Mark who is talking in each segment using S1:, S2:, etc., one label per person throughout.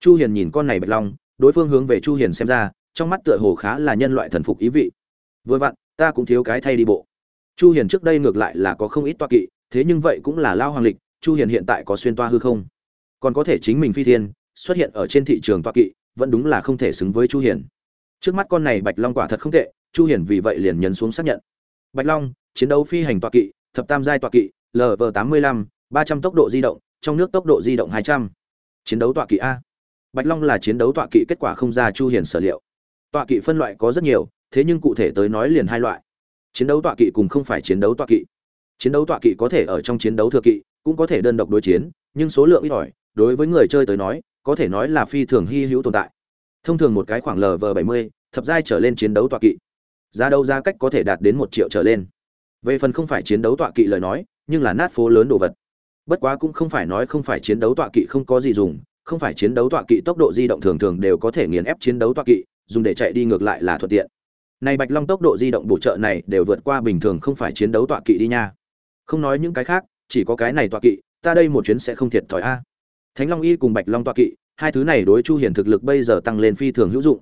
S1: chu hiền nhìn con này bạch long, đối phương hướng về chu hiền xem ra, trong mắt tựa hồ khá là nhân loại thần phục ý vị. Vừa vặn, ta cũng thiếu cái thay đi bộ. Chu hiền trước đây ngược lại là có không ít toa kỵ, thế nhưng vậy cũng là lao hoàng lịch, chu hiền hiện tại có xuyên toa hư không? Còn có thể chính mình phi thiên, xuất hiện ở trên thị trường toa kỵ, vẫn đúng là không thể xứng với chu hiền. Trước mắt con này bạch long quả thật không tệ, chu hiền vì vậy liền nhấn xuống xác nhận. Bạch long, chiến đấu phi hành toa kỵ, thập tam giai toa kỵ lv 85 300 tốc độ di động, trong nước tốc độ di động 200 chiến đấu toa kỵ a bạch long là chiến đấu tọa kỵ kết quả không ra chu hiền sở liệu. Tọa kỵ phân loại có rất nhiều, thế nhưng cụ thể tới nói liền hai loại. Chiến đấu tọa kỵ cùng không phải chiến đấu tọa kỵ. Chiến đấu tọa kỵ có thể ở trong chiến đấu thừa kỵ, cũng có thể đơn độc đối chiến, nhưng số lượng ít ỏi, đối với người chơi tới nói, có thể nói là phi thường hy hữu tồn tại. Thông thường một cái khoảng lv 70 thập giai trở lên chiến đấu tọa kỵ. Giá đấu giá cách có thể đạt đến một triệu trở lên. Về phần không phải chiến đấu tọa kỵ lời nói, nhưng là nát phố lớn đồ vật. Bất quá cũng không phải nói không phải chiến đấu tọa kỵ không có gì dùng không phải chiến đấu tọa kỵ, tốc độ di động thường thường đều có thể nghiền ép chiến đấu tọa kỵ, dùng để chạy đi ngược lại là thuận tiện. Này bạch long tốc độ di động bổ trợ này đều vượt qua bình thường không phải chiến đấu tọa kỵ đi nha. Không nói những cái khác, chỉ có cái này tọa kỵ, ta đây một chuyến sẽ không thiệt thòi a. Thánh long y cùng bạch long tọa kỵ, hai thứ này đối chu hiền thực lực bây giờ tăng lên phi thường hữu dụng.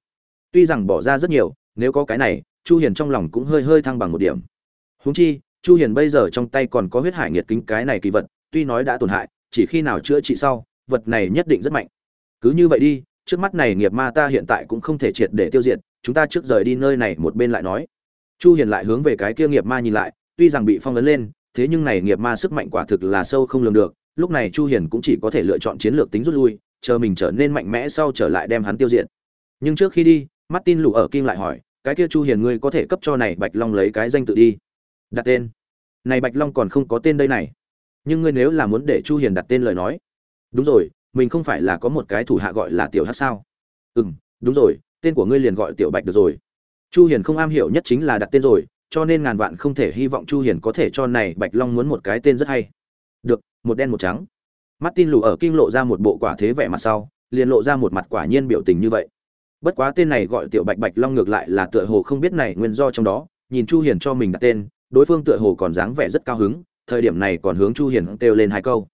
S1: Tuy rằng bỏ ra rất nhiều, nếu có cái này, chu hiền trong lòng cũng hơi hơi thăng bằng một điểm. Huống chi, chu hiền bây giờ trong tay còn có huyết hải nghiệt kính cái này kỳ vật, tuy nói đã tổn hại, chỉ khi nào chữa trị sau vật này nhất định rất mạnh. Cứ như vậy đi, trước mắt này nghiệp ma ta hiện tại cũng không thể triệt để tiêu diệt, chúng ta trước rời đi nơi này một bên lại nói. Chu hiền lại hướng về cái kia nghiệp ma nhìn lại, tuy rằng bị phong ấn lên, thế nhưng này nghiệp ma sức mạnh quả thực là sâu không lường được, lúc này chu hiền cũng chỉ có thể lựa chọn chiến lược tính rút lui, chờ mình trở nên mạnh mẽ sau trở lại đem hắn tiêu diệt. Nhưng trước khi đi, martin lù ở kinh lại hỏi, cái kia chu hiền ngươi có thể cấp cho này bạch long lấy cái danh tự đi? Đặt tên. Này bạch long còn không có tên đây này. Nhưng ngươi nếu là muốn để chu hiền đặt tên lời nói đúng rồi, mình không phải là có một cái thủ hạ gọi là tiểu hát sao? Ừm, đúng rồi, tên của ngươi liền gọi tiểu bạch được rồi. Chu hiền không am hiểu nhất chính là đặt tên rồi, cho nên ngàn vạn không thể hy vọng chu hiền có thể cho này bạch long muốn một cái tên rất hay. Được, một đen một trắng. Martin lù ở kinh lộ ra một bộ quả thế vẻ mặt sau, liền lộ ra một mặt quả nhiên biểu tình như vậy. Bất quá tên này gọi tiểu bạch bạch long ngược lại là tựa hồ không biết này nguyên do trong đó, nhìn chu hiền cho mình đặt tên, đối phương tựa hồ còn dáng vẻ rất cao hứng, thời điểm này còn hướng chu hiền kêu lên hai câu.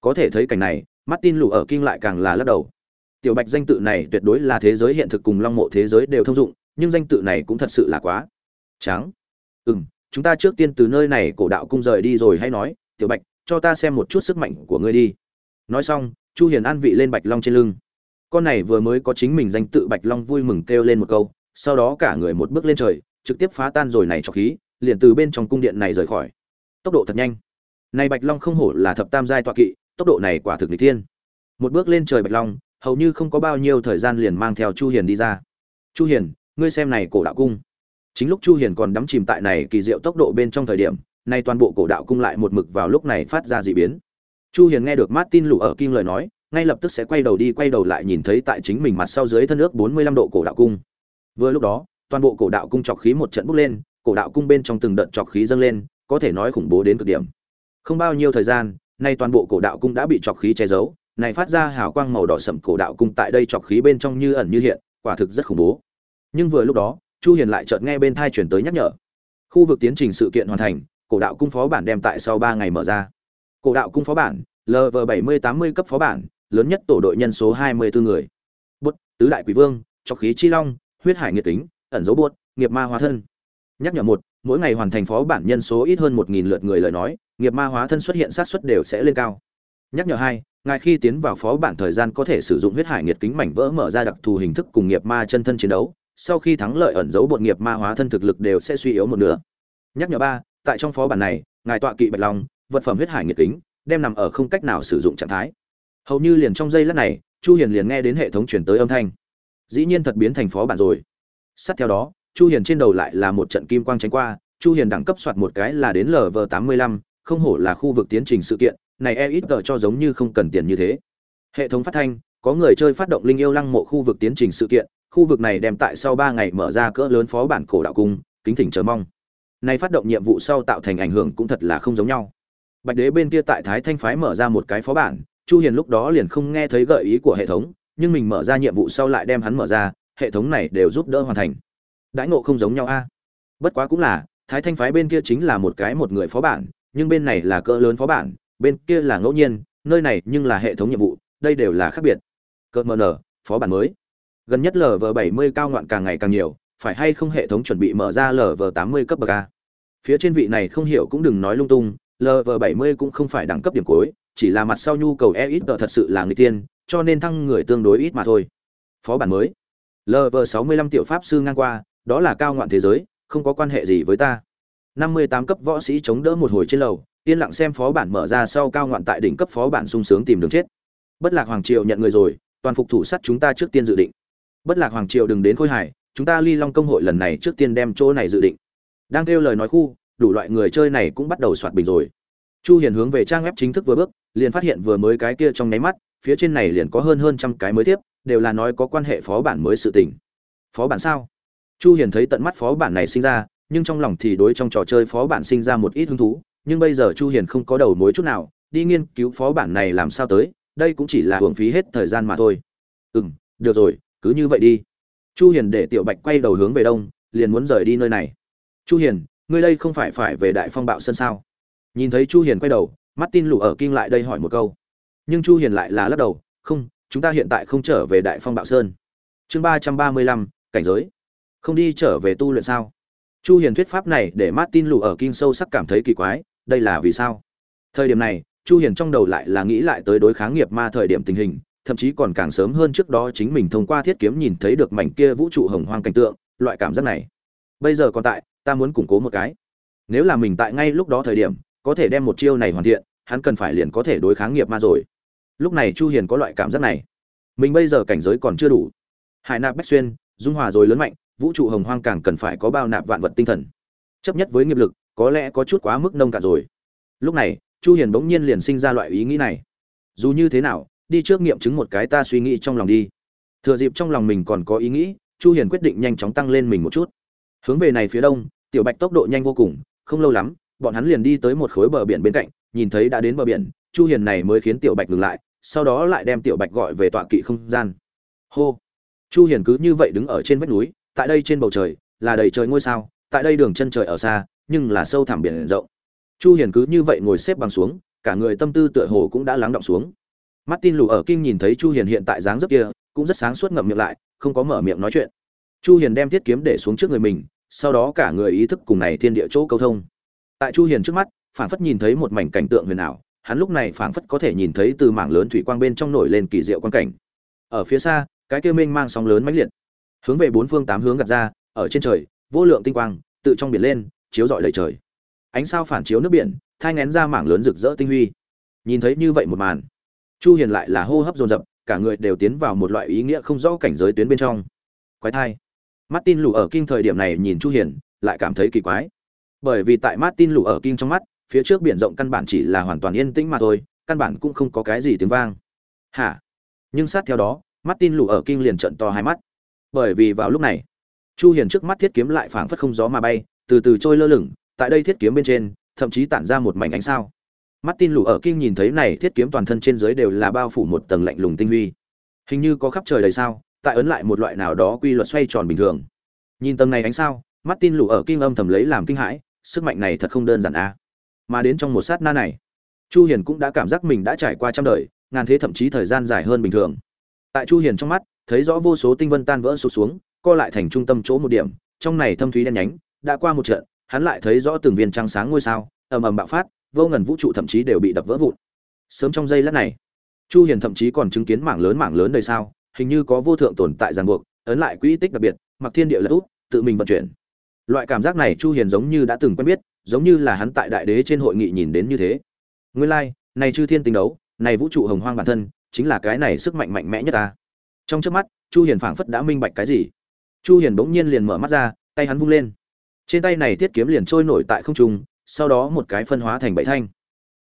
S1: Có thể thấy cảnh này martin lù ở kinh lại càng là lắc đầu. Tiểu bạch danh tự này tuyệt đối là thế giới hiện thực cùng long mộ thế giới đều thông dụng, nhưng danh tự này cũng thật sự là quá trắng. Ừm, chúng ta trước tiên từ nơi này cổ đạo cung rời đi rồi hay nói, tiểu bạch, cho ta xem một chút sức mạnh của ngươi đi. Nói xong, chu hiền an vị lên bạch long trên lưng. Con này vừa mới có chính mình danh tự bạch long vui mừng kêu lên một câu, sau đó cả người một bước lên trời, trực tiếp phá tan rồi này cho khí, liền từ bên trong cung điện này rời khỏi. Tốc độ thật nhanh. Này bạch long không hổ là thập tam giai tọa kỵ tốc độ này quả thực lý thiên. Một bước lên trời bạch long, hầu như không có bao nhiêu thời gian liền mang theo chu hiền đi ra. Chu hiền, ngươi xem này cổ đạo cung. Chính lúc chu hiền còn đắm chìm tại này kỳ diệu tốc độ bên trong thời điểm, nay toàn bộ cổ đạo cung lại một mực vào lúc này phát ra dị biến. Chu hiền nghe được martin lù ở kim lời nói, ngay lập tức sẽ quay đầu đi, quay đầu lại nhìn thấy tại chính mình mặt sau dưới thân nước 45 độ cổ đạo cung. Vừa lúc đó, toàn bộ cổ đạo cung trọc khí một trận bốc lên, cổ đạo cung bên trong từng đợt trọc khí dâng lên, có thể nói khủng bố đến cực điểm. Không bao nhiêu thời gian nay toàn bộ cổ đạo cung đã bị trọc khí che giấu, này phát ra hào quang màu đỏ sậm cổ đạo cung tại đây trọc khí bên trong như ẩn như hiện, quả thực rất khủng bố. Nhưng vừa lúc đó, chu hiền lại chợt nghe bên thai chuyển tới nhắc nhở. Khu vực tiến trình sự kiện hoàn thành, cổ đạo cung phó bản đem tại sau 3 ngày mở ra. Cổ đạo cung phó bản lv 70 80 cấp phó bản, lớn nhất tổ đội nhân số 24 người. Bút, tứ đại quỷ vương trọc khí chi long, huyết hải nghiệt tính ẩn dấu buốt nghiệp ma hóa thân. Nhắc nhở một, mỗi ngày hoàn thành phó bản nhân số ít hơn 1.000 lượt người lời nói nghiệp ma hóa thân xuất hiện sát xuất đều sẽ lên cao. Nhắc nhở hai, ngài khi tiến vào phó bản thời gian có thể sử dụng huyết hải nhiệt kính mảnh vỡ mở ra đặc thù hình thức cùng nghiệp ma chân thân chiến đấu. Sau khi thắng lợi ẩn dấu bột nghiệp ma hóa thân thực lực đều sẽ suy yếu một nửa. Nhắc nhở ba, tại trong phó bản này, ngài tọa kỵ bạch long, vật phẩm huyết hải nhiệt kính, đem nằm ở không cách nào sử dụng trạng thái. Hầu như liền trong giây lát này, chu hiền liền nghe đến hệ thống truyền tới âm thanh. Dĩ nhiên thật biến thành phó bản rồi. Sát theo đó, chu hiền trên đầu lại là một trận kim quang tránh qua, chu hiền đẳng cấp soạt một cái là đến lv 85 không hổ là khu vực tiến trình sự kiện, này e ít cho giống như không cần tiền như thế. Hệ thống phát thanh, có người chơi phát động linh yêu lăng mộ khu vực tiến trình sự kiện, khu vực này đem tại sau ba ngày mở ra cỡ lớn phó bản cổ đạo cung, kính thỉnh chờ mong. Này phát động nhiệm vụ sau tạo thành ảnh hưởng cũng thật là không giống nhau. Bạch đế bên kia tại thái thanh phái mở ra một cái phó bản, chu hiền lúc đó liền không nghe thấy gợi ý của hệ thống, nhưng mình mở ra nhiệm vụ sau lại đem hắn mở ra, hệ thống này đều giúp đỡ hoàn thành. Đãi ngộ không giống nhau a. Bất quá cũng là, thái thanh phái bên kia chính là một cái một người phó bản nhưng bên này là cỡ lớn phó bản, bên kia là ngẫu nhiên, nơi này nhưng là hệ thống nhiệm vụ, đây đều là khác biệt. Cỡ mờ nở, phó bản mới. Gần nhất lv bảy mươi cao ngoạn càng ngày càng nhiều, phải hay không hệ thống chuẩn bị mở ra lv tám mươi cấp bậc a? Phía trên vị này không hiểu cũng đừng nói lung tung lv bảy mươi cũng không phải đẳng cấp điểm cuối, chỉ là mặt sau nhu cầu e ít thật sự là người tiên, cho nên thăng người tương đối ít mà thôi. Phó bản mới. Lv sáu mươi lăm tiểu pháp sư ngang qua, đó là cao ngoạn thế giới, không có quan hệ gì với ta năm mươi tám cấp võ sĩ chống đỡ một hồi trên lầu, yên lặng xem phó bản mở ra sau cao ngoạn tại đỉnh cấp phó bản sung sướng tìm đường chết. Bất lạc hoàng triều nhận người rồi, toàn phục thủ sắt chúng ta trước tiên dự định. Bất lạc hoàng triều đừng đến khôi hải chúng ta ly long công hội lần này trước tiên đem chỗ này dự định. Đang kêu lời nói khu, đủ loại người chơi này cũng bắt đầu soạt bình rồi. Chu hiền hướng về trang web chính thức vừa bước, liền phát hiện vừa mới cái kia trong nháy mắt, phía trên này liền có hơn hơn trăm cái mới tiếp, đều là nói có quan hệ phó bản mới sự tình. Phó bản sao? Chu hiền thấy tận mắt phó bản này sinh ra nhưng trong lòng thì đối trong trò chơi phó bản sinh ra một ít hứng thú nhưng bây giờ chu hiền không có đầu mối chút nào đi nghiên cứu phó bản này làm sao tới đây cũng chỉ là hưởng phí hết thời gian mà thôi. Ừm được rồi cứ như vậy đi. Chu hiền để tiểu bạch quay đầu hướng về đông liền muốn rời đi nơi này. Chu hiền ngươi đây không phải phải về đại phong bạo sân sao? Nhìn thấy chu hiền quay đầu martin lù ở kinh lại đây hỏi một câu. Nhưng chu hiền lại là lắc đầu không chúng ta hiện tại không trở về đại phong bạo sơn. Chương 335, cảnh giới. Không đi trở về tu luyện sao? Chu hiền thuyết pháp này để martin lù ở kinh sâu sắc cảm thấy kỳ quái, đây là vì sao? Thời điểm này, chu hiền trong đầu lại là nghĩ lại tới đối kháng nghiệp ma thời điểm tình hình, thậm chí còn càng sớm hơn trước đó chính mình thông qua thiết kiếm nhìn thấy được mảnh kia vũ trụ hồng hoang cảnh tượng, loại cảm giác này. Bây giờ còn tại, ta muốn củng cố một cái. Nếu là mình tại ngay lúc đó thời điểm, có thể đem một chiêu này hoàn thiện, hắn cần phải liền có thể đối kháng nghiệp ma rồi. Lúc này chu hiền có loại cảm giác này. Mình bây giờ cảnh giới còn chưa đủ. Hải nạp bách xuyên, dung hòa rồi lớn mạnh vũ trụ hồng hoang càng cần phải có bao nạp vạn vật tinh thần. Chấp nhất với nghiệp lực, có lẽ có chút quá mức nông cạn rồi. Lúc này, chu hiền bỗng nhiên liền sinh ra loại ý nghĩ này. Dù như thế nào, đi trước nghiệm chứng một cái ta suy nghĩ trong lòng đi. Thừa dịp trong lòng mình còn có ý nghĩ, chu hiền quyết định nhanh chóng tăng lên mình một chút. Hướng về này phía đông, tiểu bạch tốc độ nhanh vô cùng, không lâu lắm, bọn hắn liền đi tới một khối bờ biển bên cạnh, nhìn thấy đã đến bờ biển, chu hiền này mới khiến tiểu bạch ngừng lại, sau đó lại đem tiểu bạch gọi về tọa kỵ không gian. Hô! Chu hiền cứ như vậy đứng ở trên vách núi tại đây trên bầu trời, là đầy trời ngôi sao, tại đây đường chân trời ở xa, nhưng là sâu thẳm biển rộng. Chu hiền cứ như vậy ngồi xếp bằng xuống, cả người tâm tư tựa hồ cũng đã lắng động xuống. Martin lù ở kinh nhìn thấy chu hiền hiện tại dáng dấp kia, cũng rất sáng suốt ngậm miệng lại, không có mở miệng nói chuyện. Chu hiền đem thiết kiếm để xuống trước người mình, sau đó cả người ý thức cùng này thiên địa chỗ câu thông. Tại chu hiền trước mắt, phảng phất nhìn thấy một mảnh cảnh tượng huyền ảo, hắn lúc này phảng phất có thể nhìn thấy từ mảng lớn thủy quang bên trong nổi lên kỳ diệu quan cảnh. Ở phía xa, cái kia mênh mang sóng lớn mãnh liệt hướng về bốn phương tám hướng gạt ra, ở trên trời, vô lượng tinh quang, tự trong biển lên, chiếu rọi đầy trời. Ánh sao phản chiếu nước biển, thai ngén ra mảng lớn rực rỡ tinh huy. Nhìn thấy như vậy một màn, chu hiền lại là hô hấp dồn dập, cả người đều tiến vào một loại ý nghĩa không rõ cảnh giới tuyến bên trong. Quái thai. Martin lù ở kinh thời điểm này nhìn chu hiền, lại cảm thấy kỳ quái. Bởi vì tại martin lù ở kinh trong mắt, phía trước biển rộng căn bản chỉ là hoàn toàn yên tĩnh mà thôi, căn bản cũng không có cái gì tiếng vang. Hả? Nhưng sát theo đó, martin lù ở kinh liền trợn to hai mắt bởi vì vào lúc này, chu hiền trước mắt thiết kiếm lại phảng phất không gió mà bay, từ từ trôi lơ lửng, tại đây thiết kiếm bên trên, thậm chí tản ra một mảnh ánh sao. Martin lù ở kinh nhìn thấy này thiết kiếm toàn thân trên dưới đều là bao phủ một tầng lạnh lùng tinh huy. Hình như có khắp trời đầy sao, tại ấn lại một loại nào đó quy luật xoay tròn bình thường. Nhìn tầng này ánh sao, martin lù ở kinh âm thầm lấy làm kinh hãi, sức mạnh này thật không đơn giản a à. mà đến trong một sát na này, chu hiền cũng đã cảm giác mình đã trải qua trăm đời, ngàn thế thậm chí thời gian dài hơn bình thường. Tại chu hiền trong mắt thấy rõ vô số tinh vân tan vỡ sụp xuống co lại thành trung tâm chỗ một điểm trong này thâm thúy đen nhánh đã qua một trận hắn lại thấy rõ từng viên trăng sáng ngôi sao ầm ầm bạo phát vô ngần vũ trụ thậm chí đều bị đập vỡ vụn. Sớm trong giây lát này chu hiền thậm chí còn chứng kiến mảng lớn mảng lớn đời sao hình như có vô thượng tồn tại ràng buộc ấn lại quỹ tích đặc biệt mặc thiên địa lật út tự mình vận chuyển. Loại cảm giác này chu hiền giống như đã từng quen biết giống như là hắn tại đại đế trên hội nghị nhìn đến như thế. Nguyên lai like, này chư thiên tinh đấu này vũ trụ hồng hoang bản thân chính là cái này sức mạnh mạnh mẽ nhất ta trong trước mắt, chu hiền phảng phất đã minh bạch cái gì. Chu hiền bỗng nhiên liền mở mắt ra, tay hắn vung lên. Trên tay này thiết kiếm liền trôi nổi tại không trung, sau đó một cái phân hóa thành bảy thanh.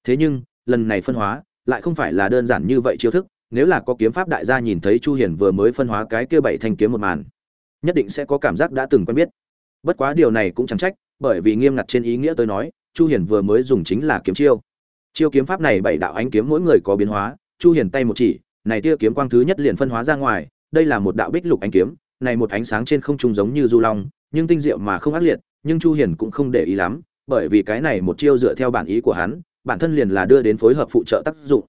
S1: Thế nhưng, lần này phân hóa lại không phải là đơn giản như vậy chiêu thức, nếu là có kiếm pháp đại gia nhìn thấy chu hiền vừa mới phân hóa cái kia bảy thanh kiếm một màn, nhất định sẽ có cảm giác đã từng quen biết. Bất quá điều này cũng chẳng trách, bởi vì nghiêm ngặt trên ý nghĩa tôi nói, chu hiền vừa mới dùng chính là kiếm chiêu. Chiêu kiếm pháp này bảy đạo ánh kiếm mỗi người có biến hóa, chu hiền tay một chỉ này tia kiếm quang thứ nhất liền phân hóa ra ngoài, đây là một đạo bích lục ánh kiếm, này một ánh sáng trên không trung giống như du long, nhưng tinh diệu mà không ác liệt, nhưng chu hiền cũng không để ý lắm, bởi vì cái này một chiêu dựa theo bản ý của hắn, bản thân liền là đưa đến phối hợp phụ trợ tác dụng.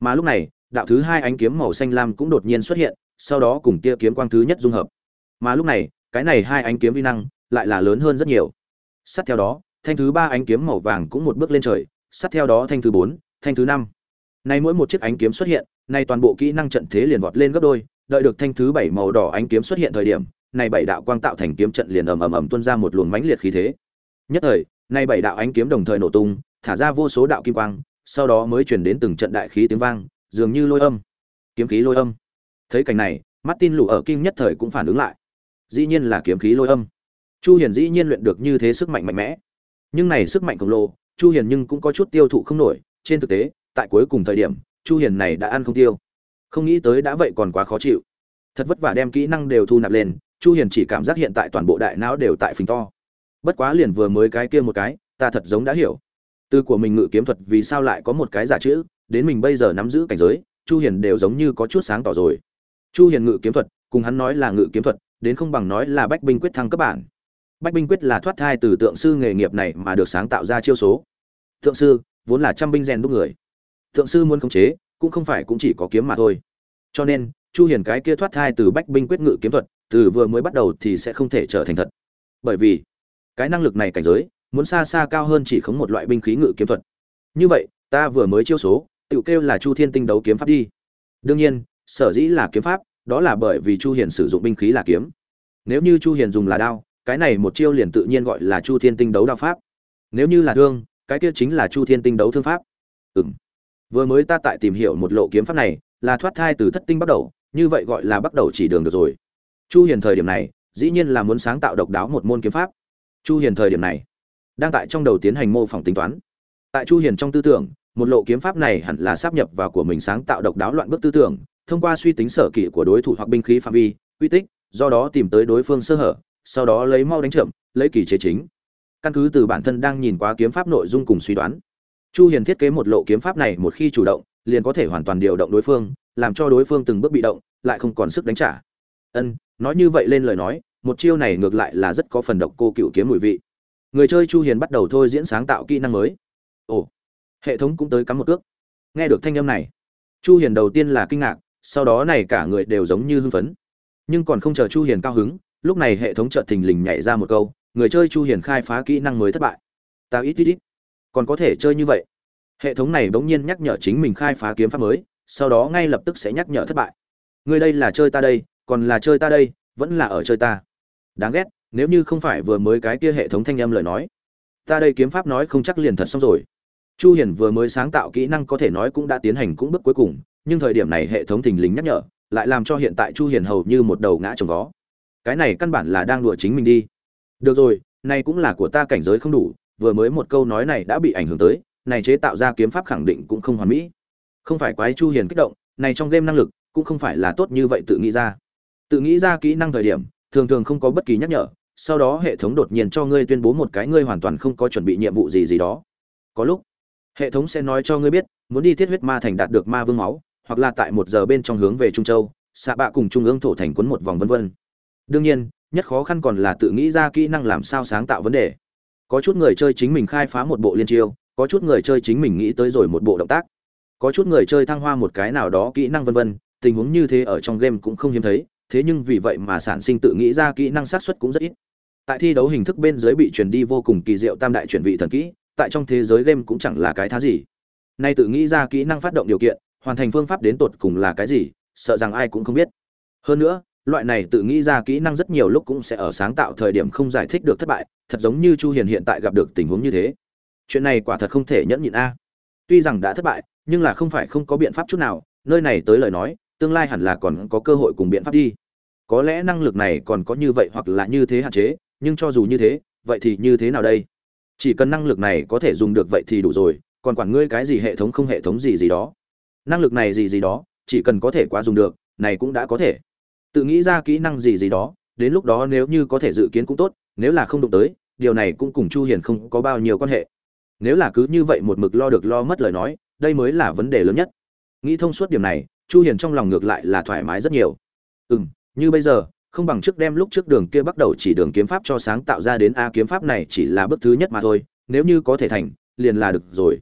S1: Mà lúc này, đạo thứ hai ánh kiếm màu xanh lam cũng đột nhiên xuất hiện, sau đó cùng tia kiếm quang thứ nhất dung hợp. Mà lúc này, cái này hai ánh kiếm vi năng lại là lớn hơn rất nhiều. Sát theo đó, thanh thứ ba ánh kiếm màu vàng cũng một bước lên trời, sát theo đó thanh thứ bốn, thanh thứ năm nay mỗi một chiếc ánh kiếm xuất hiện, nay toàn bộ kỹ năng trận thế liền vọt lên gấp đôi, đợi được thanh thứ bảy màu đỏ ánh kiếm xuất hiện thời điểm này bảy đạo quang tạo thành kiếm trận liền ầm ầm ầm tuôn ra một luồng mãnh liệt khí thế. Nhất thời, nay bảy đạo ánh kiếm đồng thời nổ tung, thả ra vô số đạo kim quang, sau đó mới truyền đến từng trận đại khí tiếng vang, dường như lôi âm. Kiếm khí lôi âm. Thấy cảnh này, martin lù ở kinh nhất thời cũng phản ứng lại. Dĩ nhiên là kiếm khí lôi âm. Chu hiền dĩ nhiên luyện được như thế sức mạnh mạnh mẽ. Nhưng này sức mạnh khổng lồ, chu hiền nhưng cũng có chút tiêu thụ không nổi, trên thực tế tại cuối cùng thời điểm, chu hiền này đã ăn không tiêu. Không nghĩ tới đã vậy còn quá khó chịu. Thật vất vả đem kỹ năng đều thu nạp lên, chu hiền chỉ cảm giác hiện tại toàn bộ đại não đều tại phình to. Bất quá liền vừa mới cái kia một cái, ta thật giống đã hiểu. Từ của mình ngự kiếm thuật vì sao lại có một cái giả chữ, đến mình bây giờ nắm giữ cảnh giới, chu hiền đều giống như có chút sáng tỏ rồi. Chu hiền ngự kiếm thuật, cùng hắn nói là ngự kiếm thuật, đến không bằng nói là bách binh quyết thăng cấp bản. Bách binh quyết là thoát thai từ tượng sư nghề nghiệp này mà được sáng tạo ra chiêu số. Tượng sư, vốn là trăm binh rèn đúc người. Thượng sư muốn khống chế, cũng không phải cũng chỉ có kiếm mà thôi. Cho nên, chu hiền cái kia thoát thai từ bách binh quyết ngự kiếm thuật, từ vừa mới bắt đầu thì sẽ không thể trở thành thật. Bởi vì, cái năng lực này cảnh giới, muốn xa xa cao hơn chỉ khống một loại binh khí ngự kiếm thuật. Như vậy, ta vừa mới chiêu số, tự kêu là chu thiên tinh đấu kiếm pháp đi. Đương nhiên, sở dĩ là kiếm pháp, đó là bởi vì chu hiền sử dụng binh khí là kiếm. Nếu như chu hiền dùng là đao, cái này một chiêu liền tự nhiên gọi là chu thiên tinh đấu đao pháp. Nếu như là thương, cái kia chính là chu thiên tinh đấu thương pháp. Ừm vừa mới ta tại tìm hiểu một lộ kiếm pháp này, là thoát thai từ thất tinh bắt đầu, như vậy gọi là bắt đầu chỉ đường được rồi. Chu hiền thời điểm này, dĩ nhiên là muốn sáng tạo độc đáo một môn kiếm pháp. Chu hiền thời điểm này, đang tại trong đầu tiến hành mô phỏng tính toán. Tại chu hiền trong tư tưởng, một lộ kiếm pháp này hẳn là sáp nhập vào của mình sáng tạo độc đáo loạn bước tư tưởng, thông qua suy tính sở kỹ của đối thủ hoặc binh khí phạm vi uy tích, do đó tìm tới đối phương sơ hở, sau đó lấy mau đánh chậm, lấy kỳ chế chính. Căn cứ từ bản thân đang nhìn qua kiếm pháp nội dung cùng suy đoán chu hiền thiết kế một lộ kiếm pháp này một khi chủ động, liền có thể hoàn toàn điều động đối phương, làm cho đối phương từng bước bị động, lại không còn sức đánh trả. Ân, nói như vậy lên lời nói, một chiêu này ngược lại là rất có phần độc cô cựu kiếm mùi vị. Người chơi chu hiền bắt đầu thôi diễn sáng tạo kỹ năng mới. Ồ, hệ thống cũng tới cắm một cước. Nghe được thanh âm này, chu hiền đầu tiên là kinh ngạc, sau đó này cả người đều giống như hưng phấn. Nhưng còn không chờ chu hiền cao hứng, lúc này hệ thống chợt thình lình nhảy ra một câu, người chơi chu hiền khai phá kỹ năng mới thất bại. Tao ít ít ít còn có thể chơi như vậy. Hệ thống này bỗng nhiên nhắc nhở chính mình khai phá kiếm pháp mới, sau đó ngay lập tức sẽ nhắc nhở thất bại. Người đây là chơi ta đây, còn là chơi ta đây, vẫn là ở chơi ta. Đáng ghét, nếu như không phải vừa mới cái kia hệ thống thanh âm lời nói. Ta đây kiếm pháp nói không chắc liền thật xong rồi. Chu hiền vừa mới sáng tạo kỹ năng có thể nói cũng đã tiến hành cũng bước cuối cùng, nhưng thời điểm này hệ thống thình lình nhắc nhở, lại làm cho hiện tại chu hiền hầu như một đầu ngã trồng vó. Cái này căn bản là đang đùa chính mình đi. Được rồi, này cũng là của ta cảnh giới không đủ vừa mới một câu nói này đã bị ảnh hưởng tới, này chế tạo ra kiếm pháp khẳng định cũng không hoàn mỹ. Không phải quái chu hiền kích động, này trong game năng lực cũng không phải là tốt như vậy tự nghĩ ra. Tự nghĩ ra kỹ năng thời điểm, thường thường không có bất kỳ nhắc nhở, sau đó hệ thống đột nhiên cho ngươi tuyên bố một cái ngươi hoàn toàn không có chuẩn bị nhiệm vụ gì gì đó. Có lúc, hệ thống sẽ nói cho ngươi biết, muốn đi thiết huyết ma thành đạt được ma vương máu, hoặc là tại một giờ bên trong hướng về trung châu xạ bạ cùng trung ương thổ thành quấn một vòng vân vân. Đương nhiên, nhất khó khăn còn là tự nghĩ ra kỹ năng làm sao sáng tạo vấn đề có chút người chơi chính mình khai phá một bộ liên chiêu, có chút người chơi chính mình nghĩ tới rồi một bộ động tác. Có chút người chơi thăng hoa một cái nào đó kỹ năng vân vân, tình huống như thế ở trong game cũng không hiếm thấy, thế nhưng vì vậy mà sản sinh tự nghĩ ra kỹ năng xác suất cũng rất ít. Tại thi đấu hình thức bên dưới bị truyền đi vô cùng kỳ diệu tam đại chuyển vị thần kỹ, tại trong thế giới game cũng chẳng là cái thá gì. Nay tự nghĩ ra kỹ năng phát động điều kiện, hoàn thành phương pháp đến tột cùng là cái gì, sợ rằng ai cũng không biết. Hơn nữa loại này tự nghĩ ra kỹ năng rất nhiều lúc cũng sẽ ở sáng tạo thời điểm không giải thích được thất bại, thật giống như chu hiền hiện tại gặp được tình huống như thế. Chuyện này quả thật không thể nhẫn nhịn a. Tuy rằng đã thất bại, nhưng là không phải không có biện pháp chút nào, nơi này tới lời nói, tương lai hẳn là còn có cơ hội cùng biện pháp đi. Có lẽ năng lực này còn có như vậy hoặc là như thế hạn chế, nhưng cho dù như thế, vậy thì như thế nào đây? Chỉ cần năng lực này có thể dùng được vậy thì đủ rồi, còn quản ngươi cái gì hệ thống không hệ thống gì gì đó. Năng lực này gì gì đó, chỉ cần có thể quá dùng được, này cũng đã có thể tự nghĩ ra kỹ năng gì gì đó, đến lúc đó nếu như có thể dự kiến cũng tốt, nếu là không đụng tới, điều này cũng cùng chu hiền không có bao nhiêu quan hệ. Nếu là cứ như vậy một mực lo được lo mất lời nói, đây mới là vấn đề lớn nhất. Nghĩ thông suốt điểm này, chu hiền trong lòng ngược lại là thoải mái rất nhiều. Ừm, như bây giờ, không bằng trước đem lúc trước đường kia bắt đầu chỉ đường kiếm pháp cho sáng tạo ra đến a kiếm pháp này chỉ là bước thứ nhất mà thôi, nếu như có thể thành, liền là được rồi.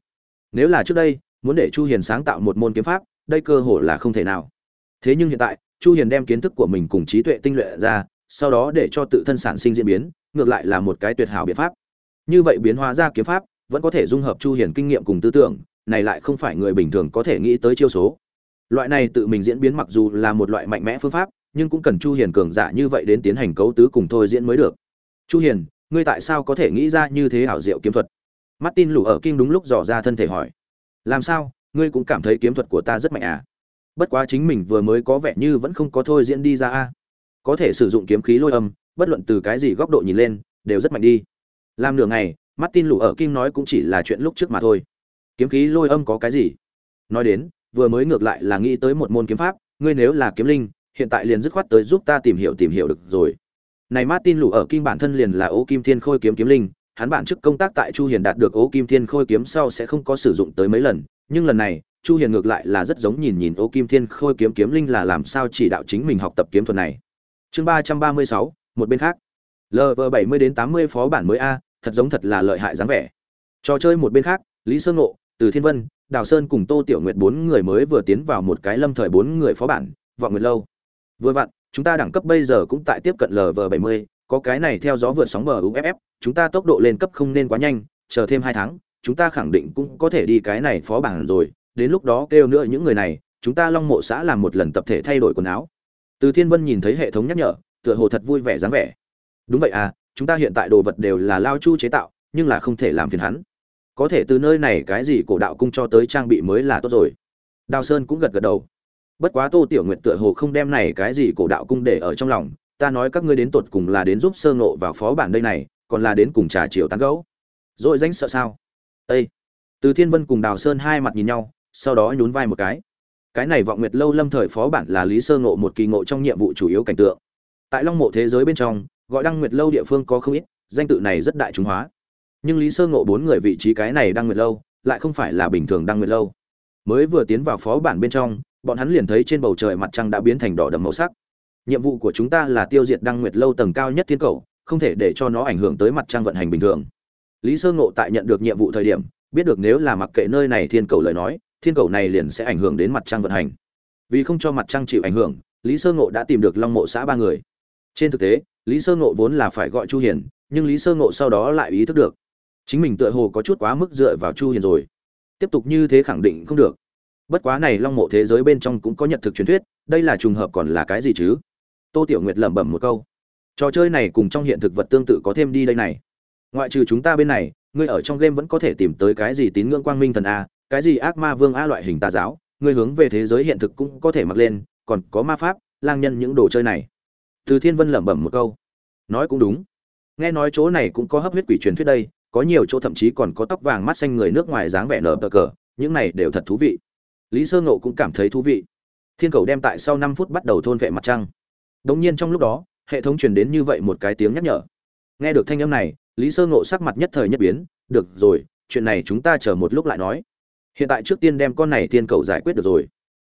S1: Nếu là trước đây, muốn để chu hiền sáng tạo một môn kiếm pháp, đây cơ hội là không thể nào. Thế nhưng hiện tại chu hiền đem kiến thức của mình cùng trí tuệ tinh luyện ra, sau đó để cho tự thân sản sinh diễn biến, ngược lại là một cái tuyệt hảo biện pháp. Như vậy biến hóa ra kiếm pháp, vẫn có thể dung hợp chu hiền kinh nghiệm cùng tư tưởng, này lại không phải người bình thường có thể nghĩ tới chiêu số. Loại này tự mình diễn biến mặc dù là một loại mạnh mẽ phương pháp, nhưng cũng cần chu hiền cường giả như vậy đến tiến hành cấu tứ cùng thôi diễn mới được. Chu hiền, ngươi tại sao có thể nghĩ ra như thế hảo diệu kiếm thuật? Martin lù ở kinh đúng lúc dò ra thân thể hỏi. Làm sao? Ngươi cũng cảm thấy kiếm thuật của ta rất mạnh à? Bất quá chính mình vừa mới có vẻ như vẫn không có thôi diễn đi ra a. Có thể sử dụng kiếm khí lôi âm, bất luận từ cái gì góc độ nhìn lên, đều rất mạnh đi. Làm nửa ngày, martin lù ở kim nói cũng chỉ là chuyện lúc trước mà thôi. Kiếm khí lôi âm có cái gì? Nói đến, vừa mới ngược lại là nghĩ tới một môn kiếm pháp, ngươi nếu là kiếm linh, hiện tại liền dứt khoát tới giúp ta tìm hiểu tìm hiểu được rồi. Này martin lù ở kim bản thân liền là ô kim thiên khôi kiếm kiếm linh, hắn bản chức công tác tại chu hiền đạt được ô kim thiên khôi kiếm sau sẽ không có sử dụng tới mấy lần, nhưng lần này chu hiền ngược lại là rất giống nhìn nhìn ô kim thiên khôi kiếm kiếm linh là làm sao chỉ đạo chính mình học tập kiếm thuật này. Chương 336, một bên khác. Lv 70 đến 80 phó bản mới a thật giống thật là lợi hại dáng vẻ. Trò chơi một bên khác lý sơn ngộ từ thiên vân đào sơn cùng tô tiểu nguyệt bốn người mới vừa tiến vào một cái lâm thời bốn người phó bản vọng nguyệt lâu. Vừa vặn chúng ta đẳng cấp bây giờ cũng tại tiếp cận lv 70 có cái này theo gió vượt sóng bờ uff chúng ta tốc độ lên cấp không nên quá nhanh chờ thêm hai tháng chúng ta khẳng định cũng có thể đi cái này phó bản rồi đến lúc đó kêu nữa những người này, chúng ta long mộ xã làm một lần tập thể thay đổi quần áo. Từ thiên vân nhìn thấy hệ thống nhắc nhở, tựa hồ thật vui vẻ dáng vẻ. Đúng vậy à chúng ta hiện tại đồ vật đều là lao chu chế tạo, nhưng là không thể làm phiền hắn. Có thể từ nơi này cái gì cổ đạo cung cho tới trang bị mới là tốt rồi. Đào sơn cũng gật gật đầu. Bất quá tô tiểu nguyện tựa hồ không đem này cái gì cổ đạo cung để ở trong lòng, ta nói các ngươi đến tột cùng là đến giúp sơ ngộ vào phó bản đây này, còn là đến cùng trà chiều tán gấu rồi danh sợ sao? Ê! Từ thiên vân cùng đào sơn hai mặt nhìn nhau sau đó nhún vai một cái. Cái này vọng nguyệt lâu lâm thời phó bản là lý sơ ngộ một kỳ ngộ trong nhiệm vụ chủ yếu cảnh tượng. Tại long mộ thế giới bên trong, gọi đăng nguyệt lâu địa phương có không ít, danh tự này rất đại chúng hóa. Nhưng lý sơ ngộ bốn người vị trí cái này đăng nguyệt lâu, lại không phải là bình thường đăng nguyệt lâu. Mới vừa tiến vào phó bản bên trong, bọn hắn liền thấy trên bầu trời mặt trăng đã biến thành đỏ đậm màu sắc. Nhiệm vụ của chúng ta là tiêu diệt đăng nguyệt lâu tầng cao nhất thiên cầu, không thể để cho nó ảnh hưởng tới mặt trăng vận hành bình thường. Lý sơ ngộ tại nhận được nhiệm vụ thời điểm, biết được nếu là mặc kệ nơi này thiên cầu lời nói thiên cầu này liền sẽ ảnh hưởng đến mặt trăng vận hành. Vì không cho mặt trăng chịu ảnh hưởng, lý sơ ngộ đã tìm được long mộ xã ba người. Trên thực tế, lý sơ ngộ vốn là phải gọi chu hiền, nhưng lý sơ ngộ sau đó lại ý thức được. Chính mình tựa hồ có chút quá mức dựa vào chu hiền rồi. Tiếp tục như thế khẳng định không được. Bất quá này long mộ thế giới bên trong cũng có nhận thực truyền thuyết, đây là trùng hợp còn là cái gì chứ? Tô tiểu nguyệt lẩm bẩm một câu. Trò chơi này cùng trong hiện thực vật tương tự có thêm đi đây này. Ngoại trừ chúng ta bên này, ngươi ở trong game vẫn có thể tìm tới cái gì tín ngưỡng quang minh thần a cái gì ác ma vương a loại hình tà giáo, người hướng về thế giới hiện thực cũng có thể mặc lên, còn có ma pháp, lang nhân những đồ chơi này. Từ thiên vân lẩm bẩm một câu. Nói cũng đúng. Nghe nói chỗ này cũng có hấp huyết quỷ truyền thuyết đây, có nhiều chỗ thậm chí còn có tóc vàng mắt xanh người nước ngoài dáng vẻ nở bờ cờ, những này đều thật thú vị. Lý sơ ngộ cũng cảm thấy thú vị. Thiên cầu đem tại sau năm phút bắt đầu thôn vệ mặt trăng. Đống nhiên trong lúc đó, hệ thống truyền đến như vậy một cái tiếng nhắc nhở. Nghe được thanh âm này, lý sơ ngộ sắc mặt nhất thời nhất biến, được rồi, chuyện này chúng ta chờ một lúc lại nói hiện tại trước tiên đem con này thiên cầu giải quyết được rồi.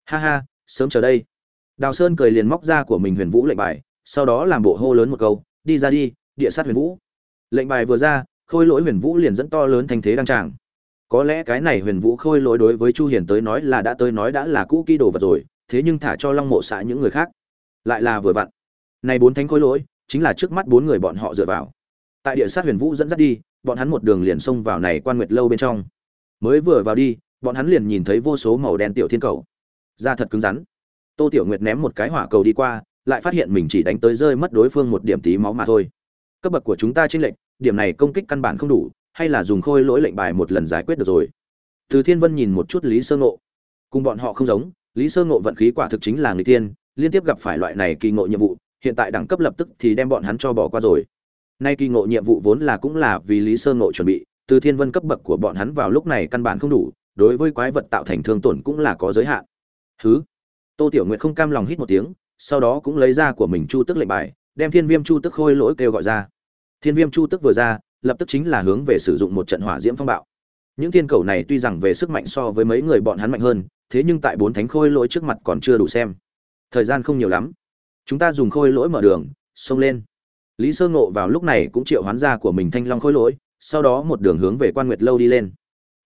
S1: Ha ha, sớm chờ đây. Đào sơn cười liền móc ra của mình huyền vũ lệnh bài, sau đó làm bộ hô lớn một câu, đi ra đi, địa sát huyền vũ. Lệnh bài vừa ra, khôi lỗi huyền vũ liền dẫn to lớn thành thế đăng tràng. Có lẽ cái này huyền vũ khôi lỗi đối với chu hiền tới nói là đã tới nói đã là cũ kỹ đồ vật rồi, thế nhưng thả cho long mộ xã những người khác. Lại là vừa vặn. Này bốn thánh khôi lỗi, chính là trước mắt bốn người bọn họ dựa vào. Tại địa sát huyền vũ dẫn dắt đi, bọn hắn một đường liền xông vào này quan nguyệt lâu bên trong. Mới vừa vào đi bọn hắn liền nhìn thấy vô số màu đen tiểu thiên cầu. Da thật cứng rắn. Tô tiểu nguyệt ném một cái hỏa cầu đi qua, lại phát hiện mình chỉ đánh tới rơi mất đối phương một điểm tí máu mà thôi. Cấp bậc của chúng ta chênh lệnh điểm này công kích căn bản không đủ, hay là dùng khôi lỗi lệnh bài một lần giải quyết được rồi. Từ thiên vân nhìn một chút lý sơ ngộ. Cùng bọn họ không giống, lý sơ ngộ vận khí quả thực chính là người tiên, liên tiếp gặp phải loại này kỳ ngộ nhiệm vụ, hiện tại đẳng cấp lập tức thì đem bọn hắn cho bỏ qua rồi. Nay kỳ ngộ nhiệm vụ vốn là cũng là vì lý sơ ngộ chuẩn bị, từ thiên vân cấp bậc của bọn hắn vào lúc này căn bản không đủ đối với quái vật tạo thành thương tổn cũng là có giới hạn. Thứ tô tiểu nguyệt không cam lòng hít một tiếng, sau đó cũng lấy ra của mình chu tức lệnh bài, đem thiên viêm chu tức khôi lỗi kêu gọi ra. Thiên viêm chu tức vừa ra, lập tức chính là hướng về sử dụng một trận hỏa diễm phong bạo. Những thiên cầu này tuy rằng về sức mạnh so với mấy người bọn hắn mạnh hơn, thế nhưng tại bốn thánh khôi lỗi trước mặt còn chưa đủ xem. Thời gian không nhiều lắm. Chúng ta dùng khôi lỗi mở đường, xông lên. Lý sơ ngộ vào lúc này cũng triệu hoán ra của mình thanh long khôi lỗi, sau đó một đường hướng về quan nguyệt lâu đi lên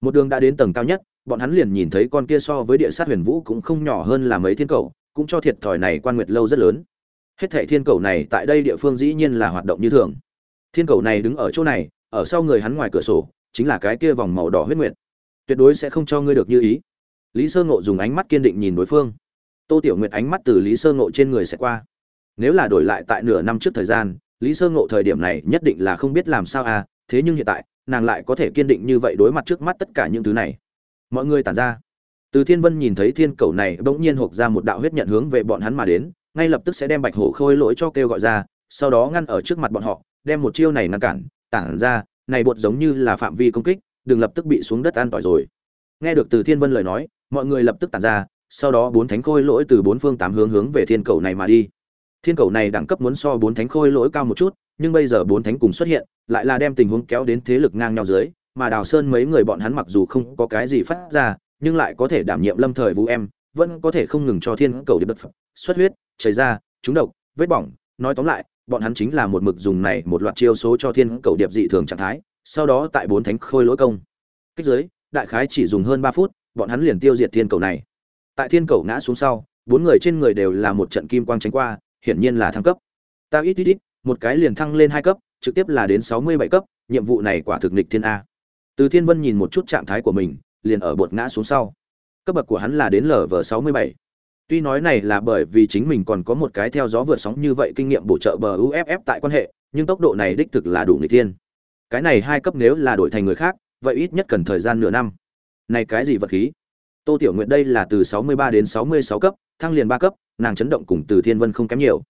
S1: một đường đã đến tầng cao nhất, bọn hắn liền nhìn thấy con kia so với địa sát huyền vũ cũng không nhỏ hơn là mấy thiên cầu, cũng cho thiệt thòi này quan nguyệt lâu rất lớn. Hết thệ thiên cầu này tại đây địa phương dĩ nhiên là hoạt động như thường. Thiên cầu này đứng ở chỗ này, ở sau người hắn ngoài cửa sổ, chính là cái kia vòng màu đỏ huyết nguyệt. Tuyệt đối sẽ không cho ngươi được như ý. Lý sơ ngộ dùng ánh mắt kiên định nhìn đối phương. Tô tiểu nguyệt ánh mắt từ lý sơ ngộ trên người sẽ qua. Nếu là đổi lại tại nửa năm trước thời gian, lý sơ ngộ thời điểm này nhất định là không biết làm sao à thế nhưng hiện tại, nàng lại có thể kiên định như vậy đối mặt trước mắt tất cả những thứ này. Mọi người tản ra. Từ thiên vân nhìn thấy thiên cầu này, bỗng nhiên hộp ra một đạo huyết nhận hướng về bọn hắn mà đến, ngay lập tức sẽ đem bạch hổ khôi lỗi cho kêu gọi ra, sau đó ngăn ở trước mặt bọn họ, đem một chiêu này ngăn cản, tản ra, này bột giống như là phạm vi công kích, đừng lập tức bị xuống đất an tỏi rồi. Nghe được từ thiên vân lời nói, mọi người lập tức tản ra, sau đó bốn thánh khôi lỗi từ bốn phương tám hướng hướng về thiên cầu này mà đi thiên cầu này đẳng cấp muốn so bốn thánh khôi lỗi cao một chút, nhưng bây giờ bốn thánh cùng xuất hiện, lại là đem tình huống kéo đến thế lực ngang nhau dưới, mà đào sơn mấy người bọn hắn mặc dù không có cái gì phát ra, nhưng lại có thể đảm nhiệm lâm thời vũ em, vẫn có thể không ngừng cho thiên cầu điệp đất xuất huyết, chảy ra, trúng độc, vết bỏng. Nói tóm lại, bọn hắn chính là một mực dùng này một loạt chiêu số cho thiên cầu điệp dị thường trạng thái, sau đó tại bốn thánh khôi lỗi công. Kích giới, đại khái chỉ dùng hơn ba phút, bọn hắn liền tiêu diệt thiên cầu này. Tại thiên cầu ngã xuống sau, bốn người trên người đều là một trận kim quang tránh qua hiển nhiên là thăng cấp. Ta ít ít ít, một cái liền thăng lên hai cấp, trực tiếp là đến sáu mươi bảy cấp, nhiệm vụ này quả thực nịch thiên a. Từ thiên vân nhìn một chút trạng thái của mình, liền ở bột ngã xuống sau. Cấp bậc của hắn là đến lv sáu mươi bảy. Tuy nói này là bởi vì chính mình còn có một cái theo gió vượt sóng như vậy kinh nghiệm bổ trợ bờ uff tại quan hệ, nhưng tốc độ này đích thực là đủ nghịch thiên. Cái này hai cấp nếu là đổi thành người khác, vậy ít nhất cần thời gian nửa năm. Này cái gì vật khí? Tô tiểu nguyện đây là từ sáu mươi ba đến sáu mươi sáu cấp, thăng liền ba cấp nàng chấn động cùng từ thiên vân không kém nhiều.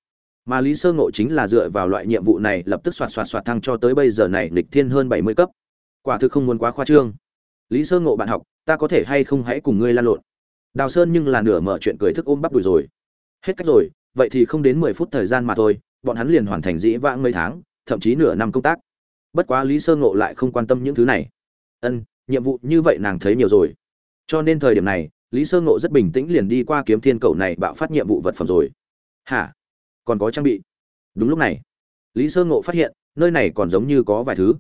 S1: Mà lý sơ ngộ chính là dựa vào loại nhiệm vụ này lập tức soạt soạt soạt thăng cho tới bây giờ này lịch thiên hơn bảy mươi cấp. Quả thực không muốn quá khoa trương. Lý sơ ngộ bạn học, ta có thể hay không hãy cùng ngươi lan lộn? Đào sơn nhưng là nửa mở chuyện cười thức ôm bắp đùi rồi. Hết cách rồi, vậy thì không đến mười phút thời gian mà thôi, bọn hắn liền hoàn thành dĩ vãng mấy tháng, thậm chí nửa năm công tác. Bất quá lý sơ ngộ lại không quan tâm những thứ này. Ân, nhiệm vụ như vậy nàng thấy nhiều rồi. Cho nên thời điểm này lý sơ ngộ rất bình tĩnh liền đi qua kiếm thiên cầu này bạo phát nhiệm vụ vật phẩm rồi. Hả? Còn có trang bị? Đúng lúc này, lý sơ ngộ phát hiện, nơi này còn giống như có vài thứ.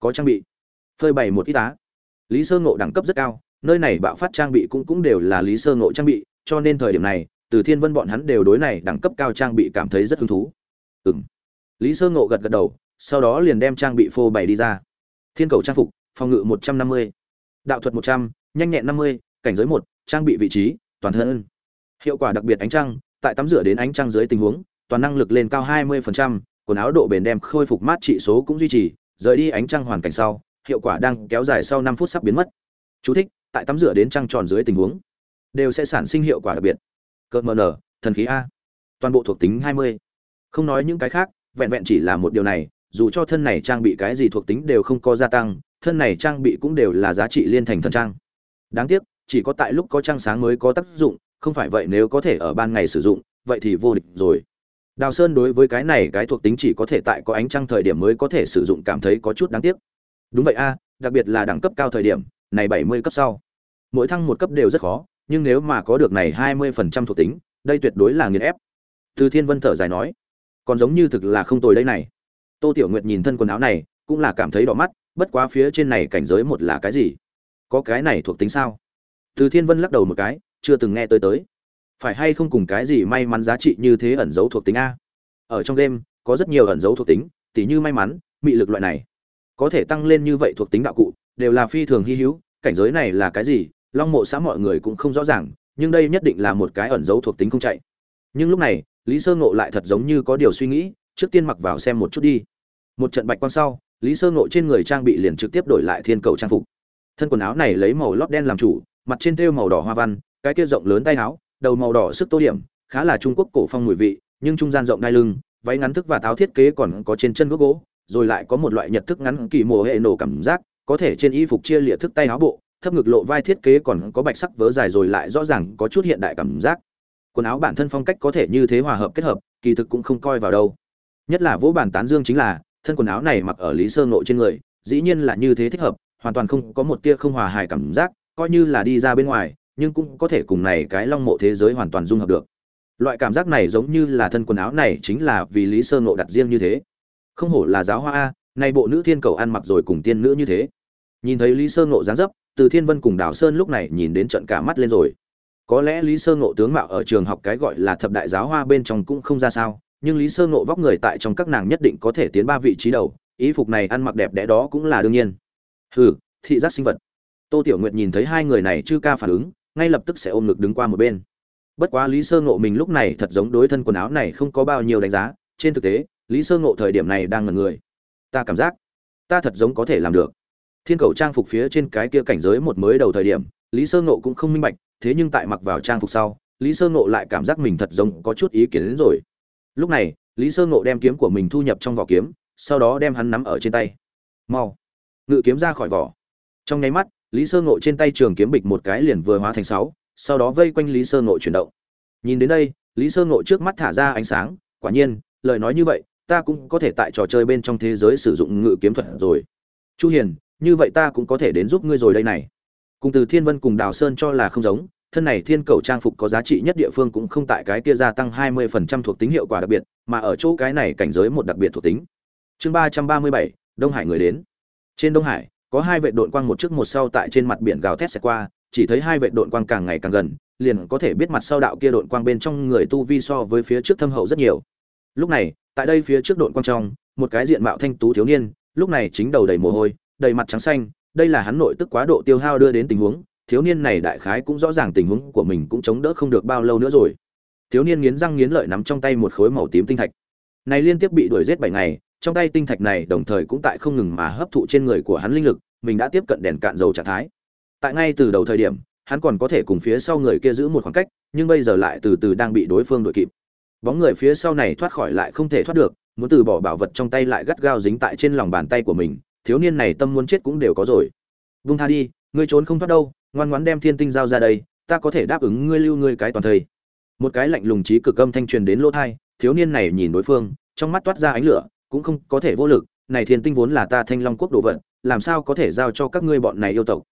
S1: Có trang bị. Phơi bày một ít tá lý sơ ngộ đẳng cấp rất cao, nơi này bạo phát trang bị cũng cũng đều là lý sơ ngộ trang bị, cho nên thời điểm này, từ thiên vân bọn hắn đều đối này đẳng cấp cao trang bị cảm thấy rất hứng thú. Ừ m lý sơ ngộ gật gật đầu, sau đó liền đem trang bị phô bày đi ra. Thiên cầu trang phục, phòng ngự một trăm năm mươi, đạo thuật một trăm, nhanh nhẹn năm mươi cảnh giới một trang bị vị trí toàn thân. Hiệu quả đặc biệt ánh trăng tại tắm rửa đến ánh trăng dưới tình huống toàn năng lực lên cao 20%, quần áo độ bền đem khôi phục mát trị số cũng duy trì rời đi ánh trăng hoàn cảnh sau hiệu quả đang kéo dài sau 5 phút sắp biến mất. Chú thích, tại tắm rửa đến trăng tròn dưới tình huống đều sẽ sản sinh hiệu quả đặc biệt. Cơn mờ nở thần khí a. Toàn bộ thuộc tính 20. không nói những cái khác vẹn vẹn chỉ là một điều này dù cho thân này trang bị cái gì thuộc tính đều không có gia tăng thân này trang bị cũng đều là giá trị liên thành thân trang. Đáng tiếc chỉ có tại lúc có trăng sáng mới có tác dụng, không phải vậy nếu có thể ở ban ngày sử dụng, vậy thì vô địch rồi. Đào sơn đối với cái này cái thuộc tính chỉ có thể tại có ánh trăng thời điểm mới có thể sử dụng cảm thấy có chút đáng tiếc. Đúng vậy a, đặc biệt là đẳng cấp cao thời điểm, này bảy mươi cấp sau. Mỗi thăng một cấp đều rất khó, nhưng nếu mà có được này hai mươi phần trăm thuộc tính, đây tuyệt đối là nghiền ép. Từ thiên vân thở dài nói, còn giống như thực là không tồi đây này. Tô tiểu nguyệt nhìn thân quần áo này, cũng là cảm thấy đỏ mắt, bất quá phía trên này cảnh giới một là cái gì? Có cái này thuộc tính sao? Từ thiên vân lắc đầu một cái, chưa từng nghe tới tới. Phải hay không cùng cái gì may mắn giá trị như thế ẩn dấu thuộc tính a? Ở trong game, có rất nhiều ẩn dấu thuộc tính, tỉ như may mắn, mị lực loại này. Có thể tăng lên như vậy thuộc tính đạo cụ, đều là phi thường hy hữu, cảnh giới này là cái gì, long mộ xã mọi người cũng không rõ ràng, nhưng đây nhất định là một cái ẩn dấu thuộc tính không chạy. Nhưng lúc này, lý sơ ngộ lại thật giống như có điều suy nghĩ, trước tiên mặc vào xem một chút đi. Một trận bạch quang sau, lý sơ ngộ trên người trang bị liền trực tiếp đổi lại thiên cầu trang phục. Thân quần áo này lấy màu lót đen làm chủ mặt trên thêu màu đỏ hoa văn, cái kia rộng lớn tay áo, đầu màu đỏ sức tô điểm, khá là trung quốc cổ phong mùi vị, nhưng trung gian rộng đai lưng, váy ngắn thức và táo thiết kế còn có trên chân gốc gỗ, rồi lại có một loại nhật thức ngắn kỳ mùa hệ nổ cảm giác, có thể trên y phục chia liệt thức tay áo bộ, thấp ngực lộ vai thiết kế còn có bạch sắc vớ dài rồi lại rõ ràng có chút hiện đại cảm giác. Quần áo bản thân phong cách có thể như thế hòa hợp kết hợp, kỳ thực cũng không coi vào đâu. Nhất là vỗ bản tán dương chính là, thân quần áo này mặc ở lý sơ ngộ trên người, dĩ nhiên là như thế thích hợp, hoàn toàn không có một tia không hòa hài cảm giác coi như là đi ra bên ngoài, nhưng cũng có thể cùng này cái long mộ thế giới hoàn toàn dung hợp được. Loại cảm giác này giống như là thân quần áo này chính là vì lý sơ ngộ đặt riêng như thế. Không hổ là giáo hoa a nay bộ nữ thiên cầu ăn mặc rồi cùng tiên nữ như thế. Nhìn thấy lý sơ ngộ dáng dấp, từ thiên vân cùng đào sơn lúc này nhìn đến trận cả mắt lên rồi. Có lẽ lý sơ ngộ tướng mạo ở trường học cái gọi là thập đại giáo hoa bên trong cũng không ra sao, nhưng lý sơ ngộ vóc người tại trong các nàng nhất định có thể tiến ba vị trí đầu, ý phục này ăn mặc đẹp đẽ đó cũng là đương nhiên. Hừ, thị giác sinh vật tô tiểu nguyệt nhìn thấy hai người này chưa ca phản ứng, ngay lập tức sẽ ôm ngực đứng qua một bên. Bất quá lý sơ ngộ mình lúc này thật giống đối thân quần áo này không có bao nhiêu đánh giá, trên thực tế, lý sơ ngộ thời điểm này đang ngần người. Ta cảm giác, ta thật giống có thể làm được. Thiên cầu trang phục phía trên cái kia cảnh giới một mới đầu thời điểm, lý sơ ngộ cũng không minh bạch, thế nhưng tại mặc vào trang phục sau, lý sơ ngộ lại cảm giác mình thật giống có chút ý kiến đến rồi. Lúc này, lý sơ ngộ đem kiếm của mình thu nhập trong vỏ kiếm, sau đó đem hắn nắm ở trên tay. Mau, ngự kiếm ra khỏi vỏ. Trong nháy mắt lý sơ ngộ trên tay trường kiếm bịch một cái liền vừa hóa thành sáu sau đó vây quanh lý sơ ngộ chuyển động. Nhìn đến đây lý sơ ngộ trước mắt thả ra ánh sáng quả nhiên lời nói như vậy ta cũng có thể tại trò chơi bên trong thế giới sử dụng ngự kiếm thuật rồi. Chu hiền như vậy ta cũng có thể đến giúp ngươi rồi đây này. Cùng từ thiên vân cùng đào sơn cho là không giống thân này thiên cầu trang phục có giá trị nhất địa phương cũng không tại cái kia gia tăng 20% thuộc tính hiệu quả đặc biệt mà ở chỗ cái này cảnh giới một đặc biệt thuộc tính. Chương 337, đông hải người đến. Trên đông hải có hai vệ đội quang một trước một sau tại trên mặt biển gào thét xẹt qua, chỉ thấy hai vệ đội quang càng ngày càng gần, liền có thể biết mặt sau đạo kia đội quang bên trong người tu vi so với phía trước thâm hậu rất nhiều. Lúc này, tại đây phía trước đội quang trong, một cái diện mạo thanh tú thiếu niên, lúc này chính đầu đầy mồ hôi, đầy mặt trắng xanh, đây là hắn nội tức quá độ tiêu hao đưa đến tình huống, thiếu niên này đại khái cũng rõ ràng tình huống của mình cũng chống đỡ không được bao lâu nữa rồi. Thiếu niên nghiến răng nghiến lợi nắm trong tay một khối màu tím tinh thạch. Này liên tiếp bị đuổi giết bảy ngày trong tay tinh thạch này đồng thời cũng tại không ngừng mà hấp thụ trên người của hắn linh lực, mình đã tiếp cận đèn cạn dầu trạng thái. Tại ngay từ đầu thời điểm, hắn còn có thể cùng phía sau người kia giữ một khoảng cách, nhưng bây giờ lại từ từ đang bị đối phương đuổi kịp. Bóng người phía sau này thoát khỏi lại không thể thoát được, muốn từ bỏ bảo vật trong tay lại gắt gao dính tại trên lòng bàn tay của mình, thiếu niên này tâm muốn chết cũng đều có rồi. Vung tha đi, ngươi trốn không thoát đâu, ngoan ngoãn đem thiên tinh giao ra đây, ta có thể đáp ứng ngươi lưu ngươi cái toàn thời. Một cái lạnh lùng trí cực âm thanh truyền đến lỗ thai thiếu niên này nhìn đối phương, trong mắt toát ra ánh lửa cũng không có thể vô lực, này thiên tinh vốn là ta thanh long quốc đồ vật, làm sao có thể giao cho các ngươi bọn này yêu tộc?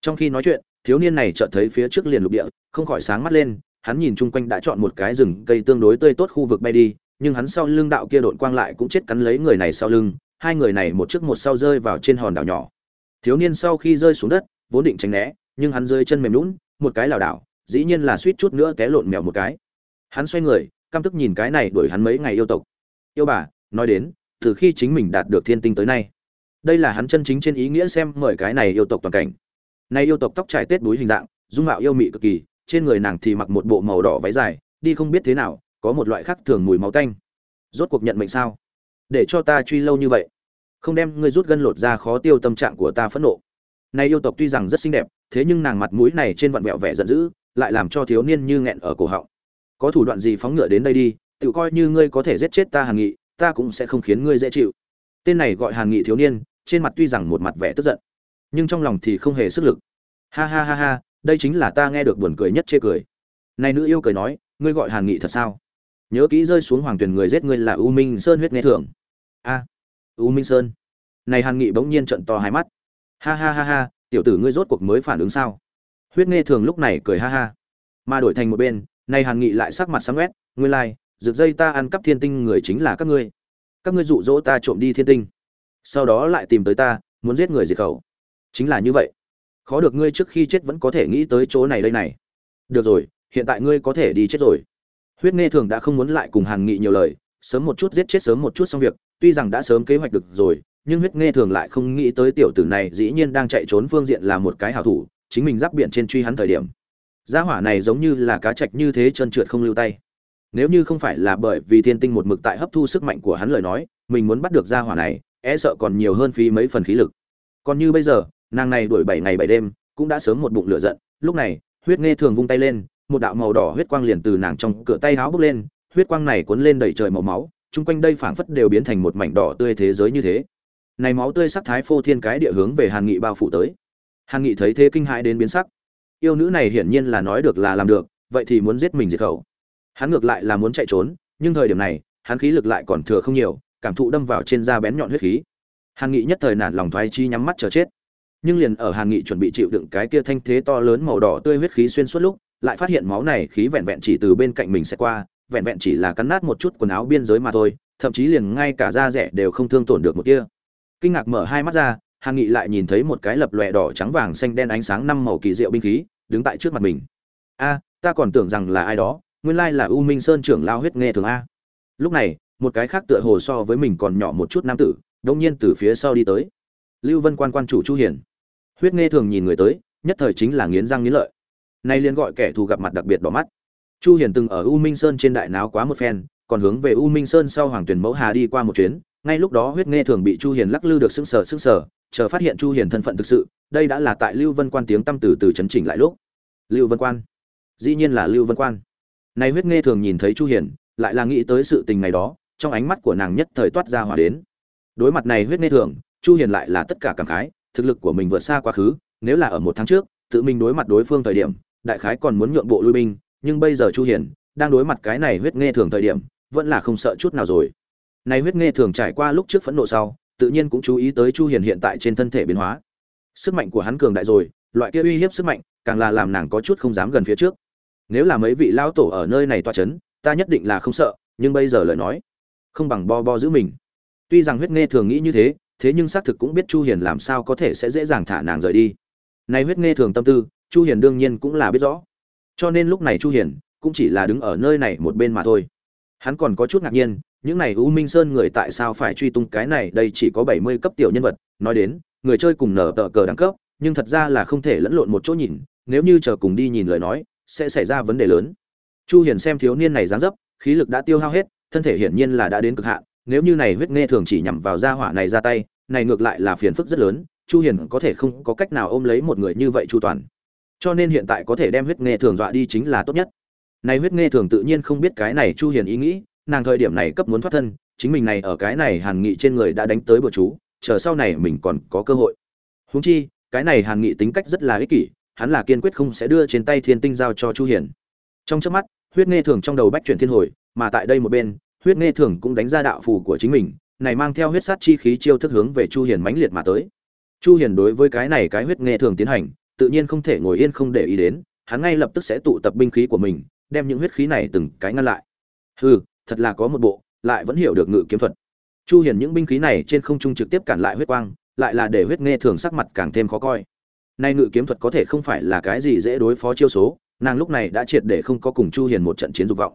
S1: Trong khi nói chuyện, thiếu niên này chợt thấy phía trước liền lục địa, không khỏi sáng mắt lên, hắn nhìn chung quanh đã chọn một cái rừng cây tương đối tươi tốt khu vực bay đi, nhưng hắn sau lưng đạo kia đột quang lại cũng chết cắn lấy người này sau lưng, hai người này một trước một sau rơi vào trên hòn đảo nhỏ. Thiếu niên sau khi rơi xuống đất, vốn định tránh né, nhưng hắn rơi chân mềm lún một cái lảo đảo, dĩ nhiên là suýt chút nữa té lộn mèo một cái. Hắn xoay người, căm tức nhìn cái này đuổi hắn mấy ngày yêu tộc. Yêu bà, nói đến từ khi chính mình đạt được thiên tinh tới nay. Đây là hắn chân chính trên ý nghĩa xem mời cái này yêu tộc toàn cảnh. Này yêu tộc tóc trải tết đuối hình dạng, dung mạo yêu mị cực kỳ, trên người nàng thì mặc một bộ màu đỏ váy dài, đi không biết thế nào, có một loại khác thường mùi máu tanh. Rốt cuộc nhận mệnh sao? Để cho ta truy lâu như vậy, không đem ngươi rút gân lột ra khó tiêu tâm trạng của ta phẫn nộ. Này yêu tộc tuy rằng rất xinh đẹp, thế nhưng nàng mặt mũi này trên vặn vẹo vẻ giận dữ, lại làm cho thiếu niên như nghẹn ở cổ họng. Có thủ đoạn gì phóng ngựa đến đây đi, tự coi như ngươi có thể giết chết ta hàng nghị ta cũng sẽ không khiến ngươi dễ chịu. Tên này gọi hàn nghị thiếu niên trên mặt tuy rằng một mặt vẻ tức giận nhưng trong lòng thì không hề sức lực. Ha ha ha ha đây chính là ta nghe được buồn cười nhất chê cười. Này nữ yêu cười nói ngươi gọi hàn nghị thật sao? Nhớ kỹ rơi xuống hoàng tuyển người giết ngươi là u minh sơn huyết nghe thường. a u minh sơn. Này hàn nghị bỗng nhiên trận to hai mắt. Ha ha ha ha tiểu tử ngươi rốt cuộc mới phản ứng sao? Huyết nghe thường lúc này cười ha ha. Mà đổi thành một bên này hàn nghị lại sắc mặt sáng quét nguyên lai like, rực dây ta ăn cắp thiên tinh người chính là các ngươi. Các ngươi dụ dỗ ta trộm đi thiên tinh. Sau đó lại tìm tới ta, muốn giết người diệt khẩu. Chính là như vậy. Khó được ngươi trước khi chết vẫn có thể nghĩ tới chỗ này đây này. Được rồi, hiện tại ngươi có thể đi chết rồi. Huyết nghe thường đã không muốn lại cùng hàn nghị nhiều lời, sớm một chút giết chết sớm một chút xong việc, tuy rằng đã sớm kế hoạch được rồi, nhưng huyết nghe thường lại không nghĩ tới tiểu tử này dĩ nhiên đang chạy trốn phương diện là một cái hảo thủ, chính mình giáp biển trên truy hắn thời điểm. Gia hỏa này giống như là cá trạch như thế trơn trượt không lưu tay nếu như không phải là bởi vì thiên tinh một mực tại hấp thu sức mạnh của hắn lời nói, mình muốn bắt được gia hỏa này e sợ còn nhiều hơn phí mấy phần khí lực. Còn như bây giờ, nàng này đuổi bảy ngày bảy đêm, cũng đã sớm một bụng lửa giận. Lúc này, huyết nghe thường vung tay lên, một đạo màu đỏ huyết quang liền từ nàng trong cửa tay háo bốc lên, huyết quang này cuốn lên đầy trời màu máu, chung quanh đây phảng phất đều biến thành một mảnh đỏ tươi thế giới như thế. Này máu tươi sắc thái phô thiên cái địa hướng về hàn nghị bao phủ tới. Hàn nghị thấy thế kinh hãi đến biến sắc. Yêu nữ này hiển nhiên là nói được là làm được, vậy thì muốn giết mình diệt khẩu hắn ngược lại là muốn chạy trốn, nhưng thời điểm này, hắn khí lực lại còn thừa không nhiều, cảm thụ đâm vào trên da bén nhọn huyết khí. Hàn nghị nhất thời nản lòng thoái chi nhắm mắt chờ chết. Nhưng liền ở hàn nghị chuẩn bị chịu đựng cái kia thanh thế to lớn màu đỏ tươi huyết khí xuyên suốt lúc, lại phát hiện máu này khí vẹn vẹn chỉ từ bên cạnh mình sẽ qua, vẹn vẹn chỉ là cắn nát một chút quần áo biên giới mà thôi, thậm chí liền ngay cả da rẻ đều không thương tổn được một kia kinh ngạc mở hai mắt ra, hàn nghị lại nhìn thấy một cái lập lòe đỏ trắng vàng xanh đen ánh sáng năm màu kỳ diệu binh khí, đứng tại trước mặt mình. A, ta còn tưởng rằng là ai đó nguyên lai là u minh sơn trưởng lao huyết nghe thường a. Lúc này, một cái khác tựa hồ so với mình còn nhỏ một chút nam tử, đông nhiên từ phía sau đi tới. Lưu vân quan quan chủ chu hiển. Huyết nghe thường nhìn người tới, nhất thời chính là nghiến răng nghiến lợi. Nay liền gọi kẻ thù gặp mặt đặc biệt đỏ mắt. Chu hiển từng ở u minh sơn trên đại náo quá một phen, còn hướng về u minh sơn sau hoàng tuyển mẫu hà đi qua một chuyến, ngay lúc đó huyết nghe thường bị chu Hiền lắc lư được sững sờ sững sờ, chờ phát hiện chu Hiền thân phận thực sự, đây đã là tại lưu vân quan tiếng tâm từ từ chấn chỉnh lại lúc. Lưu vân quan. Dĩ nhiên là lưu vân quan nay huyết nghe thường nhìn thấy chu hiền, lại là nghĩ tới sự tình ngày đó, trong ánh mắt của nàng nhất thời toát ra hỏa đến. Đối mặt này huyết nghe thường, chu hiền lại là tất cả cảm khái, thực lực của mình vượt xa quá khứ, nếu là ở một tháng trước, tự mình đối mặt đối phương thời điểm, đại khái còn muốn nhượng bộ lui binh, nhưng bây giờ chu hiền đang đối mặt cái này huyết nghe thường thời điểm, vẫn là không sợ chút nào rồi. Này huyết nghe thường trải qua lúc trước phẫn nộ sau, tự nhiên cũng chú ý tới chu hiền hiện tại trên thân thể biến hóa. Sức mạnh của hắn cường đại rồi, loại kia uy hiếp sức mạnh, càng là làm nàng có chút không dám gần phía trước nếu là mấy vị lão tổ ở nơi này toa chấn, ta nhất định là không sợ, nhưng bây giờ lời nói, không bằng bo bo giữ mình. Tuy rằng huyết nghe thường nghĩ như thế thế nhưng xác thực cũng biết chu hiền làm sao có thể sẽ dễ dàng thả nàng rời đi. Nay huyết nghe thường tâm tư, chu hiền đương nhiên cũng là biết rõ. Cho nên lúc này chu hiền cũng chỉ là đứng ở nơi này một bên mà thôi. Hắn còn có chút ngạc nhiên, những này u minh sơn người tại sao phải truy tung cái này, đây chỉ có 70 cấp tiểu nhân vật, nói đến, người chơi cùng nở tờ cờ đẳng cấp, nhưng thật ra là không thể lẫn lộn một chỗ nhìn, nếu như chờ cùng đi nhìn lời nói sẽ xảy ra vấn đề lớn. Chu hiền xem thiếu niên này dáng dấp, khí lực đã tiêu hao hết, thân thể hiển nhiên là đã đến cực hạn, nếu như này huyết nghe thường chỉ nhằm vào gia hỏa này ra tay, này ngược lại là phiền phức rất lớn, chu hiền có thể không có cách nào ôm lấy một người như vậy chu toàn. Cho nên hiện tại có thể đem huyết nghe thường dọa đi chính là tốt nhất. Này huyết nghe thường tự nhiên không biết cái này chu hiền ý nghĩ, nàng thời điểm này cấp muốn thoát thân, chính mình này ở cái này hàn nghị trên người đã đánh tới bữa chú, chờ sau này mình còn có cơ hội. Huống chi, cái này hàn nghị tính cách rất là ích kỷ hắn là kiên quyết không sẽ đưa trên tay thiên tinh giao cho chu hiền. Trong chớp mắt, huyết nghe thường trong đầu bách chuyển thiên hồi, mà tại đây một bên, huyết nghe thường cũng đánh ra đạo phù của chính mình, này mang theo huyết sát chi khí chiêu thức hướng về chu hiền mãnh liệt mà tới. Chu hiền đối với cái này cái huyết nghe thường tiến hành, tự nhiên không thể ngồi yên không để ý đến, hắn ngay lập tức sẽ tụ tập binh khí của mình, đem những huyết khí này từng cái ngăn lại. Hừ, thật là có một bộ, lại vẫn hiểu được ngự kiếm thuật. Chu hiền những binh khí này trên không trung trực tiếp cản lại huyết quang, lại là để huyết nghe thường sắc mặt càng thêm khó coi nay ngự kiếm thuật có thể không phải là cái gì dễ đối phó chiêu số, nàng lúc này đã triệt để không có cùng chu hiền một trận chiến dục vọng.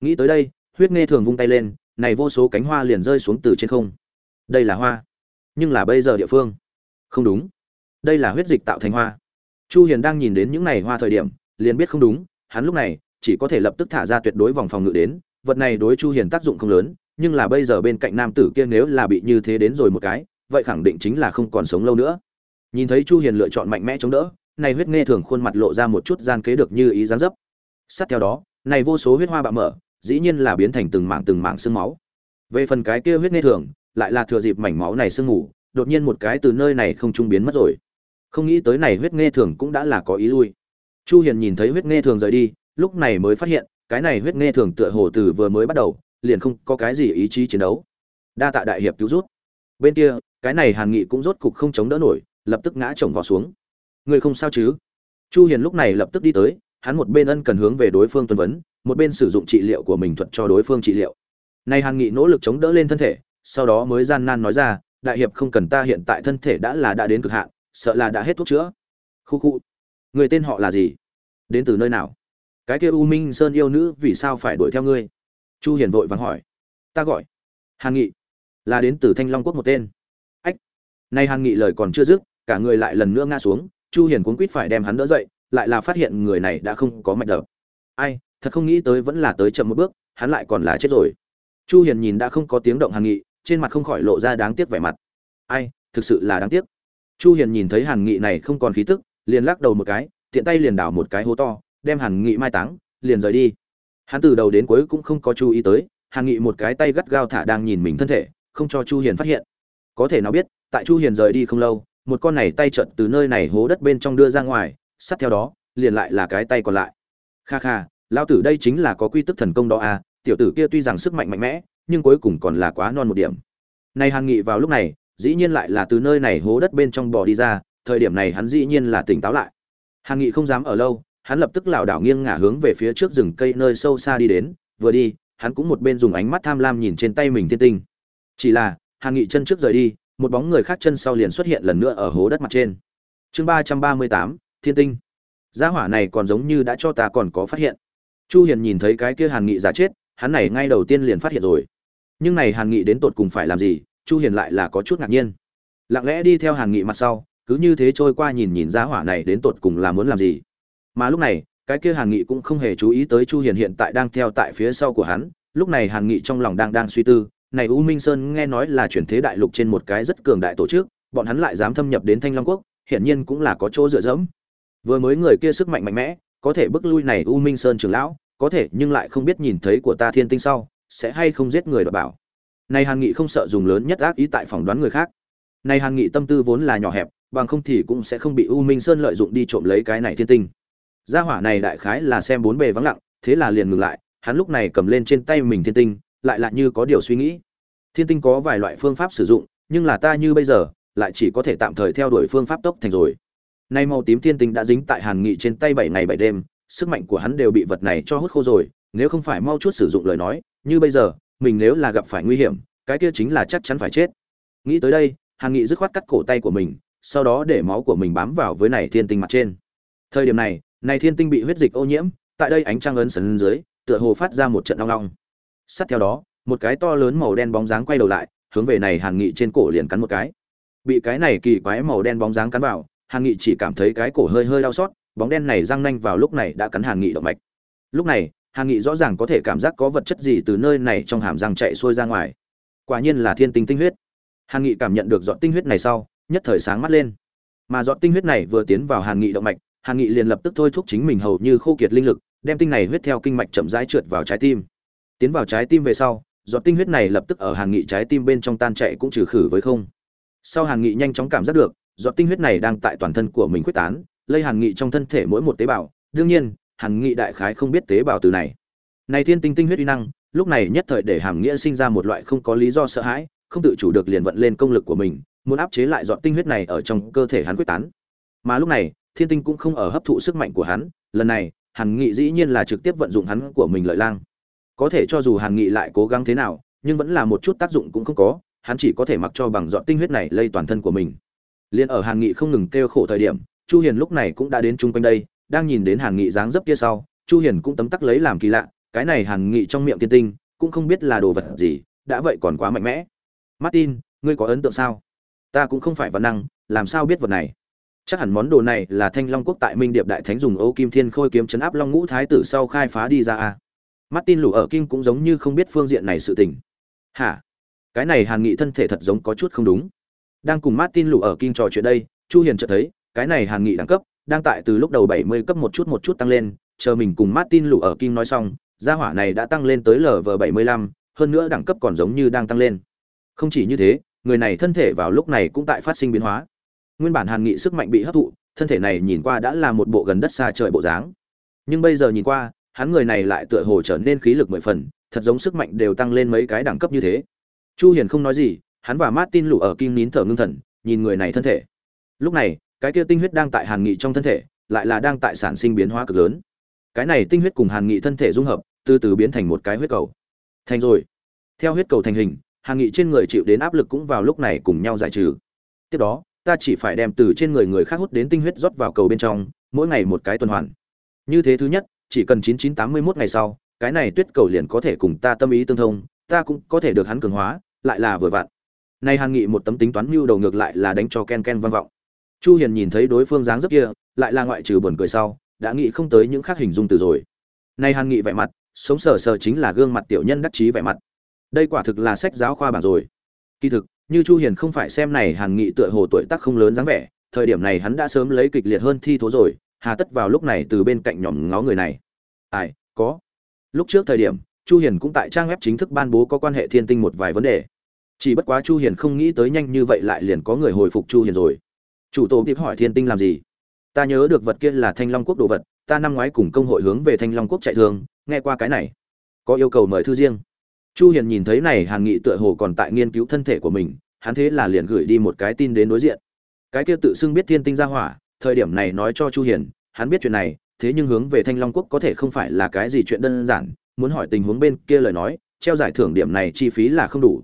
S1: Nghĩ tới đây, huyết nghe thường vung tay lên, này vô số cánh hoa liền rơi xuống từ trên không. Đây là hoa. Nhưng là bây giờ địa phương. Không đúng. Đây là huyết dịch tạo thành hoa. Chu hiền đang nhìn đến những này hoa thời điểm, liền biết không đúng, hắn lúc này chỉ có thể lập tức thả ra tuyệt đối vòng phòng ngự đến, vật này đối chu hiền tác dụng không lớn, nhưng là bây giờ bên cạnh nam tử kia nếu là bị như thế đến rồi một cái, vậy khẳng định chính là không còn sống lâu nữa nhìn thấy chu hiền lựa chọn mạnh mẽ chống đỡ, này huyết nghe thường khuôn mặt lộ ra một chút gian kế được như ý dáng dấp. Sát theo đó, này vô số huyết hoa bạo mở, dĩ nhiên là biến thành từng mảng từng mảng xương máu. Về phần cái kia huyết nghe thường, lại là thừa dịp mảnh máu này sương ngủ đột nhiên một cái từ nơi này không trung biến mất rồi. Không nghĩ tới này huyết nghe thường cũng đã là có ý lui. Chu hiền nhìn thấy huyết nghe thường rời đi, lúc này mới phát hiện, cái này huyết nghe thường tựa hồ từ vừa mới bắt đầu, liền không có cái gì ý chí chiến đấu. Đa tạ đại hiệp cứu rút bên kia, cái này hàn nghị cũng rốt cục không chống đỡ nổi lập tức ngã chồng vào xuống. Người không sao chứ? Chu hiền lúc này lập tức đi tới, hắn một bên ân cần hướng về đối phương tuân vấn, một bên sử dụng trị liệu của mình thuật cho đối phương trị liệu. Nay hàn nghị nỗ lực chống đỡ lên thân thể, sau đó mới gian nan nói ra, đại hiệp không cần ta hiện tại thân thể đã là đã đến cực hạn, sợ là đã hết thuốc chữa. Khu khu. Người tên họ là gì? Đến từ nơi nào? Cái kia u minh sơn yêu nữ vì sao phải đuổi theo ngươi? Chu hiền vội vàng hỏi. Ta gọi hàn nghị, là đến từ thanh long quốc một tên. Ách. Nay hàn nghị lời còn chưa dứt cả người lại lần nữa ngã xuống, chu hiền cuống quýt phải đem hắn đỡ dậy, lại là phát hiện người này đã không có mạch đập. Ai, thật không nghĩ tới vẫn là tới chậm một bước, hắn lại còn là chết rồi. Chu hiền nhìn đã không có tiếng động hàn nghị, trên mặt không khỏi lộ ra đáng tiếc vẻ mặt. Ai, thực sự là đáng tiếc. Chu hiền nhìn thấy hàn nghị này không còn khí tức, liền lắc đầu một cái, tiện tay liền đào một cái hố to, đem hàn nghị mai táng, liền rời đi. Hắn từ đầu đến cuối cũng không có chú ý tới, hàn nghị một cái tay gắt gao thả đang nhìn mình thân thể, không cho chu hiền phát hiện. Có thể nào biết, tại chu hiền rời đi không lâu một con này tay trợn từ nơi này hố đất bên trong đưa ra ngoài, sát theo đó, liền lại là cái tay còn lại. Kha kha, lão tử đây chính là có quy tức thần công đó à tiểu tử kia tuy rằng sức mạnh mạnh mẽ, nhưng cuối cùng còn là quá non một điểm. Này hàn nghị vào lúc này, dĩ nhiên lại là từ nơi này hố đất bên trong bò đi ra, thời điểm này hắn dĩ nhiên là tỉnh táo lại. Hàn nghị không dám ở lâu, hắn lập tức lảo đảo nghiêng ngả hướng về phía trước rừng cây nơi sâu xa đi đến, vừa đi, hắn cũng một bên dùng ánh mắt tham lam nhìn trên tay mình thiên tinh. Chỉ là, hàn nghị chân trước rời đi một bóng người khác chân sau liền xuất hiện lần nữa ở hố đất mặt trên. Chương ba trăm ba mươi tám, thiên tinh. Gia hỏa này còn giống như đã cho ta còn có phát hiện. Chu hiền nhìn thấy cái kia hàn nghị giả chết, hắn này ngay đầu tiên liền phát hiện rồi. Nhưng này hàn nghị đến tột cùng phải làm gì, chu hiền lại là có chút ngạc nhiên. Lặng lẽ đi theo hàn nghị mặt sau, cứ như thế trôi qua nhìn nhìn gia hỏa này đến tột cùng là muốn làm gì. Mà lúc này, cái kia hàn nghị cũng không hề chú ý tới chu hiền hiện tại đang theo tại phía sau của hắn, lúc này hàn nghị trong lòng đang đang suy tư này u minh sơn nghe nói là chuyển thế đại lục trên một cái rất cường đại tổ chức, bọn hắn lại dám thâm nhập đến thanh long quốc, hiển nhiên cũng là có chỗ dựa dẫm. Vừa mới người kia sức mạnh mạnh mẽ, có thể bức lui này u minh sơn trưởng lão, có thể nhưng lại không biết nhìn thấy của ta thiên tinh sau, sẽ hay không giết người đoạt bảo. Này hàn nghị không sợ dùng lớn nhất ác ý tại phỏng đoán người khác. Này hàn nghị tâm tư vốn là nhỏ hẹp, bằng không thì cũng sẽ không bị u minh sơn lợi dụng đi trộm lấy cái này thiên tinh. Gia hỏa này đại khái là xem bốn bề vắng lặng, thế là liền ngừng lại, hắn lúc này cầm lên trên tay mình thiên tinh, lại lại như có điều suy nghĩ thiên tinh có vài loại phương pháp sử dụng, nhưng là ta như bây giờ, lại chỉ có thể tạm thời theo đuổi phương pháp tốc thành rồi. Nay màu tím thiên tinh đã dính tại hàn nghị trên tay bảy ngày bảy đêm, sức mạnh của hắn đều bị vật này cho hút khô rồi, nếu không phải mau chút sử dụng lời nói, như bây giờ, mình nếu là gặp phải nguy hiểm, cái kia chính là chắc chắn phải chết. Nghĩ tới đây, hàn nghị dứt khoát cắt cổ tay của mình, sau đó để máu của mình bám vào với này thiên tinh mặt trên. Thời điểm này này thiên tinh bị huyết dịch ô nhiễm, tại đây ánh trăng ấn sấn dưới, tựa hồ phát ra một trận long long. Sát theo đó một cái to lớn màu đen bóng dáng quay đầu lại, hướng về này hàn nghị trên cổ liền cắn một cái. Bị cái này kỳ quái màu đen bóng dáng cắn vào, hàn nghị chỉ cảm thấy cái cổ hơi hơi đau xót, bóng đen này răng nanh vào lúc này đã cắn hàn nghị động mạch. Lúc này, hàn nghị rõ ràng có thể cảm giác có vật chất gì từ nơi này trong hàm răng chạy xuôi ra ngoài. Quả nhiên là thiên tinh tinh huyết. Hàn nghị cảm nhận được dọn tinh huyết này sau, nhất thời sáng mắt lên. Mà dọn tinh huyết này vừa tiến vào hàn nghị động mạch, hàn nghị liền lập tức thôi thúc chính mình hầu như khô kiệt linh lực, đem tinh này huyết theo kinh mạch chậm rãi trượt vào trái tim. Tiến vào trái tim về sau giọt tinh huyết này lập tức ở hàn nghị trái tim bên trong tan chạy cũng trừ khử với không. Sau hàn nghị nhanh chóng cảm giác được, giọt tinh huyết này đang tại toàn thân của mình quyết tán, lây hàn nghị trong thân thể mỗi một tế bào. Đương nhiên hàn nghị đại khái không biết tế bào từ này. Này thiên tinh tinh huyết uy năng, lúc này nhất thời để hàm nghĩa sinh ra một loại không có lý do sợ hãi, không tự chủ được liền vận lên công lực của mình, muốn áp chế lại giọt tinh huyết này ở trong cơ thể hắn quyết tán. Mà lúc này, thiên tinh cũng không ở hấp thụ sức mạnh của hắn, lần này hàn nghị dĩ nhiên là trực tiếp vận dụng hắn của mình lợi lang có thể cho dù hàn nghị lại cố gắng thế nào, nhưng vẫn là một chút tác dụng cũng không có, hắn chỉ có thể mặc cho bằng dọn tinh huyết này lây toàn thân của mình. Liền ở hàn nghị không ngừng kêu khổ thời điểm, chu hiền lúc này cũng đã đến chung quanh đây, đang nhìn đến hàn nghị dáng dấp kia sau, chu hiền cũng tấm tắc lấy làm kỳ lạ, cái này hàn nghị trong miệng tiên tinh, cũng không biết là đồ vật gì, đã vậy còn quá mạnh mẽ. Martin, ngươi có ấn tượng sao? Ta cũng không phải văn năng, làm sao biết vật này? Chắc hẳn món đồ này là thanh long quốc tại minh điệp đại thánh dùng ô kim thiên khôi kiếm chấn áp long ngũ thái tử sau khai phá đi ra a martin lù ở Kim cũng giống như không biết phương diện này sự tình. Hả? Cái này hàn nghị thân thể thật giống có chút không đúng. Đang cùng martin lù ở Kim trò chuyện đây, chu hiền chợt thấy, cái này hàn nghị đẳng cấp, đang tại từ lúc đầu 70 cấp một chút một chút tăng lên, chờ mình cùng martin lù ở Kim nói xong, gia hỏa này đã tăng lên tới lv 75 hơn nữa đẳng cấp còn giống như đang tăng lên. Không chỉ như thế, người này thân thể vào lúc này cũng tại phát sinh biến hóa. Nguyên bản hàn nghị sức mạnh bị hấp thụ, thân thể này nhìn qua đã là một bộ gần đất xa trời bộ dáng. Nhưng bây giờ nhìn qua hắn người này lại tựa hồ trở nên khí lực mười phần, thật giống sức mạnh đều tăng lên mấy cái đẳng cấp như thế. Chu hiền không nói gì, hắn và martin lù ở kim nín thở ngưng thần, nhìn người này thân thể. Lúc này, cái kia tinh huyết đang tại hàn nghị trong thân thể, lại là đang tại sản sinh biến hóa cực lớn. Cái này tinh huyết cùng hàn nghị thân thể dung hợp, từ từ biến thành một cái huyết cầu. Thành rồi. Theo huyết cầu thành hình, hàn nghị trên người chịu đến áp lực cũng vào lúc này cùng nhau giải trừ. Tiếp đó, ta chỉ phải đem từ trên người người khác hút đến tinh huyết rót vào cầu bên trong, mỗi ngày một cái tuần hoàn. Như thế thứ nhất chỉ cần chín chín tám mươi mốt ngày sau, cái này tuyết cầu liền có thể cùng ta tâm ý tương thông, ta cũng có thể được hắn cường hóa, lại là vừa vặn. Nay hàn nghị một tấm tính toán mưu đầu ngược lại là đánh cho ken ken vang vọng. Chu hiền nhìn thấy đối phương dáng dấp kia, lại là ngoại trừ buồn cười sau, đã nghĩ không tới những khác hình dung từ rồi. Nay hàn nghị vẻ mặt, sống sờ sờ chính là gương mặt tiểu nhân đắc chí vẻ mặt. Đây quả thực là sách giáo khoa bảng rồi. Kỳ thực, như chu hiền không phải xem này hàn nghị tựa hồ tuổi tác không lớn dáng vẻ, thời điểm này hắn đã sớm lấy kịch liệt hơn thi thố rồi, hà tất vào lúc này từ bên cạnh nhòm ngó người này ai, có. Lúc trước thời điểm, chu hiền cũng tại trang web chính thức ban bố có quan hệ thiên tinh một vài vấn đề. Chỉ bất quá chu hiền không nghĩ tới nhanh như vậy lại liền có người hồi phục chu hiền rồi. Chủ tổ tiếp hỏi thiên tinh làm gì? Ta nhớ được vật kia là thanh long quốc đồ vật, ta năm ngoái cùng công hội hướng về thanh long quốc chạy thường. nghe qua cái này. Có yêu cầu mời thư riêng. Chu hiền nhìn thấy này, hàn nghị tựa hồ còn tại nghiên cứu thân thể của mình, hắn thế là liền gửi đi một cái tin đến đối diện. Cái kia tự xưng biết thiên tinh ra hỏa, thời điểm này nói cho chu hiền, hắn biết chuyện này thế nhưng hướng về thanh long quốc có thể không phải là cái gì chuyện đơn giản, muốn hỏi tình huống bên kia lời nói, treo giải thưởng điểm này chi phí là không đủ.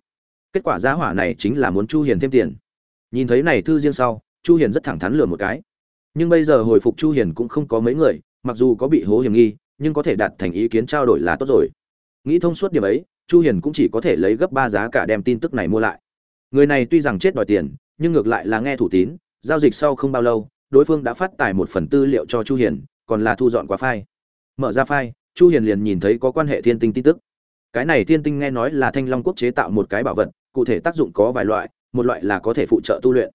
S1: Kết quả giá hỏa này chính là muốn chu hiền thêm tiền. Nhìn thấy này thư riêng sau, chu hiền rất thẳng thắn lừa một cái. Nhưng bây giờ hồi phục chu hiền cũng không có mấy người, mặc dù có bị hố hiểm nghi, nhưng có thể đạt thành ý kiến trao đổi là tốt rồi. Nghĩ thông suốt điểm ấy, chu hiền cũng chỉ có thể lấy gấp ba giá cả đem tin tức này mua lại. Người này tuy rằng chết đòi tiền, nhưng ngược lại là nghe thủ tín, giao dịch sau không bao lâu, đối phương đã phát tài một phần tư liệu cho chu hiền còn là thu dọn quá file mở ra file chu hiền liền nhìn thấy có quan hệ thiên tinh tin tức. Cái này thiên tinh nghe nói là thanh long quốc chế tạo một cái bảo vật, cụ thể tác dụng có vài loại, một loại là có thể phụ trợ tu luyện.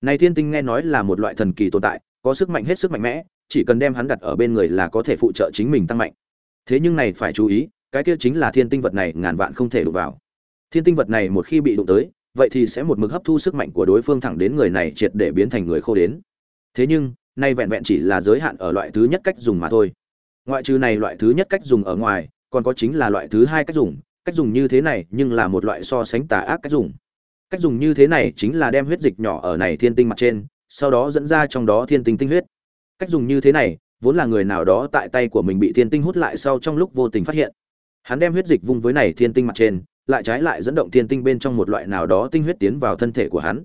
S1: Này thiên tinh nghe nói là một loại thần kỳ tồn tại, có sức mạnh hết sức mạnh mẽ, chỉ cần đem hắn đặt ở bên người là có thể phụ trợ chính mình tăng mạnh. Thế nhưng này phải chú ý, cái kia chính là thiên tinh vật này ngàn vạn không thể đụng vào. Thiên tinh vật này một khi bị đụng tới, vậy thì sẽ một mực hấp thu sức mạnh của đối phương thẳng đến người này triệt để biến thành người khô đến. Thế nhưng nay vẹn vẹn chỉ là giới hạn ở loại thứ nhất cách dùng mà thôi. Ngoại trừ này loại thứ nhất cách dùng ở ngoài, còn có chính là loại thứ hai cách dùng. Cách dùng như thế này nhưng là một loại so sánh tà ác cách dùng. Cách dùng như thế này chính là đem huyết dịch nhỏ ở này thiên tinh mặt trên, sau đó dẫn ra trong đó thiên tinh tinh huyết. Cách dùng như thế này, vốn là người nào đó tại tay của mình bị thiên tinh hút lại sau trong lúc vô tình phát hiện. Hắn đem huyết dịch vung với này thiên tinh mặt trên, lại trái lại dẫn động thiên tinh bên trong một loại nào đó tinh huyết tiến vào thân thể của hắn.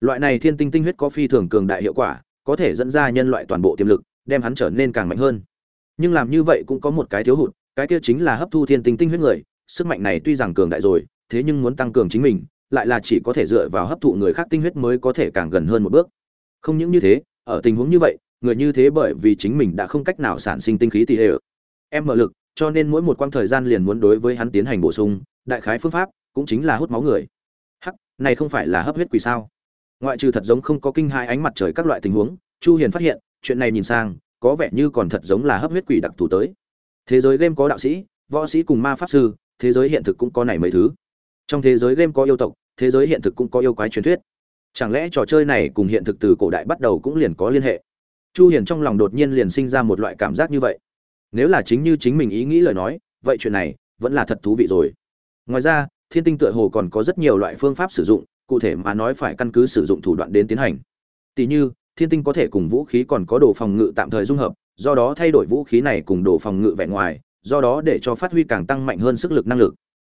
S1: Loại này thiên tinh tinh huyết có phi thường cường đại hiệu quả có thể dẫn ra nhân loại toàn bộ tiềm lực, đem hắn trở nên càng mạnh hơn. Nhưng làm như vậy cũng có một cái thiếu hụt, cái kia chính là hấp thu thiên tinh tinh huyết người, sức mạnh này tuy rằng cường đại rồi, thế nhưng muốn tăng cường chính mình, lại là chỉ có thể dựa vào hấp thụ người khác tinh huyết mới có thể càng gần hơn một bước. Không những như thế, ở tình huống như vậy, người như thế bởi vì chính mình đã không cách nào sản sinh tinh khí tỷ lệ. Em mở lực, cho nên mỗi một quãng thời gian liền muốn đối với hắn tiến hành bổ sung, đại khái phương pháp cũng chính là hút máu người. Hắc, này không phải là hấp huyết quỷ sao? Ngoại trừ thật giống không có kinh hai ánh mặt trời các loại tình huống, chu hiền phát hiện, chuyện này nhìn sang, có vẻ như còn thật giống là hấp huyết quỷ đặc thù tới. Thế giới game có đạo sĩ, võ sĩ cùng ma pháp sư, thế giới hiện thực cũng có này mấy thứ. Trong thế giới game có yêu tộc, thế giới hiện thực cũng có yêu quái truyền thuyết. Chẳng lẽ trò chơi này cùng hiện thực từ cổ đại bắt đầu cũng liền có liên hệ? Chu hiền trong lòng đột nhiên liền sinh ra một loại cảm giác như vậy. Nếu là chính như chính mình ý nghĩ lời nói, vậy chuyện này vẫn là thật thú vị rồi. Ngoài ra, thiên tinh tựa hồ còn có rất nhiều loại phương pháp sử dụng cụ thể mà nói phải căn cứ sử dụng thủ đoạn đến tiến hành. Tỷ như, thiên tinh có thể cùng vũ khí còn có đồ phòng ngự tạm thời dung hợp, do đó thay đổi vũ khí này cùng đồ phòng ngự vẻ ngoài, do đó để cho phát huy càng tăng mạnh hơn sức lực năng lực.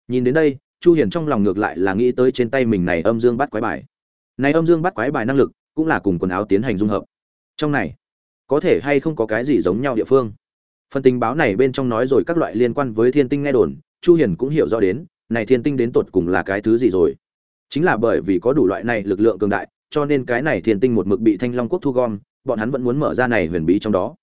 S1: Nhìn đến đây, chu hiền trong lòng ngược lại là nghĩ tới trên tay mình này âm dương bắt quái bài. Này âm dương bắt quái bài năng lực cũng là cùng quần áo tiến hành dung hợp. Trong này, có thể hay không có cái gì giống nhau địa phương? Phần tình báo này bên trong nói rồi các loại liên quan với thiên tinh nghe đồn, chu hiền cũng hiểu rõ đến, này thiên tinh đến tột cùng là cái thứ gì rồi? Chính là bởi vì có đủ loại này lực lượng cường đại, cho nên cái này thiên tinh một mực bị thanh long quốc thu gom, bọn hắn vẫn muốn mở ra này huyền bí trong đó.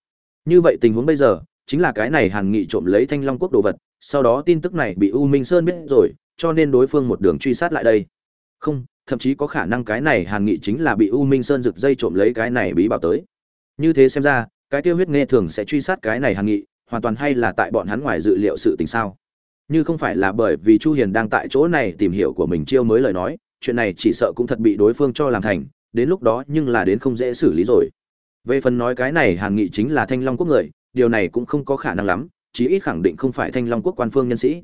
S1: Như vậy tình huống bây giờ, chính là cái này hàn nghị trộm lấy thanh long quốc đồ vật, sau đó tin tức này bị u minh sơn biết rồi, cho nên đối phương một đường truy sát lại đây. Không, thậm chí có khả năng cái này hàn nghị chính là bị u minh sơn rực dây trộm lấy cái này bí bảo tới. Như thế xem ra, cái tiêu huyết nghe thường sẽ truy sát cái này hàn nghị, hoàn toàn hay là tại bọn hắn ngoài dự liệu sự tình sao? Như không phải là bởi vì chu hiền đang tại chỗ này tìm hiểu của mình chiêu mới lời nói, chuyện này chỉ sợ cũng thật bị đối phương cho làm thành, đến lúc đó nhưng là đến không dễ xử lý rồi. Về phần nói cái này hàn nghị chính là thanh long quốc người, điều này cũng không có khả năng lắm, chí ít khẳng định không phải thanh long quốc quan phương nhân sĩ.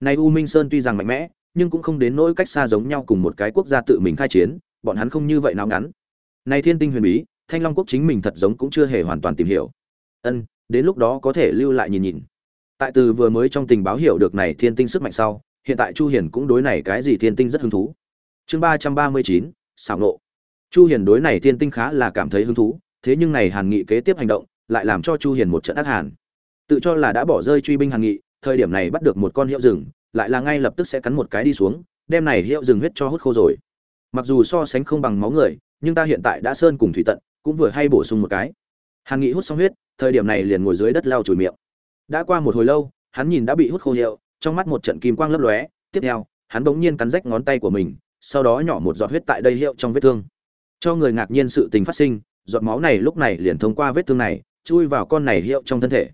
S1: Nay u minh sơn tuy rằng mạnh mẽ, nhưng cũng không đến nỗi cách xa giống nhau cùng một cái quốc gia tự mình khai chiến, bọn hắn không như vậy nào ngắn. Nay thiên tinh huyền bí, thanh long quốc chính mình thật giống cũng chưa hề hoàn toàn tìm hiểu. Ân, đến lúc đó có thể lưu lại nhìn nhìn tại từ vừa mới trong tình báo hiểu được này thiên tinh sức mạnh sau, hiện tại chu hiền cũng đối này cái gì thiên tinh rất hứng thú. Chương ba trăm ba mươi chín, xảo nộ. Chu hiền đối này thiên tinh khá là cảm thấy hứng thú, thế nhưng này hàn nghị kế tiếp hành động lại làm cho chu hiền một trận ác hàn. Tự cho là đã bỏ rơi truy binh hàn nghị, thời điểm này bắt được một con hiệu rừng, lại là ngay lập tức sẽ cắn một cái đi xuống, đem này hiệu rừng huyết cho hút khô rồi. Mặc dù so sánh không bằng máu người, nhưng ta hiện tại đã sơn cùng thủy tận, cũng vừa hay bổ sung một cái. Hàn nghị hút xong huyết, thời điểm này liền ngồi dưới đất lau chùi miệng đã qua một hồi lâu, hắn nhìn đã bị hút khô hiệu trong mắt một trận kim quang lấp lóe. Tiếp theo, hắn bỗng nhiên cắn rách ngón tay của mình, sau đó nhỏ một giọt huyết tại đây hiệu trong vết thương. Cho người ngạc nhiên sự tình phát sinh, giọt máu này lúc này liền thông qua vết thương này, chui vào con này hiệu trong thân thể.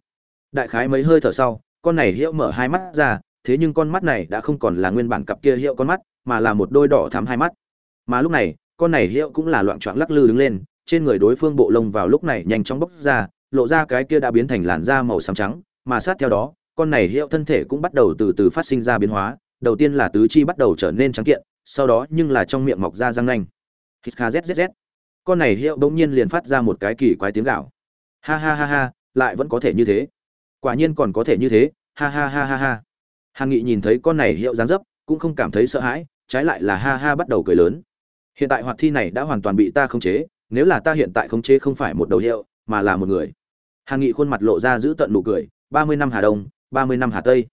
S1: Đại khái mấy hơi thở sau, con này hiệu mở hai mắt ra, thế nhưng con mắt này đã không còn là nguyên bản cặp kia hiệu con mắt, mà là một đôi đỏ thắm hai mắt. Mà lúc này, con này hiệu cũng là loạn choạng lắc lư đứng lên, trên người đối phương bộ lông vào lúc này nhanh chóng bốc ra, lộ ra cái kia đã biến thành làn da màu xám trắng mà sát theo đó, con này hiệu thân thể cũng bắt đầu từ từ phát sinh ra biến hóa, đầu tiên là tứ chi bắt đầu trở nên trắng kiện, sau đó nhưng là trong miệng mọc ra răng nanh. Hít kha zzz con này hiệu bỗng nhiên liền phát ra một cái kỳ quái tiếng gạo ha ha ha ha, lại vẫn có thể như thế. Quả nhiên còn có thể như thế, ha ha ha ha ha. Hàn nghị nhìn thấy con này hiệu dáng dấp, cũng không cảm thấy sợ hãi, trái lại là ha ha bắt đầu cười lớn. Hiện tại hoạt thi này đã hoàn toàn bị ta khống chế, nếu là ta hiện tại khống chế không phải một đầu hiệu, mà là một người. Hàn nghị khuôn mặt lộ ra giữ tận nụ cười ba mươi năm hà đông, ba mươi năm hà tây.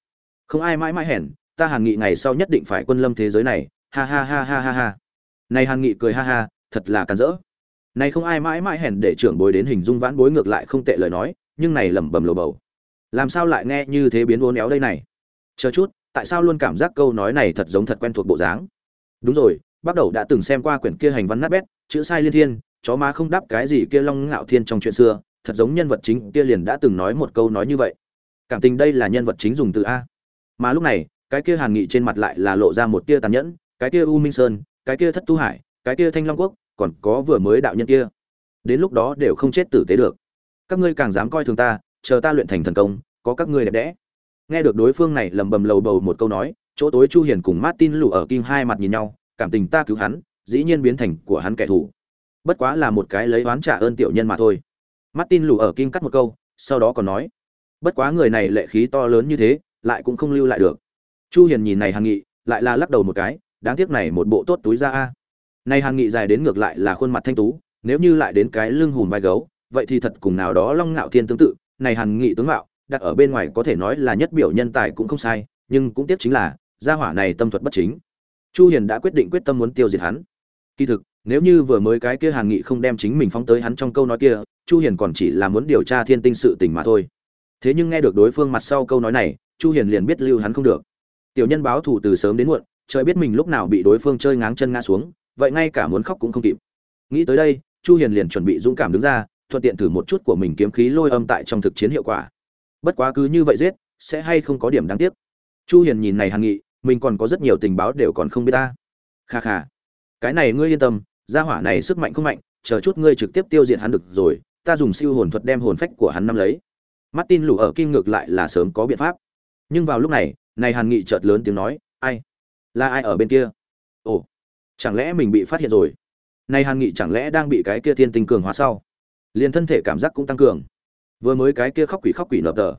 S1: Không ai mãi mãi hèn, ta hàn nghị ngày sau nhất định phải quân lâm thế giới này. Ha ha ha ha ha ha. Này hàn nghị cười ha ha, thật là càn rỡ. Này không ai mãi mãi hèn để trưởng bối đến hình dung vãn bối ngược lại không tệ lời nói, nhưng này lẩm bẩm lồ bầu. Làm sao lại nghe như thế biến uốn éo đây này? Chờ chút, tại sao luôn cảm giác câu nói này thật giống thật quen thuộc bộ dáng? Đúng rồi bắt đầu đã từng xem qua quyển kia hành văn nát bét, chữ sai liên thiên, chó má không đáp cái gì kia long ngạo thiên trong chuyện xưa, thật giống nhân vật chính kia liền đã từng nói một câu nói như vậy cảm tình đây là nhân vật chính dùng từ a. Mà lúc này, cái kia hàn nghị trên mặt lại là lộ ra một tia tàn nhẫn, cái kia u minh sơn, cái kia thất tu hải, cái kia thanh long quốc, còn có vừa mới đạo nhân kia. Đến lúc đó đều không chết tử tế được. Các ngươi càng dám coi thường ta, chờ ta luyện thành thần công, có các ngươi đẹp đẽ. Nghe được đối phương này lầm bầm lầu bầu một câu nói, chỗ tối chu hiền cùng martin lù ở kim hai mặt nhìn nhau, cảm tình ta cứu hắn, dĩ nhiên biến thành của hắn kẻ thù. Bất quá là một cái lấy oán trả ơn tiểu nhân mà thôi. Martin lù ở kim cắt một câu, sau đó còn nói bất quá người này lệ khí to lớn như thế, lại cũng không lưu lại được. Chu hiền nhìn này hàn nghị, lại là lắc đầu một cái, đáng tiếc này một bộ tốt túi ra a. Này hàn nghị dài đến ngược lại là khuôn mặt thanh tú, nếu như lại đến cái lưng hùm vai gấu, vậy thì thật cùng nào đó long ngạo thiên tương tự, này hàn nghị tướng mạo, đặt ở bên ngoài có thể nói là nhất biểu nhân tài cũng không sai, nhưng cũng tiếc chính là, gia hỏa này tâm thuật bất chính. Chu hiền đã quyết định quyết tâm muốn tiêu diệt hắn. Kỳ thực, nếu như vừa mới cái kia hàn nghị không đem chính mình phóng tới hắn trong câu nói kia, chu hiền còn chỉ là muốn điều tra thiên tinh sự tình mà thôi thế nhưng nghe được đối phương mặt sau câu nói này, chu hiền liền biết lưu hắn không được. Tiểu nhân báo thủ từ sớm đến muộn, trời biết mình lúc nào bị đối phương chơi ngáng chân ngã xuống, vậy ngay cả muốn khóc cũng không kịp. Nghĩ tới đây, chu hiền liền chuẩn bị dũng cảm đứng ra, thuận tiện thử một chút của mình kiếm khí lôi âm tại trong thực chiến hiệu quả. Bất quá cứ như vậy giết, sẽ hay không có điểm đáng tiếc. Chu hiền nhìn này hằng nghị, mình còn có rất nhiều tình báo đều còn không biết ta. Kha kha. Cái này ngươi yên tâm, gia hỏa này sức mạnh không mạnh, chờ chút ngươi trực tiếp tiêu diệt hắn được rồi, ta dùng siêu hồn thuật đem hồn phách của hắn nắm lấy martin lù ở kim ngược lại là sớm có biện pháp. Nhưng vào lúc này này hàn nghị chợt lớn tiếng nói, ai? Là ai ở bên kia? Ồ, chẳng lẽ mình bị phát hiện rồi? Này hàn nghị chẳng lẽ đang bị cái kia thiên tinh cường hóa sau? Liền thân thể cảm giác cũng tăng cường. Vừa mới cái kia khóc quỷ khóc quỷ nợp tờ.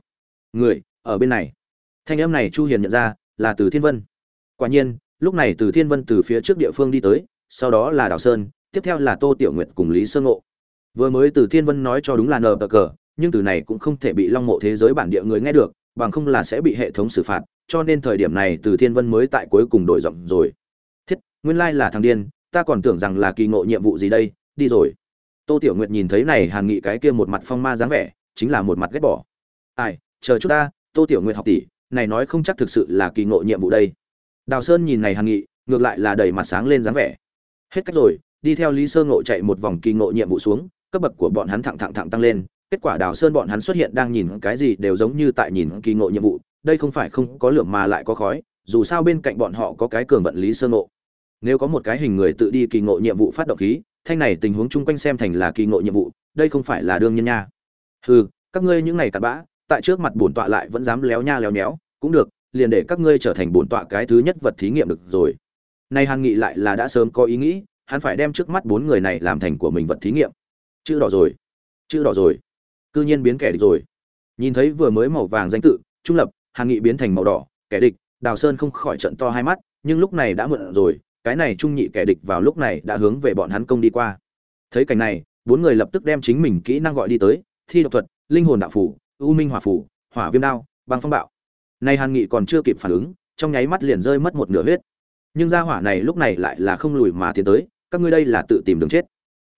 S1: Người, ở bên này. Thanh âm này chu hiền nhận ra là từ thiên vân. Quả nhiên, lúc này từ thiên vân từ phía trước địa phương đi tới, sau đó là đào sơn, tiếp theo là tô tiểu nguyệt cùng lý Sơ ngộ. Vừa mới từ thiên vân nói cho đúng là nờ cờ nhưng từ này cũng không thể bị long mộ thế giới bản địa người nghe được, bằng không là sẽ bị hệ thống xử phạt, cho nên thời điểm này từ thiên vân mới tại cuối cùng đổi giọng rồi. Thiết, nguyên lai là thằng điên, ta còn tưởng rằng là kỳ ngộ nhiệm vụ gì đây, đi rồi. Tô tiểu nguyệt nhìn thấy này hàn nghị cái kia một mặt phong ma dáng vẻ, chính là một mặt ghét bỏ. Ai, chờ chút ta, tô tiểu nguyệt học tỷ, này nói không chắc thực sự là kỳ ngộ nhiệm vụ đây. Đào sơn nhìn này hàn nghị, ngược lại là đầy mặt sáng lên dáng vẻ. Hết cách rồi, đi theo lý sơ ngộ chạy một vòng kỳ ngộ nhiệm vụ xuống, cấp bậc của bọn hắn thẳng thẳng thẳng tăng lên kết quả đào sơn bọn hắn xuất hiện đang nhìn cái gì đều giống như tại nhìn kỳ ngộ nhiệm vụ, đây không phải không có lượm mà lại có khói, dù sao bên cạnh bọn họ có cái cường vận lý sơ ngộ. Nếu có một cái hình người tự đi kỳ ngộ nhiệm vụ phát động khí, thanh này tình huống chung quanh xem thành là kỳ ngộ nhiệm vụ, đây không phải là đương nhiên nha. Hừ, các ngươi những này cặn bã, tại trước mặt bổn tọa lại vẫn dám léo nha léo nhéo, cũng được, liền để các ngươi trở thành bổn tọa cái thứ nhất vật thí nghiệm được rồi. Nay hàn nghị lại là đã sớm có ý nghĩ, hắn phải đem trước mắt bốn người này làm thành của mình vật thí nghiệm. Chữ đỏ rồi, chữ đỏ rồi cư nhiên biến kẻ địch rồi. Nhìn thấy vừa mới màu vàng danh tự, trung lập, hàn nghị biến thành màu đỏ, kẻ địch, đào sơn không khỏi trận to hai mắt, nhưng lúc này đã mượn rồi, cái này trung nhị kẻ địch vào lúc này đã hướng về bọn hắn công đi qua. Thấy cảnh này, bốn người lập tức đem chính mình kỹ năng gọi đi tới, thi độc thuật, linh hồn đạo phủ u minh hỏa phủ, hỏa viêm đao, băng phong bạo. Nay hàn nghị còn chưa kịp phản ứng, trong nháy mắt liền rơi mất một nửa huyết. Nhưng gia hỏa này lúc này lại là không lùi mà tiến tới, các ngươi đây là tự tìm đường chết.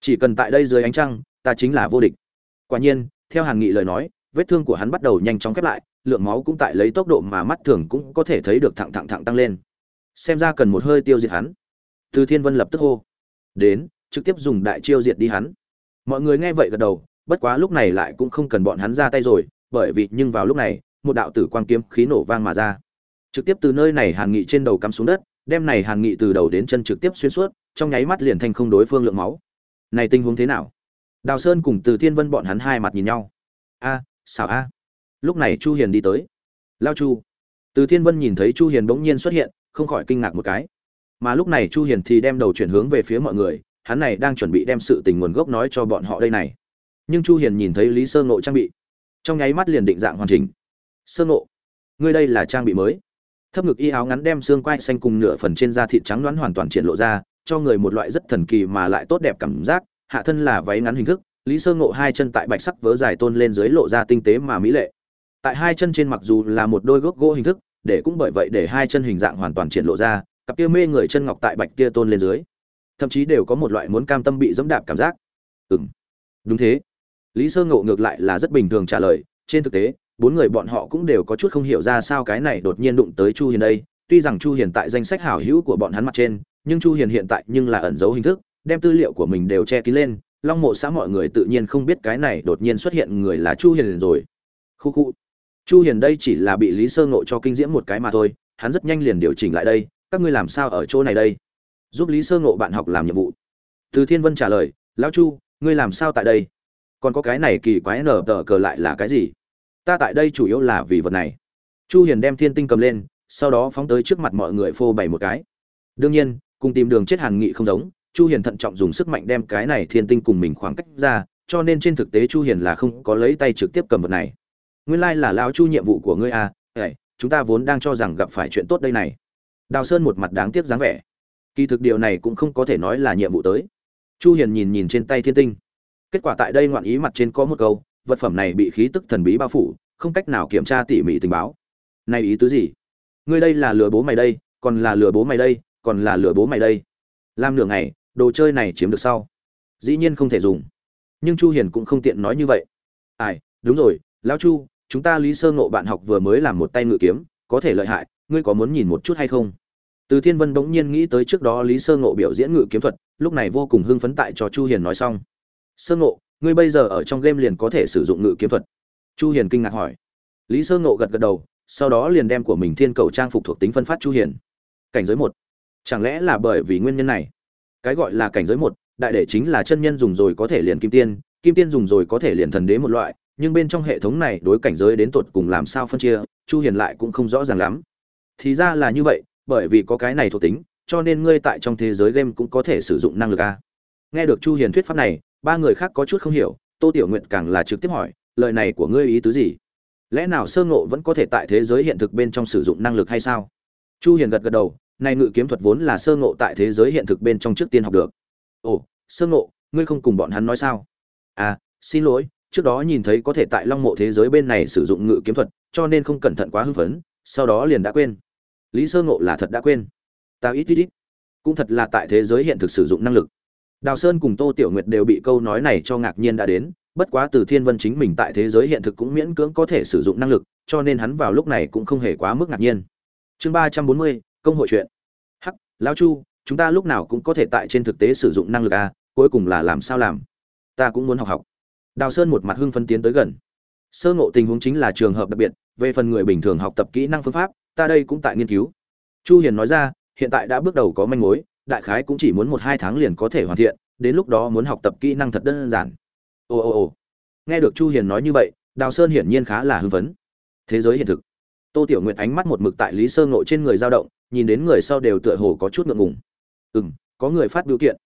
S1: Chỉ cần tại đây dưới ánh trăng, ta chính là vô địch. Quả nhiên theo hàn nghị lời nói, vết thương của hắn bắt đầu nhanh chóng khép lại, lượng máu cũng tại lấy tốc độ mà mắt thường cũng có thể thấy được thẳng thẳng thẳng tăng lên. Xem ra cần một hơi tiêu diệt hắn. Từ thiên vân lập tức hô. Đến, trực tiếp dùng đại chiêu diệt đi hắn. Mọi người nghe vậy gật đầu, bất quá lúc này lại cũng không cần bọn hắn ra tay rồi, bởi vì nhưng vào lúc này, một đạo tử quang kiếm khí nổ vang mà ra. Trực tiếp từ nơi này hàn nghị trên đầu cắm xuống đất, đem này hàn nghị từ đầu đến chân trực tiếp xuyên suốt, trong nháy mắt liền thành không đối phương lượng máu. Này tình huống thế nào? Đào sơn cùng từ thiên vân bọn hắn hai mặt nhìn nhau. A, xảo a. Lúc này chu hiền đi tới. Lao chu. Từ thiên vân nhìn thấy chu hiền bỗng nhiên xuất hiện, không khỏi kinh ngạc một cái. Mà lúc này chu hiền thì đem đầu chuyển hướng về phía mọi người, hắn này đang chuẩn bị đem sự tình nguồn gốc nói cho bọn họ đây này. Nhưng chu hiền nhìn thấy lý sơ ngộ trang bị, trong nháy mắt liền định dạng hoàn chỉnh. Sơ ngộ, ngươi đây là trang bị mới. Thấp ngực y áo ngắn đem xương quai xanh cùng nửa phần trên da thịt trắng đoán hoàn toàn triển lộ ra, cho người một loại rất thần kỳ mà lại tốt đẹp cảm giác hạ thân là váy ngắn hình thức, lý sơ ngộ hai chân tại bạch sắc vớ dài tôn lên dưới lộ ra tinh tế mà mỹ lệ. Tại hai chân trên mặc dù là một đôi gốc gỗ hình thức, để cũng bởi vậy để hai chân hình dạng hoàn toàn triển lộ ra, cặp kia mê người chân ngọc tại bạch kia tôn lên dưới, thậm chí đều có một loại muốn cam tâm bị dẫm đạp cảm giác. Ừm, đúng thế. Lý sơ ngộ ngược lại là rất bình thường trả lời, trên thực tế, bốn người bọn họ cũng đều có chút không hiểu ra sao cái này đột nhiên đụng tới chu hiền đây, tuy rằng chu hiền tại danh sách hảo hữu của bọn hắn mặt trên, nhưng chu hiền hiện tại nhưng là ẩn giấu hình thức đem tư liệu của mình đều che kín lên, long mộ xã mọi người tự nhiên không biết cái này đột nhiên xuất hiện người là chu hiền rồi. Khu khu. Chu hiền đây chỉ là bị lý sơ ngộ cho kinh diễm một cái mà thôi, hắn rất nhanh liền điều chỉnh lại đây, các ngươi làm sao ở chỗ này đây? Giúp lý sơ ngộ bạn học làm nhiệm vụ. Từ thiên vân trả lời, lão chu, ngươi làm sao tại đây? Còn có cái này kỳ quái nở tờ cờ lại là cái gì? Ta tại đây chủ yếu là vì vật này. Chu hiền đem thiên tinh cầm lên, sau đó phóng tới trước mặt mọi người phô bày một cái. Đương nhiên, cùng tìm đường chết hàn nghị không giống chu hiền thận trọng dùng sức mạnh đem cái này thiên tinh cùng mình khoảng cách ra cho nên trên thực tế chu hiền là không có lấy tay trực tiếp cầm vật này. Nguyên lai like là lão chu nhiệm vụ của ngươi à ê, chúng ta vốn đang cho rằng gặp phải chuyện tốt đây này. Đào sơn một mặt đáng tiếc dáng vẻ. Kỳ thực điều này cũng không có thể nói là nhiệm vụ tới. Chu hiền nhìn nhìn trên tay thiên tinh. Kết quả tại đây ngoạn ý mặt trên có một câu vật phẩm này bị khí tức thần bí bao phủ không cách nào kiểm tra tỉ mỉ tình báo. Này ý tứ gì? Ngươi đây là lừa bố mày đây còn là lừa bố mày đây còn là lừa bố mày đây làm nửa ngày, đồ chơi này chiếm được sau. Dĩ nhiên không thể dùng. Nhưng chu hiền cũng không tiện nói như vậy. Ai, đúng rồi, lão chu, chúng ta lý sơ ngộ bạn học vừa mới làm một tay ngự kiếm, có thể lợi hại, ngươi có muốn nhìn một chút hay không? Từ thiên vân bỗng nhiên nghĩ tới trước đó lý sơ ngộ biểu diễn ngự kiếm thuật, lúc này vô cùng hưng phấn tại cho chu hiền nói xong. Sơ ngộ, ngươi bây giờ ở trong game liền có thể sử dụng ngự kiếm thuật. Chu hiền kinh ngạc hỏi. Lý sơ ngộ gật gật đầu, sau đó liền đem của mình thiên cầu trang phục thuộc tính phân phát chu hiền. Cảnh giới một chẳng lẽ là bởi vì nguyên nhân này? Cái gọi là cảnh giới một, đại đệ chính là chân nhân dùng rồi có thể liền kim tiên kim tiên dùng rồi có thể liền thần đế một loại, nhưng bên trong hệ thống này đối cảnh giới đến tột cùng làm sao phân chia, chu hiền lại cũng không rõ ràng lắm. Thì ra là như vậy, bởi vì có cái này thuộc tính, cho nên ngươi tại trong thế giới game cũng có thể sử dụng năng lực a. Nghe được chu hiền thuyết pháp này, ba người khác có chút không hiểu, tô tiểu nguyện càng là trực tiếp hỏi, lời này của ngươi ý tứ gì? Lẽ nào sơ ngộ vẫn có thể tại thế giới hiện thực bên trong sử dụng năng lực hay sao? Chu hiền gật gật đầu này ngự kiếm thuật vốn là sơ ngộ tại thế giới hiện thực bên trong trước tiên học được. Ồ, sơ ngộ, ngươi không cùng bọn hắn nói sao? À xin lỗi, trước đó nhìn thấy có thể tại long mộ thế giới bên này sử dụng ngự kiếm thuật, cho nên không cẩn thận quá hưng phấn, sau đó liền đã quên. Lý sơ ngộ là thật đã quên. Tao ít ít ít. Cũng thật là tại thế giới hiện thực sử dụng năng lực. Đào sơn cùng tô tiểu nguyệt đều bị câu nói này cho ngạc nhiên đã đến, bất quá từ thiên vân chính mình tại thế giới hiện thực cũng miễn cưỡng có thể sử dụng năng lực, cho nên hắn vào lúc này cũng không hề quá mức ngạc nhiên. Chương ba trăm bốn mươi công hội chuyện. Hắc lao chu chúng ta lúc nào cũng có thể tại trên thực tế sử dụng năng lực a à, cuối cùng là làm sao làm? Ta cũng muốn học học. Đào sơn một mặt hưng phân tiến tới gần. Sơ ngộ tình huống chính là trường hợp đặc biệt về phần người bình thường học tập kỹ năng phương pháp ta đây cũng tại nghiên cứu. Chu hiền nói ra hiện tại đã bước đầu có manh mối đại khái cũng chỉ muốn một hai tháng liền có thể hoàn thiện đến lúc đó muốn học tập kỹ năng thật đơn giản. Ồ ồ ồ. Nghe được chu hiền nói như vậy đào sơn hiển nhiên khá là hưng phấn. Thế giới hiện thực tô tiểu nguyệt ánh mắt một mực tại lý sơ ngộ trên người dao động, nhìn đến người sau đều tựa hồ có chút ngượng ngùng. Ừm, có người phát biểu kiện.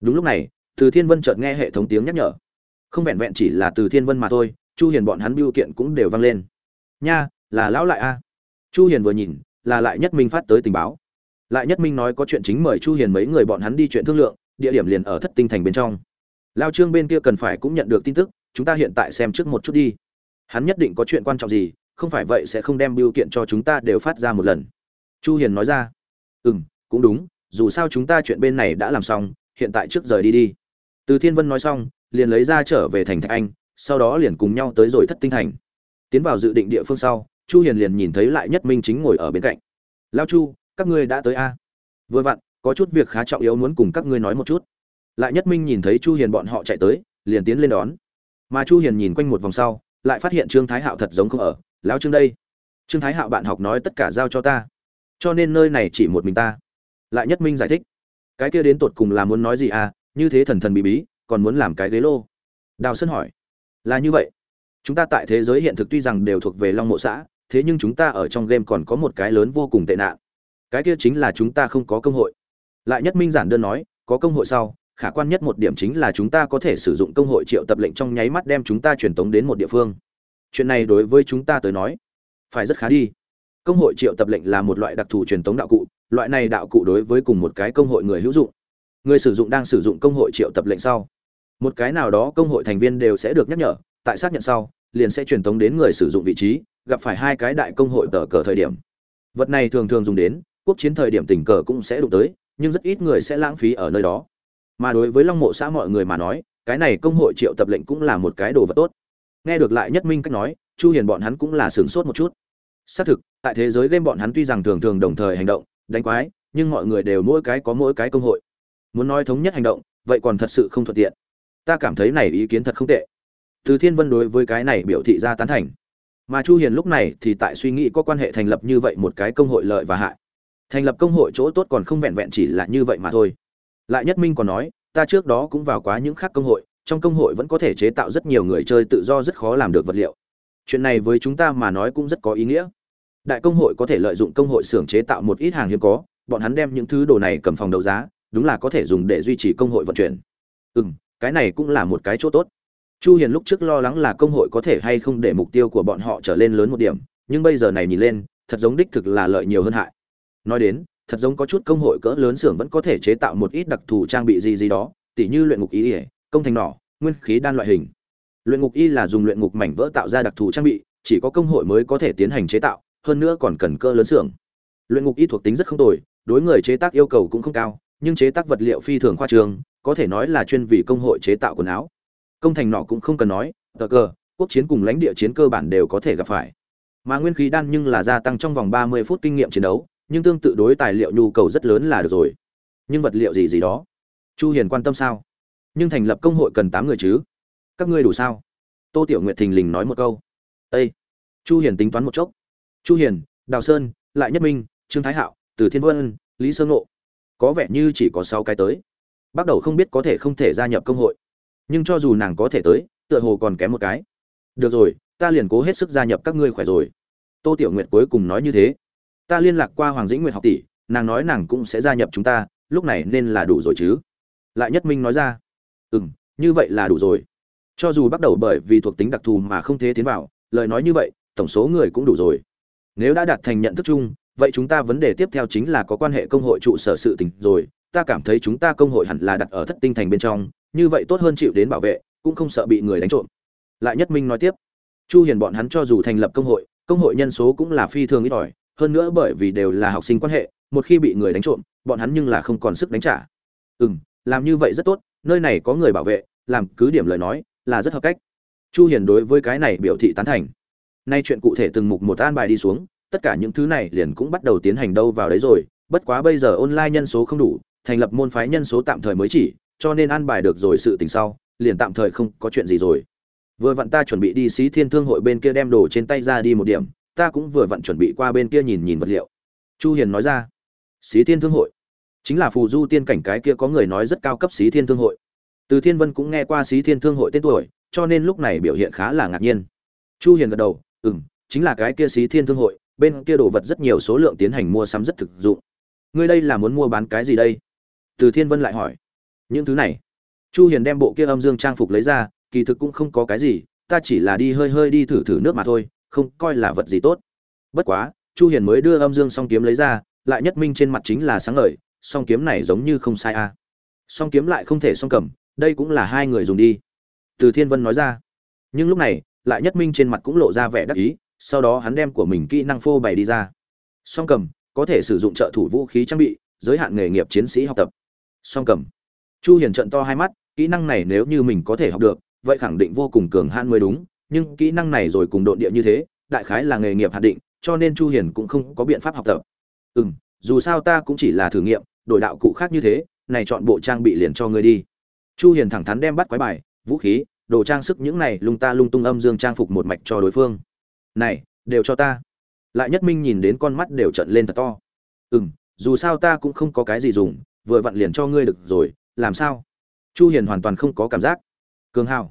S1: Đúng lúc này, từ thiên vân chợt nghe hệ thống tiếng nhắc nhở. Không vẹn vẹn chỉ là từ thiên vân mà thôi, chu hiền bọn hắn biểu kiện cũng đều vang lên. Nha, là lão lại a. Chu hiền vừa nhìn, là lại nhất minh phát tới tình báo. Lại nhất minh nói có chuyện chính mời chu hiền mấy người bọn hắn đi chuyện thương lượng, địa điểm liền ở thất tinh thành bên trong. Lao trương bên kia cần phải cũng nhận được tin tức, chúng ta hiện tại xem trước một chút đi. Hắn nhất định có chuyện quan trọng gì không phải vậy sẽ không đem biểu kiện cho chúng ta đều phát ra một lần. Chu hiền nói ra. Ừ cũng đúng, dù sao chúng ta chuyện bên này đã làm xong, hiện tại trước rời đi đi. Từ thiên vân nói xong, liền lấy ra trở về thành thạch anh, sau đó liền cùng nhau tới rồi thất tinh thành. Tiến vào dự định địa phương sau, chu hiền liền nhìn thấy lại nhất minh chính ngồi ở bên cạnh. Lao chu, các ngươi đã tới a? Vừa vặn, có chút việc khá trọng yếu muốn cùng các ngươi nói một chút. Lại nhất minh nhìn thấy chu hiền bọn họ chạy tới, liền tiến lên đón. Mà chu hiền nhìn quanh một vòng sau, lại phát hiện trương thái hạo thật giống không ở lão trương đây, trương thái hạo bạn học nói tất cả giao cho ta. Cho nên nơi này chỉ một mình ta. Lại nhất minh giải thích, cái kia đến tột cùng là muốn nói gì à? Như thế thần thần bí bí, còn muốn làm cái ghế lô? Đào sơn hỏi, là như vậy. Chúng ta tại thế giới hiện thực tuy rằng đều thuộc về long mộ xã, thế nhưng chúng ta ở trong game còn có một cái lớn vô cùng tệ nạn. Cái kia chính là chúng ta không có công hội. Lại nhất minh giản đơn nói, có công hội sau, khả quan nhất một điểm chính là chúng ta có thể sử dụng công hội triệu tập lệnh trong nháy mắt đem chúng ta truyền tống đến một địa phương chuyện này đối với chúng ta tới nói, phải rất khá đi. Công hội triệu tập lệnh là một loại đặc thù truyền thống đạo cụ, loại này đạo cụ đối với cùng một cái công hội người hữu dụng. Người sử dụng đang sử dụng công hội triệu tập lệnh sau. Một cái nào đó công hội thành viên đều sẽ được nhắc nhở, tại xác nhận sau, liền sẽ truyền thống đến người sử dụng vị trí, gặp phải hai cái đại công hội tờ cờ thời điểm. Vật này thường thường dùng đến, quốc chiến thời điểm tình cờ cũng sẽ đụng tới, nhưng rất ít người sẽ lãng phí ở nơi đó. Mà đối với long mộ xã mọi người mà nói, cái này công hội triệu tập lệnh cũng là một cái đồ vật tốt nghe được lại nhất minh cách nói, chu hiền bọn hắn cũng là sửng sốt một chút. Xác thực, tại thế giới game bọn hắn tuy rằng thường thường đồng thời hành động, đánh quái, nhưng mọi người đều mỗi cái có mỗi cái công hội. Muốn nói thống nhất hành động, vậy còn thật sự không thuận tiện. Ta cảm thấy này ý kiến thật không tệ. Từ thiên vân đối với cái này biểu thị ra tán thành. Mà chu hiền lúc này thì tại suy nghĩ có quan hệ thành lập như vậy một cái công hội lợi và hại. Thành lập công hội chỗ tốt còn không vẹn vẹn chỉ là như vậy mà thôi. Lại nhất minh còn nói, ta trước đó cũng vào quá những khác công hội trong công hội vẫn có thể chế tạo rất nhiều người chơi tự do rất khó làm được vật liệu. Chuyện này với chúng ta mà nói cũng rất có ý nghĩa. Đại công hội có thể lợi dụng công hội xưởng chế tạo một ít hàng hiếm có, bọn hắn đem những thứ đồ này cầm phòng đấu giá, đúng là có thể dùng để duy trì công hội vận chuyển. Ừ cái này cũng là một cái chỗ tốt. Chu hiền lúc trước lo lắng là công hội có thể hay không để mục tiêu của bọn họ trở lên lớn một điểm, nhưng bây giờ này nhìn lên, thật giống đích thực là lợi nhiều hơn hại. Nói đến, thật giống có chút công hội cỡ lớn xưởng vẫn có thể chế tạo một ít đặc thù trang bị gì gì đó, tỉ như luyện ngục ý ỉa công thành nỏ, nguyên khí đan loại hình. Luyện ngục y là dùng luyện ngục mảnh vỡ tạo ra đặc thù trang bị, chỉ có công hội mới có thể tiến hành chế tạo, hơn nữa còn cần cơ lớn xưởng. Luyện ngục y thuộc tính rất không tồi, đối người chế tác yêu cầu cũng không cao, nhưng chế tác vật liệu phi thường khoa trường có thể nói là chuyên vì công hội chế tạo quần áo. Công thành nọ cũng không cần nói, tờ cờ, quốc chiến cùng lãnh địa chiến cơ bản đều có thể gặp phải. Mà nguyên khí đan nhưng là gia tăng trong vòng ba mươi phút kinh nghiệm chiến đấu, nhưng tương tự đối tài liệu nhu cầu rất lớn là được rồi. Nhưng vật liệu gì gì đó? Chu hiền quan tâm sao? Nhưng thành lập công hội cần tám người chứ? Các ngươi đủ sao? Tô tiểu nguyệt thình lình nói một câu. Â chu hiền tính toán một chốc. Chu hiền, đào sơn, lại nhất minh, trương thái hạo, từ thiên vân, lý sơ ngộ. Có vẻ như chỉ có sáu cái tới. Bắt đầu không biết có thể không thể gia nhập công hội. Nhưng cho dù nàng có thể tới, tựa hồ còn kém một cái. Được rồi, ta liền cố hết sức gia nhập các ngươi khỏe rồi. Tô tiểu nguyệt cuối cùng nói như thế. Ta liên lạc qua hoàng dĩnh nguyệt học tỷ, nàng nói nàng cũng sẽ gia nhập chúng ta, lúc này nên là đủ rồi chứ? Lại nhất minh nói ra ừ m như vậy là đủ rồi. Cho dù bắt đầu bởi vì thuộc tính đặc thù mà không thế tiến vào, lời nói như vậy, tổng số người cũng đủ rồi. Nếu đã đạt thành nhận thức chung, vậy chúng ta vấn đề tiếp theo chính là có quan hệ công hội trụ sở sự tình rồi. Ta cảm thấy chúng ta công hội hẳn là đặt ở thất tinh thành bên trong, như vậy tốt hơn chịu đến bảo vệ, cũng không sợ bị người đánh trộm. Lại nhất minh nói tiếp. Chu hiền bọn hắn cho dù thành lập công hội công hội nhân số cũng là phi thường ít ỏi, hơn nữa bởi vì đều là học sinh quan hệ, một khi bị người đánh trộm, bọn hắn nhưng là không còn sức đánh trả. Ừm, làm như vậy rất tốt nơi này có người bảo vệ, làm cứ điểm lời nói, là rất hợp cách. Chu hiền đối với cái này biểu thị tán thành. Nay chuyện cụ thể từng mục một an bài đi xuống, tất cả những thứ này liền cũng bắt đầu tiến hành đâu vào đấy rồi, bất quá bây giờ online nhân số không đủ, thành lập môn phái nhân số tạm thời mới chỉ, cho nên an bài được rồi sự tình sau, liền tạm thời không có chuyện gì rồi. Vừa vặn ta chuẩn bị đi xí thiên thương hội bên kia đem đồ trên tay ra đi một điểm, ta cũng vừa vặn chuẩn bị qua bên kia nhìn nhìn vật liệu. Chu hiền nói ra, xí thiên thương hội? Chính là phù du tiên cảnh cái kia có người nói rất cao cấp xí thiên thương hội. Từ thiên vân cũng nghe qua xí thiên thương hội tên tuổi, cho nên lúc này biểu hiện khá là ngạc nhiên. Chu hiền gật đầu, ừm, chính là cái kia xí thiên thương hội, bên kia đồ vật rất nhiều số lượng tiến hành mua sắm rất thực dụng. Ngươi đây là muốn mua bán cái gì đây? Từ thiên vân lại hỏi. Những thứ này. Chu hiền đem bộ kia âm dương trang phục lấy ra, kỳ thực cũng không có cái gì, ta chỉ là đi hơi hơi đi thử thử nước mà thôi, không coi là vật gì tốt. Bất quá, chu hiền mới đưa âm dương song kiếm lấy ra, lại nhất minh trên mặt chính là sáng ngời song kiếm này giống như không sai a. À. song kiếm lại không thể song cầm, đây cũng là hai người dùng đi. Từ thiên vân nói ra. Nhưng lúc này, lại nhất minh trên mặt cũng lộ ra vẻ đắc ý, sau đó hắn đem của mình kỹ năng phô bày đi ra. Song cầm, có thể sử dụng trợ thủ vũ khí trang bị, giới hạn nghề nghiệp chiến sĩ học tập. Song cầm. Chu hiền trận to hai mắt, kỹ năng này nếu như mình có thể học được, vậy khẳng định vô cùng cường hãn mới đúng, nhưng kỹ năng này rồi cùng độn địa như thế, đại khái là nghề nghiệp hạn định, cho nên chu hiền cũng không có biện pháp học tập. Ừm dù sao ta cũng chỉ là thử nghiệm, đổi đạo cụ khác như thế, này chọn bộ trang bị liền cho ngươi đi. Chu hiền thẳng thắn đem bắt quái bài, vũ khí, đồ trang sức những này lung ta lung tung âm dương trang phục một mạch cho đối phương. Này, đều cho ta. Lại nhất minh nhìn đến con mắt đều trợn lên thật to. Ừm, dù sao ta cũng không có cái gì dùng, vừa vặn liền cho ngươi được rồi, làm sao? Chu hiền hoàn toàn không có cảm giác. Cường hào.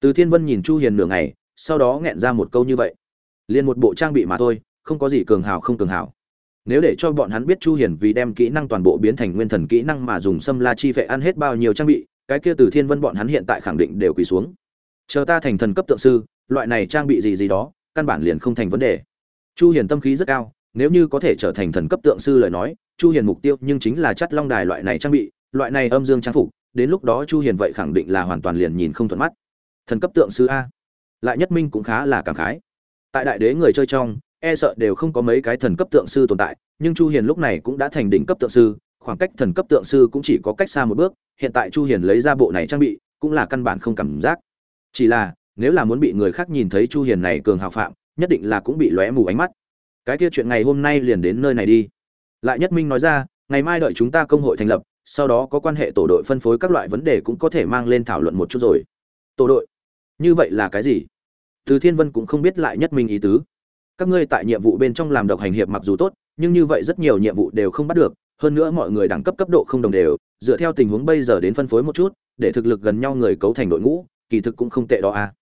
S1: Từ thiên vân nhìn chu hiền nửa ngày, sau đó nghẹn ra một câu như vậy. Liền một bộ trang bị mà thôi, không có gì cường hào không cường hào nếu để cho bọn hắn biết chu hiền vì đem kỹ năng toàn bộ biến thành nguyên thần kỹ năng mà dùng xâm la chi vệ ăn hết bao nhiêu trang bị, cái kia từ thiên vân bọn hắn hiện tại khẳng định đều quỳ xuống. Chờ ta thành thần cấp tượng sư, loại này trang bị gì gì đó, căn bản liền không thành vấn đề. Chu hiền tâm khí rất cao, nếu như có thể trở thành thần cấp tượng sư lời nói, chu hiền mục tiêu nhưng chính là chắt long đài loại này trang bị, loại này âm dương trang phục, đến lúc đó chu hiền vậy khẳng định là hoàn toàn liền nhìn không thuận mắt. Thần cấp tượng sư a. Lại nhất minh cũng khá là cảm khái. Tại đại đế người chơi trong e sợ đều không có mấy cái thần cấp tượng sư tồn tại, nhưng chu hiền lúc này cũng đã thành đỉnh cấp tượng sư, khoảng cách thần cấp tượng sư cũng chỉ có cách xa một bước, hiện tại chu hiền lấy ra bộ này trang bị, cũng là căn bản không cảm giác. Chỉ là, nếu là muốn bị người khác nhìn thấy chu hiền này cường hào phạm, nhất định là cũng bị lóe mù ánh mắt. Cái kia chuyện ngày hôm nay liền đến nơi này đi. Lại nhất minh nói ra, ngày mai đợi chúng ta công hội thành lập, sau đó có quan hệ tổ đội phân phối các loại vấn đề cũng có thể mang lên thảo luận một chút rồi. Tổ đội? Như vậy là cái gì? Từ thiên vân cũng không biết lại nhất minh ý tứ các ngươi tại nhiệm vụ bên trong làm độc hành hiệp mặc dù tốt, nhưng như vậy rất nhiều nhiệm vụ đều không bắt được, hơn nữa mọi người đẳng cấp cấp độ không đồng đều, dựa theo tình huống bây giờ đến phân phối một chút, để thực lực gần nhau người cấu thành đội ngũ, kỳ thực cũng không tệ đó à.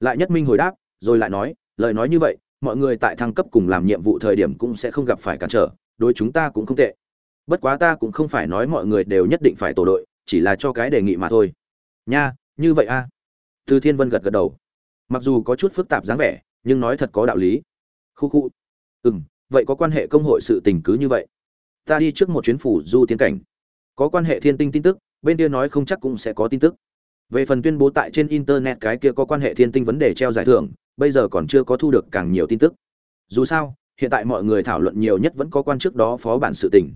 S1: Lại nhất minh hồi đáp, rồi lại nói, lời nói như vậy, mọi người tại thăng cấp cùng làm nhiệm vụ thời điểm cũng sẽ không gặp phải cản trở, đối chúng ta cũng không tệ. Bất quá ta cũng không phải nói mọi người đều nhất định phải tổ đội, chỉ là cho cái đề nghị mà thôi. Nha, như vậy a à. từ thiên vân gật gật đầu. Mặc dù có chút phức tạp dáng vẻ, nhưng nói thật có đạo lý khu khu. Ừ m vậy có quan hệ công hội sự tình cứ như vậy. Ta đi trước một chuyến phủ du tiến cảnh. Có quan hệ thiên tinh tin tức, bên kia nói không chắc cũng sẽ có tin tức. Về phần tuyên bố tại trên internet cái kia có quan hệ thiên tinh vấn đề treo giải thưởng, bây giờ còn chưa có thu được càng nhiều tin tức. Dù sao, hiện tại mọi người thảo luận nhiều nhất vẫn có quan chức đó phó bản sự tình.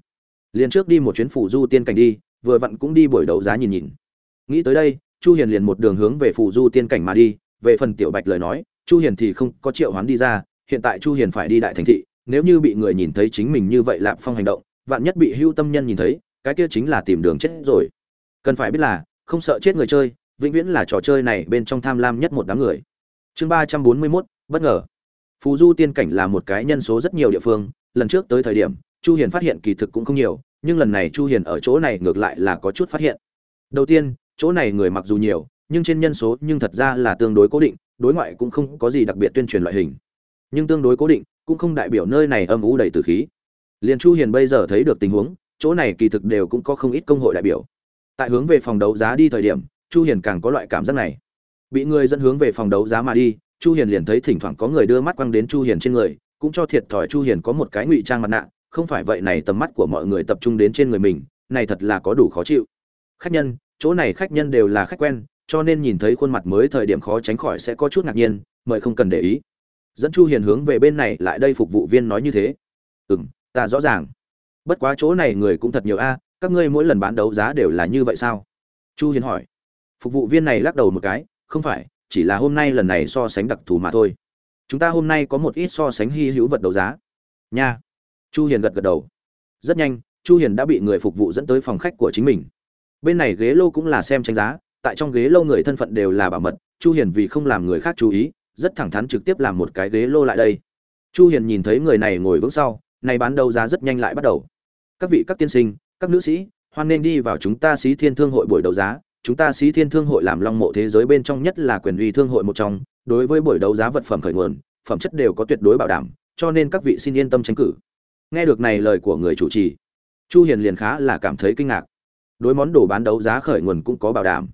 S1: Liền trước đi một chuyến phủ du tiên cảnh đi, vừa vặn cũng đi buổi đấu giá nhìn nhìn. Nghĩ tới đây, chu hiền liền một đường hướng về phủ du tiên cảnh mà đi, về phần tiểu bạch lời nói, chu hiền thì không có triệu hoán đi ra hiện tại chu hiền phải đi đại thành thị nếu như bị người nhìn thấy chính mình như vậy lạp phong hành động vạn nhất bị hưu tâm nhân nhìn thấy cái kia chính là tìm đường chết rồi. Cần phải biết là không sợ chết người chơi vĩnh viễn là trò chơi này bên trong tham lam nhất một đám người. Chương ba trăm bốn mươi 341, bất ngờ. Phù du tiên cảnh là một cái nhân số rất nhiều địa phương lần trước tới thời điểm chu hiền phát hiện kỳ thực cũng không nhiều nhưng lần này chu hiền ở chỗ này ngược lại là có chút phát hiện. Đầu tiên chỗ này người mặc dù nhiều nhưng trên nhân số nhưng thật ra là tương đối cố định đối ngoại cũng không có gì đặc biệt tuyên truyền loại hình nhưng tương đối cố định, cũng không đại biểu nơi này âm u đầy tử khí. Liền chu hiền bây giờ thấy được tình huống, chỗ này kỳ thực đều cũng có không ít công hội đại biểu. Tại hướng về phòng đấu giá đi thời điểm, chu hiền càng có loại cảm giác này. Bị người dẫn hướng về phòng đấu giá mà đi, chu hiền liền thấy thỉnh thoảng có người đưa mắt quăng đến chu hiền trên người, cũng cho thiệt thòi chu hiền có một cái ngụy trang mặt nạ, không phải vậy này tầm mắt của mọi người tập trung đến trên người mình, này thật là có đủ khó chịu. Khách nhân, chỗ này khách nhân đều là khách quen, cho nên nhìn thấy khuôn mặt mới thời điểm khó tránh khỏi sẽ có chút ngạc nhiên, mời không cần để ý dẫn chu hiền hướng về bên này, lại đây phục vụ viên nói như thế. Ừm, ta rõ ràng. Bất quá chỗ này người cũng thật nhiều a, các ngươi mỗi lần bán đấu giá đều là như vậy sao? Chu hiền hỏi. Phục vụ viên này lắc đầu một cái, không phải, chỉ là hôm nay lần này so sánh đặc thù mà thôi. Chúng ta hôm nay có một ít so sánh hy hữu vật đấu giá. Nha. Chu hiền gật gật đầu. Rất nhanh, chu hiền đã bị người phục vụ dẫn tới phòng khách của chính mình. Bên này ghế lô cũng là xem tranh giá, tại trong ghế lô người thân phận đều là bảo mật, chu hiền vì không làm người khác chú ý rất thẳng thắn trực tiếp làm một cái ghế lô lại đây. Chu hiền nhìn thấy người này ngồi vững sau, này bán đấu giá rất nhanh lại bắt đầu. Các vị, các tiên sinh, các nữ sĩ, hoan nên đi vào chúng ta xí thiên thương hội buổi đấu giá. Chúng ta xí thiên thương hội làm long mộ thế giới bên trong nhất là quyền uy thương hội một trong. Đối với buổi đấu giá vật phẩm khởi nguồn, phẩm chất đều có tuyệt đối bảo đảm, cho nên các vị xin yên tâm tranh cử. Nghe được này lời của người chủ trì, chu hiền liền khá là cảm thấy kinh ngạc. Đối món đồ bán đấu giá khởi nguồn cũng có bảo đảm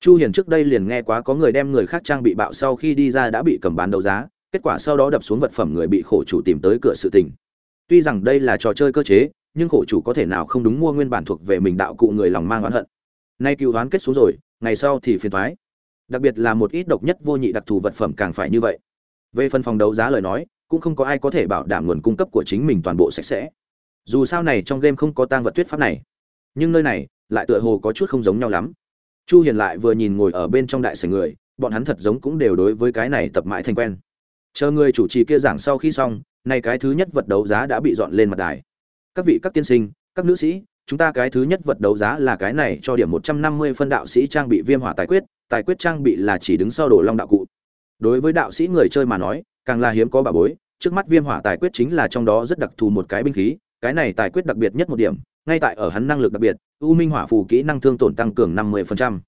S1: chu hiền trước đây liền nghe quá có người đem người khác trang bị bạo sau khi đi ra đã bị cầm bán đấu giá, kết quả sau đó đập xuống vật phẩm người bị khổ chủ tìm tới cửa sự tình. Tuy rằng đây là trò chơi cơ chế, nhưng khổ chủ có thể nào không đúng mua nguyên bản thuộc về mình đạo cụ người lòng mang oán hận. Nay cựu oán kết xuống rồi, ngày sau thì phiền thoái đặc biệt là một ít độc nhất vô nhị đặc thù vật phẩm càng phải như vậy. Về phần phòng đấu giá lời nói, cũng không có ai có thể bảo đảm nguồn cung cấp của chính mình toàn bộ sạch sẽ. Dù sao này trong game không có tang vật tuyết pháp này. Nhưng nơi này, lại tựa hồ có chút không giống nhau lắm chu hiền lại vừa nhìn ngồi ở bên trong đại sảnh người, bọn hắn thật giống cũng đều đối với cái này tập mãi thành quen. Chờ người chủ trì kia giảng sau khi xong, nay cái thứ nhất vật đấu giá đã bị dọn lên mặt đài. Các vị, các tiên sinh, các nữ sĩ, chúng ta cái thứ nhất vật đấu giá là cái này cho điểm 150 phân đạo sĩ trang bị viêm hỏa tài quyết tài quyết trang bị là chỉ đứng sau đồ long đạo cụ. Đối với đạo sĩ người chơi mà nói, càng là hiếm có bà bối, trước mắt viêm hỏa tài quyết chính là trong đó rất đặc thù một cái binh khí, cái này tài quyết đặc biệt nhất một điểm ngay tại ở hắn năng lực đặc biệt, u minh hỏa phù kỹ năng thương tổn tăng cường 50%.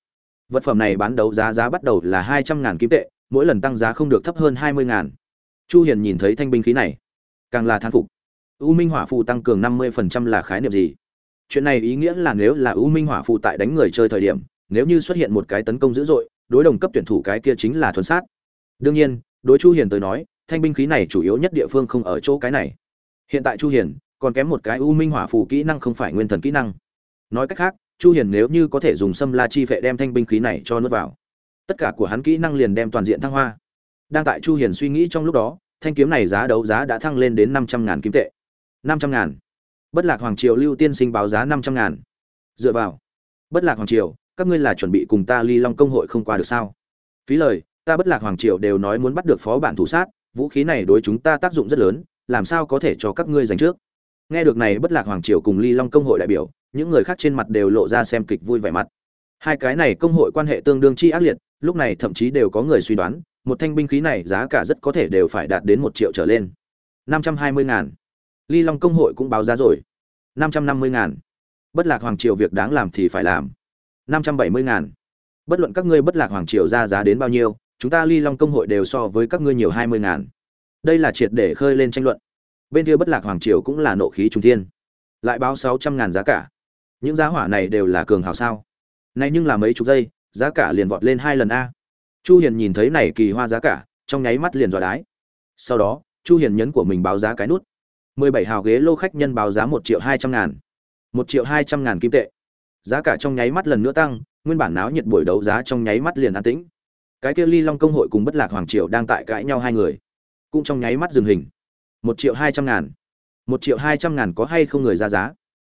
S1: vật phẩm này bán đấu giá giá bắt đầu là 200.000 kim tệ, mỗi lần tăng giá không được thấp hơn 20.000. chu hiền nhìn thấy thanh binh khí này, càng là thán phục u minh hỏa phù tăng cường 50% là khái niệm gì chuyện này ý nghĩa là nếu là u minh hỏa phù tại đánh người chơi thời điểm, nếu như xuất hiện một cái tấn công dữ dội, đối đồng cấp tuyển thủ cái kia chính là thuần sát đương nhiên, đối chu hiền tới nói, thanh binh khí này chủ yếu nhất địa phương không ở chỗ cái này hiện tại chu hiền còn kém một cái u minh hỏa phù kỹ năng không phải nguyên thần kỹ năng. Nói cách khác, chu hiền nếu như có thể dùng xâm la chi phệ đem thanh binh khí này cho nuốt vào, tất cả của hắn kỹ năng liền đem toàn diện thăng hoa. Đang tại chu hiền suy nghĩ trong lúc đó, thanh kiếm này giá đấu giá đã thăng lên đến 500 ngàn kim tệ. 500 ngàn. Bất lạc hoàng triều lưu tiên sinh báo giá 500 ngàn. Dựa vào. Bất lạc hoàng triều, các ngươi là chuẩn bị cùng ta ly long công hội không qua được sao? Phí lời, ta bất lạc hoàng triều đều nói muốn bắt được phó bản thủ sát, vũ khí này đối chúng ta tác dụng rất lớn, làm sao có thể cho các ngươi giành trước? Nghe được này bất lạc hoàng triều cùng ly long công hội đại biểu, những người khác trên mặt đều lộ ra xem kịch vui vẻ mặt. Hai cái này công hội quan hệ tương đương chi ác liệt, lúc này thậm chí đều có người suy đoán, một thanh binh khí này giá cả rất có thể đều phải đạt đến một triệu trở lên. năm trăm hai mươi ngàn. Ly long công hội cũng báo giá rồi. năm trăm năm mươi ngàn. Bất lạc hoàng triều việc đáng làm thì phải làm. năm trăm bảy mươi ngàn. Bất luận các ngươi bất lạc hoàng triều ra giá đến bao nhiêu, chúng ta ly long công hội đều so với các ngươi nhiều hai mươi ngàn. Đây là triệt để khơi lên tranh luận bên kia bất lạc hoàng triều cũng là nộ khí trung thiên. Lại báo sáu trăm ngàn giá cả. Những giá hỏa này đều là cường hào sao? Này nhưng là mấy chục giây, giá cả liền vọt lên hai lần a. Chu hiền nhìn thấy này kỳ hoa giá cả, trong nháy mắt liền dọa đái. Sau đó, chu hiền nhấn của mình báo giá cái nút. 17 hào ghế lô khách nhân báo giá một triệu hai trăm ngàn. Một triệu hai trăm ngàn kim tệ. Giá cả trong nháy mắt lần nữa tăng, nguyên bản náo nhiệt buổi đấu giá trong nháy mắt liền an tĩnh. Cái kia ly long công hội cùng bất lạc hoàng triều đang tại cãi nhau hai người. Cũng trong nháy mắt dừng hình một triệu hai trăm ngàn. Một triệu hai trăm ngàn có hay không người ra giá?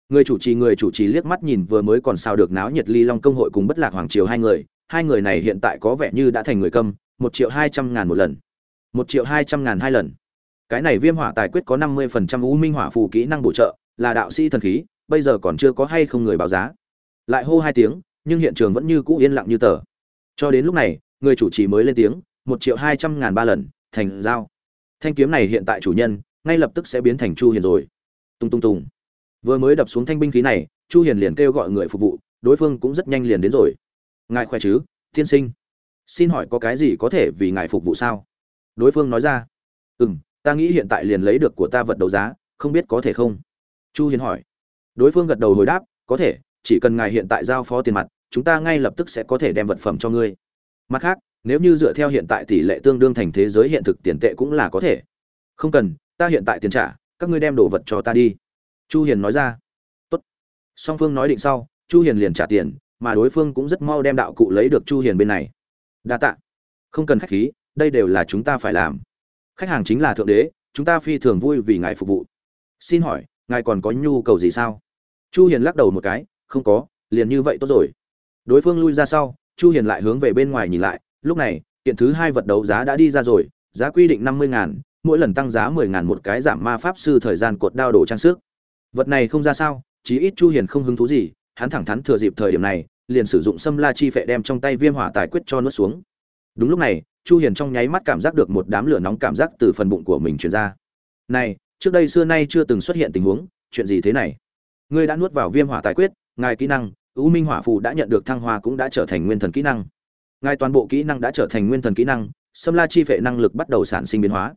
S1: Người chủ trì, người chủ trì liếc mắt nhìn vừa mới còn sao được náo nhiệt ly long công hội cùng bất lạc hoàng triều hai người. Hai người này hiện tại có vẻ như đã thành người câm. Một triệu hai trăm ngàn một lần. Một triệu hai trăm ngàn hai lần. Cái này viêm hỏa tài quyết có năm mươi phần trăm u minh hỏa phù kỹ năng bổ trợ, là đạo sĩ thần khí, bây giờ còn chưa có hay không người báo giá. Lại hô hai tiếng, nhưng hiện trường vẫn như cũ yên lặng như tờ. Cho đến lúc này, người chủ trì mới lên tiếng, một triệu hai trăm ngàn ba lần, thành giao thanh kiếm này hiện tại chủ nhân, ngay lập tức sẽ biến thành chu hiền rồi. Tung tung tung. Vừa mới đập xuống thanh binh khí này, chu hiền liền kêu gọi người phục vụ, đối phương cũng rất nhanh liền đến rồi. Ngài khỏe chứ Thiên sinh? Xin hỏi có cái gì có thể vì ngài phục vụ sao? Đối phương nói ra. Ừm, ta nghĩ hiện tại liền lấy được của ta vật đấu giá, không biết có thể không? Chu hiền hỏi. Đối phương gật đầu hồi đáp, có thể, chỉ cần ngài hiện tại giao phó tiền mặt, chúng ta ngay lập tức sẽ có thể đem vật phẩm cho ngươi. Mặt khác nếu như dựa theo hiện tại tỷ lệ tương đương thành thế giới hiện thực tiền tệ cũng là có thể. Không cần, ta hiện tại tiền trả, các ngươi đem đồ vật cho ta đi. Chu hiền nói ra. Tốt. Song phương nói định sau, chu hiền liền trả tiền, mà đối phương cũng rất mau đem đạo cụ lấy được chu hiền bên này. Đa tạ. Không cần khách khí, đây đều là chúng ta phải làm. Khách hàng chính là thượng đế, chúng ta phi thường vui vì ngài phục vụ. Xin hỏi, ngài còn có nhu cầu gì sao? Chu hiền lắc đầu một cái, không có, liền như vậy tốt rồi. Đối phương lui ra sau, chu hiền lại hướng về bên ngoài nhìn lại lúc này, kiện thứ hai vật đấu giá đã đi ra rồi, giá quy định 50 ngàn, mỗi lần tăng giá 10 ngàn một cái giảm ma pháp sư thời gian cột đao đồ trang sức. Vật này không ra sao, chí ít chu hiền không hứng thú gì, hắn thẳng thắn thừa dịp thời điểm này, liền sử dụng xâm la chi phệ đem trong tay viêm hỏa tài quyết cho nuốt xuống. Đúng lúc này, chu hiền trong nháy mắt cảm giác được một đám lửa nóng cảm giác từ phần bụng của mình truyền ra. Này, trước đây xưa nay chưa từng xuất hiện tình huống, chuyện gì thế này? Ngươi đã nuốt vào viêm hỏa tài quyết, ngài kỹ năng, u minh hỏa phù đã nhận được thăng hoa cũng đã trở thành nguyên thần kỹ năng ngài toàn bộ kỹ năng đã trở thành nguyên thần kỹ năng sâm la chi phệ năng lực bắt đầu sản sinh biến hóa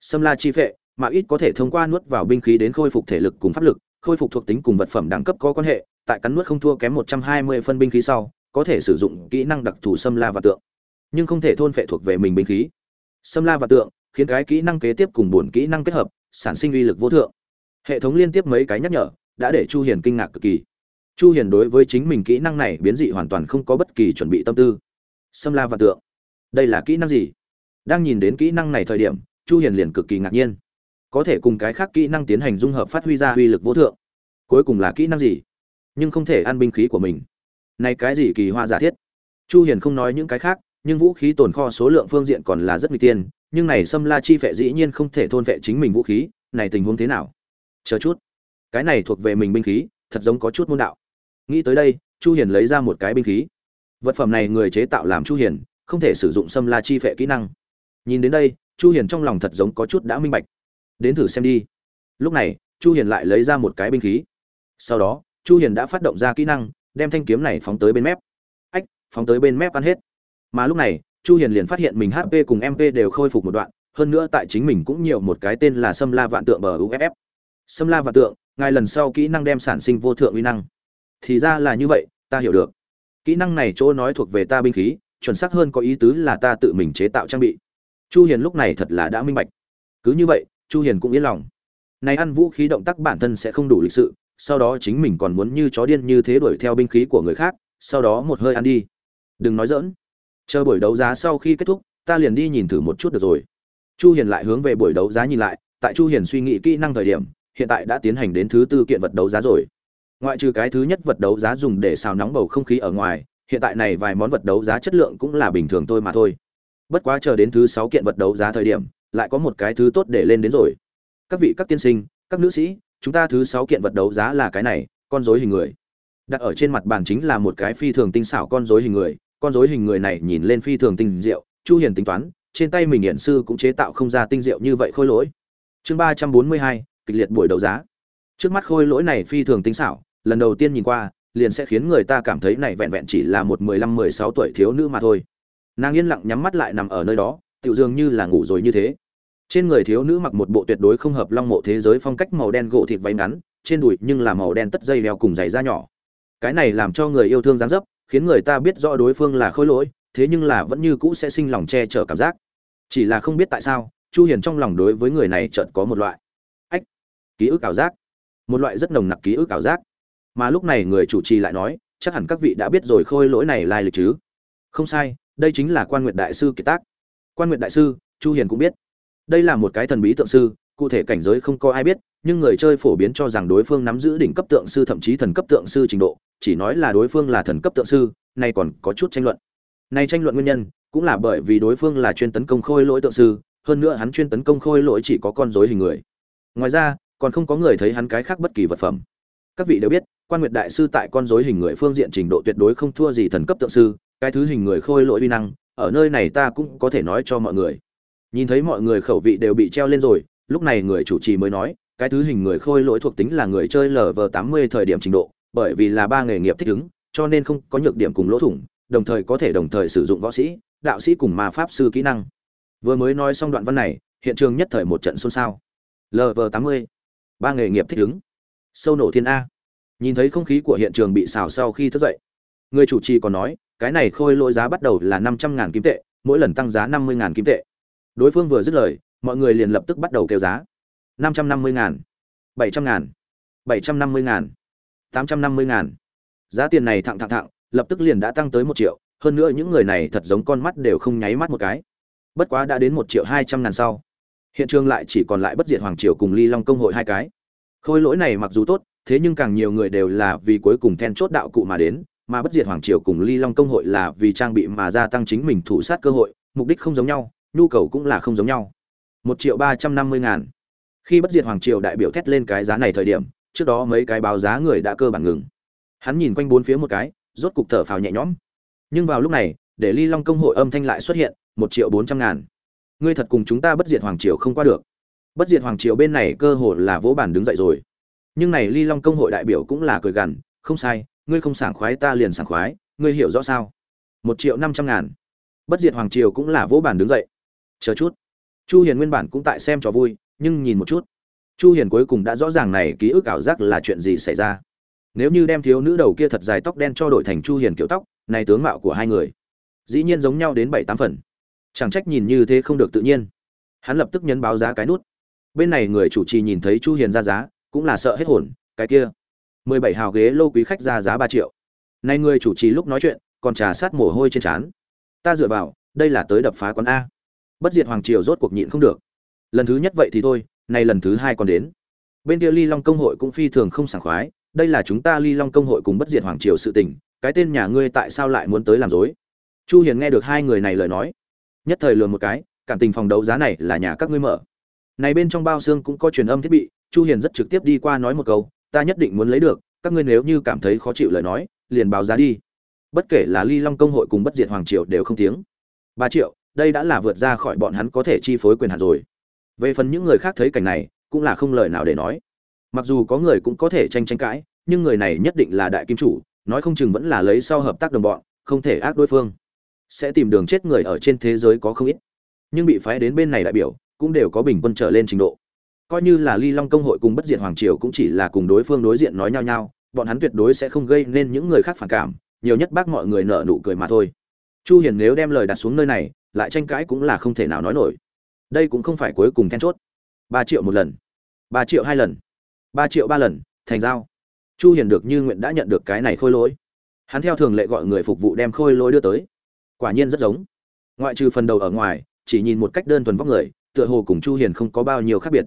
S1: sâm la chi phệ mà ít có thể thông qua nuốt vào binh khí đến khôi phục thể lực cùng pháp lực khôi phục thuộc tính cùng vật phẩm đẳng cấp có quan hệ tại cắn nuốt không thua kém 120 phân binh khí sau, có thể sử dụng kỹ năng đặc thù xâm la và tượng, nhưng không thể thôn phệ thuộc về mình binh khí. Xâm la và tượng khiến cái kỹ năng kế tiếp cùng bổn kỹ năng kết hợp, sản sinh uy lực vô thượng. Hệ thống liên tiếp mấy cái nhắc nhở, đã để Chu Hiền kinh ngạc cực kỳ. Chu Hiền đối với chính mình kỹ năng này biến dị hoàn toàn không có bất kỳ chuẩn bị tâm tư. Xâm la và tượng, đây là kỹ năng gì? Đang nhìn đến kỹ năng này thời điểm, Chu Hiền liền cực kỳ ngạc nhiên. Có thể cùng cái khác kỹ năng tiến hành dung hợp phát huy ra uy lực vô thượng. Cuối cùng là kỹ năng gì? nhưng không thể ăn binh khí của mình này cái gì kỳ hoa giả thiết chu hiền không nói những cái khác nhưng vũ khí tồn kho số lượng phương diện còn là rất nguy tiên nhưng này xâm la chi phệ dĩ nhiên không thể thôn vệ chính mình vũ khí này tình huống thế nào chờ chút cái này thuộc về mình binh khí thật giống có chút môn đạo nghĩ tới đây chu hiền lấy ra một cái binh khí vật phẩm này người chế tạo làm chu hiền, không thể sử dụng xâm la chi phệ kỹ năng. Nhìn đến đây, chu hiền trong lòng thật giống có chút đã minh bạch. Đến thử xem đi. Lúc này, chu hiền lại lấy ra một cái binh khí. Sau đó, chu hiền đã phát động ra kỹ năng, đem thanh kiếm này phóng tới bên mép. Ách, phóng tới bên mép ăn hết. Mà lúc này, chu hiền liền phát hiện mình hp cùng mp đều khôi phục một đoạn, hơn nữa tại chính mình cũng nhiều một cái tên là sâm la vạn tượng bờ uff sâm la vạn tượng, ngài lần sau kỹ năng đem sản sinh vô thượng uy năng. Thì ra là như vậy, ta hiểu được kỹ năng này chỗ nói thuộc về ta binh khí, chuẩn xác hơn có ý tứ là ta tự mình chế tạo trang bị. Chu hiền lúc này thật là đã minh bạch. Cứ như vậy, chu hiền cũng yên lòng. Này ăn vũ khí động tác bản thân sẽ không đủ lịch sự, sau đó chính mình còn muốn như chó điên như thế đuổi theo binh khí của người khác, sau đó một hơi ăn đi. Đừng nói dỡn chờ buổi đấu giá sau khi kết thúc, ta liền đi nhìn thử một chút được rồi. Chu hiền lại hướng về buổi đấu giá nhìn lại, tại chu hiền suy nghĩ kỹ năng thời điểm, hiện tại đã tiến hành đến thứ tư kiện vật đấu giá rồi ngoại trừ cái thứ nhất vật đấu giá dùng để xào nóng bầu không khí ở ngoài, hiện tại này vài món vật đấu giá chất lượng cũng là bình thường thôi mà thôi. Bất quá chờ đến thứ sáu kiện vật đấu giá thời điểm, lại có một cái thứ tốt để lên đến rồi. Các vị, các tiên sinh, các nữ sĩ, chúng ta thứ sáu kiện vật đấu giá là cái này, con rối hình người. Đặt ở trên mặt bàn chính là một cái phi thường tinh xảo con rối hình người. Con rối hình người này nhìn lên phi thường tinh diệu, chu hiền tính toán, trên tay mình hiện sư cũng chế tạo không ra tinh diệu như vậy khôi lỗi. Chương ba trăm bốn mươi hai, kịch liệt buổi đấu giá. Trước mắt khôi lỗi này phi thường tinh xảo lần đầu tiên nhìn qua, liền sẽ khiến người ta cảm thấy này vẹn vẹn chỉ là một mười lăm, mười sáu tuổi thiếu nữ mà thôi. Nàng yên lặng nhắm mắt lại nằm ở nơi đó tựu dường như là ngủ rồi như thế. Trên người thiếu nữ mặc một bộ tuyệt đối không hợp long mộ thế giới phong cách màu đen gỗ thịt váy ngắn, trên đùi nhưng là màu đen tất dây đeo cùng giày da nhỏ. Cái này làm cho người yêu thương dáng dấp, khiến người ta biết rõ đối phương là khôi lỗi, thế nhưng là vẫn như cũ sẽ sinh lòng che chở cảm giác. Chỉ là không biết tại sao, chu hiền trong lòng đối với người này chợt có một loại, ách, ký ức ảo giác. Một loại rất nồng nặc ký ức ảo giác mà lúc này người chủ trì lại nói, chắc hẳn các vị đã biết rồi khôi lỗi này lai lịch chứ? Không sai, đây chính là quan nguyện đại sư kiệt tác. Quan nguyện đại sư, chu hiền cũng biết. Đây là một cái thần bí tượng sư, cụ thể cảnh giới không có ai biết, nhưng người chơi phổ biến cho rằng đối phương nắm giữ đỉnh cấp tượng sư thậm chí thần cấp tượng sư trình độ, chỉ nói là đối phương là thần cấp tượng sư, nay còn có chút tranh luận. Nay tranh luận nguyên nhân cũng là bởi vì đối phương là chuyên tấn công khôi lỗi tượng sư, hơn nữa hắn chuyên tấn công khôi lỗi chỉ có con rối hình người. Ngoài ra, còn không có người thấy hắn cái khác bất kỳ vật phẩm. Các vị đều biết quan nguyệt đại sư tại con rối hình người phương diện trình độ tuyệt đối không thua gì thần cấp tượng sư, cái thứ hình người khôi lỗi uy năng, ở nơi này ta cũng có thể nói cho mọi người. Nhìn thấy mọi người khẩu vị đều bị treo lên rồi, lúc này người chủ trì mới nói, cái thứ hình người khôi lỗi thuộc tính là người chơi lv tám mươi thời điểm trình độ, bởi vì là ba nghề nghiệp thích ứng, cho nên không có nhược điểm cùng lỗ thủng, đồng thời có thể đồng thời sử dụng võ sĩ, đạo sĩ cùng ma pháp sư kỹ năng. Vừa mới nói xong đoạn văn này, hiện trường nhất thời một trận xôn xao. Lv tám mươi, ba nghề nghiệp thích ứng. Sâu nổ thiên a nhìn thấy không khí của hiện trường bị xào sau khi thức dậy, người chủ trì còn nói, cái này khôi lỗi giá bắt đầu là năm trăm ngàn kim tệ, mỗi lần tăng giá năm mươi ngàn kim tệ. Đối phương vừa dứt lời, mọi người liền lập tức bắt đầu kêu giá. năm trăm năm mươi ngàn, bảy trăm ngàn, bảy trăm năm mươi ngàn, tám trăm năm mươi ngàn. Giá tiền này thẳng thẳng thẳng, lập tức liền đã tăng tới một triệu, hơn nữa những người này thật giống con mắt đều không nháy mắt một cái. Bất quá đã đến một triệu hai trăm ngàn sau, hiện trường lại chỉ còn lại bất diệt hoàng triều cùng ly long công hội hai cái. Khôi lỗi này mặc dù tốt thế nhưng càng nhiều người đều là vì cuối cùng then chốt đạo cụ mà đến, mà bất diệt hoàng triều cùng ly long công hội là vì trang bị mà gia tăng chính mình thủ sát cơ hội, mục đích không giống nhau, nhu cầu cũng là không giống nhau. Một triệu ba trăm năm mươi ngàn. Khi bất diệt hoàng triều đại biểu thét lên cái giá này thời điểm, trước đó mấy cái báo giá người đã cơ bản ngừng. Hắn nhìn quanh bốn phía một cái, rốt cục thở phào nhẹ nhõm. Nhưng vào lúc này, để ly long công hội âm thanh lại xuất hiện, một triệu bốn trăm ngàn. Ngươi thật cùng chúng ta bất diệt hoàng triều không qua được. Bất diệt hoàng triều bên này cơ hội là vỗ bản đứng dậy rồi nhưng này ly long công hội đại biểu cũng là cười gằn, không sai, ngươi không sảng khoái ta liền sảng khoái, ngươi hiểu rõ sao? Một triệu năm trăm ngàn. Bất diệt hoàng triều cũng là vỗ bản đứng dậy. Chờ chút. Chu hiền nguyên bản cũng tại xem trò vui, nhưng nhìn một chút. Chu hiền cuối cùng đã rõ ràng này ký ức ảo giác là chuyện gì xảy ra. Nếu như đem thiếu nữ đầu kia thật dài tóc đen cho đổi thành chu hiền kiểu tóc, này tướng mạo của hai người, dĩ nhiên giống nhau đến bảy tám phần. Chẳng trách nhìn như thế không được tự nhiên. Hắn lập tức nhấn báo giá cái nút. Bên này người chủ trì nhìn thấy chu hiền ra giá cũng là sợ hết hồn, cái kia. 17 hào ghế lô quý khách ra giá 3 triệu. Nay người chủ trì lúc nói chuyện, còn trà sát mồ hôi trên trán. Ta dựa vào, đây là tới đập phá quán a. Bất diệt hoàng triều rốt cuộc nhịn không được. Lần thứ nhất vậy thì thôi, nay lần thứ hai còn đến. Bên kia ly long công hội cũng phi thường không sảng khoái, đây là chúng ta ly long công hội cùng bất diệt hoàng triều sự tình, cái tên nhà ngươi tại sao lại muốn tới làm dối? Chu hiền nghe được hai người này lời nói, nhất thời lừa một cái, cảm tình phòng đấu giá này là nhà các ngươi mở. Này bên trong bao xương cũng có truyền âm thiết bị chu hiền rất trực tiếp đi qua nói một câu, ta nhất định muốn lấy được, các ngươi nếu như cảm thấy khó chịu lời nói, liền báo giá đi. Bất kể là ly long công hội cùng bất diệt hoàng triều đều không tiếng. Ba triệu, đây đã là vượt ra khỏi bọn hắn có thể chi phối quyền hạn rồi. Về phần những người khác thấy cảnh này, cũng là không lời nào để nói. Mặc dù có người cũng có thể tranh tranh cãi, nhưng người này nhất định là đại kim chủ, nói không chừng vẫn là lấy sau hợp tác đồng bọn, không thể ác đối phương. Sẽ tìm đường chết người ở trên thế giới có không ít. Nhưng bị phái đến bên này đại biểu, cũng đều có bình quân trở lên trình độ coi như là ly long công hội cùng bất diệt hoàng triều cũng chỉ là cùng đối phương đối diện nói nhau nhau, bọn hắn tuyệt đối sẽ không gây nên những người khác phản cảm, nhiều nhất bác mọi người nợ nụ cười mà thôi. Chu hiền nếu đem lời đặt xuống nơi này, lại tranh cãi cũng là không thể nào nói nổi. Đây cũng không phải cuối cùng then chốt. 3 triệu một lần. 3 triệu hai lần. 3 triệu ba lần, thành giao. Chu hiền được như nguyện đã nhận được cái này khôi lỗi. Hắn theo thường lệ gọi người phục vụ đem khôi lỗi đưa tới. Quả nhiên rất giống. Ngoại trừ phần đầu ở ngoài, chỉ nhìn một cách đơn thuần vóc người, tựa hồ cùng chu hiền không có bao nhiêu khác biệt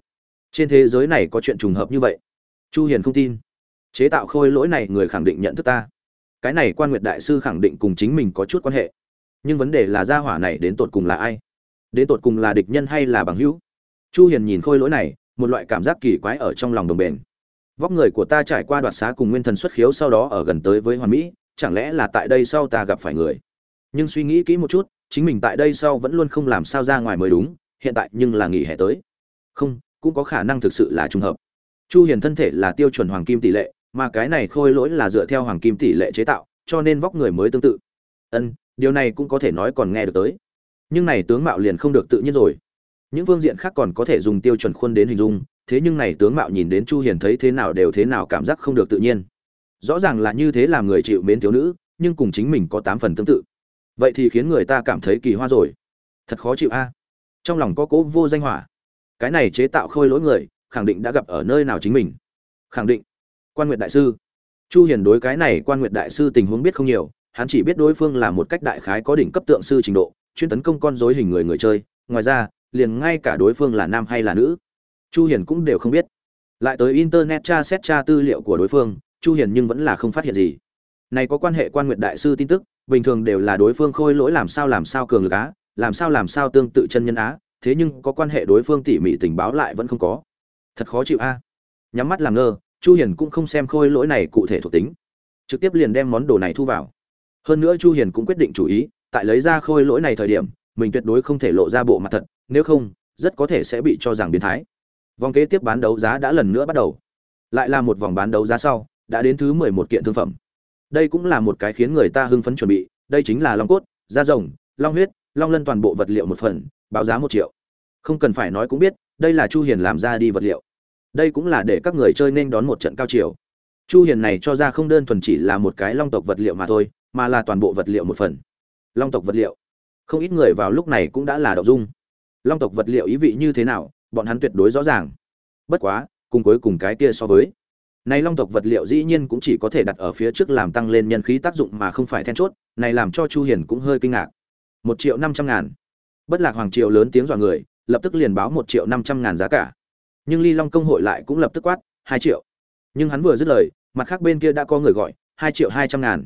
S1: trên thế giới này có chuyện trùng hợp như vậy. Chu hiền không tin. Chế tạo khôi lỗi này người khẳng định nhận thức ta. Cái này quan nguyệt đại sư khẳng định cùng chính mình có chút quan hệ. Nhưng vấn đề là gia hỏa này đến tột cùng là ai? Đến tột cùng là địch nhân hay là bằng hữu? Chu hiền nhìn khôi lỗi này, một loại cảm giác kỳ quái ở trong lòng đồng bền. Vóc người của ta trải qua đoạt xá cùng nguyên thần xuất khiếu sau đó ở gần tới với hoàn mỹ, chẳng lẽ là tại đây sau ta gặp phải người? Nhưng suy nghĩ kỹ một chút, chính mình tại đây sau vẫn luôn không làm sao ra ngoài mới đúng, hiện tại nhưng là nghỉ hè tới. Không cũng có khả năng thực sự là trùng hợp. Chu hiền thân thể là tiêu chuẩn hoàng kim tỷ lệ, mà cái này khôi lỗi là dựa theo hoàng kim tỷ lệ chế tạo, cho nên vóc người mới tương tự. Ân, điều này cũng có thể nói còn nghe được tới. Nhưng này tướng mạo liền không được tự nhiên rồi. Những phương diện khác còn có thể dùng tiêu chuẩn khuôn đến hình dung, thế nhưng này tướng mạo nhìn đến chu hiền thấy thế nào đều thế nào cảm giác không được tự nhiên. Rõ ràng là như thế làm người chịu mến thiếu nữ, nhưng cùng chính mình có tám phần tương tự. Vậy thì khiến người ta cảm thấy kỳ hoa rồi. Thật khó chịu a. Trong lòng có cố vô danh hỏa cái này chế tạo khôi lỗi người, khẳng định đã gặp ở nơi nào chính mình. Khẳng định. Quan nguyệt đại sư. Chu hiền đối cái này quan nguyệt đại sư tình huống biết không nhiều, hắn chỉ biết đối phương là một cách đại khái có đỉnh cấp tượng sư trình độ, chuyên tấn công con rối hình người người chơi. Ngoài ra, liền ngay cả đối phương là nam hay là nữ, chu hiền cũng đều không biết. Lại tới internet tra xét tra tư liệu của đối phương, chu hiền nhưng vẫn là không phát hiện gì. Này có quan hệ quan nguyệt đại sư tin tức, bình thường đều là đối phương khôi lỗi làm sao làm sao cường lực á, làm sao làm sao tương tự chân nhân á thế nhưng có quan hệ đối phương tỉ mỉ tình báo lại vẫn không có. Thật khó chịu a. Nhắm mắt làm ngơ, chu hiền cũng không xem khôi lỗi này cụ thể thuộc tính. Trực tiếp liền đem món đồ này thu vào. Hơn nữa chu hiền cũng quyết định chủ ý, tại lấy ra khôi lỗi này thời điểm, mình tuyệt đối không thể lộ ra bộ mặt thật, nếu không, rất có thể sẽ bị cho rằng biến thái. Vòng kế tiếp bán đấu giá đã lần nữa bắt đầu. Lại là một vòng bán đấu giá sau, đã đến thứ 11 kiện thương phẩm. Đây cũng là một cái khiến người ta hưng phấn chuẩn bị, đây chính là long cốt, da rồng, long huyết, long lân toàn bộ vật liệu một phần báo giá một triệu. Không cần phải nói cũng biết, đây là chu hiền làm ra đi vật liệu. Đây cũng là để các người chơi nên đón một trận cao chiều. Chu hiền này cho ra không đơn thuần chỉ là một cái long tộc vật liệu mà thôi, mà là toàn bộ vật liệu một phần. Long tộc vật liệu. Không ít người vào lúc này cũng đã là động dung. Long tộc vật liệu ý vị như thế nào, bọn hắn tuyệt đối rõ ràng. Bất quá, cùng cuối cùng cái kia so với. Này long tộc vật liệu dĩ nhiên cũng chỉ có thể đặt ở phía trước làm tăng lên nhân khí tác dụng mà không phải then chốt, này làm cho chu hiền cũng hơi kinh ngạc. Một triệu năm trăm ngàn bất lạc hoàng triều lớn tiếng dọa người, lập tức liền báo một triệu năm trăm ngàn giá cả. Nhưng ly long công hội lại cũng lập tức quát, hai triệu. Nhưng hắn vừa dứt lời, mặt khác bên kia đã có người gọi, hai triệu hai trăm ngàn.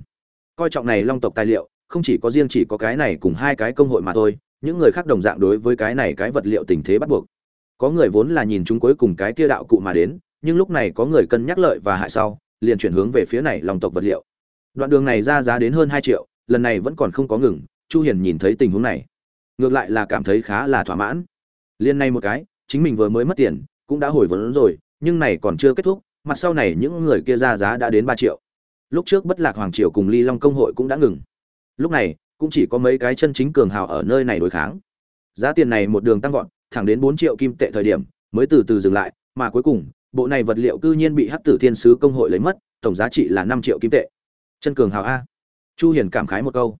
S1: Coi trọng này long tộc tài liệu, không chỉ có riêng chỉ có cái này cùng hai cái công hội mà thôi, những người khác đồng dạng đối với cái này cái vật liệu tình thế bắt buộc. Có người vốn là nhìn chúng cuối cùng cái kia đạo cụ mà đến, nhưng lúc này có người cân nhắc lợi và hại sau, liền chuyển hướng về phía này long tộc vật liệu. Đoạn đường này ra giá đến hơn hai triệu, lần này vẫn còn không có ngừng, chu hiền nhìn thấy tình huống này ngược lại là cảm thấy khá là thỏa mãn. Liên này một cái, chính mình vừa mới mất tiền, cũng đã hồi vốn rồi, nhưng này còn chưa kết thúc, mặt sau này những người kia ra giá đã đến 3 triệu. Lúc trước bất lạc hoàng triều cùng ly long công hội cũng đã ngừng. Lúc này, cũng chỉ có mấy cái chân chính cường hào ở nơi này đối kháng. Giá tiền này một đường tăng vọt, thẳng đến 4 triệu kim tệ thời điểm, mới từ từ dừng lại, mà cuối cùng, bộ này vật liệu cư nhiên bị hắc tử thiên sứ công hội lấy mất, tổng giá trị là 5 triệu kim tệ. Chân cường hào a. Chu hiền cảm khái một câu.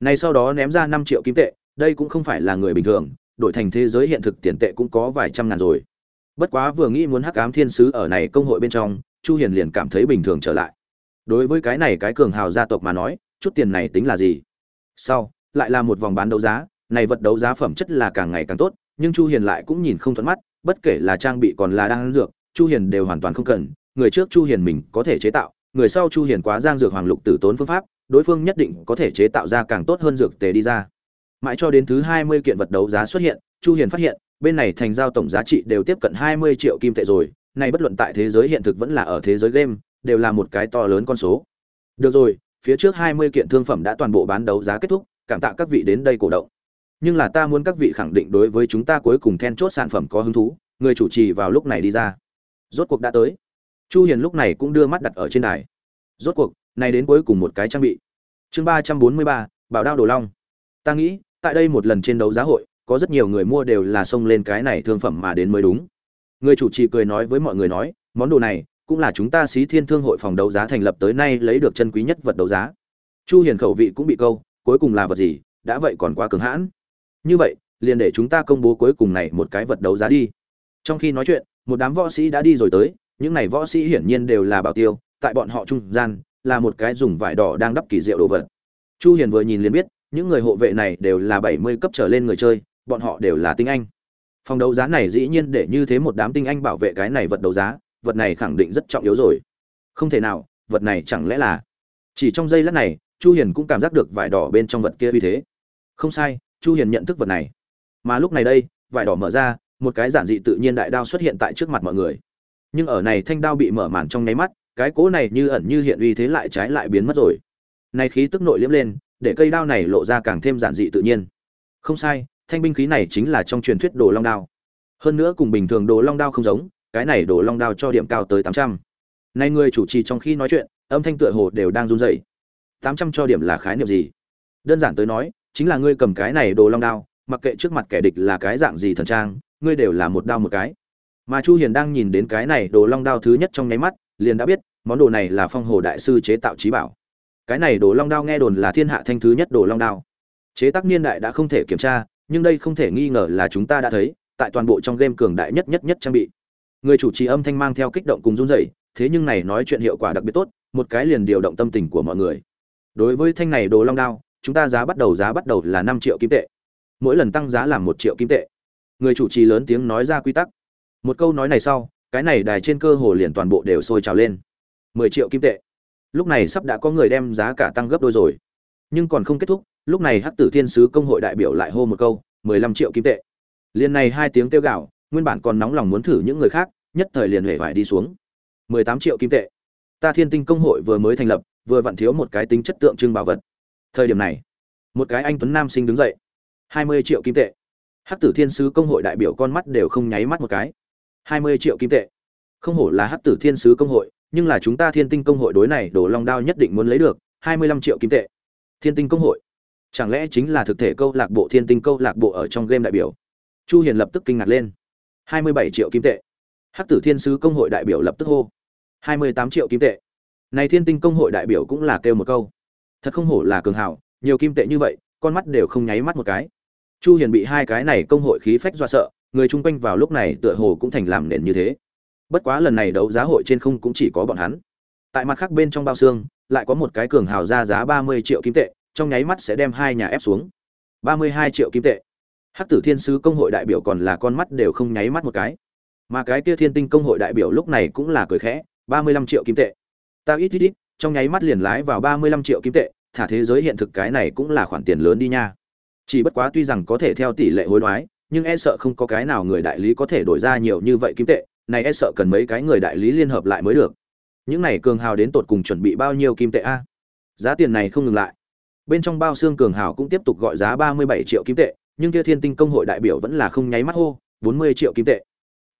S1: Này sau đó ném ra 5 triệu kim tệ đây cũng không phải là người bình thường, đổi thành thế giới hiện thực tiền tệ cũng có vài trăm ngàn rồi. Bất quá vừa nghĩ muốn hắc ám thiên sứ ở này công hội bên trong, chu hiền liền cảm thấy bình thường trở lại. Đối với cái này cái cường hào gia tộc mà nói, chút tiền này tính là gì? Sau, lại là một vòng bán đấu giá, này vật đấu giá phẩm chất là càng ngày càng tốt, nhưng chu hiền lại cũng nhìn không thuận mắt, bất kể là trang bị còn là đang dược, chu hiền đều hoàn toàn không cần, người trước chu hiền mình có thể chế tạo, người sau chu hiền quá giang dược hoàng lục tử tốn phương pháp, đối phương nhất định có thể chế tạo ra càng tốt hơn dược tề đi ra mãi cho đến thứ 20 kiện vật đấu giá xuất hiện chu hiền phát hiện bên này thành giao tổng giá trị đều tiếp cận 20 triệu kim tệ rồi này bất luận tại thế giới hiện thực vẫn là ở thế giới game đều là một cái to lớn con số. Được rồi phía trước 20 kiện thương phẩm đã toàn bộ bán đấu giá kết thúc cảm tạ các vị đến đây cổ động. Nhưng là ta muốn các vị khẳng định đối với chúng ta cuối cùng then chốt sản phẩm có hứng thú người chủ trì vào lúc này đi ra. Rốt cuộc đã tới. Chu hiền lúc này cũng đưa mắt đặt ở trên đài. Rốt cuộc này đến cuối cùng một cái trang bị. Chương 343, bảo đao đồ long. Ta nghĩ tại đây một lần trên đấu giá hội, có rất nhiều người mua đều là xông lên cái này thương phẩm mà đến mới đúng. Người chủ trì cười nói với mọi người nói, món đồ này cũng là chúng ta xí thiên thương hội phòng đấu giá thành lập tới nay lấy được chân quý nhất vật đấu giá. Chu hiền khẩu vị cũng bị câu, cuối cùng là vật gì? Đã vậy còn quá cứng hãn. Như vậy, liền để chúng ta công bố cuối cùng này một cái vật đấu giá đi. Trong khi nói chuyện, một đám võ sĩ đã đi rồi tới, những này võ sĩ hiển nhiên đều là bảo tiêu, tại bọn họ trung gian là một cái dùng vải đỏ đang đắp kỳ diệu đồ vật. Chu hiền vừa nhìn liền biết những người hộ vệ này đều là 70 cấp trở lên người chơi, bọn họ đều là tinh anh. Phòng đấu giá này dĩ nhiên để như thế một đám tinh anh bảo vệ cái này vật đấu giá, vật này khẳng định rất trọng yếu rồi. Không thể nào, vật này chẳng lẽ là? Chỉ trong giây lát này, chu hiền cũng cảm giác được vải đỏ bên trong vật kia uy thế. Không sai, chu hiền nhận thức vật này. Mà lúc này đây, vải đỏ mở ra, một cái giản dị tự nhiên đại đao xuất hiện tại trước mặt mọi người. Nhưng ở này thanh đao bị mở màn trong nháy mắt, cái cố này như ẩn như hiện uy thế lại trái lại biến mất rồi. Này khí tức nội liễm lên để cây đao này lộ ra càng thêm giản dị tự nhiên. Không sai, thanh binh khí này chính là trong truyền thuyết đồ long đao. Hơn nữa cùng bình thường đồ long đao không giống, cái này đồ long đao cho điểm cao tới tám trăm. Nay người chủ trì trong khi nói chuyện, âm thanh tựa hồ đều đang run rẩy. Tám trăm cho điểm là khái niệm gì? Đơn giản tới nói, chính là ngươi cầm cái này đồ long đao, mặc kệ trước mặt kẻ địch là cái dạng gì thần trang, ngươi đều là một đao một cái. Mà chu hiền đang nhìn đến cái này đồ long đao thứ nhất trong nháy mắt, liền đã biết, món đồ này là phong hồ đại sư chế tạo trí bảo cái này đồ long đao nghe đồn là thiên hạ thanh thứ nhất đồ long đao. Chế tác niên đại đã không thể kiểm tra, nhưng đây không thể nghi ngờ là chúng ta đã thấy, tại toàn bộ trong game cường đại nhất nhất nhất trang bị. Người chủ trì âm thanh mang theo kích động cùng run rẩy, thế nhưng này nói chuyện hiệu quả đặc biệt tốt, một cái liền điều động tâm tình của mọi người. Đối với thanh này đồ long đao, chúng ta giá bắt đầu giá bắt đầu là năm triệu kim tệ. Mỗi lần tăng giá là một triệu kim tệ. Người chủ trì lớn tiếng nói ra quy tắc. Một câu nói này sau, cái này đài trên cơ hồ liền toàn bộ đều sôi trào lên. Mười triệu kim tệ lúc này sắp đã có người đem giá cả tăng gấp đôi rồi. Nhưng còn không kết thúc, lúc này hắc tử thiên sứ công hội đại biểu lại hô một câu, mười lăm triệu kim tệ. Liền này hai tiếng kêu gạo nguyên bản còn nóng lòng muốn thử những người khác, nhất thời liền huệ vải đi xuống. mười tám triệu kim tệ. Ta thiên tinh công hội vừa mới thành lập, vừa vặn thiếu một cái tính chất tượng trưng bảo vật. Thời điểm này, một cái anh tuấn nam sinh đứng dậy. hai mươi triệu kim tệ. Hắc tử thiên sứ công hội đại biểu con mắt đều không nháy mắt một cái. hai mươi triệu kim tệ. Không hổ là hắc tử thiên sứ công hội nhưng là chúng ta thiên tinh công hội đối này đổ long đao nhất định muốn lấy được, hai mươi lăm triệu kim tệ. Thiên tinh công hội? Chẳng lẽ chính là thực thể câu lạc bộ thiên tinh câu lạc bộ ở trong game đại biểu? Chu hiền lập tức kinh ngạc lên. hai mươi bảy triệu kim tệ. Hắc tử thiên sứ công hội đại biểu lập tức hô. hai mươi tám triệu kim tệ. Này thiên tinh công hội đại biểu cũng là kêu một câu. Thật không hổ là cường hảo nhiều kim tệ như vậy, con mắt đều không nháy mắt một cái. Chu hiền bị hai cái này công hội khí phách dọa sợ, người chung quanh vào lúc này tựa hồ cũng thành làm nền như thế bất quá lần này đấu giá hội trên không cũng chỉ có bọn hắn. Tại mặt khác bên trong bao xương, lại có một cái cường hào ra giá 30 triệu kim tệ, trong nháy mắt sẽ đem hai nhà ép xuống. 32 triệu kim tệ. Hắc tử thiên sứ công hội đại biểu còn là con mắt đều không nháy mắt một cái. Mà cái kia thiên tinh công hội đại biểu lúc này cũng là cười khẽ 35 triệu kim tệ. Ta ít ít ít, trong nháy mắt liền lái vào 35 triệu kim tệ, thả thế giới hiện thực cái này cũng là khoản tiền lớn đi nha. Chỉ bất quá tuy rằng có thể theo tỷ lệ hối đoái, nhưng e sợ không có cái nào người đại lý có thể đổi ra nhiều như vậy kim tệ này e sợ cần mấy cái người đại lý liên hợp lại mới được. Những này cường hào đến tột cùng chuẩn bị bao nhiêu kim tệ a? Giá tiền này không ngừng lại. Bên trong bao xương cường hào cũng tiếp tục gọi giá ba mươi bảy triệu kim tệ, nhưng kia thiên tinh công hội đại biểu vẫn là không nháy mắt hô, bốn mươi triệu kim tệ.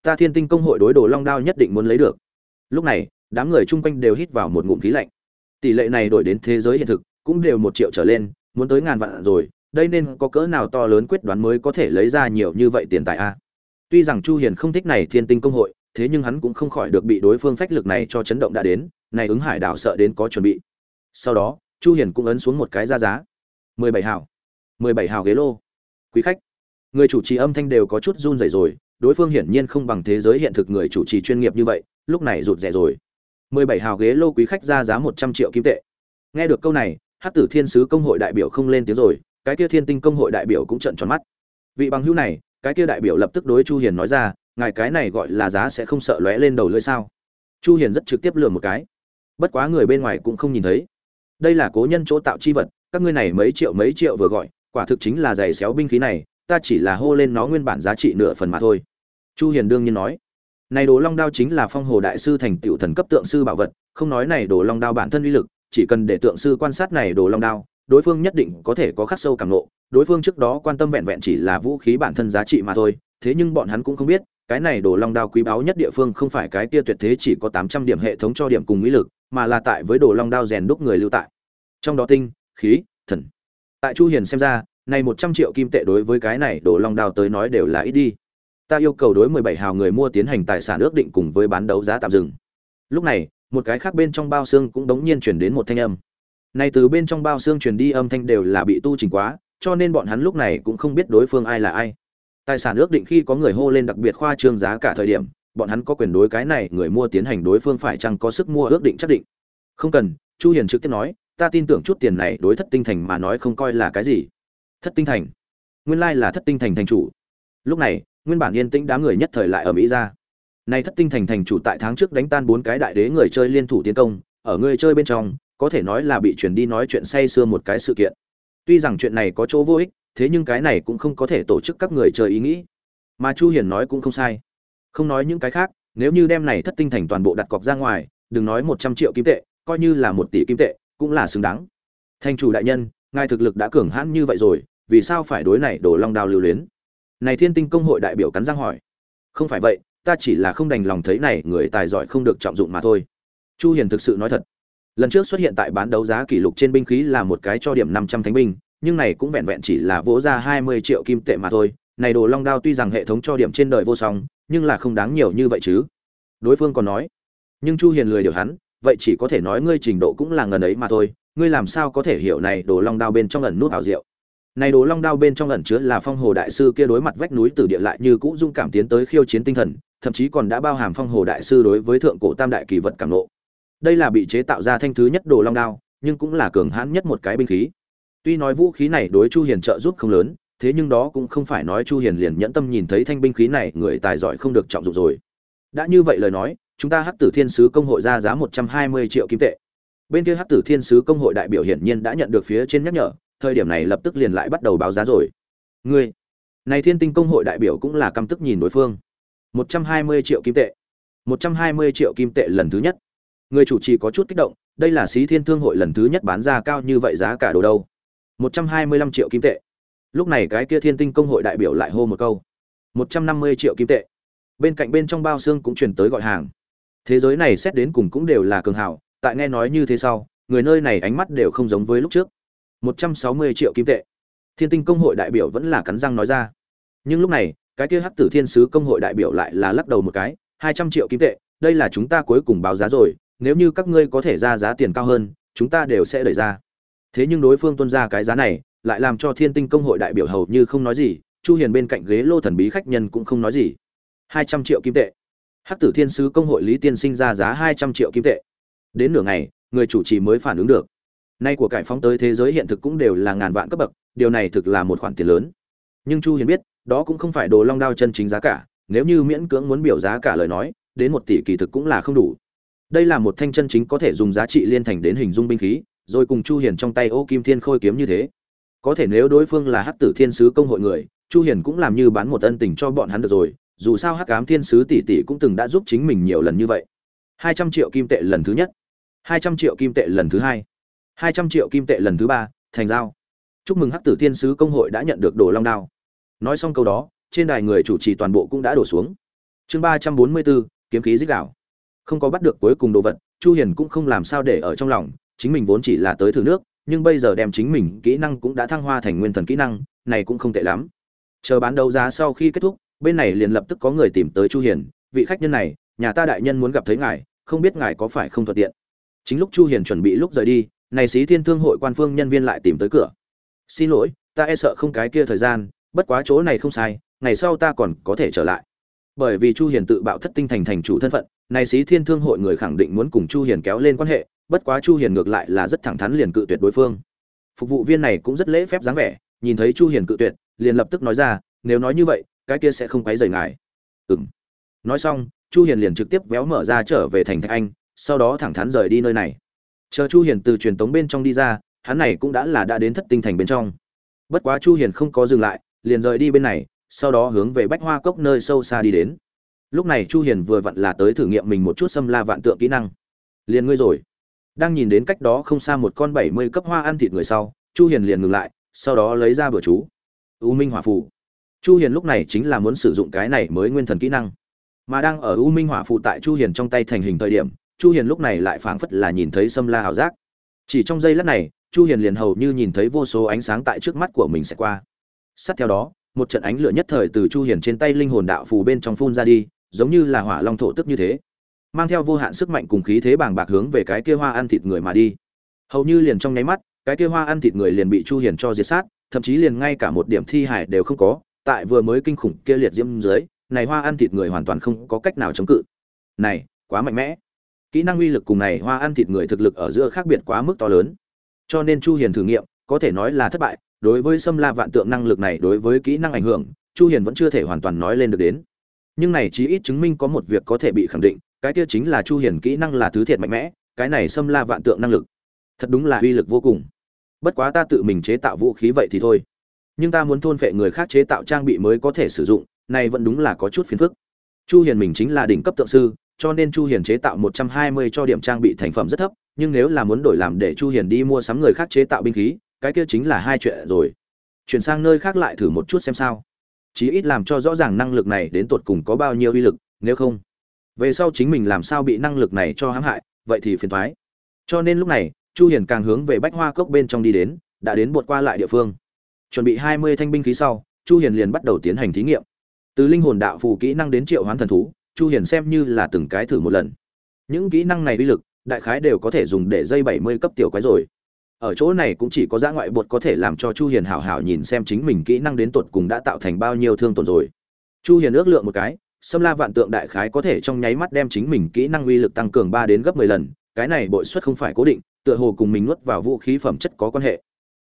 S1: Ta thiên tinh công hội đối đồ long đao nhất định muốn lấy được. Lúc này, đám người chung quanh đều hít vào một ngụm khí lạnh. Tỷ lệ này đổi đến thế giới hiện thực, cũng đều một triệu trở lên, muốn tới ngàn vạn rồi, đây nên có cỡ nào to lớn quyết đoán mới có thể lấy ra nhiều như vậy tiền tài a? Tuy rằng chu hiền không thích này thiên tinh công hội, thế nhưng hắn cũng không khỏi được bị đối phương phách lực này cho chấn động đã đến, này ứng hải đảo sợ đến có chuẩn bị. Sau đó, chu hiền cũng ấn xuống một cái ra giá. 17 hào. 17 hào ghế lô. Quý khách, người chủ trì âm thanh đều có chút run rẩy rồi, đối phương hiển nhiên không bằng thế giới hiện thực người chủ trì chuyên nghiệp như vậy, lúc này rụt rè rồi. 17 hào ghế lô quý khách ra giá 100 triệu kim tệ. Nghe được câu này, hắc tử thiên sứ công hội đại biểu không lên tiếng rồi, cái kia thiên tinh công hội đại biểu cũng trợn tròn mắt. Vị bằng hữu này cái kia đại biểu lập tức đối chu hiền nói ra, ngài cái này gọi là giá sẽ không sợ lóe lên đầu lưỡi sao? Chu hiền rất trực tiếp lừa một cái. Bất quá người bên ngoài cũng không nhìn thấy. Đây là cố nhân chỗ tạo chi vật, các ngươi này mấy triệu mấy triệu vừa gọi, quả thực chính là giày xéo binh khí này, ta chỉ là hô lên nó nguyên bản giá trị nửa phần mà thôi. Chu hiền đương nhiên nói. Này đồ long đao chính là phong hồ đại sư thành tiểu thần cấp tượng sư bảo vật, không nói này đồ long đao bản thân uy lực, chỉ cần để tượng sư quan sát này đồ long đao đối phương nhất định có thể có khắc sâu cảm nộ, đối phương trước đó quan tâm vẹn vẹn chỉ là vũ khí bản thân giá trị mà thôi, thế nhưng bọn hắn cũng không biết, cái này đồ long đao quý báu nhất địa phương không phải cái kia tuyệt thế chỉ có 800 điểm hệ thống cho điểm cùng mỹ lực, mà là tại với đồ long đao rèn đúc người lưu tại. Trong đó tinh, khí, thần. Tại chu hiền xem ra, này 100 triệu kim tệ đối với cái này đồ long đao tới nói đều là ít đi. Ta yêu cầu đối 17 hào người mua tiến hành tài sản ước định cùng với bán đấu giá tạm dừng. Lúc này, một cái khác bên trong bao xương cũng đống nhiên chuyển đến một thanh âm này từ bên trong bao xương truyền đi âm thanh đều là bị tu chỉnh quá, cho nên bọn hắn lúc này cũng không biết đối phương ai là ai. Tài sản ước định khi có người hô lên đặc biệt khoa trương giá cả thời điểm, bọn hắn có quyền đối cái này người mua tiến hành đối phương phải chăng có sức mua ước định chắc định. không cần chu hiền trực tiếp nói ta tin tưởng chút tiền này đối thất tinh thành mà nói không coi là cái gì thất tinh thành nguyên lai là thất tinh thành thành chủ lúc này nguyên bản yên tĩnh đám người nhất thời lại ở mỹ ra này thất tinh thành thành chủ tại tháng trước đánh tan bốn cái đại đế người chơi liên thủ tiến công ở người chơi bên trong có thể nói là bị chuyển đi nói chuyện say xưa một cái sự kiện. Tuy rằng chuyện này có chỗ vô ích, thế nhưng cái này cũng không có thể tổ chức các người chơi ý nghĩ. Mà chu hiền nói cũng không sai. Không nói những cái khác, nếu như đem này thất tinh thành toàn bộ đặt cọc ra ngoài, đừng nói 100 triệu kim tệ, coi như là một tỷ kim tệ, cũng là xứng đáng. Thành chủ đại nhân, ngài thực lực đã cường hãn như vậy rồi, vì sao phải đối này đổ long đao lưu luyến? Này thiên tinh công hội đại biểu cắn răng hỏi. Không phải vậy, ta chỉ là không đành lòng thấy này người tài giỏi không được trọng dụng mà thôi. Chu hiền thực sự nói thật lần trước xuất hiện tại bán đấu giá kỷ lục trên binh khí là một cái cho điểm 500 thánh binh, nhưng này cũng vẹn vẹn chỉ là vỗ ra 20 triệu kim tệ mà thôi. Này đồ long đao tuy rằng hệ thống cho điểm trên đời vô song, nhưng là không đáng nhiều như vậy chứ. Đối phương còn nói, nhưng chu hiền lười điều hắn, vậy chỉ có thể nói ngươi trình độ cũng là ngần ấy mà thôi, ngươi làm sao có thể hiểu này đồ long đao bên trong ẩn nút ảo diệu? Này đồ long đao bên trong ẩn chứa là phong hồ đại sư kia đối mặt vách núi từ địa lại như cũ dung cảm tiến tới khiêu chiến tinh thần, thậm chí còn đã bao hàm phong hồ đại sư đối với thượng cổ tam đại kỳ vật cảm nộ đây là bị chế tạo ra thanh thứ nhất đồ long đao, nhưng cũng là cường hãn nhất một cái binh khí. Tuy nói vũ khí này đối chu hiền trợ giúp không lớn, thế nhưng đó cũng không phải nói chu hiền liền nhẫn tâm nhìn thấy thanh binh khí này, người tài giỏi không được trọng dụng rồi. Đã như vậy lời nói, chúng ta hắc tử thiên sứ công hội ra giá 120 triệu kim tệ. Bên kia hắc tử thiên sứ công hội đại biểu hiển nhiên đã nhận được phía trên nhắc nhở, thời điểm này lập tức liền lại bắt đầu báo giá rồi. Ngươi, này thiên tinh công hội đại biểu cũng là căm tức nhìn đối phương. 120 triệu kim tệ. 120 triệu kim tệ lần thứ nhất người chủ trì có chút kích động, đây là xí thiên thương hội lần thứ nhất bán ra cao như vậy giá cả đồ đâu. 125 triệu kim tệ. Lúc này cái kia thiên tinh công hội đại biểu lại hô một câu. 150 triệu kim tệ. Bên cạnh bên trong bao xương cũng truyền tới gọi hàng. Thế giới này xét đến cùng cũng đều là cường hảo tại nghe nói như thế sau, người nơi này ánh mắt đều không giống với lúc trước. 160 triệu kim tệ. Thiên tinh công hội đại biểu vẫn là cắn răng nói ra. Nhưng lúc này, cái kia hắc tử thiên sứ công hội đại biểu lại là lắc đầu một cái. 200 triệu kim tệ, đây là chúng ta cuối cùng báo giá rồi nếu như các ngươi có thể ra giá tiền cao hơn, chúng ta đều sẽ đẩy ra. Thế nhưng đối phương tuân ra cái giá này, lại làm cho thiên tinh công hội đại biểu hầu như không nói gì, chu hiền bên cạnh ghế lô thần bí khách nhân cũng không nói gì. 200 triệu kim tệ. Hắc tử thiên sứ công hội lý tiên sinh ra giá 200 triệu kim tệ. Đến nửa ngày, người chủ trì mới phản ứng được. Nay của cải phóng tới thế giới hiện thực cũng đều là ngàn vạn cấp bậc, điều này thực là một khoản tiền lớn. Nhưng chu hiền biết, đó cũng không phải đồ long đao chân chính giá cả, nếu như miễn cưỡng muốn biểu giá cả lời nói, đến một tỷ kỳ thực cũng là không đủ đây là một thanh chân chính có thể dùng giá trị liên thành đến hình dung binh khí rồi cùng chu hiền trong tay ô kim thiên khôi kiếm như thế. Có thể nếu đối phương là hắc tử thiên sứ công hội người chu hiền cũng làm như bán một ân tình cho bọn hắn được rồi dù sao hắc ám thiên sứ tỷ tỷ cũng từng đã giúp chính mình nhiều lần như vậy. 200 triệu kim tệ lần thứ nhất 200 triệu kim tệ lần thứ hai 200 triệu kim tệ lần thứ ba thành giao. Chúc mừng hắc tử thiên sứ công hội đã nhận được đồ long đao. Nói xong câu đó trên đài người chủ trì toàn bộ cũng đã đổ xuống. Chương 344, kiếm khí dích đảo không có bắt được cuối cùng đồ vật, chu hiền cũng không làm sao để ở trong lòng, chính mình vốn chỉ là tới thử nước, nhưng bây giờ đem chính mình kỹ năng cũng đã thăng hoa thành nguyên thần kỹ năng, này cũng không tệ lắm. Chờ bán đấu giá sau khi kết thúc, bên này liền lập tức có người tìm tới chu hiền, vị khách nhân này, nhà ta đại nhân muốn gặp thấy ngài, không biết ngài có phải không thuận tiện? Chính lúc chu hiền chuẩn bị lúc rời đi, này sĩ thiên thương hội quan phương nhân viên lại tìm tới cửa. Xin lỗi, ta e sợ không cái kia thời gian, bất quá chỗ này không sai, ngày sau ta còn có thể trở lại bởi vì chu hiền tự bạo thất tinh thành thành chủ thân phận này sĩ thiên thương hội người khẳng định muốn cùng chu hiền kéo lên quan hệ, bất quá chu hiền ngược lại là rất thẳng thắn liền cự tuyệt đối phương. Phục vụ viên này cũng rất lễ phép dáng vẻ, nhìn thấy chu hiền cự tuyệt, liền lập tức nói ra, nếu nói như vậy, cái kia sẽ không quấy rầy ngài. Ừm. Nói xong, chu hiền liền trực tiếp véo mở ra trở về thành thạch anh, sau đó thẳng thắn rời đi nơi này. Chờ chu hiền từ truyền tống bên trong đi ra, hắn này cũng đã là đã đến thất tinh thành bên trong. Bất quá chu hiền không có dừng lại, liền rời đi bên này sau đó hướng về bách hoa cốc nơi sâu xa đi đến. Lúc này chu hiền vừa vặn là tới thử nghiệm mình một chút xâm la vạn tượng kỹ năng. Liền ngươi rồi. Đang nhìn đến cách đó không xa một con 70 cấp hoa ăn thịt người sau, chu hiền liền ngừng lại, sau đó lấy ra bữa chú. U minh hỏa phù. Chu hiền lúc này chính là muốn sử dụng cái này mới nguyên thần kỹ năng. Mà đang ở u minh hỏa phù tại chu hiền trong tay thành hình thời điểm, chu hiền lúc này lại phảng phất là nhìn thấy xâm la hào giác. Chỉ trong giây lát này, chu hiền liền hầu như nhìn thấy vô số ánh sáng tại trước mắt của mình sẽ qua. Sát theo đó một trận ánh lửa nhất thời từ chu hiền trên tay linh hồn đạo phù bên trong phun ra đi, giống như là hỏa long thổ tức như thế, mang theo vô hạn sức mạnh cùng khí thế bàng bạc hướng về cái kia hoa ăn thịt người mà đi. Hầu như liền trong nháy mắt, cái kia hoa ăn thịt người liền bị chu hiền cho diệt sát, thậm chí liền ngay cả một điểm thi hải đều không có, tại vừa mới kinh khủng kia liệt diễm dưới, này hoa ăn thịt người hoàn toàn không có cách nào chống cự. Này, quá mạnh mẽ. Kỹ năng uy lực cùng này hoa ăn thịt người thực lực ở giữa khác biệt quá mức to lớn. Cho nên chu hiền thử nghiệm, có thể nói là thất bại đối với xâm la vạn tượng năng lực này đối với kỹ năng ảnh hưởng, chu hiền vẫn chưa thể hoàn toàn nói lên được đến. Nhưng này chí ít chứng minh có một việc có thể bị khẳng định, cái kia chính là chu hiền kỹ năng là thứ thiệt mạnh mẽ, cái này xâm la vạn tượng năng lực, thật đúng là uy lực vô cùng. Bất quá ta tự mình chế tạo vũ khí vậy thì thôi. Nhưng ta muốn thôn phệ người khác chế tạo trang bị mới có thể sử dụng, này vẫn đúng là có chút phiền phức. Chu hiền mình chính là đỉnh cấp tượng sư, cho nên chu hiền chế tạo 120 cho điểm trang bị thành phẩm rất thấp, nhưng nếu là muốn đổi làm để chu hiền đi mua sắm người khác chế tạo binh khí cái kia chính là hai chuyện rồi. Chuyển sang nơi khác lại thử một chút xem sao. Chí ít làm cho rõ ràng năng lực này đến tột cùng có bao nhiêu uy lực, nếu không. Về sau chính mình làm sao bị năng lực này cho hãm hại, vậy thì phiền thoái. cho nên lúc này, chu hiền càng hướng về bách hoa cốc bên trong đi đến, đã đến buột qua lại địa phương. Chuẩn bị 20 thanh binh khí sau, chu hiền liền bắt đầu tiến hành thí nghiệm. Từ linh hồn đạo phù kỹ năng đến triệu hoán thần thú, chu hiền xem như là từng cái thử một lần. Những kỹ năng này uy lực, đại khái đều có thể dùng để dây 70 cấp tiểu quái rồi ở chỗ này cũng chỉ có giã ngoại bột có thể làm cho chu hiền hảo hảo nhìn xem chính mình kỹ năng đến tột cùng đã tạo thành bao nhiêu thương tổn rồi. Chu hiền ước lượng một cái xâm la vạn tượng đại khái có thể trong nháy mắt đem chính mình kỹ năng uy lực tăng cường 3 đến gấp 10 lần, cái này bội suất không phải cố định, tựa hồ cùng mình nuốt vào vũ khí phẩm chất có quan hệ.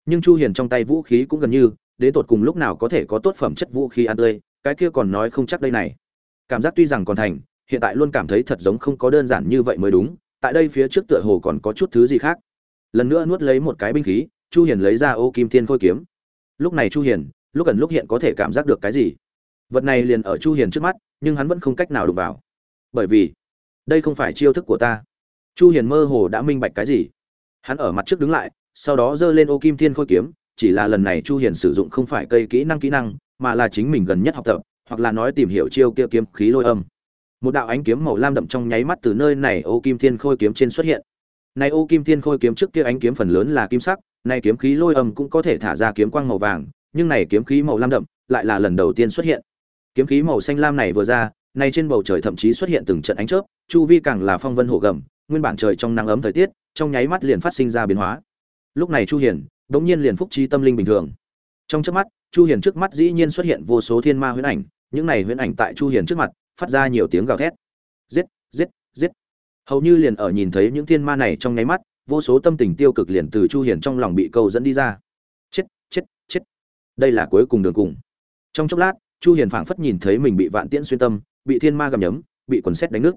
S1: Nhưng chu hiền trong tay vũ khí cũng gần như, đến tột cùng lúc nào có thể có tốt phẩm chất vũ khí ăn tươi, cái kia còn nói không chắc đây này. Cảm giác tuy rằng còn thành, hiện tại luôn cảm thấy thật giống không có đơn giản như vậy mới đúng, tại đây phía trước tựa hồ còn có chút thứ gì khác lần nữa nuốt lấy một cái binh khí, chu hiền lấy ra ô kim thiên khôi kiếm. Lúc này chu hiền, lúc gần lúc hiện có thể cảm giác được cái gì? Vật này liền ở chu hiền trước mắt, nhưng hắn vẫn không cách nào đụng vào. Bởi vì, đây không phải chiêu thức của ta. Chu hiền mơ hồ đã minh bạch cái gì? Hắn ở mặt trước đứng lại, sau đó giơ lên ô kim thiên khôi kiếm, chỉ là lần này chu hiền sử dụng không phải cây kỹ năng kỹ năng, mà là chính mình gần nhất học tập, hoặc là nói tìm hiểu chiêu kia kiếm khí lôi âm. Một đạo ánh kiếm màu lam đậm trong nháy mắt từ nơi này ô kim thiên khôi kiếm trên xuất hiện này ô kim thiên khôi kiếm trước kia ánh kiếm phần lớn là kim sắc này kiếm khí lôi âm cũng có thể thả ra kiếm quang màu vàng, nhưng này kiếm khí màu lam đậm lại là lần đầu tiên xuất hiện. Kiếm khí màu xanh lam này vừa ra, nay trên bầu trời thậm chí xuất hiện từng trận ánh chớp, chu vi càng là phong vân hổ gầm, nguyên bản trời trong nắng ấm thời tiết, trong nháy mắt liền phát sinh ra biến hóa. Lúc này chu hiền, đống nhiên liền phúc trí tâm linh bình thường. Trong chớp mắt, chu hiền trước mắt dĩ nhiên xuất hiện vô số thiên ma huyễn ảnh, những này huyễn ảnh tại chu hiền trước mặt, phát ra nhiều tiếng gào thét. Giết giết giết hầu như liền ở nhìn thấy những thiên ma này trong nháy mắt, vô số tâm tình tiêu cực liền từ chu hiền trong lòng bị câu dẫn đi ra. Chết chết chết. Đây là cuối cùng đường cùng. Trong chốc lát, chu hiền phảng phất nhìn thấy mình bị vạn tiễn xuyên tâm, bị thiên ma gầm nhấm, bị quần xét đánh nước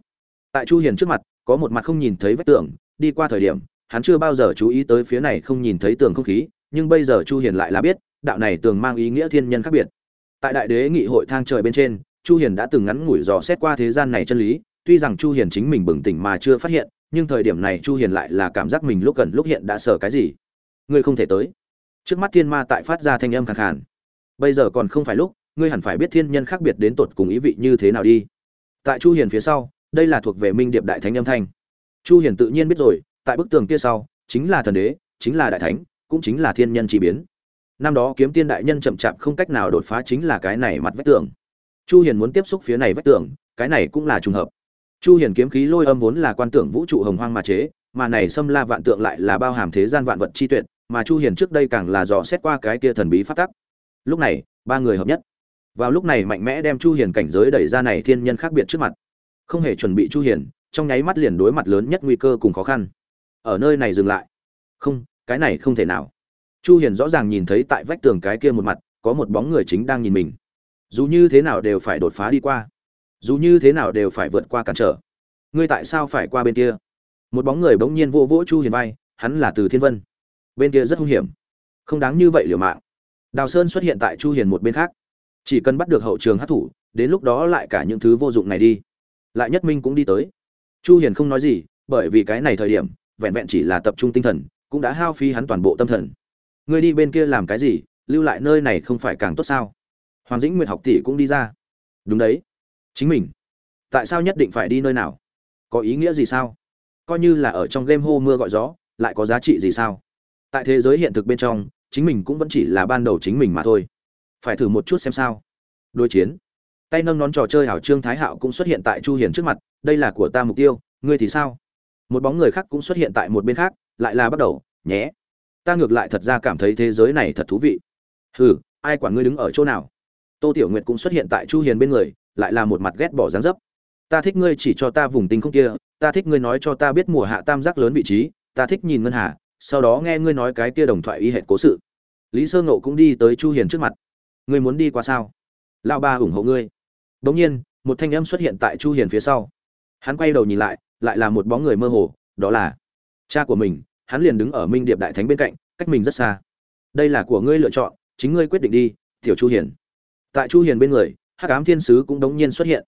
S1: tại chu hiền trước mặt, có một mặt không nhìn thấy vách tường, đi qua thời điểm, hắn chưa bao giờ chú ý tới phía này không nhìn thấy tường không khí, nhưng bây giờ chu hiền lại là biết, đạo này tường mang ý nghĩa thiên nhân khác biệt. Tại đại đế nghị hội thang trời bên trên, chu hiền đã từng ngắn ngủi dò xét qua thế gian này chân lý tuy rằng chu hiền chính mình bừng tỉnh mà chưa phát hiện, nhưng thời điểm này chu hiền lại là cảm giác mình lúc gần lúc hiện đã sợ cái gì. Ngươi không thể tới. Trước mắt thiên ma tại phát ra thanh âm khàn khàn. Bây giờ còn không phải lúc, ngươi hẳn phải biết thiên nhân khác biệt đến tột cùng ý vị như thế nào đi. Tại chu hiền phía sau, đây là thuộc về minh điệp đại thánh âm thanh. Chu hiền tự nhiên biết rồi, tại bức tường kia sau, chính là thần đế, chính là đại thánh, cũng chính là thiên nhân chỉ biến. Năm đó kiếm tiên đại nhân chậm chạp không cách nào đột phá chính là cái này mặt vách tường. Chu hiền muốn tiếp xúc phía này vách tường, cái này cũng là trùng hợp chu hiền kiếm khí lôi âm vốn là quan tưởng vũ trụ hồng hoang mà chế, mà này xâm la vạn tượng lại là bao hàm thế gian vạn vật chi tuyệt, mà chu hiền trước đây càng là dò xét qua cái kia thần bí pháp tắc. Lúc này, ba người hợp nhất. Vào lúc này mạnh mẽ đem chu hiền cảnh giới đẩy ra này thiên nhân khác biệt trước mặt. Không hề chuẩn bị chu hiền, trong nháy mắt liền đối mặt lớn nhất nguy cơ cùng khó khăn. Ở nơi này dừng lại. Không, cái này không thể nào. Chu hiền rõ ràng nhìn thấy tại vách tường cái kia một mặt, có một bóng người chính đang nhìn mình. Dù như thế nào đều phải đột phá đi qua dù như thế nào đều phải vượt qua cản trở. Ngươi tại sao phải qua bên kia? Một bóng người bỗng nhiên vô vỗ chu hiền vai, hắn là từ thiên vân. Bên kia rất hung hiểm. Không đáng như vậy liều mạng. Đào sơn xuất hiện tại chu hiền một bên khác. Chỉ cần bắt được hậu trường hát thủ, đến lúc đó lại cả những thứ vô dụng này đi. Lại nhất minh cũng đi tới. Chu hiền không nói gì, bởi vì cái này thời điểm, vẹn vẹn chỉ là tập trung tinh thần, cũng đã hao phí hắn toàn bộ tâm thần. Ngươi đi bên kia làm cái gì? Lưu lại nơi này không phải càng tốt sao? Hoàng dĩnh nguyệt học tỷ cũng đi ra. Đúng đấy chính mình? Tại sao nhất định phải đi nơi nào? Có ý nghĩa gì sao? Coi như là ở trong game hô mưa gọi gió, lại có giá trị gì sao? Tại thế giới hiện thực bên trong, chính mình cũng vẫn chỉ là ban đầu chính mình mà thôi. Phải thử một chút xem sao. Đối chiến. Tay nâng nón trò chơi hảo trương thái hạo cũng xuất hiện tại chu hiền trước mặt, đây là của ta mục tiêu, ngươi thì sao? Một bóng người khác cũng xuất hiện tại một bên khác, lại là bắt đầu, nhé. Ta ngược lại thật ra cảm thấy thế giới này thật thú vị. Hừ, ai quản ngươi đứng ở chỗ nào? Tô tiểu nguyệt cũng xuất hiện tại chu hiền bên người lại là một mặt ghét bỏ dáng dấp. Ta thích ngươi chỉ cho ta vùng tinh không kia, ta thích ngươi nói cho ta biết mùa hạ tam giác lớn vị trí, ta thích nhìn ngân hà, sau đó nghe ngươi nói cái kia đồng thoại y hệt cố sự. Lý sơ ngộ cũng đi tới chu hiền trước mặt. Ngươi muốn đi qua sao? Lão ba ủng hộ ngươi. Đống nhiên, một thanh âm xuất hiện tại chu hiền phía sau. Hắn quay đầu nhìn lại lại là một bóng người mơ hồ, đó là cha của mình, hắn liền đứng ở minh điệp đại thánh bên cạnh, cách mình rất xa. Đây là của ngươi lựa chọn, chính ngươi quyết định đi, tiểu chu hiền. Tại chu hiền bên người hắc ám thiên sứ cũng đống nhiên xuất hiện.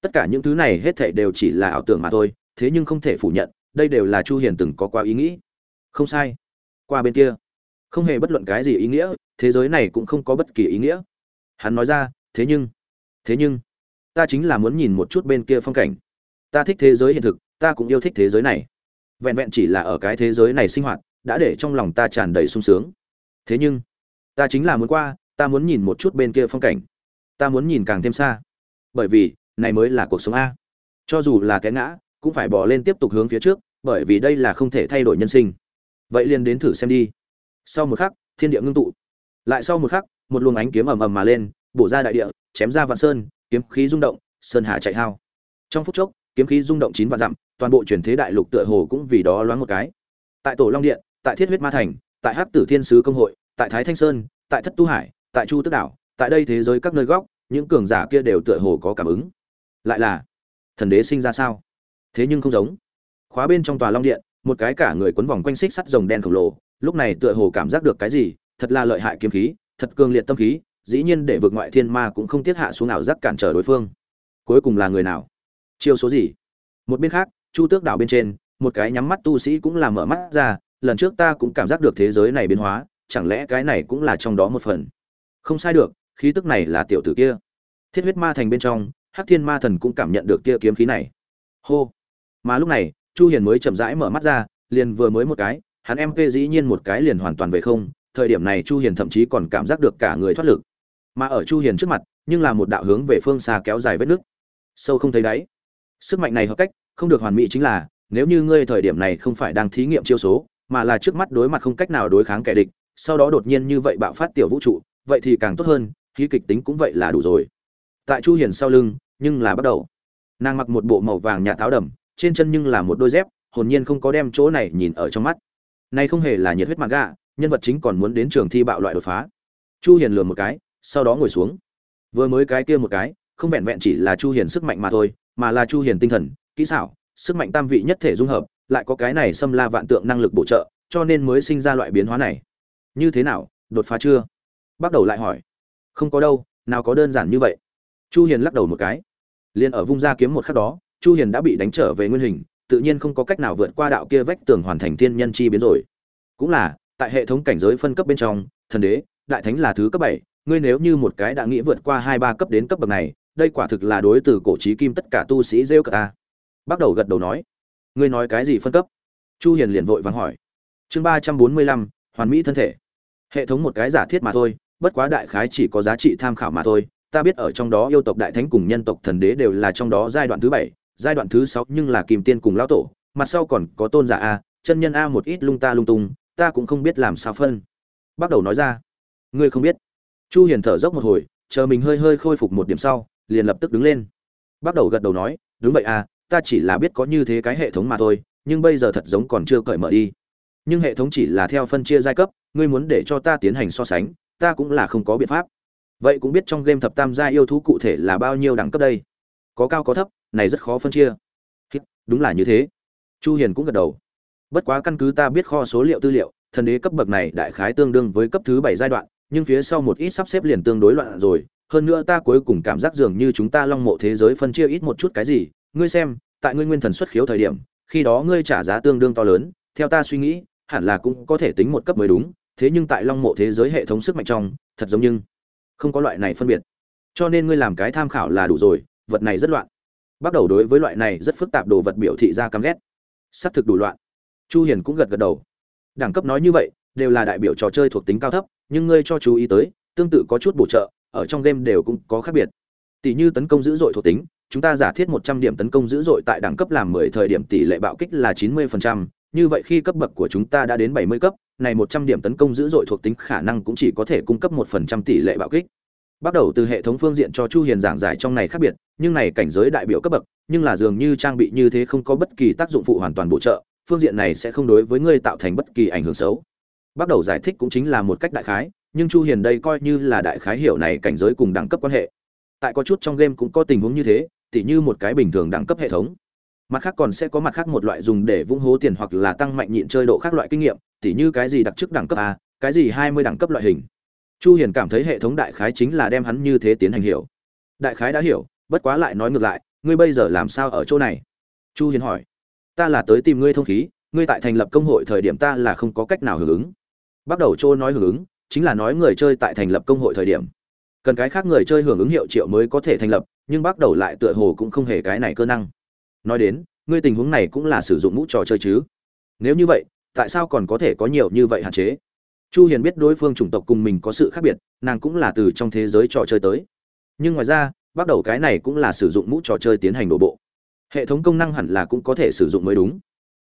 S1: Tất cả những thứ này hết thảy đều chỉ là ảo tưởng mà thôi, thế nhưng không thể phủ nhận, đây đều là chu hiền từng có qua ý nghĩ. Không sai. Qua bên kia. Không hề bất luận cái gì ý nghĩa, thế giới này cũng không có bất kỳ ý nghĩa. Hắn nói ra, thế nhưng thế nhưng, ta chính là muốn nhìn một chút bên kia phong cảnh. Ta thích thế giới hiện thực, ta cũng yêu thích thế giới này. Vẹn vẹn chỉ là ở cái thế giới này sinh hoạt, đã để trong lòng ta tràn đầy sung sướng. Thế nhưng, ta chính là muốn qua, ta muốn nhìn một chút bên kia phong cảnh ta muốn nhìn càng thêm xa. Bởi vì, này mới là cuộc sống a. Cho dù là cái ngã, cũng phải bỏ lên tiếp tục hướng phía trước, bởi vì đây là không thể thay đổi nhân sinh. Vậy liền đến thử xem đi. Sau một khắc, thiên địa ngưng tụ. Lại sau một khắc, một luồng ánh kiếm ầm ầm mà lên, bổ ra đại địa, chém ra vạn sơn, kiếm khí rung động, sơn hà chạy hao. Trong phút chốc, kiếm khí rung động chín vạn dặm, toàn bộ truyền thế đại lục tựa hồ cũng vì đó loáng một cái. Tại tổ long điện, tại thiết huyết ma thành, tại hắc tử thiên sứ công hội, tại thái thanh sơn, tại thất tu hải, tại chu tức đảo tại đây thế giới các nơi góc, những cường giả kia đều tựa hồ có cảm ứng. Lại là, thần đế sinh ra sao? Thế nhưng không giống. Khóa bên trong tòa long điện, một cái cả người quấn vòng quanh xích sắt rồng đen khổng lồ, lúc này tựa hồ cảm giác được cái gì, thật là lợi hại kiếm khí, thật cường liệt tâm khí, dĩ nhiên để vượt ngoại thiên ma cũng không tiết hạ xuống nào giác cản trở đối phương. Cuối cùng là người nào? Chiêu số gì? Một bên khác, chu tước đảo bên trên, một cái nhắm mắt tu sĩ cũng làm mở mắt ra, lần trước ta cũng cảm giác được thế giới này biến hóa, chẳng lẽ cái này cũng là trong đó một phần? Không sai được khí tức này là tiểu tử kia. Thiết huyết ma thành bên trong, hắc thiên ma thần cũng cảm nhận được tia kiếm khí này. Hô! Mà lúc này, chu hiền mới chậm rãi mở mắt ra, liền vừa mới một cái, hắn mp dĩ nhiên một cái liền hoàn toàn về không, thời điểm này chu hiền thậm chí còn cảm giác được cả người thoát lực. Mà ở chu hiền trước mặt, nhưng là một đạo hướng về phương xa kéo dài vết nước sâu không thấy đáy. Sức mạnh này hợp cách, không được hoàn mỹ chính là, nếu như ngươi thời điểm này không phải đang thí nghiệm chiêu số, mà là trước mắt đối mặt không cách nào đối kháng kẻ địch, sau đó đột nhiên như vậy bạo phát tiểu vũ trụ, vậy thì càng tốt hơn hí kịch tính cũng vậy là đủ rồi. Tại chu hiền sau lưng, nhưng là bắt đầu. Nàng mặc một bộ màu vàng nhạt áo đầm, trên chân nhưng là một đôi dép, hồn nhiên không có đem chỗ này nhìn ở trong mắt. Này không hề là nhiệt huyết mặt gạ nhân vật chính còn muốn đến trường thi bạo loại đột phá. Chu hiền lừa một cái, sau đó ngồi xuống. Vừa mới cái kia một cái, không vẹn vẹn chỉ là chu hiền sức mạnh mà thôi, mà là chu hiền tinh thần, kỹ xảo, sức mạnh tam vị nhất thể dung hợp, lại có cái này xâm la vạn tượng năng lực bổ trợ, cho nên mới sinh ra loại biến hóa này. Như thế nào, đột phá chưa? Bắt đầu lại hỏi không có đâu nào có đơn giản như vậy. Chu hiền lắc đầu một cái. Liền ở vung ra kiếm một khắc đó chu hiền đã bị đánh trở về nguyên hình tự nhiên không có cách nào vượt qua đạo kia vách tường hoàn thành thiên nhân chi biến rồi. Cũng là tại hệ thống cảnh giới phân cấp bên trong thần đế đại thánh là thứ cấp 7, ngươi nếu như một cái đã nghĩ vượt qua hai ba cấp đến cấp bậc này đây quả thực là đối từ cổ chí kim tất cả tu sĩ rêu cả ta. Bắt đầu gật đầu nói ngươi nói cái gì phân cấp? Chu hiền liền vội vàng hỏi. Chương 345, hoàn mỹ thân thể. Hệ thống một cái giả thiết mà thôi bất quá đại khái chỉ có giá trị tham khảo mà thôi. Ta biết ở trong đó yêu tộc đại thánh cùng nhân tộc thần đế đều là trong đó giai đoạn thứ bảy, giai đoạn thứ sáu, nhưng là kim tiên cùng lão tổ, mặt sau còn có tôn giả a, chân nhân a một ít lung ta lung tung, ta cũng không biết làm sao phân. Bắt đầu nói ra. Ngươi không biết. Chu hiền thở dốc một hồi, chờ mình hơi hơi khôi phục một điểm sau, liền lập tức đứng lên. Bắt đầu gật đầu nói, đúng vậy à ta chỉ là biết có như thế cái hệ thống mà thôi, nhưng bây giờ thật giống còn chưa cởi mở đi. Nhưng hệ thống chỉ là theo phân chia giai cấp, ngươi muốn để cho ta tiến hành so sánh ta cũng là không có biện pháp. Vậy cũng biết trong game thập tam gia yêu thú cụ thể là bao nhiêu đẳng cấp đây? Có cao có thấp, này rất khó phân chia. Đúng là như thế. Chu hiền cũng gật đầu. Bất quá căn cứ ta biết kho số liệu tư liệu, thần đế cấp bậc này đại khái tương đương với cấp thứ bảy giai đoạn, nhưng phía sau một ít sắp xếp liền tương đối loạn rồi. Hơn nữa ta cuối cùng cảm giác dường như chúng ta long mộ thế giới phân chia ít một chút cái gì. Ngươi xem, tại ngươi nguyên thần xuất khiếu thời điểm, khi đó ngươi trả giá tương đương to lớn. Theo ta suy nghĩ, hẳn là cũng có thể tính một cấp mới đúng thế nhưng tại long mộ thế giới hệ thống sức mạnh trong thật giống nhưng không có loại này phân biệt. Cho nên ngươi làm cái tham khảo là đủ rồi vật này rất loạn. Bắt đầu đối với loại này rất phức tạp đồ vật biểu thị ra căm ghét. S ắ c thực đủ loạn. Chu hiền cũng gật gật đầu. Đẳng cấp nói như vậy đều là đại biểu trò chơi thuộc tính cao thấp nhưng ngươi cho chú ý tới tương tự có chút bổ trợ ở trong game đều cũng có khác biệt. Tỷ như tấn công dữ dội thuộc tính chúng ta giả thiết 100 điểm tấn công dữ dội tại đẳng cấp làm 10 thời điểm tỷ lệ bạo kích là 90%, như vậy khi cấp bậc của chúng ta đã đến 70 cấp, này 100 điểm tấn công dữ dội thuộc tính khả năng cũng chỉ có thể cung cấp 1% tỷ lệ bạo kích. bắt đầu từ hệ thống phương diện cho chu hiền giảng giải trong này khác biệt nhưng này cảnh giới đại biểu cấp bậc nhưng là dường như trang bị như thế không có bất kỳ tác dụng phụ hoàn toàn bổ trợ phương diện này sẽ không đối với ngươi tạo thành bất kỳ ảnh hưởng xấu. Bắt đầu giải thích cũng chính là một cách đại khái nhưng chu hiền đây coi như là đại khái hiểu này cảnh giới cùng đẳng cấp quan hệ. Tại có chút trong game cũng có tình huống như thế tỉ như một cái bình thường đẳng cấp hệ thống mặt khác còn sẽ có mặt khác một loại dùng để vung hố tiền hoặc là tăng mạnh nhịn chơi độ khác loại kinh nghiệm, tỉ như cái gì đặc chức đẳng cấp a, cái gì 20 đẳng cấp loại hình. Chu hiền cảm thấy hệ thống đại khái chính là đem hắn như thế tiến hành hiểu. Đại khái đã hiểu, bất quá lại nói ngược lại, ngươi bây giờ làm sao ở chỗ này? Chu hiền hỏi. Ta là tới tìm ngươi thông khí, ngươi tại thành lập công hội thời điểm ta là không có cách nào hưởng ứng. Bắt đầu trôi nói hưởng ứng, chính là nói người chơi tại thành lập công hội thời điểm. Cần cái khác người chơi hưởng ứng hiệu triệu mới có thể thành lập, nhưng bắt đầu lại tựa hồ cũng không hề cái này cơ năng nói đến, ngươi tình huống này cũng là sử dụng mũ trò chơi chứ? Nếu như vậy, tại sao còn có thể có nhiều như vậy hạn chế? Chu hiền biết đối phương chủng tộc cùng mình có sự khác biệt, nàng cũng là từ trong thế giới trò chơi tới. Nhưng ngoài ra, bắt đầu cái này cũng là sử dụng mũ trò chơi tiến hành đổ bộ. Hệ thống công năng hẳn là cũng có thể sử dụng mới đúng.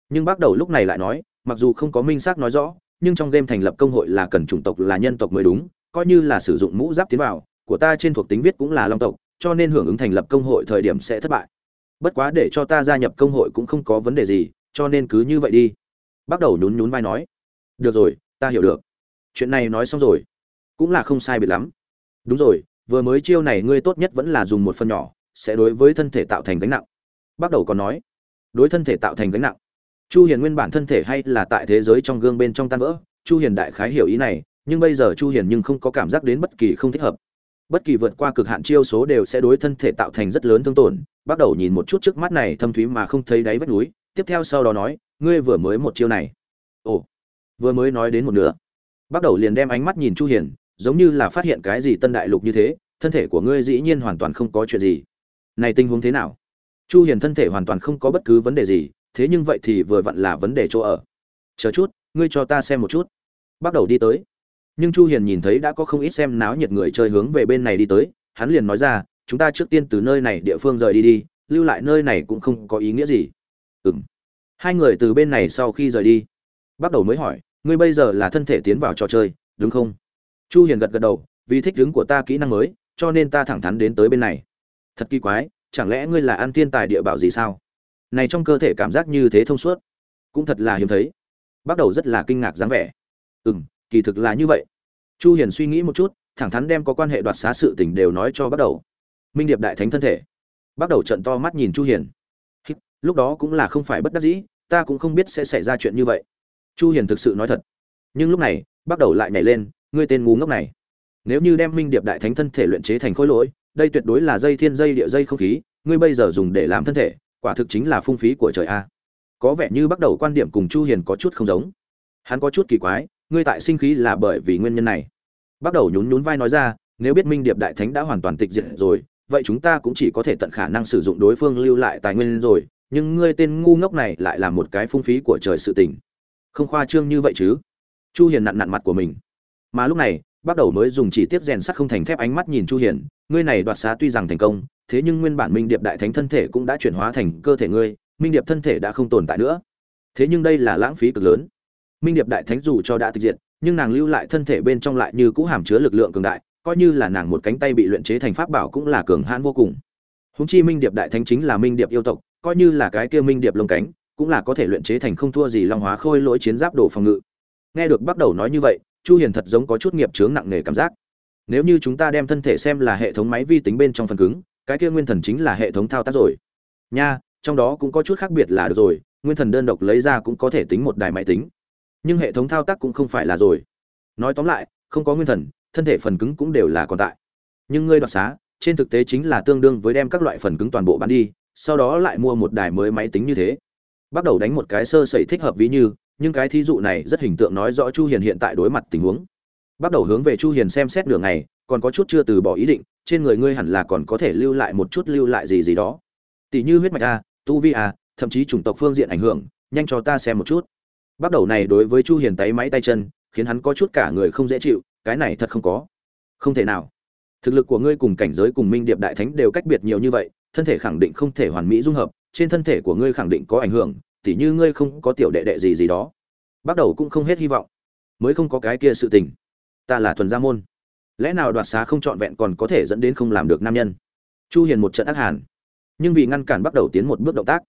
S1: Nhưng bắt đầu lúc này lại nói, mặc dù không có minh xác nói rõ, nhưng trong game thành lập công hội là cần chủng tộc là nhân tộc mới đúng, coi như là sử dụng mũ giáp tiến vào, của ta trên thuộc tính viết cũng là long tộc, cho nên hưởng ứng thành lập công hội thời điểm sẽ thất bại bất quá để cho ta gia nhập công hội cũng không có vấn đề gì, cho nên cứ như vậy đi. Bắt đầu nhún nhún vai nói. Được rồi, ta hiểu được. Chuyện này nói xong rồi. Cũng là không sai biệt lắm. Đúng rồi, vừa mới chiêu này ngươi tốt nhất vẫn là dùng một phần nhỏ, sẽ đối với thân thể tạo thành gánh nặng. Bắt đầu còn nói. Đối thân thể tạo thành gánh nặng. Chu hiền nguyên bản thân thể hay là tại thế giới trong gương bên trong tan vỡ. Chu hiền đại khái hiểu ý này, nhưng bây giờ chu hiền nhưng không có cảm giác đến bất kỳ không thích hợp. Bất kỳ vượt qua cực hạn chiêu số đều sẽ đối thân thể tạo thành rất lớn thương tổn bắt đầu nhìn một chút trước mắt này thâm thúy mà không thấy đáy vách núi, tiếp theo sau đó nói, ngươi vừa mới một chiêu này. Ồ, vừa mới nói đến một nửa. Bắt đầu liền đem ánh mắt nhìn chu hiền, giống như là phát hiện cái gì tân đại lục như thế, thân thể của ngươi dĩ nhiên hoàn toàn không có chuyện gì. Này tình huống thế nào? Chu hiền thân thể hoàn toàn không có bất cứ vấn đề gì, thế nhưng vậy thì vừa vặn là vấn đề chỗ ở. Chờ chút, ngươi cho ta xem một chút. Bắt đầu đi tới. Nhưng chu hiền nhìn thấy đã có không ít xem náo nhiệt người chơi hướng về bên này đi tới, hắn liền nói ra chúng ta trước tiên từ nơi này địa phương rời đi đi, lưu lại nơi này cũng không có ý nghĩa gì. Ừm. Hai người từ bên này sau khi rời đi bắt đầu mới hỏi, ngươi bây giờ là thân thể tiến vào trò chơi, đúng không? Chu hiền gật gật đầu, vì thích ứng của ta kỹ năng mới, cho nên ta thẳng thắn đến tới bên này. Thật kỳ quái, chẳng lẽ ngươi là ăn thiên tài địa bảo gì sao? Này trong cơ thể cảm giác như thế thông suốt, cũng thật là hiếm thấy. Bắt đầu rất là kinh ngạc dáng vẻ. Ừm, kỳ thực là như vậy. Chu hiền suy nghĩ một chút, thẳng thắn đem có quan hệ đoạt xá sự tình đều nói cho bắt đầu minh điệp đại thánh thân thể. Bắt đầu trận to mắt nhìn chu hiền. Lúc đó cũng là không phải bất đắc dĩ, ta cũng không biết sẽ xảy ra chuyện như vậy. Chu hiền thực sự nói thật. Nhưng lúc này, bắt đầu lại nhảy lên, ngươi tên ngu ngốc này. Nếu như đem minh điệp đại thánh thân thể luyện chế thành khối lỗi, đây tuyệt đối là dây thiên dây địa dây không khí, ngươi bây giờ dùng để làm thân thể, quả thực chính là phung phí của trời a. Có vẻ như bắt đầu quan điểm cùng chu hiền có chút không giống. Hắn có chút kỳ quái, ngươi tại sinh khí là bởi vì nguyên nhân này. Bắt đầu nhún nhún vai nói ra, nếu biết minh điệp đại thánh đã hoàn toàn tịch diệt rồi vậy chúng ta cũng chỉ có thể tận khả năng sử dụng đối phương lưu lại tài nguyên rồi, nhưng ngươi tên ngu ngốc này lại là một cái phung phí của trời sự tình. Không khoa trương như vậy chứ? Chu hiền nặn nặn mặt của mình. Mà lúc này bắt đầu mới dùng chỉ tiếp rèn sắt không thành thép ánh mắt nhìn chu hiền, ngươi này đoạt xá tuy rằng thành công, thế nhưng nguyên bản minh điệp đại thánh thân thể cũng đã chuyển hóa thành cơ thể ngươi, minh điệp thân thể đã không tồn tại nữa. Thế nhưng đây là lãng phí cực lớn. Minh điệp đại thánh dù cho đã tịch diệt, nhưng nàng lưu lại thân thể bên trong lại như cũ hàm chứa lực lượng cường đại coi như là nàng một cánh tay bị luyện chế thành pháp bảo cũng là cường hãn vô cùng. Húng chi minh điệp đại thánh chính là minh điệp yêu tộc, coi như là cái kia minh điệp lông cánh, cũng là có thể luyện chế thành không thua gì long hóa khôi lỗi chiến giáp đồ phòng ngự. Nghe được bắt đầu nói như vậy, chu hiền thật giống có chút nghiệp chướng nặng nề cảm giác. Nếu như chúng ta đem thân thể xem là hệ thống máy vi tính bên trong phần cứng, cái kia nguyên thần chính là hệ thống thao tác rồi. Nha, trong đó cũng có chút khác biệt là được rồi, nguyên thần đơn độc lấy ra cũng có thể tính một đài máy tính. Nhưng hệ thống thao tác cũng không phải là rồi. Nói tóm lại, không có nguyên thần thân thể phần cứng cũng đều là còn tại. Nhưng ngươi đoạt xá, trên thực tế chính là tương đương với đem các loại phần cứng toàn bộ bán đi, sau đó lại mua một đài mới máy tính như thế. Bắt đầu đánh một cái sơ sẩy thích hợp ví như, nhưng cái thí dụ này rất hình tượng nói rõ chu hiền hiện tại đối mặt tình huống. Bắt đầu hướng về chu hiền xem xét nửa ngày, còn có chút chưa từ bỏ ý định, trên người ngươi hẳn là còn có thể lưu lại một chút lưu lại gì gì đó. Tỷ như huyết mạch a, tu vi a, thậm chí chủng tộc phương diện ảnh hưởng, nhanh cho ta xem một chút. Bắt đầu này đối với chu hiền tay máy tay chân, khiến hắn có chút cả người không dễ chịu cái này thật không có. Không thể nào. Thực lực của ngươi cùng cảnh giới cùng minh điệp đại thánh đều cách biệt nhiều như vậy, thân thể khẳng định không thể hoàn mỹ dung hợp, trên thân thể của ngươi khẳng định có ảnh hưởng, tỉ như ngươi không có tiểu đệ đệ gì gì đó. Bắt đầu cũng không hết hy vọng. Mới không có cái kia sự tình. Ta là thuần gia môn. Lẽ nào đoạt xá không trọn vẹn còn có thể dẫn đến không làm được nam nhân? Chu hiền một trận ác hàn. Nhưng vì ngăn cản bắt đầu tiến một bước động tác.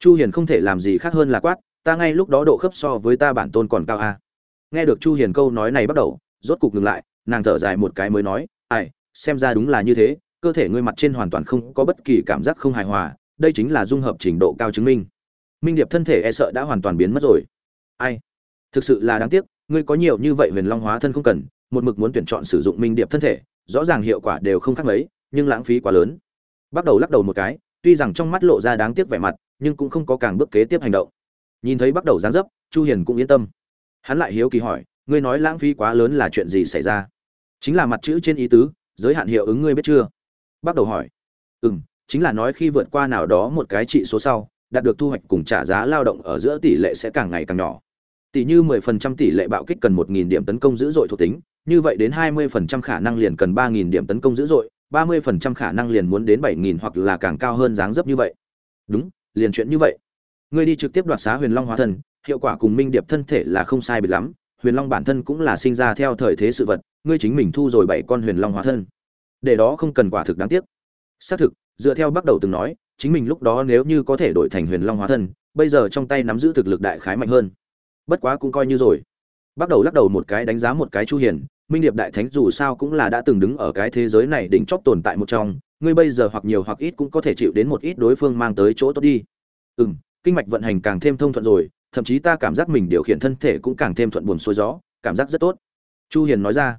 S1: Chu hiền không thể làm gì khác hơn là quát, ta ngay lúc đó độ khớp so với ta bản tôn còn cao a nghe được chu hiền câu nói này bắt đầu rốt cục ngừng lại, nàng thở dài một cái mới nói, ai, xem ra đúng là như thế, cơ thể ngươi mặt trên hoàn toàn không có bất kỳ cảm giác không hài hòa, đây chính là dung hợp trình độ cao chứng minh. Minh điệp thân thể e sợ đã hoàn toàn biến mất rồi. Ai? Thực sự là đáng tiếc, ngươi có nhiều như vậy huyền long hóa thân không cần, một mực muốn tuyển chọn sử dụng minh điệp thân thể, rõ ràng hiệu quả đều không khác mấy, nhưng lãng phí quá lớn. Bắt đầu lắc đầu một cái, tuy rằng trong mắt lộ ra đáng tiếc vẻ mặt, nhưng cũng không có càng bước kế tiếp hành động. Nhìn thấy bắt đầu dáng dấp, chu hiền cũng yên tâm. Hắn lại hiếu kỳ hỏi ngươi nói lãng phí quá lớn là chuyện gì xảy ra? Chính là mặt chữ trên ý tứ, giới hạn hiệu ứng ngươi biết chưa? Bắt đầu hỏi. Ừm, chính là nói khi vượt qua nào đó một cái trị số sau, đạt được thu hoạch cùng trả giá lao động ở giữa tỷ lệ sẽ càng ngày càng nhỏ. Tỷ như 10% tỷ lệ bạo kích cần 1.000 điểm tấn công dữ dội thuộc tính, như vậy đến 20% khả năng liền cần 3.000 điểm tấn công dữ dội 30% khả năng liền muốn đến 7.000 hoặc là càng cao hơn dáng dấp như vậy. Đúng, liền chuyện như vậy. Ngươi đi trực tiếp đoạt xá huyền long hóa thân, hiệu quả cùng minh điệp thân thể là không sai biệt lắm huyền long bản thân cũng là sinh ra theo thời thế sự vật, ngươi chính mình thu rồi bảy con huyền long hóa thân. Để đó không cần quả thực đáng tiếc. Xác thực, dựa theo bắt đầu từng nói, chính mình lúc đó nếu như có thể đổi thành huyền long hóa thân, bây giờ trong tay nắm giữ thực lực đại khái mạnh hơn. Bất quá cũng coi như rồi. Bắt đầu lắc đầu một cái đánh giá một cái chu hiền, minh điệp đại thánh dù sao cũng là đã từng đứng ở cái thế giới này đỉnh chóp tồn tại một trong, ngươi bây giờ hoặc nhiều hoặc ít cũng có thể chịu đến một ít đối phương mang tới chỗ tốt đi. Ừm, kinh mạch vận hành càng thêm thông thuận rồi thậm chí ta cảm giác mình điều khiển thân thể cũng càng thêm thuận buồm xuôi gió, cảm giác rất tốt. Chu hiền nói ra.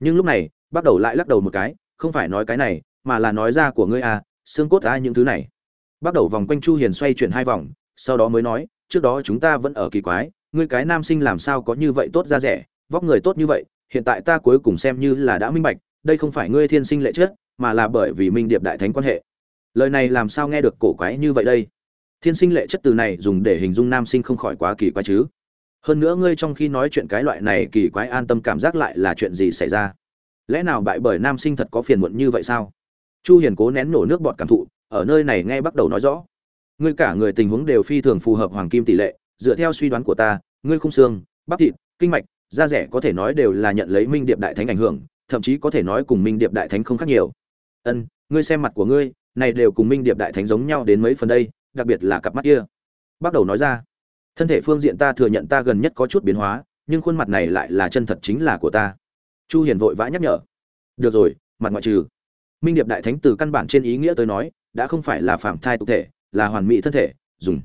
S1: Nhưng lúc này, bắt đầu lại lắc đầu một cái, không phải nói cái này, mà là nói ra của ngươi à xương cốt ai những thứ này. Bắt đầu vòng quanh chu hiền xoay chuyển hai vòng, sau đó mới nói, trước đó chúng ta vẫn ở kỳ quái, ngươi cái nam sinh làm sao có như vậy tốt ra rẻ, vóc người tốt như vậy, hiện tại ta cuối cùng xem như là đã minh bạch, đây không phải ngươi thiên sinh lệ chất, mà là bởi vì minh điệp đại thánh quan hệ. Lời này làm sao nghe được cổ quái như vậy đây? Thiên sinh lệ chất từ này dùng để hình dung nam sinh không khỏi quá kỳ quái chứ. Hơn nữa ngươi trong khi nói chuyện cái loại này kỳ quái an tâm cảm giác lại là chuyện gì xảy ra? Lẽ nào bại bởi nam sinh thật có phiền muộn như vậy sao? Chu hiền cố nén nổ nước bọt cảm thụ, ở nơi này nghe bắt đầu nói rõ. Ngươi cả người tình huống đều phi thường phù hợp hoàng kim tỷ lệ, dựa theo suy đoán của ta, ngươi khung xương, bắp thịt, kinh mạch, da rẻ có thể nói đều là nhận lấy minh điệp đại thánh ảnh hưởng, thậm chí có thể nói cùng minh điệp đại thánh không khác nhiều. Ân, ngươi xem mặt của ngươi, này đều cùng minh điệp đại thánh giống nhau đến mấy phần đây? Đặc biệt là cặp mắt kia. Bắt đầu nói ra, thân thể phương diện ta thừa nhận ta gần nhất có chút biến hóa, nhưng khuôn mặt này lại là chân thật chính là của ta. Chu hiền vội vã nhắc nhở, được rồi, mặt ngoại trừ. Minh điệp đại thánh từ căn bản trên ý nghĩa tới nói, đã không phải là phạm thai tục thể, là hoàn mỹ thân thể, dùng.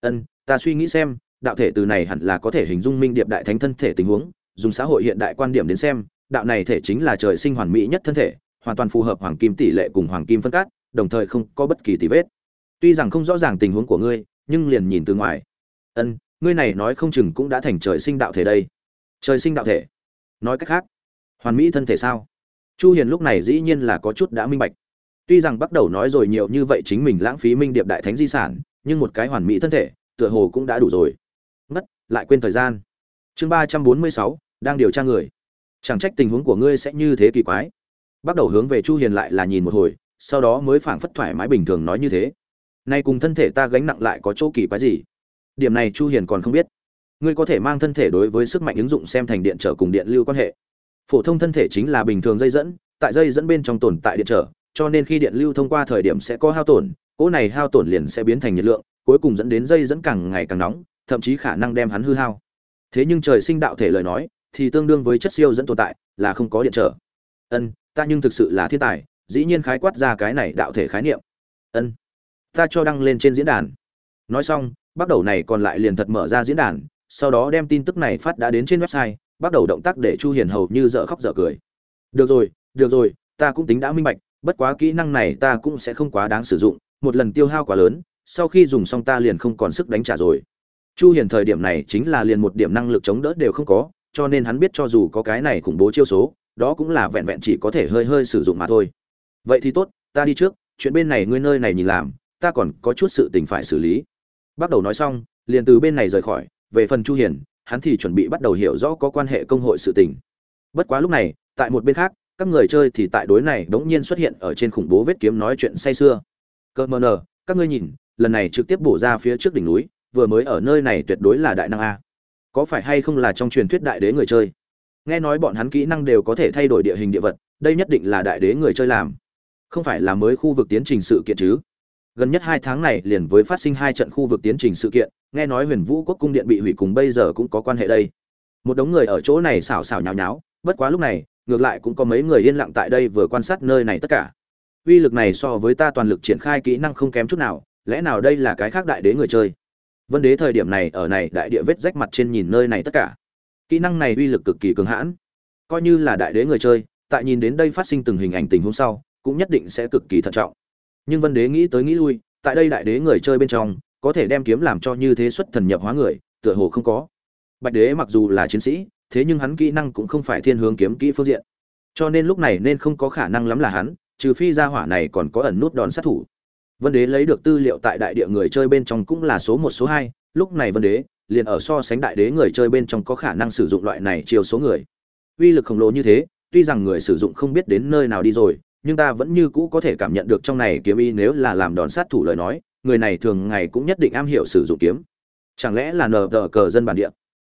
S1: Ân, ta suy nghĩ xem, đạo thể từ này hẳn là có thể hình dung minh điệp đại thánh thân thể tình huống, dùng xã hội hiện đại quan điểm đến xem, đạo này thể chính là trời sinh hoàn mỹ nhất thân thể, hoàn toàn phù hợp hoàng kim tỷ lệ cùng hoàng kim phân cát, đồng thời không có bất kỳ tỷ vết tuy rằng không rõ ràng tình huống của ngươi, nhưng liền nhìn từ ngoài. Ân, ngươi này nói không chừng cũng đã thành trời sinh đạo thể đây. Trời sinh đạo thể? Nói cách khác, hoàn mỹ thân thể sao? Chu hiền lúc này dĩ nhiên là có chút đã minh bạch. Tuy rằng bắt đầu nói rồi nhiều như vậy chính mình lãng phí minh điệp đại thánh di sản, nhưng một cái hoàn mỹ thân thể, tựa hồ cũng đã đủ rồi. Ngất, lại quên thời gian. Chương ba trăm bốn mươi sáu, đang điều tra người. Chẳng trách tình huống của ngươi sẽ như thế kỳ quái. Bắt đầu hướng về chu hiền lại là nhìn một hồi, sau đó mới phảng phất thoải mái bình thường nói như thế nay cùng thân thể ta gánh nặng lại có chỗ kỳ quái gì? Điểm này chu hiền còn không biết. Ngươi có thể mang thân thể đối với sức mạnh ứng dụng xem thành điện trở cùng điện lưu quan hệ. Phổ thông thân thể chính là bình thường dây dẫn, tại dây dẫn bên trong tồn tại điện trở, cho nên khi điện lưu thông qua thời điểm sẽ có hao tổn, cỗ này hao tổn liền sẽ biến thành nhiệt lượng, cuối cùng dẫn đến dây dẫn càng ngày càng nóng, thậm chí khả năng đem hắn hư hao. Thế nhưng trời sinh đạo thể lời nói, thì tương đương với chất siêu dẫn tồn tại, là không có điện trở. Ân, ta nhưng thực sự là thiên tài, dĩ nhiên khái quát ra cái này đạo thể khái niệm. Ân ta cho đăng lên trên diễn đàn. Nói xong, bắt đầu này còn lại liền thật mở ra diễn đàn, sau đó đem tin tức này phát đã đến trên website, bắt đầu động tác để chu hiền hầu như dở khóc dở cười. Được rồi được rồi, ta cũng tính đã minh bạch, bất quá kỹ năng này ta cũng sẽ không quá đáng sử dụng, một lần tiêu hao quá lớn, sau khi dùng xong ta liền không còn sức đánh trả rồi. Chu hiền thời điểm này chính là liền một điểm năng lực chống đỡ đều không có, cho nên hắn biết cho dù có cái này khủng bố chiêu số, đó cũng là vẹn vẹn chỉ có thể hơi hơi sử dụng mà thôi. Vậy thì tốt, ta đi trước, chuyện bên này ngươi nơi này nhìn làm ta còn có chút sự tình phải xử lý. Bắt đầu nói xong, liền từ bên này rời khỏi. Về phần chu hiền, hắn thì chuẩn bị bắt đầu hiểu rõ có quan hệ công hội sự tình. Bất quá lúc này, tại một bên khác, các người chơi thì tại đối này đống nhiên xuất hiện ở trên khủng bố vết kiếm nói chuyện say xưa cơ mờ nờ, các ngươi nhìn, lần này trực tiếp bổ ra phía trước đỉnh núi, vừa mới ở nơi này tuyệt đối là đại năng a. Có phải hay không là trong truyền thuyết đại đế người chơi? Nghe nói bọn hắn kỹ năng đều có thể thay đổi địa hình địa vật, đây nhất định là đại đế người chơi làm. Không phải là mới khu vực tiến trình sự kiện chứ? Gần nhất hai tháng này liền với phát sinh hai trận khu vực tiến trình sự kiện, nghe nói huyền vũ quốc cung điện bị hủy cùng bây giờ cũng có quan hệ đây. Một đống người ở chỗ này xào xào nhào nháo, bất quá lúc này, ngược lại cũng có mấy người yên lặng tại đây vừa quan sát nơi này tất cả. Uy lực này so với ta toàn lực triển khai kỹ năng không kém chút nào, lẽ nào đây là cái khác đại đế người chơi? Vân đế thời điểm này ở này đại địa vết rách mặt trên nhìn nơi này tất cả. Kỹ năng này uy lực cực kỳ cường hãn. Coi như là đại đế người chơi, tại nhìn đến đây phát sinh từng hình ảnh tình huống sau, cũng nhất định sẽ cực kỳ thận trọng nhưng vân đế nghĩ tới nghĩ lui, tại đây đại đế người chơi bên trong, có thể đem kiếm làm cho như thế xuất thần nhập hóa người, tựa hồ không có. Bạch đế mặc dù là chiến sĩ, thế nhưng hắn kỹ năng cũng không phải thiên hướng kiếm kỹ phương diện. Cho nên lúc này nên không có khả năng lắm là hắn, trừ phi gia hỏa này còn có ẩn nút đòn sát thủ. Vân đế lấy được tư liệu tại đại địa người chơi bên trong cũng là số một, số hai, lúc này vân đế liền ở so sánh đại đế người chơi bên trong có khả năng sử dụng loại này chiều số người. Uy lực khổng lồ như thế, tuy rằng người sử dụng không biết đến nơi nào đi rồi nhưng ta vẫn như cũ có thể cảm nhận được trong này kiếm y nếu là làm đòn sát thủ lời nói, người này thường ngày cũng nhất định am hiểu sử dụng kiếm. Chẳng lẽ là nờ tờ cờ dân bản địa?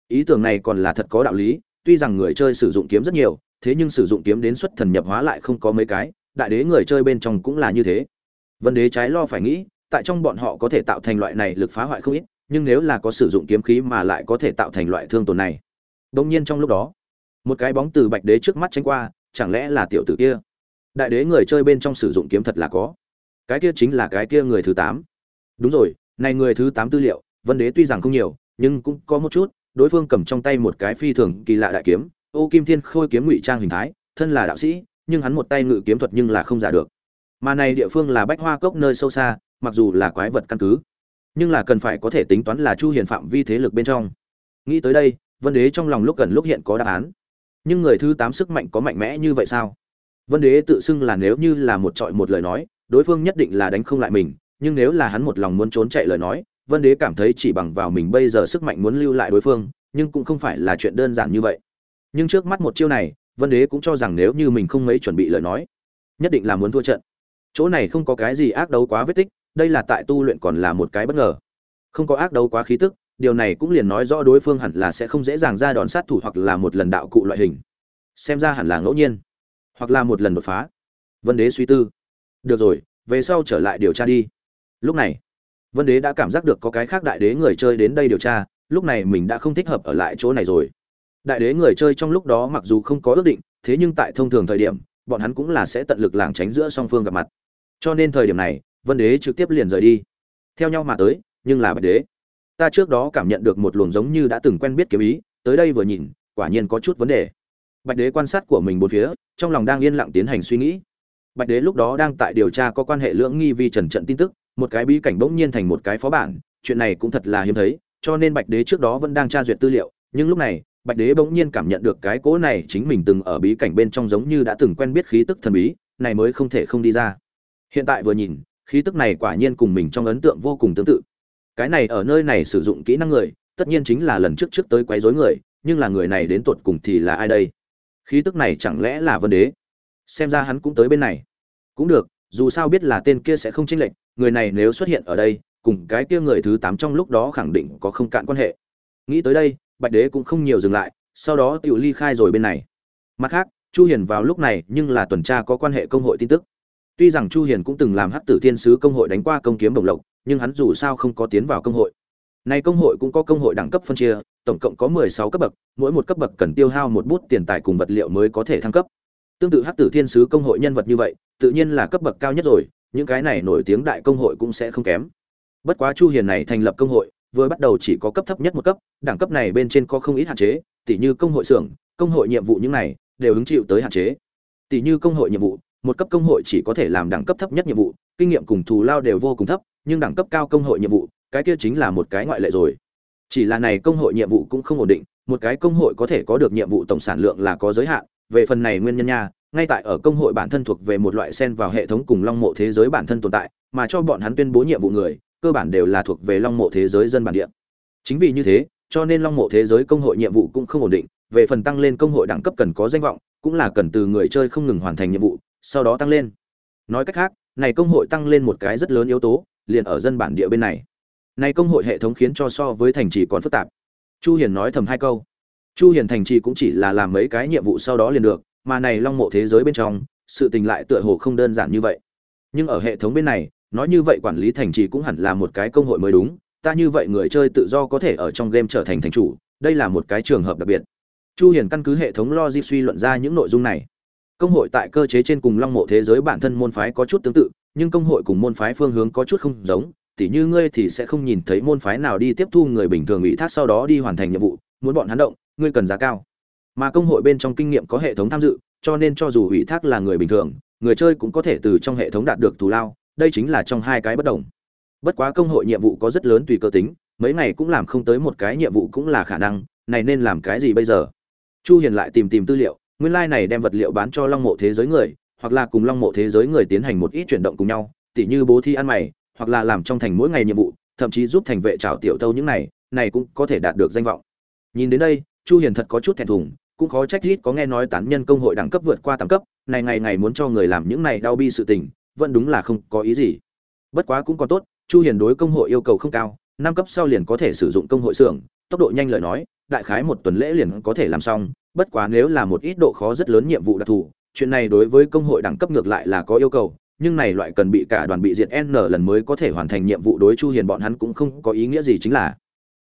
S1: Ý tưởng này còn là thật có đạo lý, tuy rằng người chơi sử dụng kiếm rất nhiều, thế nhưng sử dụng kiếm đến xuất thần nhập hóa lại không có mấy cái, đại đế người chơi bên trong cũng là như thế. Vân đế trái lo phải nghĩ, tại trong bọn họ có thể tạo thành loại này lực phá hoại không ít, nhưng nếu là có sử dụng kiếm khí mà lại có thể tạo thành loại thương tổn này. Đông nhiên trong lúc đó, một cái bóng từ bạch đế trước mắt tránh qua, chẳng lẽ là tiểu tử kia? Đại đế người chơi bên trong sử dụng kiếm thật là có. Cái kia chính là cái kia người thứ tám. Đúng rồi, này người thứ tám tư liệu, vân đế tuy rằng không nhiều, nhưng cũng có một chút, đối phương cầm trong tay một cái phi thường kỳ lạ đại kiếm, ô kim thiên khôi kiếm ngụy trang hình thái, thân là đạo sĩ, nhưng hắn một tay ngự kiếm thuật nhưng là không giả được. Mà này địa phương là bách hoa cốc nơi sâu xa, mặc dù là quái vật căn cứ, nhưng là cần phải có thể tính toán là chu hiền phạm vi thế lực bên trong. Nghĩ tới đây, vân đế trong lòng lúc gần lúc hiện có đáp án. Nhưng người thứ tám sức mạnh có mạnh mẽ như vậy sao? Vân đế tự xưng là nếu như là một trọi một lời nói, đối phương nhất định là đánh không lại mình, nhưng nếu là hắn một lòng muốn trốn chạy lời nói, vân đế cảm thấy chỉ bằng vào mình bây giờ sức mạnh muốn lưu lại đối phương, nhưng cũng không phải là chuyện đơn giản như vậy. Nhưng trước mắt một chiêu này, vân đế cũng cho rằng nếu như mình không mấy chuẩn bị lời nói, nhất định là muốn thua trận. Chỗ này không có cái gì ác đấu quá vết tích, đây là tại tu luyện còn là một cái bất ngờ. Không có ác đấu quá khí tức, điều này cũng liền nói rõ đối phương hẳn là sẽ không dễ dàng ra đòn sát thủ hoặc là một lần đạo cụ loại hình. Xem ra hẳn là ngẫu nhiên hoặc là một lần đột phá. Vân đế suy tư. Được rồi, về sau trở lại điều tra đi. Lúc này, vân đế đã cảm giác được có cái khác đại đế người chơi đến đây điều tra, lúc này mình đã không thích hợp ở lại chỗ này rồi. Đại đế người chơi trong lúc đó mặc dù không có ước định, thế nhưng tại thông thường thời điểm, bọn hắn cũng là sẽ tận lực lảng tránh giữa song phương gặp mặt. Cho nên thời điểm này, vân đế trực tiếp liền rời đi. Theo nhau mà tới, nhưng là bạch đế. Ta trước đó cảm nhận được một luồng giống như đã từng quen biết kiếm ý, tới đây vừa nhìn, quả nhiên có chút vấn đề bạch đế quan sát của mình bốn phía, trong lòng đang yên lặng tiến hành suy nghĩ. Bạch đế lúc đó đang tại điều tra có quan hệ lưỡng nghi vi trần trận tin tức, một cái bí cảnh bỗng nhiên thành một cái phó bản, chuyện này cũng thật là hiếm thấy, cho nên bạch đế trước đó vẫn đang tra duyệt tư liệu, nhưng lúc này, bạch đế bỗng nhiên cảm nhận được cái cỗ này chính mình từng ở bí cảnh bên trong giống như đã từng quen biết khí tức thần bí, này mới không thể không đi ra. Hiện tại vừa nhìn, khí tức này quả nhiên cùng mình trong ấn tượng vô cùng tương tự. Cái này ở nơi này sử dụng kỹ năng người, tất nhiên chính là lần trước trước tới quấy rối người, nhưng là người này đến tột cùng thì là ai đây? Khí tức này chẳng lẽ là vân đế? Xem ra hắn cũng tới bên này. Cũng được, dù sao biết là tên kia sẽ không chênh lệch, người này nếu xuất hiện ở đây, cùng cái kia người thứ tám trong lúc đó khẳng định có không cạn quan hệ. Nghĩ tới đây, bạch đế cũng không nhiều dừng lại, sau đó tự ly khai rồi bên này. Mặt khác, chu hiền vào lúc này nhưng là tuần tra có quan hệ công hội tin tức. Tuy rằng chu hiền cũng từng làm hắc tử thiên sứ công hội đánh qua công kiếm đồng lộc, nhưng hắn dù sao không có tiến vào công hội nay công hội cũng có công hội đẳng cấp phân chia, tổng cộng có 16 cấp bậc, mỗi một cấp bậc cần tiêu hao một bút tiền tài cùng vật liệu mới có thể thăng cấp. Tương tự hắc tử thiên sứ công hội nhân vật như vậy, tự nhiên là cấp bậc cao nhất rồi, những cái này nổi tiếng đại công hội cũng sẽ không kém. Bất quá chu hiền này thành lập công hội, vừa bắt đầu chỉ có cấp thấp nhất một cấp, đẳng cấp này bên trên có không ít hạn chế, tỉ như công hội xưởng, công hội nhiệm vụ những này, đều hứng chịu tới hạn chế. Tỉ như công hội nhiệm vụ, một cấp công hội chỉ có thể làm đẳng cấp thấp nhất nhiệm vụ, kinh nghiệm cùng thù lao đều vô cùng thấp, nhưng đẳng cấp cao công hội nhiệm vụ cái kia chính là một cái ngoại lệ rồi. Chỉ là này công hội nhiệm vụ cũng không ổn định, một cái công hội có thể có được nhiệm vụ tổng sản lượng là có giới hạn, về phần này nguyên nhân nha, ngay tại ở công hội bản thân thuộc về một loại sen vào hệ thống cùng long mộ thế giới bản thân tồn tại, mà cho bọn hắn tuyên bố nhiệm vụ người, cơ bản đều là thuộc về long mộ thế giới dân bản địa. Chính vì như thế, cho nên long mộ thế giới công hội nhiệm vụ cũng không ổn định, về phần tăng lên công hội đẳng cấp cần có danh vọng, cũng là cần từ người chơi không ngừng hoàn thành nhiệm vụ, sau đó tăng lên. Nói cách khác, này công hội tăng lên một cái rất lớn yếu tố, liền ở dân bản địa bên này này công hội hệ thống khiến cho so với thành trì còn phức tạp. Chu hiền nói thầm hai câu. Chu hiền thành trì cũng chỉ là làm mấy cái nhiệm vụ sau đó liền được, mà này long mộ thế giới bên trong, sự tình lại tựa hồ không đơn giản như vậy. Nhưng ở hệ thống bên này, nói như vậy quản lý thành trì cũng hẳn là một cái công hội mới đúng, ta như vậy người chơi tự do có thể ở trong game trở thành thành chủ, đây là một cái trường hợp đặc biệt. Chu hiền căn cứ hệ thống logic suy luận ra những nội dung này. Công hội tại cơ chế trên cùng long mộ thế giới bản thân môn phái có chút tương tự, nhưng công hội cùng môn phái phương hướng có chút không giống tỉ như ngươi thì sẽ không nhìn thấy môn phái nào đi tiếp thu người bình thường ủy thác sau đó đi hoàn thành nhiệm vụ, muốn bọn hắn động, ngươi cần giá cao. Mà công hội bên trong kinh nghiệm có hệ thống tham dự, cho nên cho dù ủy thác là người bình thường, người chơi cũng có thể từ trong hệ thống đạt được thù lao, đây chính là trong hai cái bất đồng. Bất quá công hội nhiệm vụ có rất lớn tùy cơ tính, mấy ngày cũng làm không tới một cái nhiệm vụ cũng là khả năng, này nên làm cái gì bây giờ? Chu hiền lại tìm tìm tư liệu, nguyên lai like này đem vật liệu bán cho long mộ thế giới người, hoặc là cùng long mộ thế giới người tiến hành một ít chuyển động cùng nhau, tỉ như bố thi ăn mày hoặc là làm trong thành mỗi ngày nhiệm vụ, thậm chí giúp thành vệ trào tiểu tâu những này này cũng có thể đạt được danh vọng. Nhìn đến đây, chu hiền thật có chút thẹn thùng, cũng khó trách ít có nghe nói tán nhân công hội đẳng cấp vượt qua tám cấp, này ngày ngày muốn cho người làm những này đau bi sự tình, vẫn đúng là không có ý gì. Bất quá cũng còn tốt, chu hiền đối công hội yêu cầu không cao, năm cấp sau liền có thể sử dụng công hội xưởng, tốc độ nhanh lời nói, đại khái một tuần lễ liền có thể làm xong, bất quá nếu là một ít độ khó rất lớn nhiệm vụ đặc thù, chuyện này đối với công hội đẳng cấp ngược lại là có yêu cầu nhưng này loại cần bị cả đoàn bị diệt n lần mới có thể hoàn thành nhiệm vụ đối chu hiền bọn hắn cũng không có ý nghĩa gì chính là.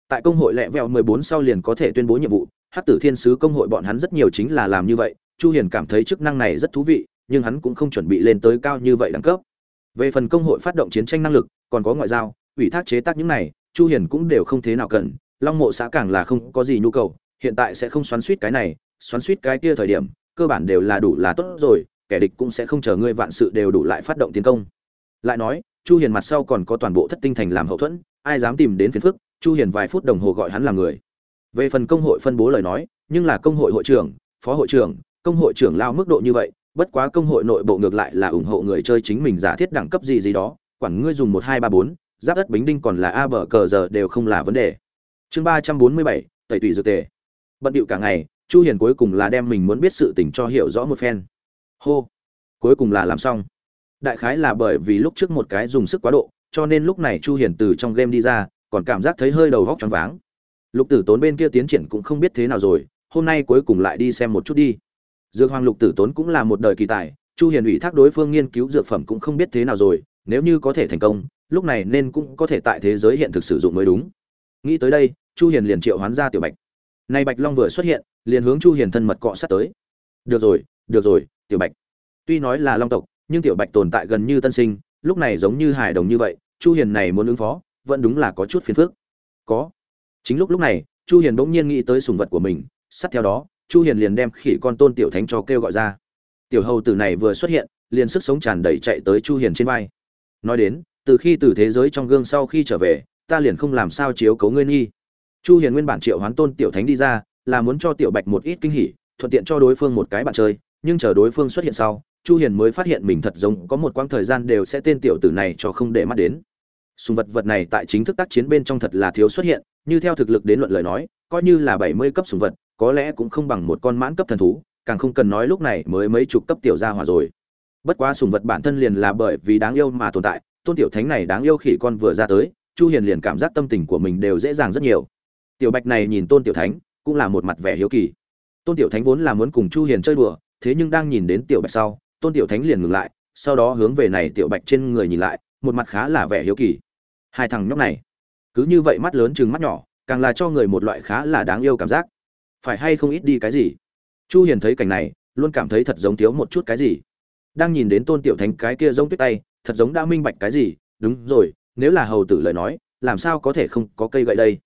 S1: Tại công hội lẹ vẹo 14 sau liền có thể tuyên bố nhiệm vụ, hắc tử thiên sứ công hội bọn hắn rất nhiều chính là làm như vậy, chu hiền cảm thấy chức năng này rất thú vị, nhưng hắn cũng không chuẩn bị lên tới cao như vậy đẳng cấp. Về phần công hội phát động chiến tranh năng lực, còn có ngoại giao, ủy thác chế tác những này, chu hiền cũng đều không thế nào cần, long mộ xã càng là không có gì nhu cầu, hiện tại sẽ không xoắn suýt cái này, xoắn suýt cái kia thời điểm, cơ bản đều là đủ là tốt rồi kẻ địch cũng sẽ không chờ ngươi vạn sự đều đủ lại phát động tiến công. Lại nói, chu hiền mặt sau còn có toàn bộ thất tinh thành làm hậu thuẫn, ai dám tìm đến phiền phức, chu hiền vài phút đồng hồ gọi hắn là người. Về phần công hội phân bố lời nói, nhưng là công hội hội trưởng, phó hội trưởng, công hội trưởng lao mức độ như vậy, bất quá công hội nội bộ ngược lại là ủng hộ người chơi chính mình giả thiết đẳng cấp gì gì đó, quản ngươi dùng một hai ba bốn, giáp đất bính đinh còn là a bờ cờ giờ đều không là vấn đề. Chương ba trăm bốn mươi bảy, tẩy tùy dược tề. Bận điệu cả ngày, chu hiền cuối cùng là đem mình muốn biết sự tình cho hiểu rõ một phen hô. Cuối cùng là làm xong. Đại khái là bởi vì lúc trước một cái dùng sức quá độ, cho nên lúc này chu hiền từ trong game đi ra, còn cảm giác thấy hơi đầu vóc choáng váng. Lục tử tốn bên kia tiến triển cũng không biết thế nào rồi, hôm nay cuối cùng lại đi xem một chút đi. Dược hoàng lục tử tốn cũng là một đời kỳ tài, chu hiền ủy thác đối phương nghiên cứu dược phẩm cũng không biết thế nào rồi, nếu như có thể thành công, lúc này nên cũng có thể tại thế giới hiện thực sử dụng mới đúng. Nghĩ tới đây, chu hiền liền triệu hoán ra tiểu bạch. Nay bạch long vừa xuất hiện, liền hướng chu hiền thân mật cọ sát tới. Được rồi được rồi tiểu bạch. Tuy nói là long tộc, nhưng tiểu bạch tồn tại gần như tân sinh, lúc này giống như hài đồng như vậy, chu hiền này muốn ứng phó, vẫn đúng là có chút phiền phức. Có. Chính lúc lúc này, chu hiền bỗng nhiên nghĩ tới sùng vật của mình sát theo đó, chu hiền liền đem khỉ con tôn tiểu thánh cho kêu gọi ra. Tiểu hầu tử này vừa xuất hiện, liền sức sống tràn đầy chạy tới chu hiền trên vai. Nói đến, từ khi từ thế giới trong gương sau khi trở về, ta liền không làm sao chiếu cấu ngươi nghi. Chu hiền nguyên bản triệu hoán tôn tiểu thánh đi ra, là muốn cho tiểu bạch một ít kinh hỉ, thuận tiện cho đối phương một cái bạn chơi nhưng chờ đối phương xuất hiện sau, chu hiền mới phát hiện mình thật giống có một quãng thời gian đều sẽ tên tiểu tử này cho không để mắt đến. Sùng vật vật này tại chính thức tác chiến bên trong thật là thiếu xuất hiện, như theo thực lực đến luận lời nói, coi như là 70 cấp sùng vật, có lẽ cũng không bằng một con mãn cấp thần thú, càng không cần nói lúc này mới mấy chục cấp tiểu gia hỏa rồi. Bất quá sùng vật bản thân liền là bởi vì đáng yêu mà tồn tại, tôn tiểu thánh này đáng yêu khỉ con vừa ra tới, chu hiền liền cảm giác tâm tình của mình đều dễ dàng rất nhiều. Tiểu bạch này nhìn tôn tiểu thánh, cũng là một mặt vẻ hiếu kỳ. Tôn tiểu thánh vốn là muốn cùng chu hiền chơi đùa thế nhưng đang nhìn đến tiểu bạch sau, tôn tiểu thánh liền ngừng lại, sau đó hướng về này tiểu bạch trên người nhìn lại, một mặt khá là vẻ hiếu kỳ. Hai thằng nhóc này, cứ như vậy mắt lớn chừng mắt nhỏ, càng là cho người một loại khá là đáng yêu cảm giác. Phải hay không ít đi cái gì? Chu hiền thấy cảnh này, luôn cảm thấy thật giống thiếu một chút cái gì. Đang nhìn đến tôn tiểu thánh cái kia giống tuyết tay, thật giống đã minh bạch cái gì, đúng rồi, nếu là hầu tử lời nói, làm sao có thể không có cây gậy đây?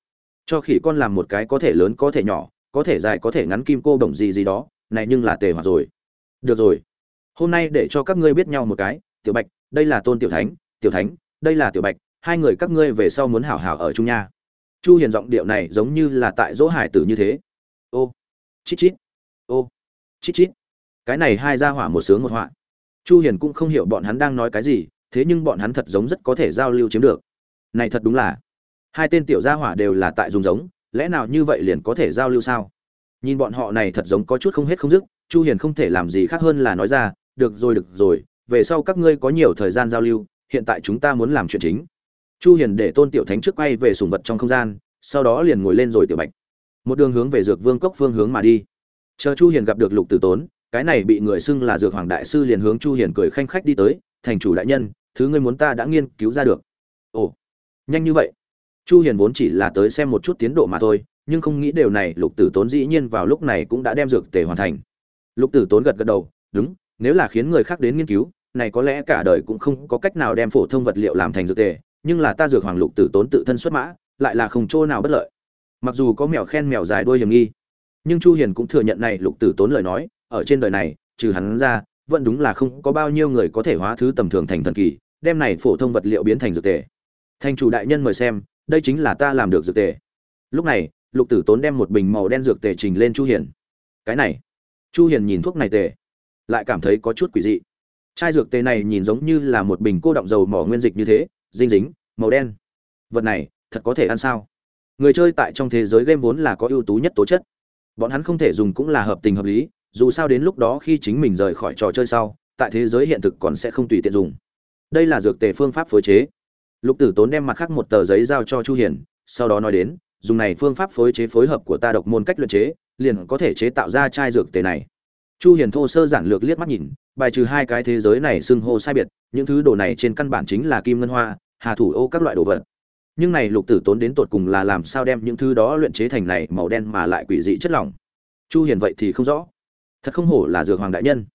S1: Cho khỉ con làm một cái có thể lớn có thể nhỏ, có thể dài có thể ngắn kim cô bổng gì gì đó này nhưng là tề hoạt rồi. Được rồi. Hôm nay để cho các ngươi biết nhau một cái, tiểu bạch, đây là tôn tiểu thánh tiểu thánh, đây là tiểu bạch, hai người các ngươi về sau muốn hảo hảo ở chung nha. Chu hiền giọng điệu này giống như là tại dỗ hải tử như thế. Ô, chít chít, ô, chít chít. Cái này hai gia hỏa một sướng một họa. Chu hiền cũng không hiểu bọn hắn đang nói cái gì, thế nhưng bọn hắn thật giống rất có thể giao lưu chiếm được. Này thật đúng là, hai tên tiểu gia hỏa đều là tại dùng giống, lẽ nào như vậy liền có thể giao lưu sao? Nhìn bọn họ này thật giống có chút không hết không dứt, chu hiền không thể làm gì khác hơn là nói ra, được rồi được rồi, về sau các ngươi có nhiều thời gian giao lưu, hiện tại chúng ta muốn làm chuyện chính. Chu hiền để tôn tiểu thánh trước quay về sùng vật trong không gian, sau đó liền ngồi lên rồi tiểu bạch. Một đường hướng về dược vương cốc phương hướng mà đi. Chờ chu hiền gặp được lục tử tốn, cái này bị người xưng là dược hoàng đại sư liền hướng chu hiền cười khanh khách đi tới, thành chủ đại nhân, thứ ngươi muốn ta đã nghiên cứu ra được. Ồ, nhanh như vậy. Chu hiền vốn chỉ là tới xem một chút tiến độ mà thôi nhưng không nghĩ điều này, lục tử tốn dĩ nhiên vào lúc này cũng đã đem dược tề hoàn thành. Lục tử tốn gật gật đầu, đúng, nếu là khiến người khác đến nghiên cứu, này có lẽ cả đời cũng không có cách nào đem phổ thông vật liệu làm thành dược tề, nhưng là ta dược hoàng lục tử tốn tự thân xuất mã, lại là không chỗ nào bất lợi. Mặc dù có mèo khen mèo dài đuôi hiểm nghi, nhưng chu hiền cũng thừa nhận này lục tử tốn lời nói, ở trên đời này, trừ hắn ra, vẫn đúng là không có bao nhiêu người có thể hóa thứ tầm thường thành thần kỳ, đem này phổ thông vật liệu biến thành dược tề. Thành chủ đại nhân mời xem, đây chính là ta làm được dược tề. Lúc này lục tử tốn đem một bình màu đen dược tề trình lên chu hiền. Cái này. Chu hiền nhìn thuốc này tề, lại cảm thấy có chút quỷ dị. Chai dược tề này nhìn giống như là một bình cô động dầu mỏ nguyên dịch như thế, dinh dính, màu đen. Vật này, thật có thể ăn sao? Người chơi tại trong thế giới game vốn là có ưu tú nhất tố chất. Bọn hắn không thể dùng cũng là hợp tình hợp lý, dù sao đến lúc đó khi chính mình rời khỏi trò chơi sau, tại thế giới hiện thực còn sẽ không tùy tiện dùng. Đây là dược tề phương pháp phối chế. Lục tử tốn đem mặt khác một tờ giấy giao cho chu hiền, sau đó nói đến dùng này phương pháp phối chế phối hợp của ta độc môn cách luyện chế, liền có thể chế tạo ra chai dược tề này. Chu hiền thô sơ giản lược liếc mắt nhìn, bài trừ hai cái thế giới này xưng hô sai biệt, những thứ đồ này trên căn bản chính là kim ngân hoa, hà thủ ô các loại đồ vật. Nhưng này lục tử tốn đến tột cùng là làm sao đem những thứ đó luyện chế thành này màu đen mà lại quỷ dị chất lỏng? Chu hiền vậy thì không rõ. Thật không hổ là dược hoàng đại nhân.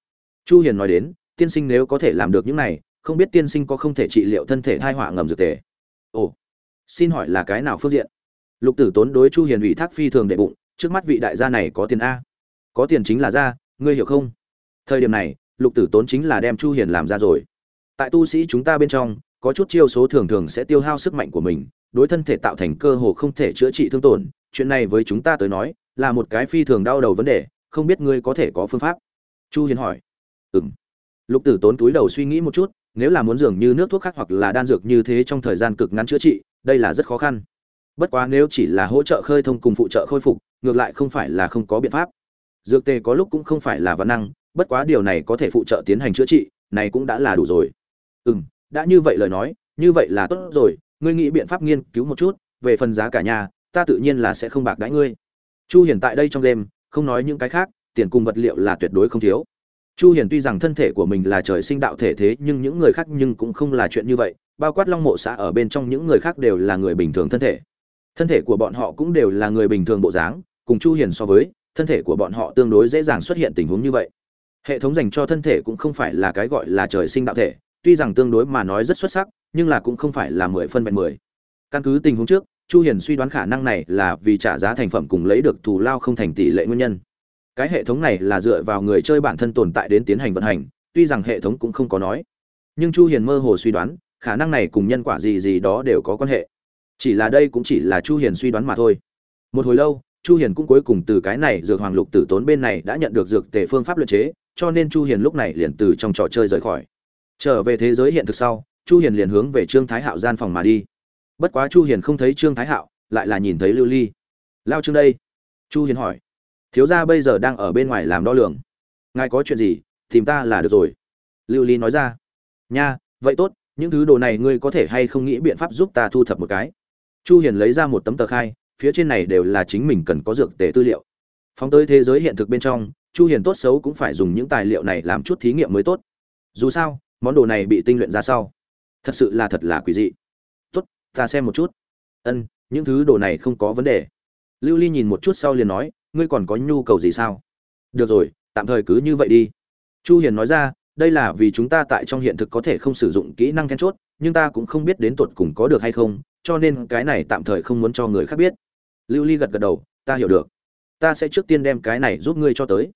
S1: Chu hiền nói đến, tiên sinh nếu có thể làm được những này, không biết tiên sinh có không thể trị liệu thân thể thai họa ngầm dược tề? Ồ, xin hỏi là cái nào phương diện? Lục tử tốn đối chu hiền ủy thác phi thường đệ bụng, trước mắt vị đại gia này có tiền a. Có tiền chính là ra, ngươi hiểu không? Thời điểm này, lục tử tốn chính là đem chu hiền làm ra rồi. Tại tu sĩ chúng ta bên trong, có chút chiêu số thường thường sẽ tiêu hao sức mạnh của mình, đối thân thể tạo thành cơ hồ không thể chữa trị thương tổn. Chuyện này với chúng ta tới nói, là một cái phi thường đau đầu vấn đề, không biết ngươi có thể có phương pháp? Chu hiền hỏi. Ừm. Lục tử tốn túi đầu suy nghĩ một chút, nếu là muốn dường như nước thuốc khác hoặc là đan dược như thế trong thời gian cực ngắn chữa trị, đây là rất khó khăn bất quá nếu chỉ là hỗ trợ khơi thông cùng phụ trợ khôi phục, ngược lại không phải là không có biện pháp. Dược tề có lúc cũng không phải là văn năng, bất quá điều này có thể phụ trợ tiến hành chữa trị, này cũng đã là đủ rồi. Ừ m đã như vậy lời nói, như vậy là tốt rồi, ngươi nghĩ biện pháp nghiên cứu một chút, về phần giá cả nhà, ta tự nhiên là sẽ không bạc đãi ngươi. Chu hiền tại đây trong đêm, không nói những cái khác, tiền cùng vật liệu là tuyệt đối không thiếu. Chu hiền tuy rằng thân thể của mình là trời sinh đạo thể thế, nhưng những người khác nhưng cũng không là chuyện như vậy, bao quát long mộ xã ở bên trong những người khác đều là người bình thường thân thể thân thể của bọn họ cũng đều là người bình thường bộ dáng, cùng chu hiền so với, thân thể của bọn họ tương đối dễ dàng xuất hiện tình huống như vậy. Hệ thống dành cho thân thể cũng không phải là cái gọi là trời sinh đạo thể, tuy rằng tương đối mà nói rất xuất sắc, nhưng là cũng không phải là mười phân vẹn mười. Căn cứ tình huống trước, chu hiền suy đoán khả năng này là vì trả giá thành phẩm cùng lấy được thù lao không thành tỷ lệ nguyên nhân. Cái hệ thống này là dựa vào người chơi bản thân tồn tại đến tiến hành vận hành, tuy rằng hệ thống cũng không có nói. Nhưng chu hiền mơ hồ suy đoán, khả năng này cùng nhân quả gì gì đó đều có quan hệ chỉ là đây cũng chỉ là chu hiền suy đoán mà thôi. Một hồi lâu, chu hiền cũng cuối cùng từ cái này dược hoàng lục tử tốn bên này đã nhận được dược tề phương pháp luyện chế, cho nên chu hiền lúc này liền từ trong trò chơi rời khỏi. Trở về thế giới hiện thực sau, chu hiền liền hướng về trương thái hạo gian phòng mà đi. Bất quá chu hiền không thấy trương thái hạo, lại là nhìn thấy lưu ly. Lao trương đây. Chu hiền hỏi. Thiếu gia bây giờ đang ở bên ngoài làm đo lường. Ngài có chuyện gì, tìm ta là được rồi. Lưu ly nói ra. Nha, vậy tốt, những thứ đồ này ngươi có thể hay không nghĩ biện pháp giúp ta thu thập một cái? Chu hiền lấy ra một tấm tờ khai, phía trên này đều là chính mình cần có dược tề tư liệu. Phóng tới thế giới hiện thực bên trong, chu hiền tốt xấu cũng phải dùng những tài liệu này làm chút thí nghiệm mới tốt. Dù sao, món đồ này bị tinh luyện ra sau, thật sự là thật là quỷ dị. Tốt, ta xem một chút. Ân, những thứ đồ này không có vấn đề. Lưu ly nhìn một chút sau liền nói, ngươi còn có nhu cầu gì sao? Được rồi, tạm thời cứ như vậy đi. Chu hiền nói ra, đây là vì chúng ta tại trong hiện thực có thể không sử dụng kỹ năng then chốt, nhưng ta cũng không biết đến tuột cùng có được hay không cho nên cái này tạm thời không muốn cho người khác biết. Lưu ly gật gật đầu, ta hiểu được. Ta sẽ trước tiên đem cái này giúp ngươi cho tới.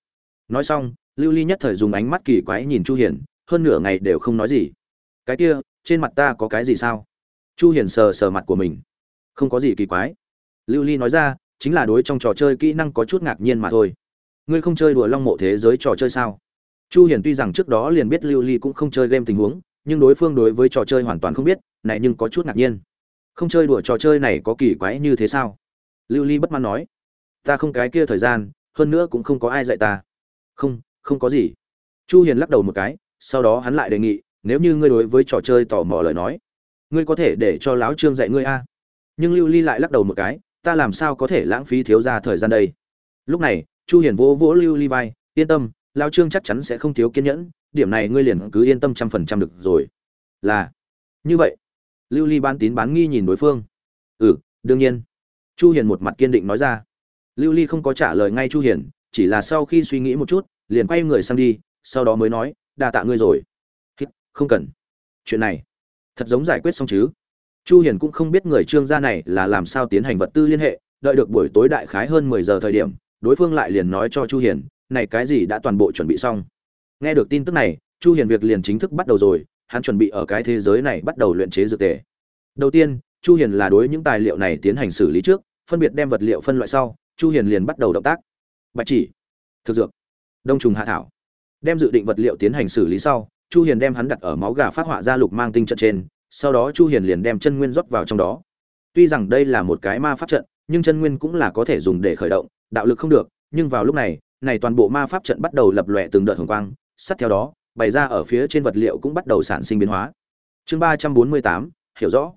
S1: Nói xong, lưu ly nhất thời dùng ánh mắt kỳ quái nhìn chu hiền, hơn nửa ngày đều không nói gì. Cái kia, trên mặt ta có cái gì sao? Chu hiền sờ sờ mặt của mình. Không có gì kỳ quái. Lưu ly nói ra, chính là đối trong trò chơi kỹ năng có chút ngạc nhiên mà thôi. Ngươi không chơi đùa long mộ thế giới trò chơi sao? Chu hiền tuy rằng trước đó liền biết lưu ly cũng không chơi game tình huống, nhưng đối phương đối với trò chơi hoàn toàn không biết, này nhưng có chút ngạc nhiên không chơi đùa trò chơi này có kỳ quái như thế sao? Lưu ly bất mãn nói. Ta không cái kia thời gian, hơn nữa cũng không có ai dạy ta. Không không có gì. Chu hiền lắc đầu một cái, sau đó hắn lại đề nghị, nếu như ngươi đối với trò chơi tò mò lời nói, ngươi có thể để cho lão trương dạy ngươi a. Nhưng lưu ly lại lắc đầu một cái, ta làm sao có thể lãng phí thiếu ra thời gian đây? Lúc này, chu hiền vỗ vỗ lưu ly vai, yên tâm lao trương chắc chắn sẽ không thiếu kiên nhẫn, điểm này ngươi liền cứ yên tâm trăm phần trăm được rồi. Là, như vậy lưu ly bán tín bán nghi nhìn đối phương. Ừ đương nhiên. Chu hiền một mặt kiên định nói ra. Lưu ly không có trả lời ngay chu hiền, chỉ là sau khi suy nghĩ một chút, liền quay người sang đi, sau đó mới nói, đa tạ ngươi rồi. Không cần. Chuyện này, thật giống giải quyết xong chứ? Chu hiền cũng không biết người trương gia này là làm sao tiến hành vật tư liên hệ, đợi được buổi tối đại khái hơn 10 giờ thời điểm, đối phương lại liền nói cho chu hiền, này cái gì đã toàn bộ chuẩn bị xong? Nghe được tin tức này, chu hiền việc liền chính thức bắt đầu rồi hắn chuẩn bị ở cái thế giới này bắt đầu luyện chế dược tề. Đầu tiên, chu hiền là đối những tài liệu này tiến hành xử lý trước, phân biệt đem vật liệu phân loại sau, chu hiền liền bắt đầu động tác. Bạch chỉ, thực dược, đông trùng hạ thảo. Đem dự định vật liệu tiến hành xử lý sau, chu hiền đem hắn đặt ở máu gà phát họa ra lục mang tinh trận trên, sau đó chu hiền liền đem chân nguyên rót vào trong đó. Tuy rằng đây là một cái ma pháp trận, nhưng chân nguyên cũng là có thể dùng để khởi động, đạo lực không được, nhưng vào lúc này này toàn bộ ma pháp trận bắt đầu lập lòe từng đợt hồng quang, sát theo đó bày ra ở phía trên vật liệu cũng bắt đầu sản sinh biến hóa. Chương 348, hiểu rõ.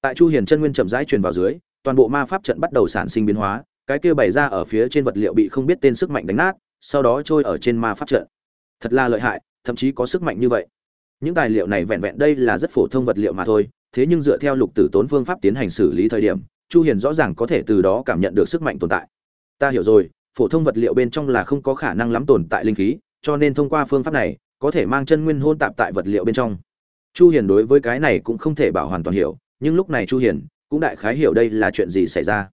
S1: Tại chu hiền chân nguyên chậm rãi truyền vào dưới toàn bộ ma pháp trận bắt đầu sản sinh biến hóa cái kia bày ra ở phía trên vật liệu bị không biết tên sức mạnh đánh nát sau đó trôi ở trên ma pháp trận. Thật là lợi hại thậm chí có sức mạnh như vậy. Những tài liệu này vẹn vẹn đây là rất phổ thông vật liệu mà thôi thế nhưng dựa theo lục tử tốn phương pháp tiến hành xử lý thời điểm chu hiền rõ ràng có thể từ đó cảm nhận được sức mạnh tồn tại. Ta hiểu rồi phổ thông vật liệu bên trong là không có khả năng lắm tồn tại linh khí cho nên thông qua phương pháp này có thể mang chân nguyên hôn tạp tại vật liệu bên trong. Chu hiền đối với cái này cũng không thể bảo hoàn toàn hiểu, nhưng lúc này chu hiền cũng đại khái hiểu đây là chuyện gì xảy ra.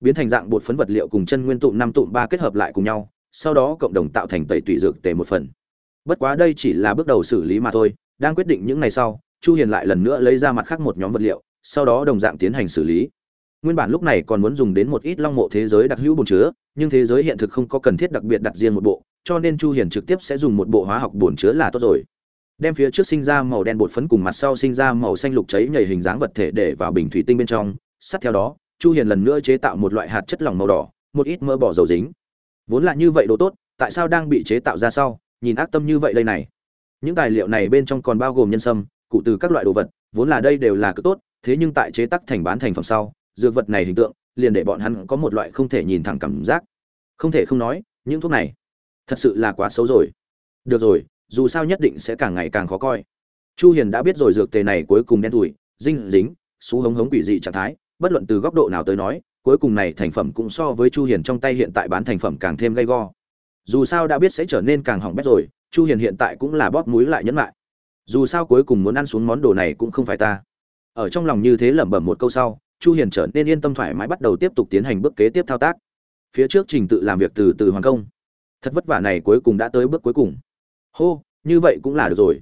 S1: Biến thành dạng bột phấn vật liệu cùng chân nguyên tụm năm tụm ba kết hợp lại cùng nhau, sau đó cộng đồng tạo thành tẩy tùy dược tề một phần. Bất quá đây chỉ là bước đầu xử lý mà thôi, đang quyết định những ngày sau, chu hiền lại lần nữa lấy ra mặt khác một nhóm vật liệu, sau đó đồng dạng tiến hành xử lý. Nguyên bản lúc này còn muốn dùng đến một ít long mộ thế giới đặc hữu bồn chứa, nhưng thế giới hiện thực không có cần thiết đặc biệt đặt riêng một bộ cho nên chu hiền trực tiếp sẽ dùng một bộ hóa học bổn chứa là tốt rồi. Đem phía trước sinh ra màu đen bột phấn cùng mặt sau sinh ra màu xanh lục cháy nhảy hình dáng vật thể để vào bình thủy tinh bên trong. Sát theo đó, chu hiền lần nữa chế tạo một loại hạt chất lỏng màu đỏ, một ít mỡ bỏ dầu dính. Vốn là như vậy đồ tốt, tại sao đang bị chế tạo ra sau? Nhìn ác tâm như vậy đây này. Những tài liệu này bên trong còn bao gồm nhân sâm, cụ từ các loại đồ vật, vốn là đây đều là cực tốt, thế nhưng tại chế tác thành bán thành phẩm sau, dược vật này hình tượng, liền để bọn hắn có một loại không thể nhìn thẳng cảm giác. Không thể không nói, những thuốc này thật sự là quá xấu rồi. Được rồi, dù sao nhất định sẽ càng ngày càng khó coi. Chu hiền đã biết rồi dược tề này cuối cùng đen thủi dinh, dính, xú hống hống quỷ dị trạng thái, bất luận từ góc độ nào tới nói, cuối cùng này thành phẩm cũng so với chu hiền trong tay hiện tại bán thành phẩm càng thêm gay go. Dù sao đã biết sẽ trở nên càng hỏng bét rồi, chu hiền hiện tại cũng là bóp mũi lại nhẫn lại. Dù sao cuối cùng muốn ăn xuống món đồ này cũng không phải ta. Ở trong lòng như thế lẩm bẩm một câu sau, chu hiền trở nên yên tâm thoải mái bắt đầu tiếp tục tiến hành bước kế tiếp thao tác. Phía trước trình tự làm việc từ từ hoàn công thật vất vả này cuối cùng đã tới bước cuối cùng. Hô, như vậy cũng là được rồi.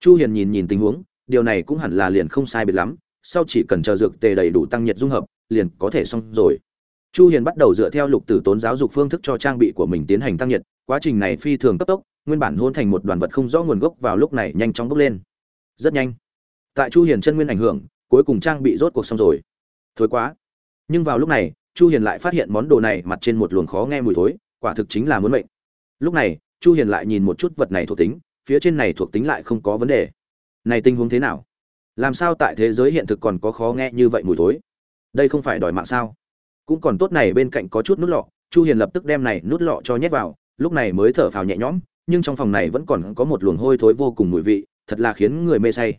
S1: Chu hiền nhìn nhìn tình huống, điều này cũng hẳn là liền không sai biệt lắm, sau chỉ cần chờ dược tề đầy đủ tăng nhiệt dung hợp, liền có thể xong rồi. Chu hiền bắt đầu dựa theo lục tử tốn giáo dục phương thức cho trang bị của mình tiến hành tăng nhiệt, quá trình này phi thường cấp tốc, nguyên bản hôn thành một đoàn vật không rõ nguồn gốc vào lúc này nhanh chóng bốc lên. Rất nhanh. Tại chu hiền chân nguyên ảnh hưởng, cuối cùng trang bị rốt cuộc xong rồi. Thối quá. Nhưng vào lúc này, chu hiền lại phát hiện món đồ này mặt trên một luồng khó nghe mùi thối, quả thực chính là muốn mệnh lúc này, chu hiền lại nhìn một chút vật này thuộc tính, phía trên này thuộc tính lại không có vấn đề. Này tình huống thế nào? Làm sao tại thế giới hiện thực còn có khó nghe như vậy mùi thối? Đây không phải đòi mạng sao? Cũng còn tốt này bên cạnh có chút nút lọ, chu hiền lập tức đem này nút lọ cho nhét vào, lúc này mới thở phào nhẹ nhõm, nhưng trong phòng này vẫn còn có một luồng hôi thối vô cùng mùi vị, thật là khiến người mê say.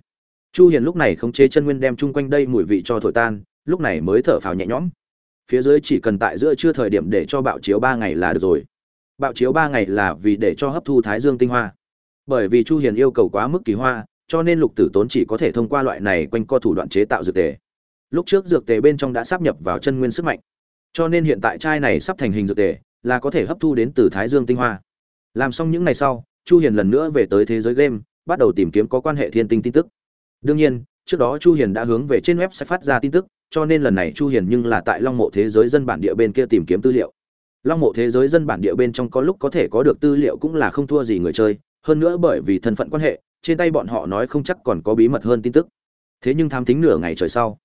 S1: Chu hiền lúc này không chế chân nguyên đem chung quanh đây mùi vị cho thổi tan, lúc này mới thở phào nhẹ nhõm. Phía dưới chỉ cần tại giữa trưa thời điểm để cho bạo chiếu ba ngày là được rồi bạo chiếu ba ngày là vì để cho hấp thu thái dương tinh hoa. Bởi vì chu hiền yêu cầu quá mức kỳ hoa, cho nên lục tử tốn chỉ có thể thông qua loại này quanh co thủ đoạn chế tạo dược tề. Lúc trước dược tề bên trong đã sắp nhập vào chân nguyên sức mạnh. Cho nên hiện tại chai này sắp thành hình dược tề, là có thể hấp thu đến từ thái dương tinh hoa. Làm xong những ngày sau, chu hiền lần nữa về tới thế giới game, bắt đầu tìm kiếm có quan hệ thiên tinh tin tức. Đương nhiên, trước đó chu hiền đã hướng về trên web sẽ phát ra tin tức, cho nên lần này chu hiền nhưng là tại long mộ thế giới dân bản địa bên kia tìm kiếm tư liệu long mộ thế giới dân bản địa bên trong có lúc có thể có được tư liệu cũng là không thua gì người chơi, hơn nữa bởi vì thân phận quan hệ, trên tay bọn họ nói không chắc còn có bí mật hơn tin tức. Thế nhưng tham tính nửa ngày trời sau,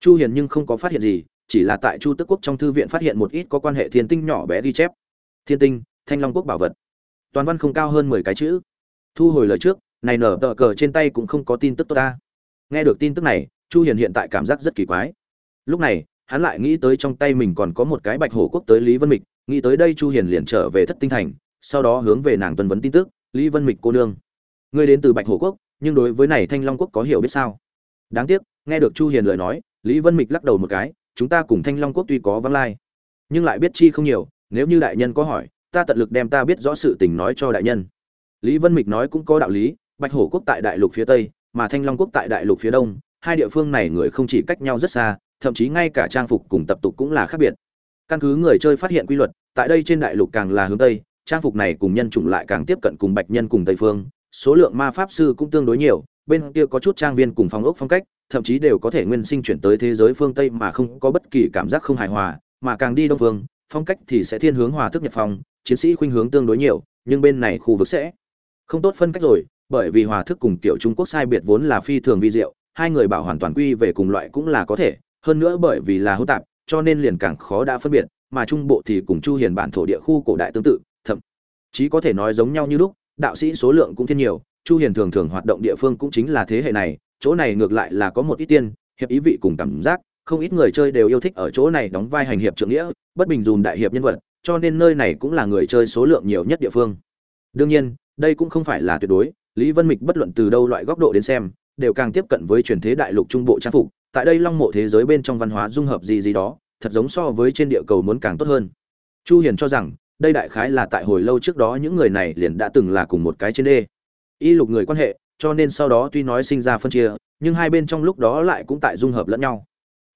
S1: chu hiền nhưng không có phát hiện gì, chỉ là tại chu tức quốc trong thư viện phát hiện một ít có quan hệ thiên tinh nhỏ bé ghi chép. Thiên tinh, thanh long quốc bảo vật. Toàn văn không cao hơn 10 cái chữ. Thu hồi lời trước, này nở tờ cờ trên tay cũng không có tin tức tốt ta. Nghe được tin tức này, chu hiền hiện tại cảm giác rất kỳ quái. Lúc này, hắn lại nghĩ tới trong tay mình còn có một cái bạch hổ quốc tới lý vân mịch nghĩ tới đây chu hiền liền trở về thất tinh thành, sau đó hướng về nàng tuần vấn tin tức, lý vân mịch cô nương, ngươi đến từ bạch hổ quốc, nhưng đối với này thanh long quốc có hiểu biết sao? Đáng tiếc, nghe được chu hiền lời nói, lý vân mịch lắc đầu một cái, chúng ta cùng thanh long quốc tuy có vắng lai, nhưng lại biết chi không nhiều, nếu như đại nhân có hỏi, ta tận lực đem ta biết rõ sự tình nói cho đại nhân. Lý vân mịch nói cũng có đạo lý, bạch hổ quốc tại đại lục phía tây, mà thanh long quốc tại đại lục phía đông, hai địa phương này người không chỉ cách nhau rất xa, thậm chí ngay cả trang phục cùng tập tục cũng là khác biệt căn cứ người chơi phát hiện quy luật, tại đây trên đại lục càng là hướng tây, trang phục này cùng nhân chủng lại càng tiếp cận cùng bạch nhân cùng tây phương, số lượng ma pháp sư cũng tương đối nhiều, bên kia có chút trang viên cùng phong ốc phong cách, thậm chí đều có thể nguyên sinh chuyển tới thế giới phương tây mà không có bất kỳ cảm giác không hài hòa, mà càng đi đông phương, phong cách thì sẽ thiên hướng hòa thức nhật phong, chiến sĩ khuynh hướng tương đối nhiều, nhưng bên này khu vực sẽ không tốt phân cách rồi, bởi vì hòa thức cùng tiểu trung quốc sai biệt vốn là phi thường vi diệu, hai người bảo hoàn toàn quy về cùng loại cũng là có thể, hơn nữa bởi vì là hô tạp cho nên liền càng khó đã phân biệt, mà trung bộ thì cùng chu hiền bản thổ địa khu cổ đại tương tự, thậm chí có thể nói giống nhau như lúc, đạo sĩ số lượng cũng thiên nhiều, chu hiền thường thường hoạt động địa phương cũng chính là thế hệ này, chỗ này ngược lại là có một ít tiên, hiệp ý vị cùng cảm giác, không ít người chơi đều yêu thích ở chỗ này đóng vai hành hiệp trượng nghĩa, bất bình dùm đại hiệp nhân vật, cho nên nơi này cũng là người chơi số lượng nhiều nhất địa phương. Đương nhiên, đây cũng không phải là tuyệt đối, lý vân mịch bất luận từ đâu loại góc độ đến xem, đều càng tiếp cận với truyền thế đại lục trung bộ trang phục tại đây long mộ thế giới bên trong văn hóa dung hợp gì gì đó, thật giống so với trên địa cầu muốn càng tốt hơn. Chu hiền cho rằng, đây đại khái là tại hồi lâu trước đó những người này liền đã từng là cùng một cái trên đê. Y lục người quan hệ, cho nên sau đó tuy nói sinh ra phân chia, nhưng hai bên trong lúc đó lại cũng tại dung hợp lẫn nhau.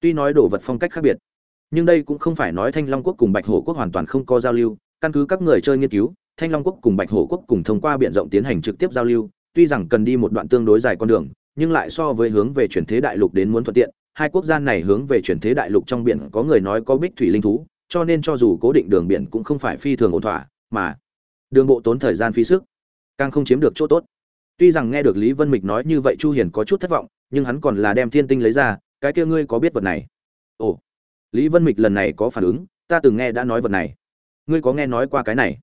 S1: Tuy nói đồ vật phong cách khác biệt, nhưng đây cũng không phải nói thanh long quốc cùng bạch hổ quốc hoàn toàn không có giao lưu. Căn cứ các người chơi nghiên cứu, thanh long quốc cùng bạch hổ quốc cùng thông qua b rộng tiến hành trực tiếp giao lưu. Tuy rằng cần đi một đoạn tương đối dài con đường nhưng lại so với hướng về chuyển thế đại lục đến muốn thuận tiện, hai quốc gia này hướng về chuyển thế đại lục trong biển có người nói có bích thủy linh thú, cho nên cho dù cố định đường biển cũng không phải phi thường ổn thỏa, mà đường bộ tốn thời gian phí sức, càng không chiếm được chỗ tốt. Tuy rằng nghe được lý vân mịch nói như vậy chu hiền có chút thất vọng, nhưng hắn còn là đem thiên tinh lấy ra, cái kia ngươi có biết vật này? Ồ, lý vân mịch lần này có phản ứng, ta từng nghe đã nói vật này. Ngươi có nghe nói qua cái này?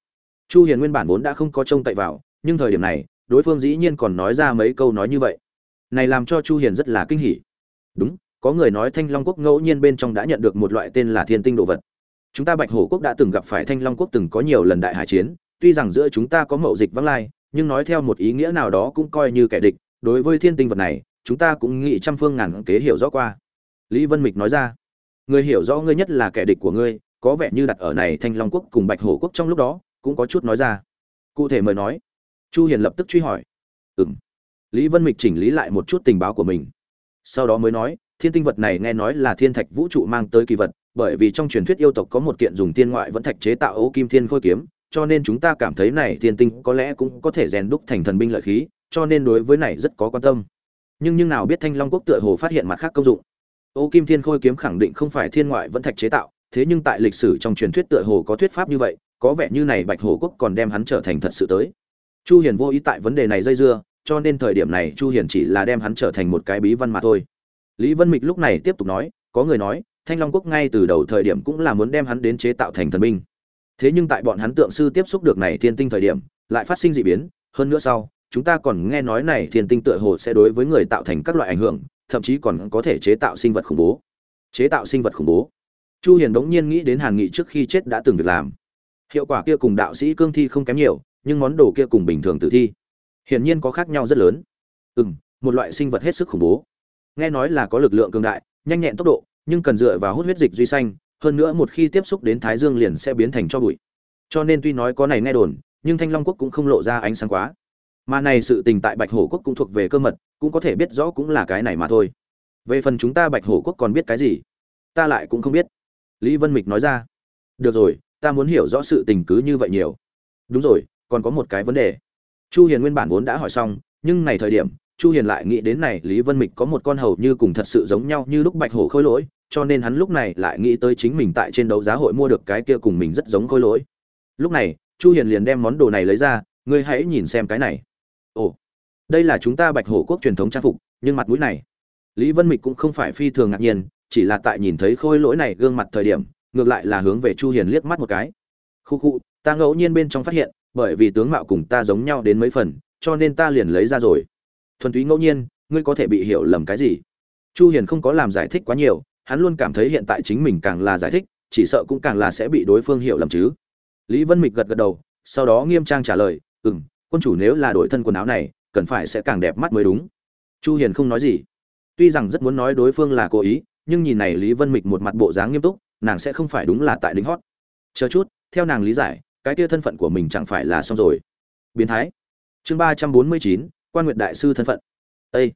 S1: Chu hiền nguyên bản vốn đã không có trông cậy vào, nhưng thời điểm này, đối phương dĩ nhiên còn nói ra mấy câu nói như vậy này làm cho chu hiền rất là kinh hỉ. Đúng, có người nói thanh long quốc ngẫu nhiên bên trong đã nhận được một loại tên là thiên tinh đồ vật. Chúng ta bạch hổ quốc đã từng gặp phải thanh long quốc từng có nhiều lần đại hải chiến, tuy rằng giữa chúng ta có mậu dịch vắng lai, nhưng nói theo một ý nghĩa nào đó cũng coi như kẻ địch. Đối với thiên tinh vật này, chúng ta cũng nghĩ trăm phương ngàn kế hiểu rõ qua. Lý vân mịch nói ra, người hiểu rõ ngươi nhất là kẻ địch của ngươi, có vẻ như đặt ở này thanh long quốc cùng bạch hổ quốc trong lúc đó, cũng có chút nói ra. Cụ thể mời nói. Chu hiền lập tức truy hỏi, ừm lý vân mịch chỉnh lý lại một chút tình báo của mình. Sau đó mới nói, thiên tinh vật này nghe nói là thiên thạch vũ trụ mang tới kỳ vật, bởi vì trong truyền thuyết yêu tộc có một kiện dùng tiên ngoại vẫn thạch chế tạo ấu kim thiên khôi kiếm, cho nên chúng ta cảm thấy này thiên tinh có lẽ cũng có thể rèn đúc thành thần binh lợi khí, cho nên đối với này rất có quan tâm. Nhưng nhưng nào biết thanh long quốc tựa hồ phát hiện mặt khác công dụng. Ô kim thiên khôi kiếm khẳng định không phải thiên ngoại vẫn thạch chế tạo, thế nhưng tại lịch sử trong truyền thuyết tựa hồ có thuyết pháp như vậy, có vẻ như này bạch hồ quốc còn đem hắn trở thành thật sự tới. Chu hiền vô ý tại vấn đề này dây dưa cho nên thời điểm này chu hiền chỉ là đem hắn trở thành một cái bí văn mà thôi. Lý vân mịch lúc này tiếp tục nói, có người nói, thanh long quốc ngay từ đầu thời điểm cũng là muốn đem hắn đến chế tạo thành thần binh. Thế nhưng tại bọn hắn tượng sư tiếp xúc được này thiên tinh thời điểm, lại phát sinh dị biến. Hơn nữa sau, chúng ta còn nghe nói này thiên tinh tựa hồ sẽ đối với người tạo thành các loại ảnh hưởng, thậm chí còn có thể chế tạo sinh vật khủng bố. Chế tạo sinh vật khủng bố. Chu hiền đống nhiên nghĩ đến hàn nghị trước khi chết đã từng việc làm. Hiệu quả kia cùng đạo sĩ cương thi không kém nhiều, nhưng món đồ kia cùng bình thường tử thi hiển nhiên có khác nhau rất lớn. Ừm, một loại sinh vật hết sức khủng bố. Nghe nói là có lực lượng cường đại, nhanh nhẹn tốc độ, nhưng cần dựa vào hút huyết dịch duy xanh hơn nữa một khi tiếp xúc đến thái dương liền sẽ biến thành cho bụi. Cho nên tuy nói có này nghe đồn, nhưng thanh long quốc cũng không lộ ra ánh sáng quá. Mà này sự tình tại bạch hổ quốc cũng thuộc về cơ mật, cũng có thể biết rõ cũng là cái này mà thôi. Về phần chúng ta bạch hổ quốc còn biết cái gì? Ta lại cũng không biết. Lý vân mịch nói ra. Được rồi, ta muốn hiểu rõ sự tình cứ như vậy nhiều. Đúng rồi, còn có một cái vấn đề chu hiền nguyên bản vốn đã hỏi xong, nhưng này thời điểm, chu hiền lại nghĩ đến này lý vân mịch có một con hầu như cùng thật sự giống nhau như lúc bạch hổ khôi lỗi, cho nên hắn lúc này lại nghĩ tới chính mình tại trên đấu giá hội mua được cái kia cùng mình rất giống khôi lỗi. Lúc này, chu hiền liền đem món đồ này lấy ra, ngươi hãy nhìn xem cái này. Ồ, đây là chúng ta bạch hổ quốc truyền thống trang phục, nhưng mặt mũi này. Lý vân mịch cũng không phải phi thường ngạc nhiên, chỉ là tại nhìn thấy khôi lỗi này gương mặt thời điểm, ngược lại là hướng về chu hiền liếc mắt một cái. Khu khu, ta ngẫu nhiên bên trong phát hiện bởi vì tướng mạo cùng ta giống nhau đến mấy phần, cho nên ta liền lấy ra rồi. Thuần túy ngẫu nhiên, ngươi có thể bị hiểu lầm cái gì? Chu hiền không có làm giải thích quá nhiều, hắn luôn cảm thấy hiện tại chính mình càng là giải thích, chỉ sợ cũng càng là sẽ bị đối phương hiểu lầm chứ. Lý vân mịch gật gật đầu, sau đó nghiêm trang trả lời, ừm, quân chủ nếu là đổi thân quần áo này, cần phải sẽ càng đẹp mắt mới đúng. Chu hiền không nói gì. Tuy rằng rất muốn nói đối phương là cố ý, nhưng nhìn này lý vân mịch một mặt bộ dáng nghiêm túc, nàng sẽ không phải đúng là tại đính hót. Chờ chút, theo nàng lý giải cái kia thân phận của mình chẳng phải là xong rồi. Biến thái. Chương ba trăm bốn mươi chín, quan nguyệt đại sư thân phận. Ê!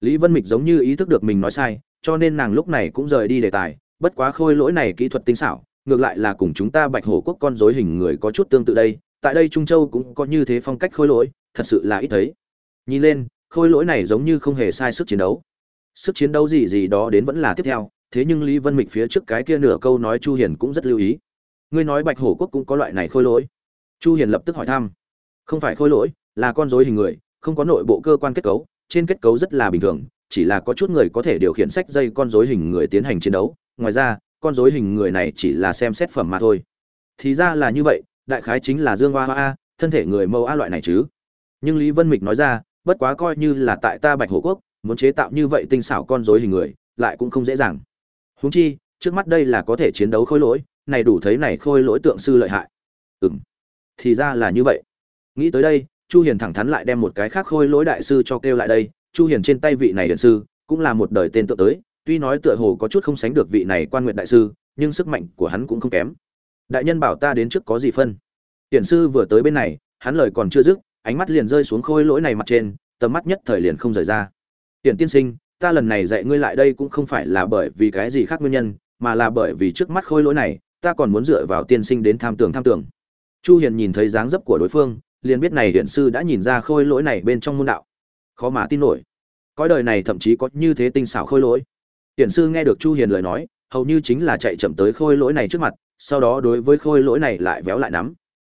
S1: lý vân mịch giống như ý thức được mình nói sai, cho nên nàng lúc này cũng rời đi đề tài, bất quá khôi lỗi này kỹ thuật tinh xảo, ngược lại là cùng chúng ta bạch hổ quốc con rối hình người có chút tương tự đây, tại đây trung châu cũng có như thế phong cách khôi lỗi, thật sự là ít thấy. Nhìn lên, khôi lỗi này giống như không hề sai sức chiến đấu. Sức chiến đấu gì gì đó đến vẫn là tiếp theo, thế nhưng lý vân mịch phía trước cái kia nửa câu nói chu hiền cũng rất lưu ý ngươi nói bạch hổ quốc cũng có loại này khôi lỗi. Chu hiền lập tức hỏi thăm. Không phải khôi lỗi, là con rối hình người, không có nội bộ cơ quan kết cấu, trên kết cấu rất là bình thường, chỉ là có chút người có thể điều khiển sách dây con rối hình người tiến hành chiến đấu. Ngoài ra, con rối hình người này chỉ là xem xét phẩm mà thôi. Thì ra là như vậy, đại khái chính là dương hoa hoa a, thân thể người mâu a loại này chứ. Nhưng lý vân mịch nói ra, bất quá coi như là tại ta bạch hổ quốc, muốn chế tạo như vậy tinh xảo con rối hình người, lại cũng không dễ dàng. Huống chi, trước mắt đây là có thể chiến đấu khôi lỗi này đủ thấy này khôi lỗi tượng sư lợi hại. Ừm thì ra là như vậy. Nghĩ tới đây chu hiền thẳng thắn lại đem một cái khác khôi lỗi đại sư cho kêu lại đây. Chu hiền trên tay vị này điện sư cũng là một đời tên tượng tới tuy nói tựa hồ có chút không sánh được vị này quan nguyện đại sư nhưng sức mạnh của hắn cũng không kém. Đại nhân bảo ta đến trước có gì phân? Điện sư vừa tới bên này hắn lời còn chưa dứt ánh mắt liền rơi xuống khôi lỗi này mặt trên tầm mắt nhất thời liền không rời ra. Tiện tiên sinh, ta lần này dạy ngươi lại đây cũng không phải là bởi vì cái gì khác nguyên nhân, mà là bởi vì trước mắt khôi lỗi này, ta còn muốn dựa vào tiên sinh đến tham tưởng tham tưởng. Chu Hiền nhìn thấy dáng dấp của đối phương, liền biết này hiển sư đã nhìn ra khôi lỗi này bên trong môn đạo. Khó mà tin nổi. Cõi đời này thậm chí có như thế tinh xảo khôi lỗi. hiển sư nghe được Chu Hiền lời nói, hầu như chính là chạy chậm tới khôi lỗi này trước mặt, sau đó đối với khôi lỗi này lại véo lại nắm.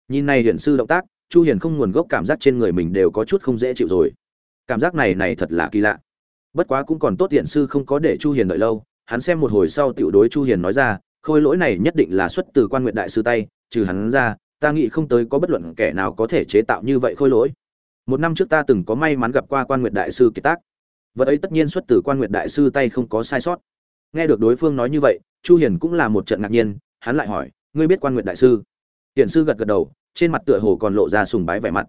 S1: Nhìn này hiển sư động tác, Chu Hiền không nguồn gốc cảm giác trên người mình đều có chút không dễ chịu rồi. Cảm giác này này thật là kỳ lạ bất quá cũng còn tốt hiển sư không có để chu hiền đợi lâu hắn xem một hồi sau tiểu đối chu hiền nói ra khôi lỗi này nhất định là xuất từ quan nguyện đại sư tay, trừ hắn ra, ta nghĩ không tới có bất luận kẻ nào có thể chế tạo như vậy khôi lỗi. Một năm trước ta từng có may mắn gặp qua quan nguyện đại sư kiệt tác. Vật ấy tất nhiên xuất từ quan nguyện đại sư tay không có sai sót. Nghe được đối phương nói như vậy, chu hiền cũng là một trận ngạc nhiên, hắn lại hỏi, ngươi biết quan nguyện đại sư? Hiển sư gật gật đầu, trên mặt tựa hồ còn lộ ra sùng bái vẻ mặt.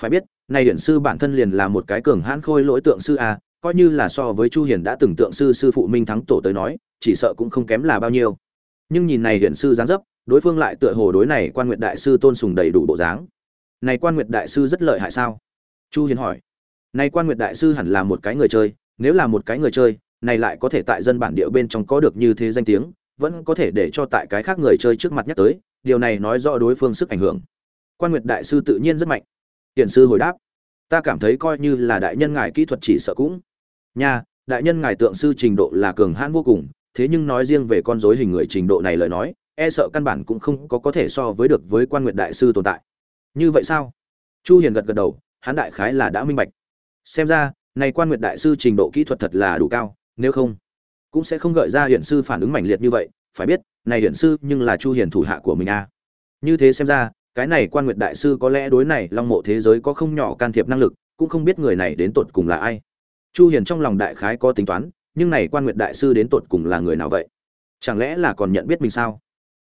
S1: Phải biết, này hiển sư bản thân liền là một cái cường hãn khôi lỗi tượng sư a, coi như là so với chu hiền đã từng tượng sư sư phụ minh thắng tổ tới nói, chỉ sợ cũng không kém là bao nhiêu nhưng nhìn này hiện sư dáng dấp, đối phương lại tựa hồ đối này quan nguyệt đại sư tôn sùng đầy đủ bộ dáng. Này quan nguyệt đại sư rất lợi hại sao? Chu hiền hỏi. Này quan nguyệt đại sư hẳn là một cái người chơi, nếu là một cái người chơi, này lại có thể tại dân bản địa bên trong có được như thế danh tiếng, vẫn có thể để cho tại cái khác người chơi trước mặt nhắc tới, điều này nói rõ đối phương sức ảnh hưởng. Quan nguyệt đại sư tự nhiên rất mạnh. Hiển sư hồi đáp. Ta cảm thấy coi như là đại nhân ngài kỹ thuật chỉ sợ cũng. Nha, đại nhân ngài tượng sư trình độ là cường hãn vô cùng thế nhưng nói riêng về con rối hình người trình độ này lời nói e sợ căn bản cũng không có có thể so với được với quan nguyện đại sư tồn tại. Như vậy sao? Chu hiền gật gật đầu, hắn đại khái là đã minh bạch. Xem ra, này quan nguyện đại sư trình độ kỹ thuật thật là đủ cao, nếu không, cũng sẽ không gợi ra hiển sư phản ứng mãnh liệt như vậy, phải biết, này hiển sư nhưng là chu hiền thủ hạ của mình a à. như thế xem ra, cái này quan nguyệt đại sư có lẽ đối này long mộ thế giới có không nhỏ can thiệp năng lực, cũng không biết người này đến tột cùng là ai. Chu hiền trong lòng đại khái có tính toán nhưng này quan nguyệt đại sư đến tột cùng là người nào vậy chẳng lẽ là còn nhận biết mình sao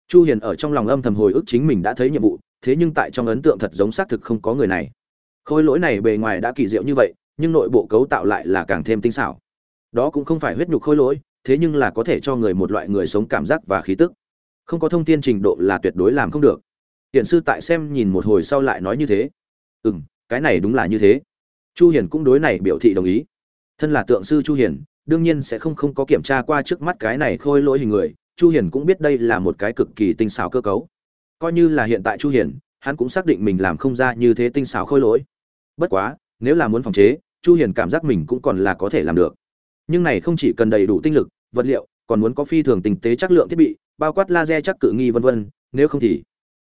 S1: chu hiền ở trong lòng âm thầm hồi ức chính mình đã thấy nhiệm vụ thế nhưng tại trong ấn tượng thật giống xác thực không có người này khôi lỗi này bề ngoài đã kỳ diệu như vậy nhưng nội bộ cấu tạo lại là càng thêm tinh xảo đó cũng không phải huyết nhục khôi lỗi thế nhưng là có thể cho người một loại người sống cảm giác và khí tức không có thông tin trình độ là tuyệt đối làm không được Hiển sư tại xem nhìn một hồi sau lại nói như thế. Ừm, cái này đúng là như thế. Chu Hiền cũng đối này biểu thị đồng ý. Thân là tượng sư Chu Hiền, đương nhiên sẽ không không có kiểm tra qua trước mắt cái này khôi lỗi hình người, Chu Hiền cũng biết đây là một cái cực kỳ tinh xảo cơ cấu. Coi như là hiện tại Chu Hiền, hắn cũng xác định mình làm không ra như thế tinh xảo khôi lỗi. Bất quá, nếu là muốn phòng chế, Chu Hiền cảm giác mình cũng còn là có thể làm được. Nhưng này không chỉ cần đầy đủ tinh lực, vật liệu, còn muốn có phi thường tinh tế chất lượng thiết bị, bao quát laser chắc cự nghi vân vân, nếu không thì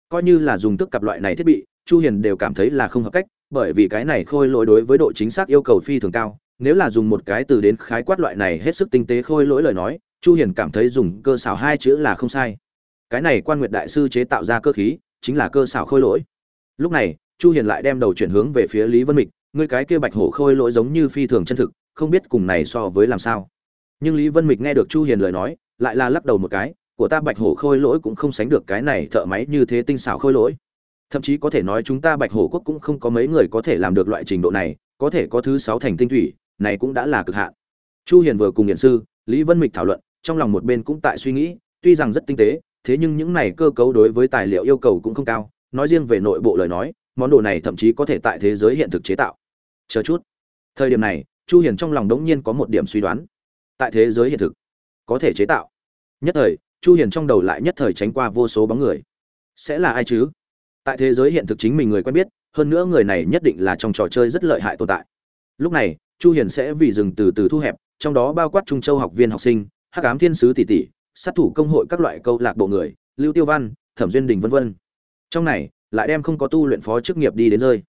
S1: coi như là dùng tức cặp loại này thiết bị chu hiền đều cảm thấy là không hợp cách bởi vì cái này khôi lỗi đối với độ chính xác yêu cầu phi thường cao nếu là dùng một cái từ đến khái quát loại này hết sức tinh tế khôi lỗi lời nói, chu hiền cảm thấy dùng cơ xảo hai chữ là không sai. Cái này quan nguyệt đại sư chế tạo ra cơ khí, chính là cơ xảo khôi lỗi. Lúc này, chu hiền lại đem đầu chuyển hướng về phía lý vân mịch, ngươi cái kia bạch hổ khôi lỗi giống như phi thường chân thực, không biết cùng này so với làm sao. Nhưng lý vân mịch nghe được chu hiền lời nói, lại là lắc đầu một cái, của ta bạch hổ khôi lỗi cũng không sánh được cái này thợ máy như thế tinh xảo khôi lỗi. Thậm chí có thể nói chúng ta bạch hổ quốc cũng không có mấy người có thể làm được loại trình độ này, có thể có thứ sáu thành tinh thủy này cũng đã là cực hạn. Chu hiền vừa cùng nghiện sư, lý vân mịch thảo luận, trong lòng một bên cũng tại suy nghĩ, tuy rằng rất tinh tế, thế nhưng những này cơ cấu đối với tài liệu yêu cầu cũng không cao, nói riêng về nội bộ lời nói, món đồ này thậm chí có thể tại thế giới hiện thực chế tạo. Chờ chút. Thời điểm này, chu hiền trong lòng đống nhiên có một điểm suy đoán. Tại thế giới hiện thực, có thể chế tạo. Nhất thời, chu hiền trong đầu lại nhất thời tránh qua vô số bóng người. Sẽ là ai chứ? Tại thế giới hiện thực chính mình người quen biết, hơn nữa người này nhất định là trong trò chơi rất lợi hại tồn tại. Lúc này chu hiền sẽ vì rừng từ từ thu hẹp, trong đó bao quát trung châu học viên học sinh, hắc ám thiên sứ tỷ tỷ, sát thủ công hội các loại câu lạc bộ người, lưu tiêu văn, thẩm duyên đình vân vân. Trong này, lại đem không có tu luyện phó chức nghiệp đi đến rơi.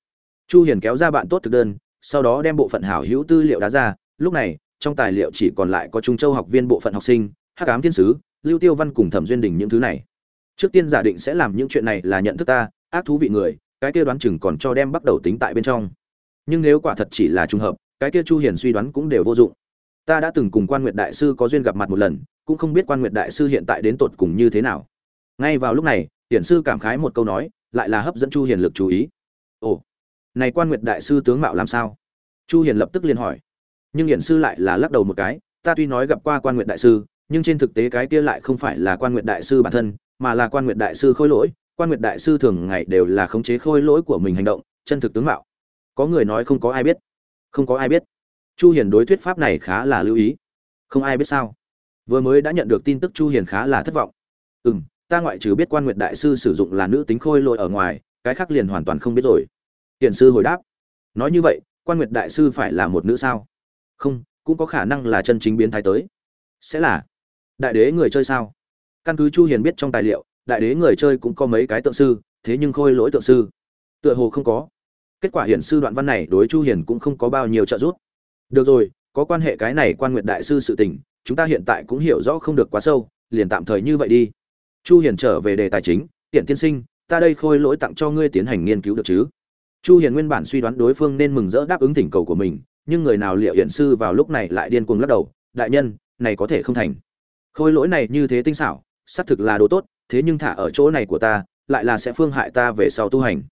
S1: Chu hiền kéo ra bạn tốt thực đơn, sau đó đem bộ phận hảo hữu tư liệu đá ra, lúc này, trong tài liệu chỉ còn lại có trung châu học viên bộ phận học sinh, hắc ám thiên sứ, lưu tiêu văn cùng thẩm duyên đình những thứ này. Trước tiên giả định sẽ làm những chuyện này là nhận thức ta, ác thú vị người, cái kia đoán chừng còn cho đem bắt đầu tính tại bên trong. Nhưng nếu quả thật chỉ là trùng hợp cái kia chu hiền suy đoán cũng đều vô dụng. Ta đã từng cùng quan nguyệt đại sư có duyên gặp mặt một lần, cũng không biết quan nguyệt đại sư hiện tại đến tột cùng như thế nào. Ngay vào lúc này, hiển sư cảm khái một câu nói, lại là hấp dẫn chu hiền lực chú ý. Ồ, này quan nguyệt đại sư tướng mạo làm sao? Chu hiền lập tức liền hỏi. Nhưng hiển sư lại là lắc đầu một cái, ta tuy nói gặp qua quan nguyệt đại sư, nhưng trên thực tế cái kia lại không phải là quan nguyệt đại sư bản thân, mà là quan nguyệt đại sư khôi lỗi. Quan nguyệt đại sư thường ngày đều là khống chế khôi lỗi của mình hành động, chân thực tướng mạo. Có người nói không có ai biết không có ai biết. Chu hiền đối thuyết pháp này khá là lưu ý. Không ai biết sao. Vừa mới đã nhận được tin tức chu hiền khá là thất vọng. Ừm, ta ngoại trừ biết quan nguyệt đại sư sử dụng là nữ tính khôi lỗi ở ngoài, cái khác liền hoàn toàn không biết rồi. Hiền sư hồi đáp. Nói như vậy, quan nguyệt đại sư phải là một nữ sao? Không, cũng có khả năng là chân chính biến thái tới. Sẽ là. Đại đế người chơi sao? Căn cứ chu hiền biết trong tài liệu, đại đế người chơi cũng có mấy cái tượng sư, thế nhưng khôi lỗi tượng sư. Tựa hồ không có kết quả hiển sư đoạn văn này đối chu hiền cũng không có bao nhiêu trợ giúp. Được rồi, có quan hệ cái này quan nguyệt đại sư sự tình, chúng ta hiện tại cũng hiểu rõ không được quá sâu, liền tạm thời như vậy đi. Chu hiền trở về đề tài chính hiện tiên sinh, ta đây khôi lỗi tặng cho ngươi tiến hành nghiên cứu được chứ? Chu hiền nguyên bản suy đoán đối phương nên mừng rỡ đáp ứng thỉnh cầu của mình, nhưng người nào liệu hiện sư vào lúc này lại điên cuồng lắc đầu, đại nhân, này có thể không thành. Khôi lỗi này như thế tinh xảo, xác thực là đồ tốt, thế nhưng thả ở chỗ này của ta, lại là sẽ phương hại ta về sau tu hành.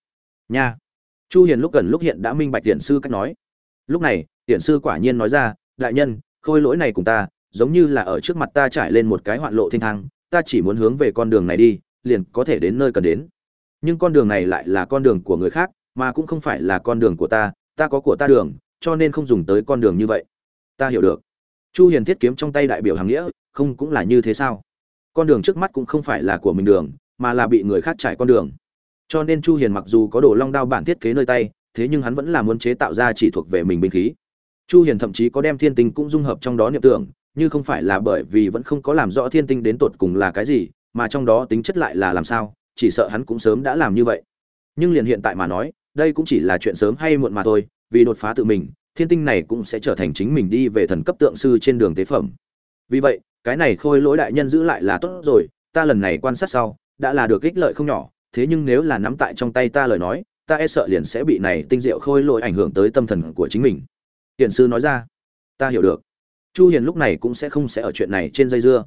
S1: Nha chu hiền lúc gần lúc hiện đã minh bạch hiện sư cách nói. Lúc này hiện sư quả nhiên nói ra, đại nhân, khôi lỗi này cùng ta, giống như là ở trước mặt ta trải lên một cái hoạn lộ thiên thang, ta chỉ muốn hướng về con đường này đi, liền có thể đến nơi cần đến. Nhưng con đường này lại là con đường của người khác, mà cũng không phải là con đường của ta ta có của ta đường, cho nên không dùng tới con đường như vậy. Ta hiểu được. Chu hiền thiết kiếm trong tay đại biểu hàng nghĩa, không cũng là như thế sao? Con đường trước mắt cũng không phải là của mình đường, mà là bị người khác trải con đường cho nên chu hiền mặc dù có đồ long đao bản thiết kế nơi tay, thế nhưng hắn vẫn là muốn chế tạo ra chỉ thuộc về mình binh khí. Chu hiền thậm chí có đem thiên tinh cũng dung hợp trong đó niệm tưởng, như không phải là bởi vì vẫn không có làm rõ thiên tinh đến tột cùng là cái gì, mà trong đó tính chất lại là làm sao, chỉ sợ hắn cũng sớm đã làm như vậy. Nhưng liền hiện tại mà nói, đây cũng chỉ là chuyện sớm hay muộn mà thôi, vì đột phá tự mình, thiên tinh này cũng sẽ trở thành chính mình đi về thần cấp tượng sư trên đường tế phẩm. Vì vậy, cái này khôi lỗi đại nhân giữ lại là tốt rồi, ta lần này quan sát sau, đã là được ích lợi không nhỏ thế nhưng nếu là nắm tại trong tay ta lời nói, ta e sợ liền sẽ bị này tinh diệu khôi lỗi ảnh hưởng tới tâm thần của chính mình. Hiền sư nói ra. Ta hiểu được. Chu hiền lúc này cũng sẽ không sẽ ở chuyện này trên dây dưa.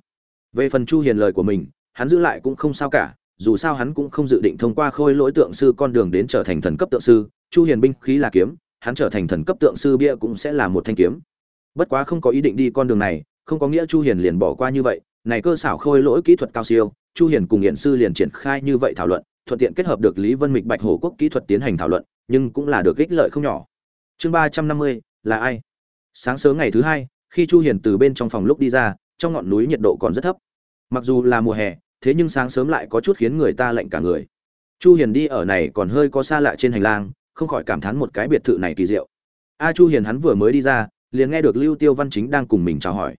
S1: Về phần chu hiền lời của mình, hắn giữ lại cũng không sao cả, dù sao hắn cũng không dự định thông qua khôi lỗi tượng sư con đường đến trở thành thần cấp tượng sư. Chu hiền binh khí là kiếm, hắn trở thành thần cấp tượng sư bia cũng sẽ là một thanh kiếm. Bất quá không có ý định đi con đường này, không có nghĩa chu hiền liền bỏ qua như vậy. Này cơ xảo khôi lỗi kỹ thuật cao siêu chu hiền cùng hiện sư liền triển khai như vậy thảo luận, thuận tiện kết hợp được lý vân mịch bạch hổ quốc kỹ thuật tiến hành thảo luận, nhưng cũng là được ích lợi không nhỏ. Chương 350 là ai? Sáng sớm ngày thứ hai, khi chu hiền từ bên trong phòng lúc đi ra, trong ngọn núi nhiệt độ còn rất thấp. Mặc dù là mùa hè, thế nhưng sáng sớm lại có chút khiến người ta lạnh cả người. Chu hiền đi ở này còn hơi có xa lạ trên hành lang, không khỏi cảm thán một cái biệt thự này kỳ diệu. A chu hiền hắn vừa mới đi ra, liền nghe được lưu tiêu văn chính đang cùng mình chào hỏi.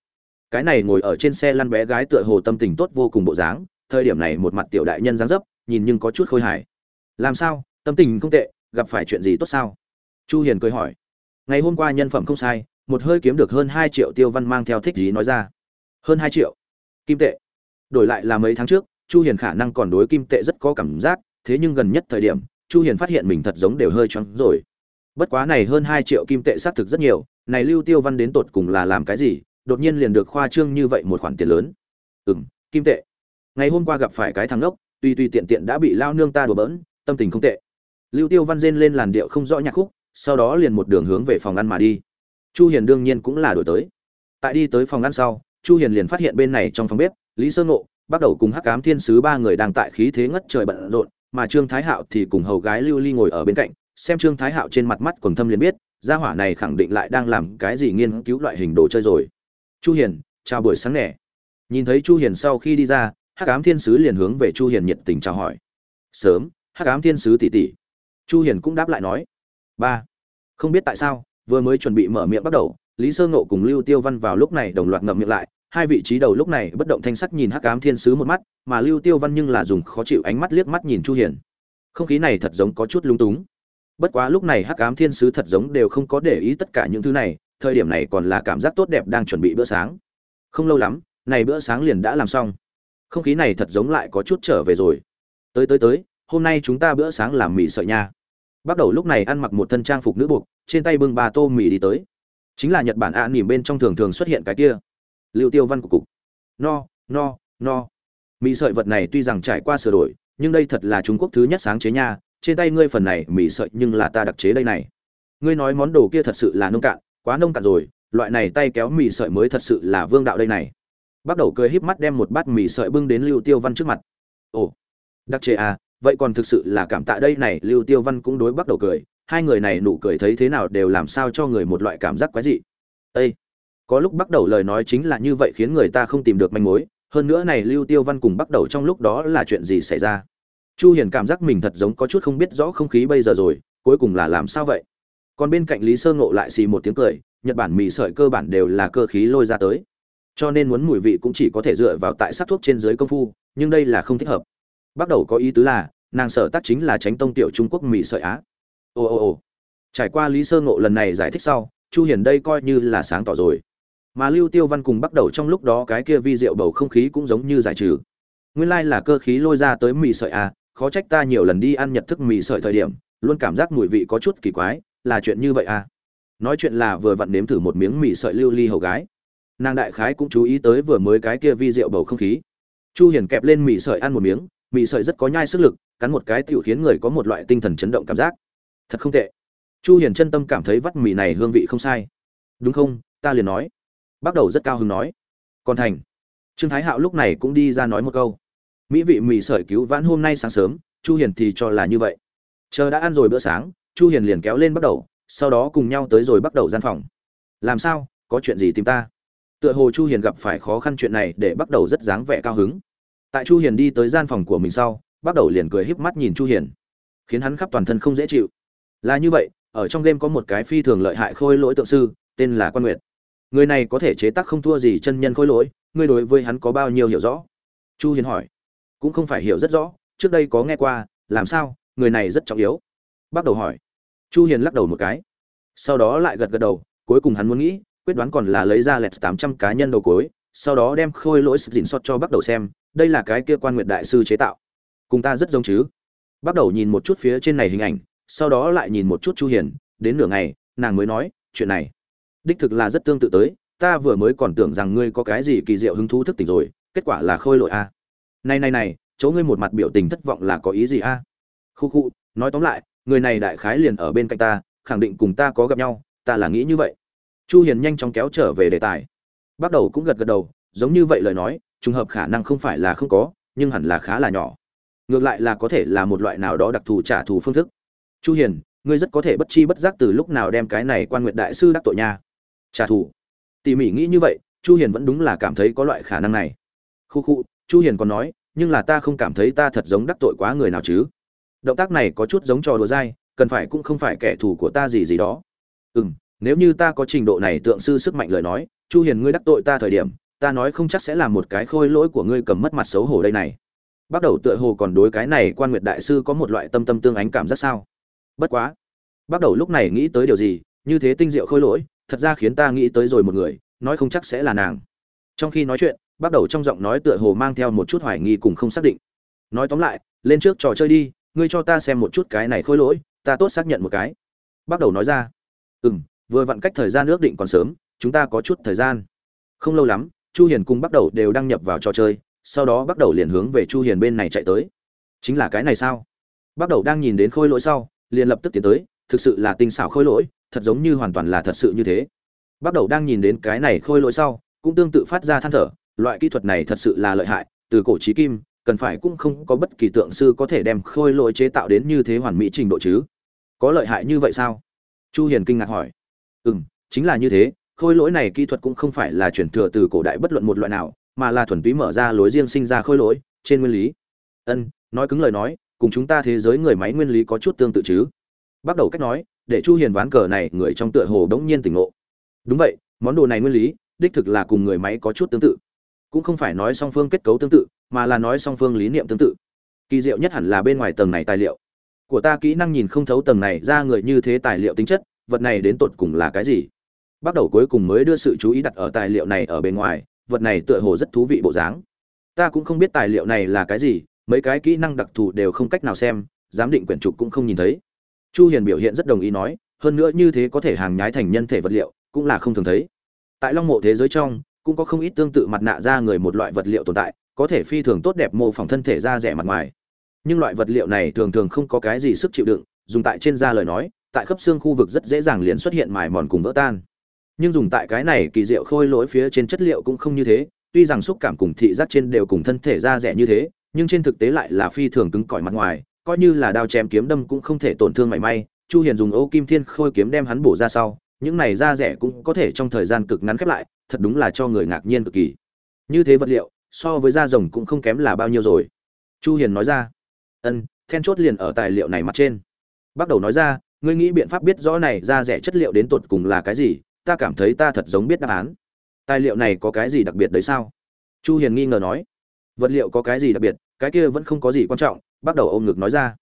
S1: Cái này ngồi ở trên xe lăn bé gái tựa hồ tâm tình tốt vô cùng bộ dáng thời điểm này một mặt tiểu đại nhân dáng dấp, nhìn nhưng có chút khôi hài. Làm sao? Tâm tình không tệ, gặp phải chuyện gì tốt sao? Chu hiền cười hỏi. Ngày hôm qua nhân phẩm không sai, một hơi kiếm được hơn 2 triệu tiêu văn mang theo thích gì nói ra. Hơn 2 triệu? Kim tệ. Đổi lại là mấy tháng trước, chu hiền khả năng còn đối kim tệ rất có cảm giác, thế nhưng gần nhất thời điểm, chu hiền phát hiện mình thật giống đều hơi choáng rồi. Bất quá này hơn 2 triệu kim tệ xác thực rất nhiều, này lưu tiêu văn đến tột cùng là làm cái gì, đột nhiên liền được khoa trương như vậy một khoản tiền lớn. Ừm, kim tệ ngày hôm qua gặp phải cái thằng ngốc, tuy tuy tiện tiện đã bị lao nương ta đùa bỡn, tâm tình không tệ. Lưu tiêu văn rên lên làn điệu không rõ nhạc khúc, sau đó liền một đường hướng về phòng ăn mà đi. Chu hiền đương nhiên cũng là đổi tới. Tại đi tới phòng ăn sau, chu hiền liền phát hiện bên này trong phòng bếp, lý sơn ngộ, bắt đầu cùng hắc ám thiên sứ ba người đang tại khí thế ngất trời bận rộn, mà trương thái hạo thì cùng hầu gái lưu ly ngồi ở bên cạnh, xem trương thái hạo trên mặt mắt quần thâm liền biết, gia hỏa này khẳng định lại đang làm cái gì nghiên cứu loại hình đồ chơi rồi. Chu hiền, chào buổi sáng nè. Nhìn thấy chu hiền sau khi đi ra hắc ám thiên sứ liền hướng về chu hiền nhiệt tình chào hỏi. Sớm, hắc ám thiên sứ tỷ tỷ. Chu hiền cũng đáp lại nói. Ba, không biết tại sao, vừa mới chuẩn bị mở miệng bắt đầu, lý sơ ngộ cùng lưu tiêu văn vào lúc này đồng loạt ngậm miệng lại, hai vị trí đầu lúc này bất động thanh sắc nhìn hắc ám thiên sứ một mắt, mà lưu tiêu văn nhưng là dùng khó chịu ánh mắt liếc mắt nhìn chu hiền. Không khí này thật giống có chút lung túng. Bất quá lúc này hắc ám thiên sứ thật giống đều không có để ý tất cả những thứ này, thời điểm này còn là cảm giác tốt đẹp đang chuẩn bị bữa sáng. Không lâu lắm, này bữa sáng liền đã làm xong không khí này thật giống lại có chút trở về rồi. Tới tới tới hôm nay chúng ta bữa sáng làm mì sợi nha. Bắt đầu lúc này ăn mặc một thân trang phục nữ buộc trên tay bưng ba tô mì đi tới. Chính là nhật bản ạ à, nỉm bên trong thường thường xuất hiện cái kia. Lưu tiêu văn của cục. No no no. Mì sợi vật này tuy rằng trải qua sửa đổi nhưng đây thật là trung quốc thứ nhất sáng chế nha. Trên tay ngươi phần này mì sợi nhưng là ta đặc chế đây này. Ngươi nói món đồ kia thật sự là nông cạn quá nông cạn rồi. Loại này tay kéo mì sợi mới thật sự là vương đạo đây này bắt đầu cười híp mắt đem một bát mì sợi bưng đến lưu tiêu văn trước mặt. Ồ, đặc chế à vậy còn thực sự là cảm tạ đây này, lưu tiêu văn cũng đối bắt đầu cười. Hai người này nụ cười thấy thế nào đều làm sao cho người một loại cảm giác quái dị. Ây có lúc bắt đầu lời nói chính là như vậy khiến người ta không tìm được manh mối. Hơn nữa này lưu tiêu văn cùng bắt đầu trong lúc đó là chuyện gì xảy ra? Chu hiền cảm giác mình thật giống có chút không biết rõ không khí bây giờ rồi, cuối cùng là làm sao vậy? Còn bên cạnh lý sơ ngộ lại xì một tiếng cười, nhật bản mì sợi cơ bản đều là cơ khí lôi ra tới cho nên muốn mùi vị cũng chỉ có thể dựa vào tại sắc thuốc trên dưới công phu, nhưng đây là không thích hợp. Bắt đầu có ý tứ là, nàng sở tác chính là tránh tông tiểu trung quốc mì sợi á. Ồ ồ ồ trải qua lý sơ ngộ lần này giải thích sau, chu hiền đây coi như là sáng tỏ rồi. Mà lưu tiêu văn cùng bắt đầu trong lúc đó cái kia vi diệu bầu không khí cũng giống như giải trừ. Nguyên lai like là cơ khí lôi ra tới mì sợi à khó trách ta nhiều lần đi ăn nhật thức mì sợi thời điểm, luôn cảm giác mùi vị có chút kỳ quái, là chuyện như vậy à nói chuyện là vừa vặn nếm thử một miếng mì sợi lưu ly hầu gái nàng đại khái cũng chú ý tới vừa mới cái kia vi diệu bầu không khí. Chu hiền kẹp lên mì sợi ăn một miếng, mì sợi rất có nhai sức lực, cắn một cái tiểu khiến người có một loại tinh thần chấn động cảm giác. Thật không tệ. Chu hiền chân tâm cảm thấy vắt mì này hương vị không sai. Đúng không? Ta liền nói. Bắt đầu rất cao hứng nói. Còn thành. Trương thái hạo lúc này cũng đi ra nói một câu. Mỹ vị mì sợi cứu vãn hôm nay sáng sớm, chu hiền thì cho là như vậy. Chờ đã ăn rồi bữa sáng, chu hiền liền kéo lên bắt đầu, sau đó cùng nhau tới rồi bắt đầu gian phòng. Làm sao? Có chuyện gì tìm ta? Tựa hồ chu hiền gặp phải khó khăn chuyện này để bắt đầu rất dáng vẻ cao hứng. Tại chu hiền đi tới gian phòng của mình sau, bắt đầu liền cười híp mắt nhìn chu hiền, khiến hắn khắp toàn thân không dễ chịu. Là như vậy, ở trong game có một cái phi thường lợi hại khôi lỗi tượng sư, tên là quan nguyệt. Người này có thể chế tác không thua gì chân nhân khôi lỗi, ngươi đối với hắn có bao nhiêu hiểu rõ? Chu hiền hỏi. Cũng không phải hiểu rất rõ, trước đây có nghe qua, làm sao, người này rất trọng yếu. Bắt đầu hỏi. Chu hiền lắc đầu một cái. Sau đó lại gật gật đầu, cuối cùng hắn muốn nghĩ quyết đoán còn là lấy ra lẹt 800 cá nhân đầu cuối sau đó đem khôi lỗi dịn xót cho bắt đầu xem, đây là cái kia quan nguyệt đại sư chế tạo. Cùng ta rất giống chứ. Bắt đầu nhìn một chút phía trên này hình ảnh, sau đó lại nhìn một chút chu hiền, đến nửa ngày, nàng mới nói, chuyện này, đích thực là rất tương tự tới, ta vừa mới còn tưởng rằng ngươi có cái gì kỳ diệu hứng thú thức tỉnh rồi, kết quả là khôi lỗi a. Này này này, chỗ ngươi một mặt biểu tình thất vọng là có ý gì a? Khu khu, nói tóm lại, người này đại khái liền ở bên cạnh ta, khẳng định cùng ta có gặp nhau, ta là nghĩ như vậy chu hiền nhanh chóng kéo trở về đề tài. Bắt đầu cũng gật gật đầu, giống như vậy lời nói, trùng hợp khả năng không phải là không có, nhưng hẳn là khá là nhỏ. Ngược lại là có thể là một loại nào đó đặc thù trả thù phương thức. Chu hiền, ngươi rất có thể bất chi bất giác từ lúc nào đem cái này quan nguyệt đại sư đắc tội nha? Trả thù. Tỉ mỉ nghĩ như vậy, chu hiền vẫn đúng là cảm thấy có loại khả năng này. Khu khu, chu hiền còn nói, nhưng là ta không cảm thấy ta thật giống đắc tội quá người nào chứ? Động tác này có chút giống trò đùa dai, cần phải cũng không phải kẻ thù của ta gì gì đó. Ừm nếu như ta có trình độ này tượng sư sức mạnh lời nói, chu hiền ngươi đắc tội ta thời điểm, ta nói không chắc sẽ là một cái khôi lỗi của ngươi cầm mất mặt xấu hổ đây này. Bắt đầu tựa hồ còn đối cái này quan nguyệt đại sư có một loại tâm tâm tương ánh cảm giác sao? Bất quá. Bắt đầu lúc này nghĩ tới điều gì, như thế tinh diệu khôi lỗi, thật ra khiến ta nghĩ tới rồi một người, nói không chắc sẽ là nàng. Trong khi nói chuyện, bắt đầu trong giọng nói tựa hồ mang theo một chút hoài nghi cùng không xác định. Nói tóm lại, lên trước trò chơi đi, ngươi cho ta xem một chút cái này khôi lỗi, ta tốt xác nhận một cái. Bắt đầu nói ra. Ừ m vừa vặn cách thời gian ước định còn sớm, chúng ta có chút thời gian. Không lâu lắm, chu hiền cùng bắt đầu đều đăng nhập vào trò chơi, sau đó bắt đầu liền hướng về chu hiền bên này chạy tới. Chính là cái này sao? Bắt đầu đang nhìn đến khôi lỗi sau, liền lập tức tiến tới, thực sự là tinh xảo khôi lỗi, thật giống như hoàn toàn là thật sự như thế. Bắt đầu đang nhìn đến cái này khôi lỗi sau, cũng tương tự phát ra than thở, loại kỹ thuật này thật sự là lợi hại, từ cổ chí kim, cần phải cũng không có bất kỳ tượng sư có thể đem khôi lỗi chế tạo đến như thế hoàn mỹ trình độ chứ. Có lợi hại như vậy sao? Chu hiền kinh ngạc hỏi ừm, chính là như thế, khôi lỗi này kỹ thuật cũng không phải là chuyển thừa từ cổ đại bất luận một loại nào, mà là thuần túy mở ra lối riêng sinh ra khôi lỗi, trên nguyên lý. Ân, nói cứng lời nói, cùng chúng ta thế giới người máy nguyên lý có chút tương tự chứ? Bắt đầu cách nói, để chu hiền ván cờ này người trong tựa hồ đống nhiên tỉnh ngộ. Đúng vậy, món đồ này nguyên lý, đích thực là cùng người máy có chút tương tự. Cũng không phải nói song phương kết cấu tương tự, mà là nói song phương lý niệm tương tự. Kỳ diệu nhất hẳn là bên ngoài tầng này tài liệu. Của ta kỹ năng nhìn không thấu tầng này ra người như thế tài liệu tính chất vật này đến tột cùng là cái gì? Bắt đầu cuối cùng mới đưa sự chú ý đặt ở tài liệu này ở bên ngoài, vật này tựa hồ rất thú vị bộ dáng. Ta cũng không biết tài liệu này là cái gì, mấy cái kỹ năng đặc thù đều không cách nào xem, giám định quyển trục cũng không nhìn thấy. Chu hiền biểu hiện rất đồng ý nói, hơn nữa như thế có thể hàng nhái thành nhân thể vật liệu, cũng là không thường thấy. Tại long mộ thế giới trong, cũng có không ít tương tự mặt nạ da người một loại vật liệu tồn tại, có thể phi thường tốt đẹp mô phỏng thân thể da rẻ mặt ngoài. Nhưng loại vật liệu này thường thường không có cái gì sức chịu đựng, dùng tại trên da lời nói tại khớp xương khu vực rất dễ dàng liền xuất hiện mài mòn cùng vỡ tan. Nhưng dùng tại cái này kỳ diệu khôi lỗi phía trên chất liệu cũng không như thế, tuy rằng xúc cảm cùng thị giác trên đều cùng thân thể da rẻ như thế, nhưng trên thực tế lại là phi thường cứng cỏi mặt ngoài, coi như là đao chém kiếm đâm cũng không thể tổn thương mảy may. Chu hiền dùng ô kim thiên khôi kiếm đem hắn bổ ra sau, những này da rẻ cũng có thể trong thời gian cực ngắn khép lại, thật đúng là cho người ngạc nhiên cực kỳ. Như thế vật liệu, so với da rồng cũng không kém là bao nhiêu rồi. Chu hiền nói ra, ân, then chốt liền ở tài liệu này mặt trên. Bắt đầu nói ra ngươi nghĩ biện pháp biết rõ này ra rẻ chất liệu đến tột cùng là cái gì, ta cảm thấy ta thật giống biết đáp án. Tài liệu này có cái gì đặc biệt đấy sao? Chu hiền nghi ngờ nói. Vật liệu có cái gì đặc biệt, cái kia vẫn không có gì quan trọng, bắt đầu ôm ngực nói ra.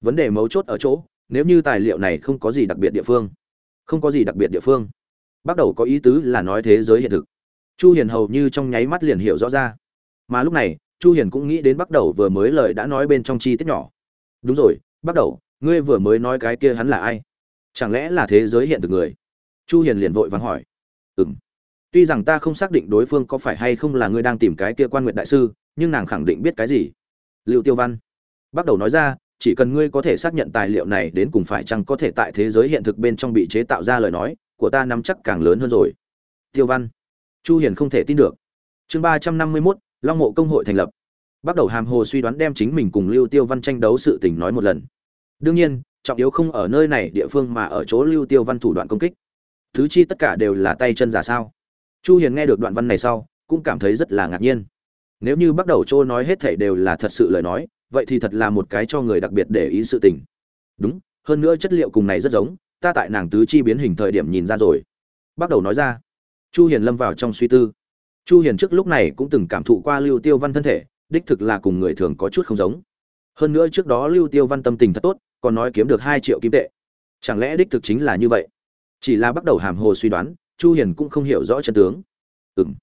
S1: Vấn đề mấu chốt ở chỗ, nếu như tài liệu này không có gì đặc biệt địa phương, không có gì đặc biệt địa phương, bắt đầu có ý tứ là nói thế giới hiện thực. Chu hiền hầu như trong nháy mắt liền hiểu rõ ra. Mà lúc này, chu hiền cũng nghĩ đến bắt đầu vừa mới lời đã nói bên trong chi tiết nhỏ. Đúng rồi, bắt đầu ngươi vừa mới nói cái kia hắn là ai? Chẳng lẽ là thế giới hiện thực người? Chu hiền liền vội vàng hỏi. Ừm. Tuy rằng ta không xác định đối phương có phải hay không là ngươi đang tìm cái kia quan nguyện đại sư nhưng nàng khẳng định biết cái gì? Liệu tiêu văn. Bắt đầu nói ra chỉ cần ngươi có thể xác nhận tài liệu này đến cùng phải chăng có thể tại thế giới hiện thực bên trong bị chế tạo ra lời nói của ta nắm chắc càng lớn hơn rồi. Tiêu văn. Chu hiền không thể tin được. Chương 351, long mộ công hội thành lập. Bắt đầu hàm hồ suy đoán đem chính mình cùng lưu tiêu văn tranh đấu sự tình nói một lần đương nhiên, trọng yếu không ở nơi này địa phương mà ở chỗ lưu tiêu văn thủ đoạn công kích. Thứ chi tất cả đều là tay chân giả sao? Chu hiền nghe được đoạn văn này sau, cũng cảm thấy rất là ngạc nhiên. Nếu như bắt đầu trôi nói hết thảy đều là thật sự lời nói, vậy thì thật là một cái cho người đặc biệt để ý sự tình. Đúng, hơn nữa chất liệu cùng này rất giống, ta tại nàng tứ chi biến hình thời điểm nhìn ra rồi. Bắt đầu nói ra. Chu hiền lâm vào trong suy tư. Chu hiền trước lúc này cũng từng cảm thụ qua lưu tiêu văn thân thể, đích thực là cùng người thường có chút không giống. Hơn nữa trước đó lưu tiêu văn tâm tình thật tốt còn nói kiếm được 2 triệu kim tệ. Chẳng lẽ đích thực chính là như vậy? Chỉ là bắt đầu hàm hồ suy đoán, chu hiền cũng không hiểu rõ chân tướng. Ừm.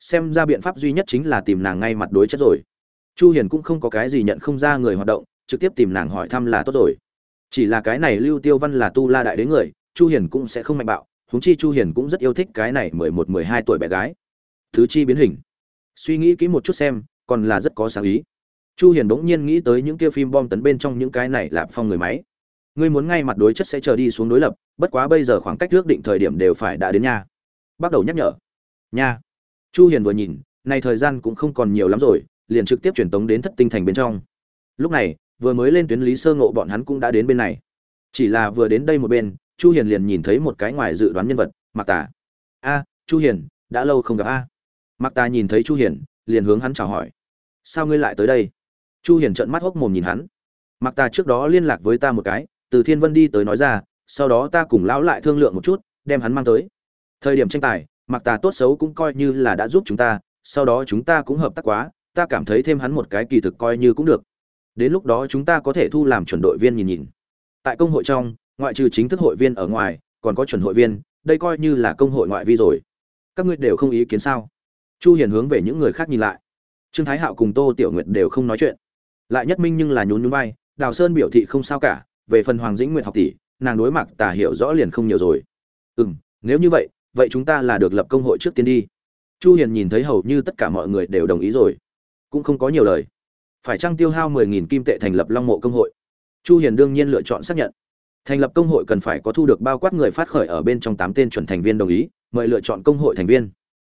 S1: Xem ra biện pháp duy nhất chính là tìm nàng ngay mặt đối chất rồi. Chu hiền cũng không có cái gì nhận không ra người hoạt động, trực tiếp tìm nàng hỏi thăm là tốt rồi. Chỉ là cái này lưu tiêu văn là tu la đại đế người, chu hiền cũng sẽ không mạnh bạo, huống chi chu hiền cũng rất yêu thích cái này 11 12 tuổi bé gái. Thứ chi biến hình. Suy nghĩ kỹ một chút xem, còn là rất có sáng ý chu hiền đống nhiên nghĩ tới những kia phim bom tấn bên trong những cái này là phong người máy. Ngươi muốn ngay mặt đối chất sẽ chờ đi xuống đối lập, bất quá bây giờ khoảng cách trước định thời điểm đều phải đã đến nha. Bắt đầu nhắc nhở. Nha. Chu hiền vừa nhìn, này thời gian cũng không còn nhiều lắm rồi, liền trực tiếp chuyển tống đến thất tinh thành bên trong. Lúc này, vừa mới lên tuyến lý sơ ngộ bọn hắn cũng đã đến bên này. Chỉ là vừa đến đây một bên, chu hiền liền nhìn thấy một cái ngoài dự đoán nhân vật mặc tà. A, chu hiền, đã lâu không gặp a. Mặc tà nhìn thấy chu hiền, liền hướng hắn chào hỏi. Sao ngươi lại tới đây? Chu hiền trợn mắt hốc mồm nhìn hắn. Mặc tà trước đó liên lạc với ta một cái, từ thiên vân đi tới nói ra, sau đó ta cùng lão lại thương lượng một chút, đem hắn mang tới. Thời điểm tranh tài mặc tà tốt xấu cũng coi như là đã giúp chúng ta, sau đó chúng ta cũng hợp tác quá, ta cảm thấy thêm hắn một cái kỳ thực coi như cũng được. Đến lúc đó chúng ta có thể thu làm chuẩn đội viên nhìn nhìn. Tại công hội trong, ngoại trừ chính thức hội viên ở ngoài, còn có chuẩn hội viên, đây coi như là công hội ngoại vi rồi. Các ngươi đều không ý kiến sao? Chu hiền hướng về những người khác nhìn lại. Trương thái hạo cùng tô tiểu nguyệt đều không nói chuyện lại nhất minh nhưng là nhún nhún vai, đào sơn biểu thị không sao cả, về phần hoàng dĩnh nguyệt học tỷ, nàng đối mặt tả hiểu rõ liền không nhiều rồi. Ừ nếu như vậy vậy chúng ta là được lập công hội trước tiên đi. Chu hiền nhìn thấy hầu như tất cả mọi người đều đồng ý rồi. Cũng không có nhiều lời. Phải chăng tiêu hao 10.000 kim tệ thành lập long mộ công hội? Chu hiền đương nhiên lựa chọn xác nhận. Thành lập công hội cần phải có thu được bao quát người phát khởi ở bên trong tám tên chuẩn thành viên đồng ý, mời lựa chọn công hội thành viên.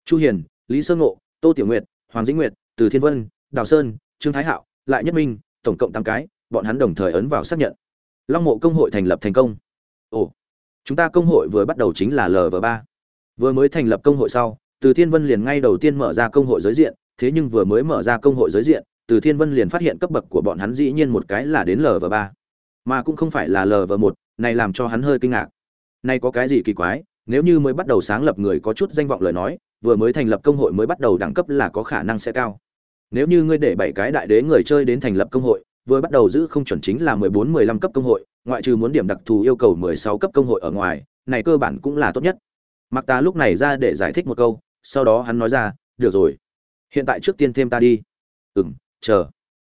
S1: Chu hiền, lý sơn ngộ, tô tiểu nguyệt, hoàng dĩnh nguyệt, từ thiên vân, đào sơn, trương thái hạo lại nhất minh, tổng cộng tám cái, bọn hắn đồng thời ấn vào xác nhận. Long mộ công hội thành lập thành công. Ồ, chúng ta công hội vừa bắt đầu chính là lv ba. Vừa mới thành lập công hội sau, từ thiên vân liền ngay đầu tiên mở ra công hội giới diện, thế nhưng vừa mới mở ra công hội giới diện, từ thiên vân liền phát hiện cấp bậc của bọn hắn dĩ nhiên một cái là đến lv ba. Mà cũng không phải là lv một, này làm cho hắn hơi kinh ngạc. Nay có cái gì kỳ quái, nếu như mới bắt đầu sáng lập người có chút danh vọng lời nói, vừa mới thành lập công hội mới bắt đầu đẳng cấp là có khả năng sẽ cao nếu như ngươi để bảy cái đại đế người chơi đến thành lập công hội, vừa bắt đầu giữ không chuẩn chính là mười bốn, mười lăm cấp công hội, ngoại trừ muốn điểm đặc thù yêu cầu mười sáu cấp công hội ở ngoài, này cơ bản cũng là tốt nhất. Mặc ta lúc này ra để giải thích một câu, sau đó hắn nói ra, được rồi, hiện tại trước tiên thêm ta đi. Ừ m chờ.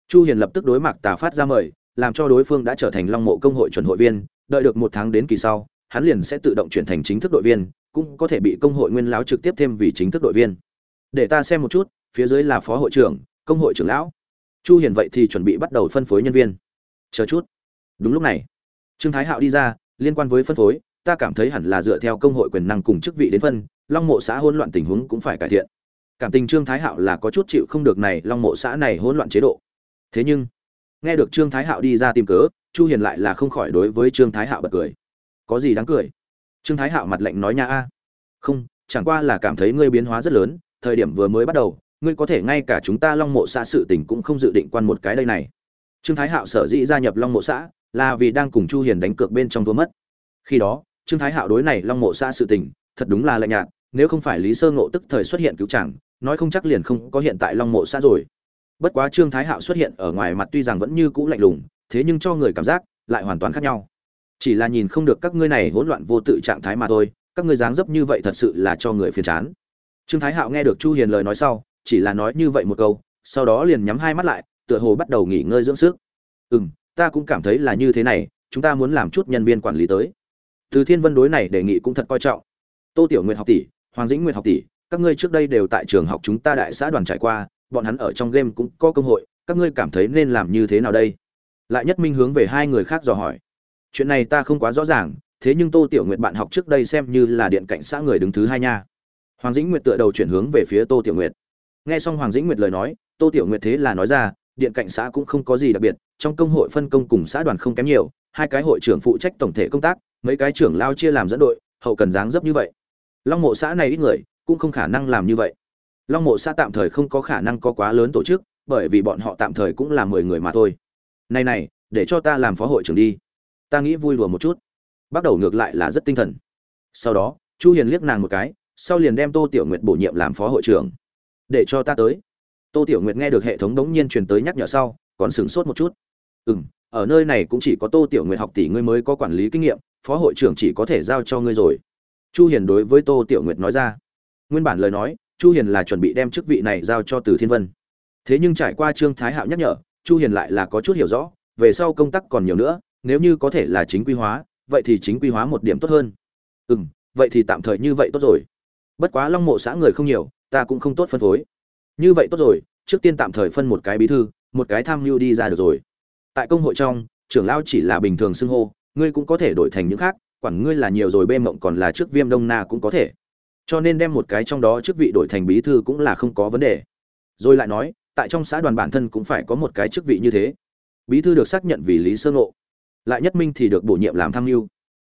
S1: Chu hiền lập tức đối mặt tà phát ra mời, làm cho đối phương đã trở thành long mộ công hội chuẩn hội viên, đợi được một tháng đến kỳ sau, hắn liền sẽ tự động chuyển thành chính thức đội viên, cũng có thể bị công hội nguyên Láo trực tiếp thêm vì chính thức đội viên. Để ta xem một chút phía dưới là phó hội trưởng, công hội trưởng lão. Chu hiền vậy thì chuẩn bị bắt đầu phân phối nhân viên. Chờ chút. Đúng lúc này, trương thái hạo đi ra, liên quan với phân phối, ta cảm thấy hẳn là dựa theo công hội quyền năng cùng chức vị đến phân, long mộ xã hỗn loạn tình huống cũng phải cải thiện. Cảm tình trương thái hạo là có chút chịu không được này, long mộ xã này hỗn loạn chế độ. Thế nhưng, nghe được trương thái hạo đi ra tìm cớ, chu hiền lại là không khỏi đối với trương thái hạo bật cười. Có gì đáng cười? Trương thái hạo mặt lạnh nói nha a. Không, chẳng qua là cảm thấy ngươi biến hóa rất lớn, thời điểm vừa mới bắt đầu ngươi có thể ngay cả chúng ta long mộ xã sự tình cũng không dự định quan một cái đây này. Trương thái hạo sở dĩ gia nhập long mộ xã là vì đang cùng chu hiền đánh cược bên trong thua mất. Khi đó trương thái hạo đối này long mộ xã sự tình thật đúng là lạnh nhạt nếu không phải lý sơ ngộ tức thời xuất hiện cứu chẳng, nói không chắc liền không có hiện tại long mộ xã rồi. Bất quá trương thái hạo xuất hiện ở ngoài mặt tuy rằng vẫn như cũ lạnh lùng thế nhưng cho người cảm giác lại hoàn toàn khác nhau. Chỉ là nhìn không được các ngươi này hỗn loạn vô tự trạng thái mà thôi các ngươi dáng dấp như vậy thật sự là cho người phiền chán. Trương thái hạo nghe được chu hiền lời nói sau chỉ là nói như vậy một câu, sau đó liền nhắm hai mắt lại, tựa hồ bắt đầu nghỉ ngơi dưỡng sức. Ừm, ta cũng cảm thấy là như thế này, chúng ta muốn làm chút nhân viên quản lý tới. Từ thiên vân đối này đề nghị cũng thật coi trọng. Tô tiểu nguyệt học tỷ, hoàng dĩnh nguyệt học tỷ, các ngươi trước đây đều tại trường học chúng ta đại xã đoàn trải qua, bọn hắn ở trong game cũng có cơ hội, các ngươi cảm thấy nên làm như thế nào đây? Lại nhất minh hướng về hai người khác dò hỏi. Chuyện này ta không quá rõ ràng, thế nhưng tô tiểu nguyệt bạn học trước đây xem như là điện cảnh xã người đứng thứ hai nha. Hoàng dĩnh nguyệt tựa đầu chuyển hướng về phía tô tiểu nguyệt nghe xong hoàng dĩnh nguyệt lời nói, tô tiểu nguyệt thế là nói ra, điện cạnh xã cũng không có gì đặc biệt, trong công hội phân công cùng xã đoàn không kém nhiều, hai cái hội trưởng phụ trách tổng thể công tác, mấy cái trưởng lao chia làm dẫn đội, hậu cần dáng dấp như vậy. Long mộ xã này ít người, cũng không khả năng làm như vậy. Long mộ xã tạm thời không có khả năng có quá lớn tổ chức, bởi vì bọn họ tạm thời cũng là mười người mà thôi. Này này, để cho ta làm phó hội trưởng đi. Ta nghĩ vui đùa một chút. Bắt đầu ngược lại là rất tinh thần. Sau đó, chu hiền liếc nàng một cái, sau liền đem tô tiểu nguyệt bổ nhiệm làm phó hội trưởng để cho ta tới. Tô tiểu nguyệt nghe được hệ thống đống nhiên truyền tới nhắc nhở sau, còn sửng sốt một chút. Ừm, ở nơi này cũng chỉ có tô tiểu nguyệt học tỷ ngươi mới có quản lý kinh nghiệm, phó hội trưởng chỉ có thể giao cho ngươi rồi. Chu hiền đối với tô tiểu nguyệt nói ra. Nguyên bản lời nói, chu hiền là chuẩn bị đem chức vị này giao cho từ thiên vân. Thế nhưng trải qua trương thái hạo nhắc nhở, chu hiền lại là có chút hiểu rõ, về sau công tác còn nhiều nữa, nếu như có thể là chính quy hóa, vậy thì chính quy hóa một điểm tốt hơn. Ừm, vậy thì tạm thời như vậy tốt rồi. Bất quá long mộ xã người không nhiều ta cũng không tốt phân phối. Như vậy tốt rồi, trước tiên tạm thời phân một cái bí thư, một cái tham mưu đi ra được rồi. Tại công hội trong, trưởng lao chỉ là bình thường xưng hô, ngươi cũng có thể đổi thành những khác, quản ngươi là nhiều rồi bê mộng còn là trước viêm đông na cũng có thể. Cho nên đem một cái trong đó chức vị đổi thành bí thư cũng là không có vấn đề. Rồi lại nói, tại trong xã đoàn bản thân cũng phải có một cái chức vị như thế. Bí thư được xác nhận vì lý sơ ngộ. Lại nhất minh thì được bổ nhiệm làm tham mưu.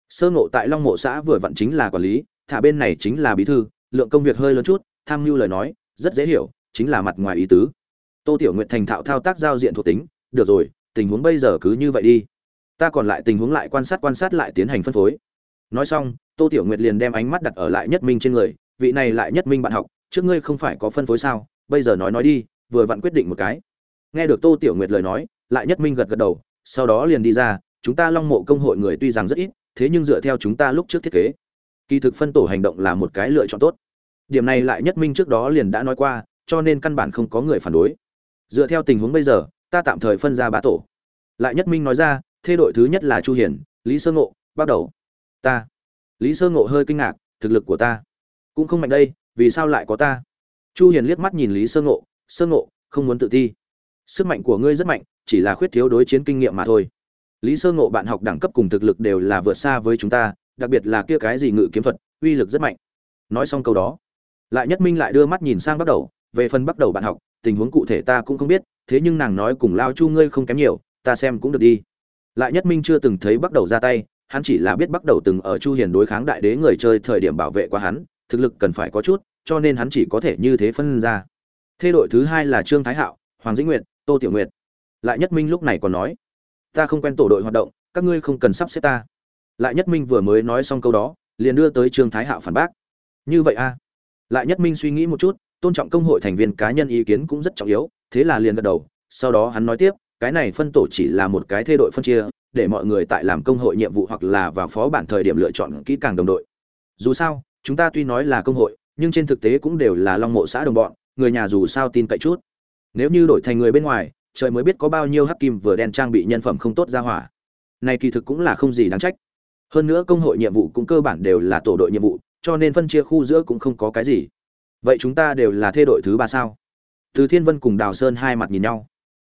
S1: Sơ ngộ tại long mộ xã vừa vặn chính là quản lý, thả bên này chính là bí thư, lượng công việc hơi lớn chút tham mưu lời nói, rất dễ hiểu, chính là mặt ngoài ý tứ. Tô tiểu nguyệt thành thạo thao tác giao diện thuộc tính, được rồi, tình huống bây giờ cứ như vậy đi. Ta còn lại tình huống lại quan sát quan sát lại tiến hành phân phối. Nói xong, tô tiểu nguyệt liền đem ánh mắt đặt ở lại nhất minh trên người, vị này lại nhất minh bạn học, trước ngươi không phải có phân phối sao? Bây giờ nói nói đi, vừa vặn quyết định một cái. Nghe được tô tiểu nguyệt lời nói, lại nhất minh gật gật đầu, sau đó liền đi ra, chúng ta long mộ công hội người tuy rằng rất ít, thế nhưng dựa theo chúng ta lúc trước thiết kế, kỳ thực phân tổ hành động là một cái lựa chọn tốt điểm này lại nhất minh trước đó liền đã nói qua, cho nên căn bản không có người phản đối. Dựa theo tình huống bây giờ, ta tạm thời phân ra ba tổ. Lại nhất minh nói ra thê đội thứ nhất là chu hiển, lý sơ ngộ, bắt đầu. Ta. Lý sơ ngộ hơi kinh ngạc, thực lực của ta cũng không mạnh đây, vì sao lại có ta? Chu hiền liếc mắt nhìn lý sơ ngộ sơ ngộ, không muốn tự thi. sức mạnh của ngươi rất mạnh, chỉ là khuyết thiếu đối chiến kinh nghiệm mà thôi. Lý sơ ngộ bạn học đẳng cấp cùng thực lực đều là vượt xa với chúng ta, đặc biệt là kia cái gì ngự kiếm thuật, uy lực rất mạnh. Nói xong câu đó lại nhất minh lại đưa mắt nhìn sang bắt đầu, về phần bắt đầu bạn học, tình huống cụ thể ta cũng không biết, thế nhưng nàng nói cùng lao chu ngươi không kém nhiều, ta xem cũng được đi. Lại nhất minh chưa từng thấy bắt đầu ra tay, hắn chỉ là biết bắt đầu từng ở chu hiền đối kháng đại đế người chơi thời điểm bảo vệ qua hắn, thực lực cần phải có chút, cho nên hắn chỉ có thể như thế phân ra. Thế đội thứ hai là trương thái hạo, hoàng dĩnh nguyệt, tô tiểu nguyệt. Lại nhất minh lúc này còn nói, ta không quen tổ đội hoạt động, các ngươi không cần sắp xếp ta. Lại nhất minh vừa mới nói xong câu đó, liền đưa tới trương thái hạo phản bác, như vậy a à? Lại nhất minh suy nghĩ một chút, tôn trọng công hội thành viên cá nhân ý kiến cũng rất trọng yếu, thế là liền gật đầu, sau đó hắn nói tiếp, cái này phân tổ chỉ là một cái thay đổi phân chia, để mọi người tại làm công hội nhiệm vụ hoặc là vào phó bản thời điểm lựa chọn kỹ càng đồng đội. Dù sao, chúng ta tuy nói là công hội, nhưng trên thực tế cũng đều là long mộ xã đồng bọn, người nhà dù sao tin cậy chút. Nếu như đổi thành người bên ngoài, trời mới biết có bao nhiêu hắc kim vừa đen trang bị nhân phẩm không tốt ra hỏa. Này kỳ thực cũng là không gì đáng trách. Hơn nữa công hội nhiệm vụ cũng cơ bản đều là tổ đội nhiệm vụ cho nên phân chia khu giữa cũng không có cái gì. Vậy chúng ta đều là thê đội thứ ba sao? Từ thiên vân cùng đào sơn hai mặt nhìn nhau.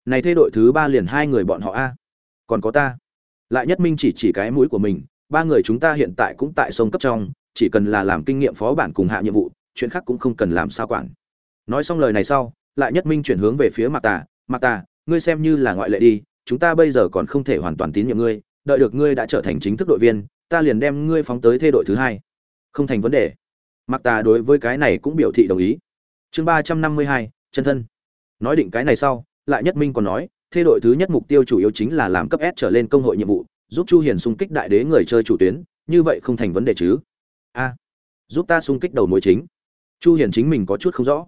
S1: Này thê đội thứ ba liền hai người bọn họ a. Còn có ta. Lại nhất minh chỉ chỉ cái mũi của mình, ba người chúng ta hiện tại cũng tại sông cấp trong, chỉ cần là làm kinh nghiệm phó bản cùng hạ nhiệm vụ, chuyện khác cũng không cần làm sao quản. Nói xong lời này sau, lại nhất minh chuyển hướng về phía mạc tà. Mạc tà, ngươi xem như là ngoại lệ đi, chúng ta bây giờ còn không thể hoàn toàn tín nhiệm ngươi, đợi được ngươi đã trở thành chính thức đội viên, ta liền đem ngươi phóng tới thê đội thứ hai không thành vấn đề. Mặc tà đối với cái này cũng biểu thị đồng ý. Chương ba trăm năm mươi hai, chân thân. Nói định cái này sau, lại nhất minh còn nói thê đội thứ nhất mục tiêu chủ yếu chính là làm cấp s trở lên công hội nhiệm vụ, giúp chu hiền xung kích đại đế người chơi chủ tuyến, như vậy không thành vấn đề chứ? A, giúp ta xung kích đầu mối chính. Chu hiền chính mình có chút không rõ.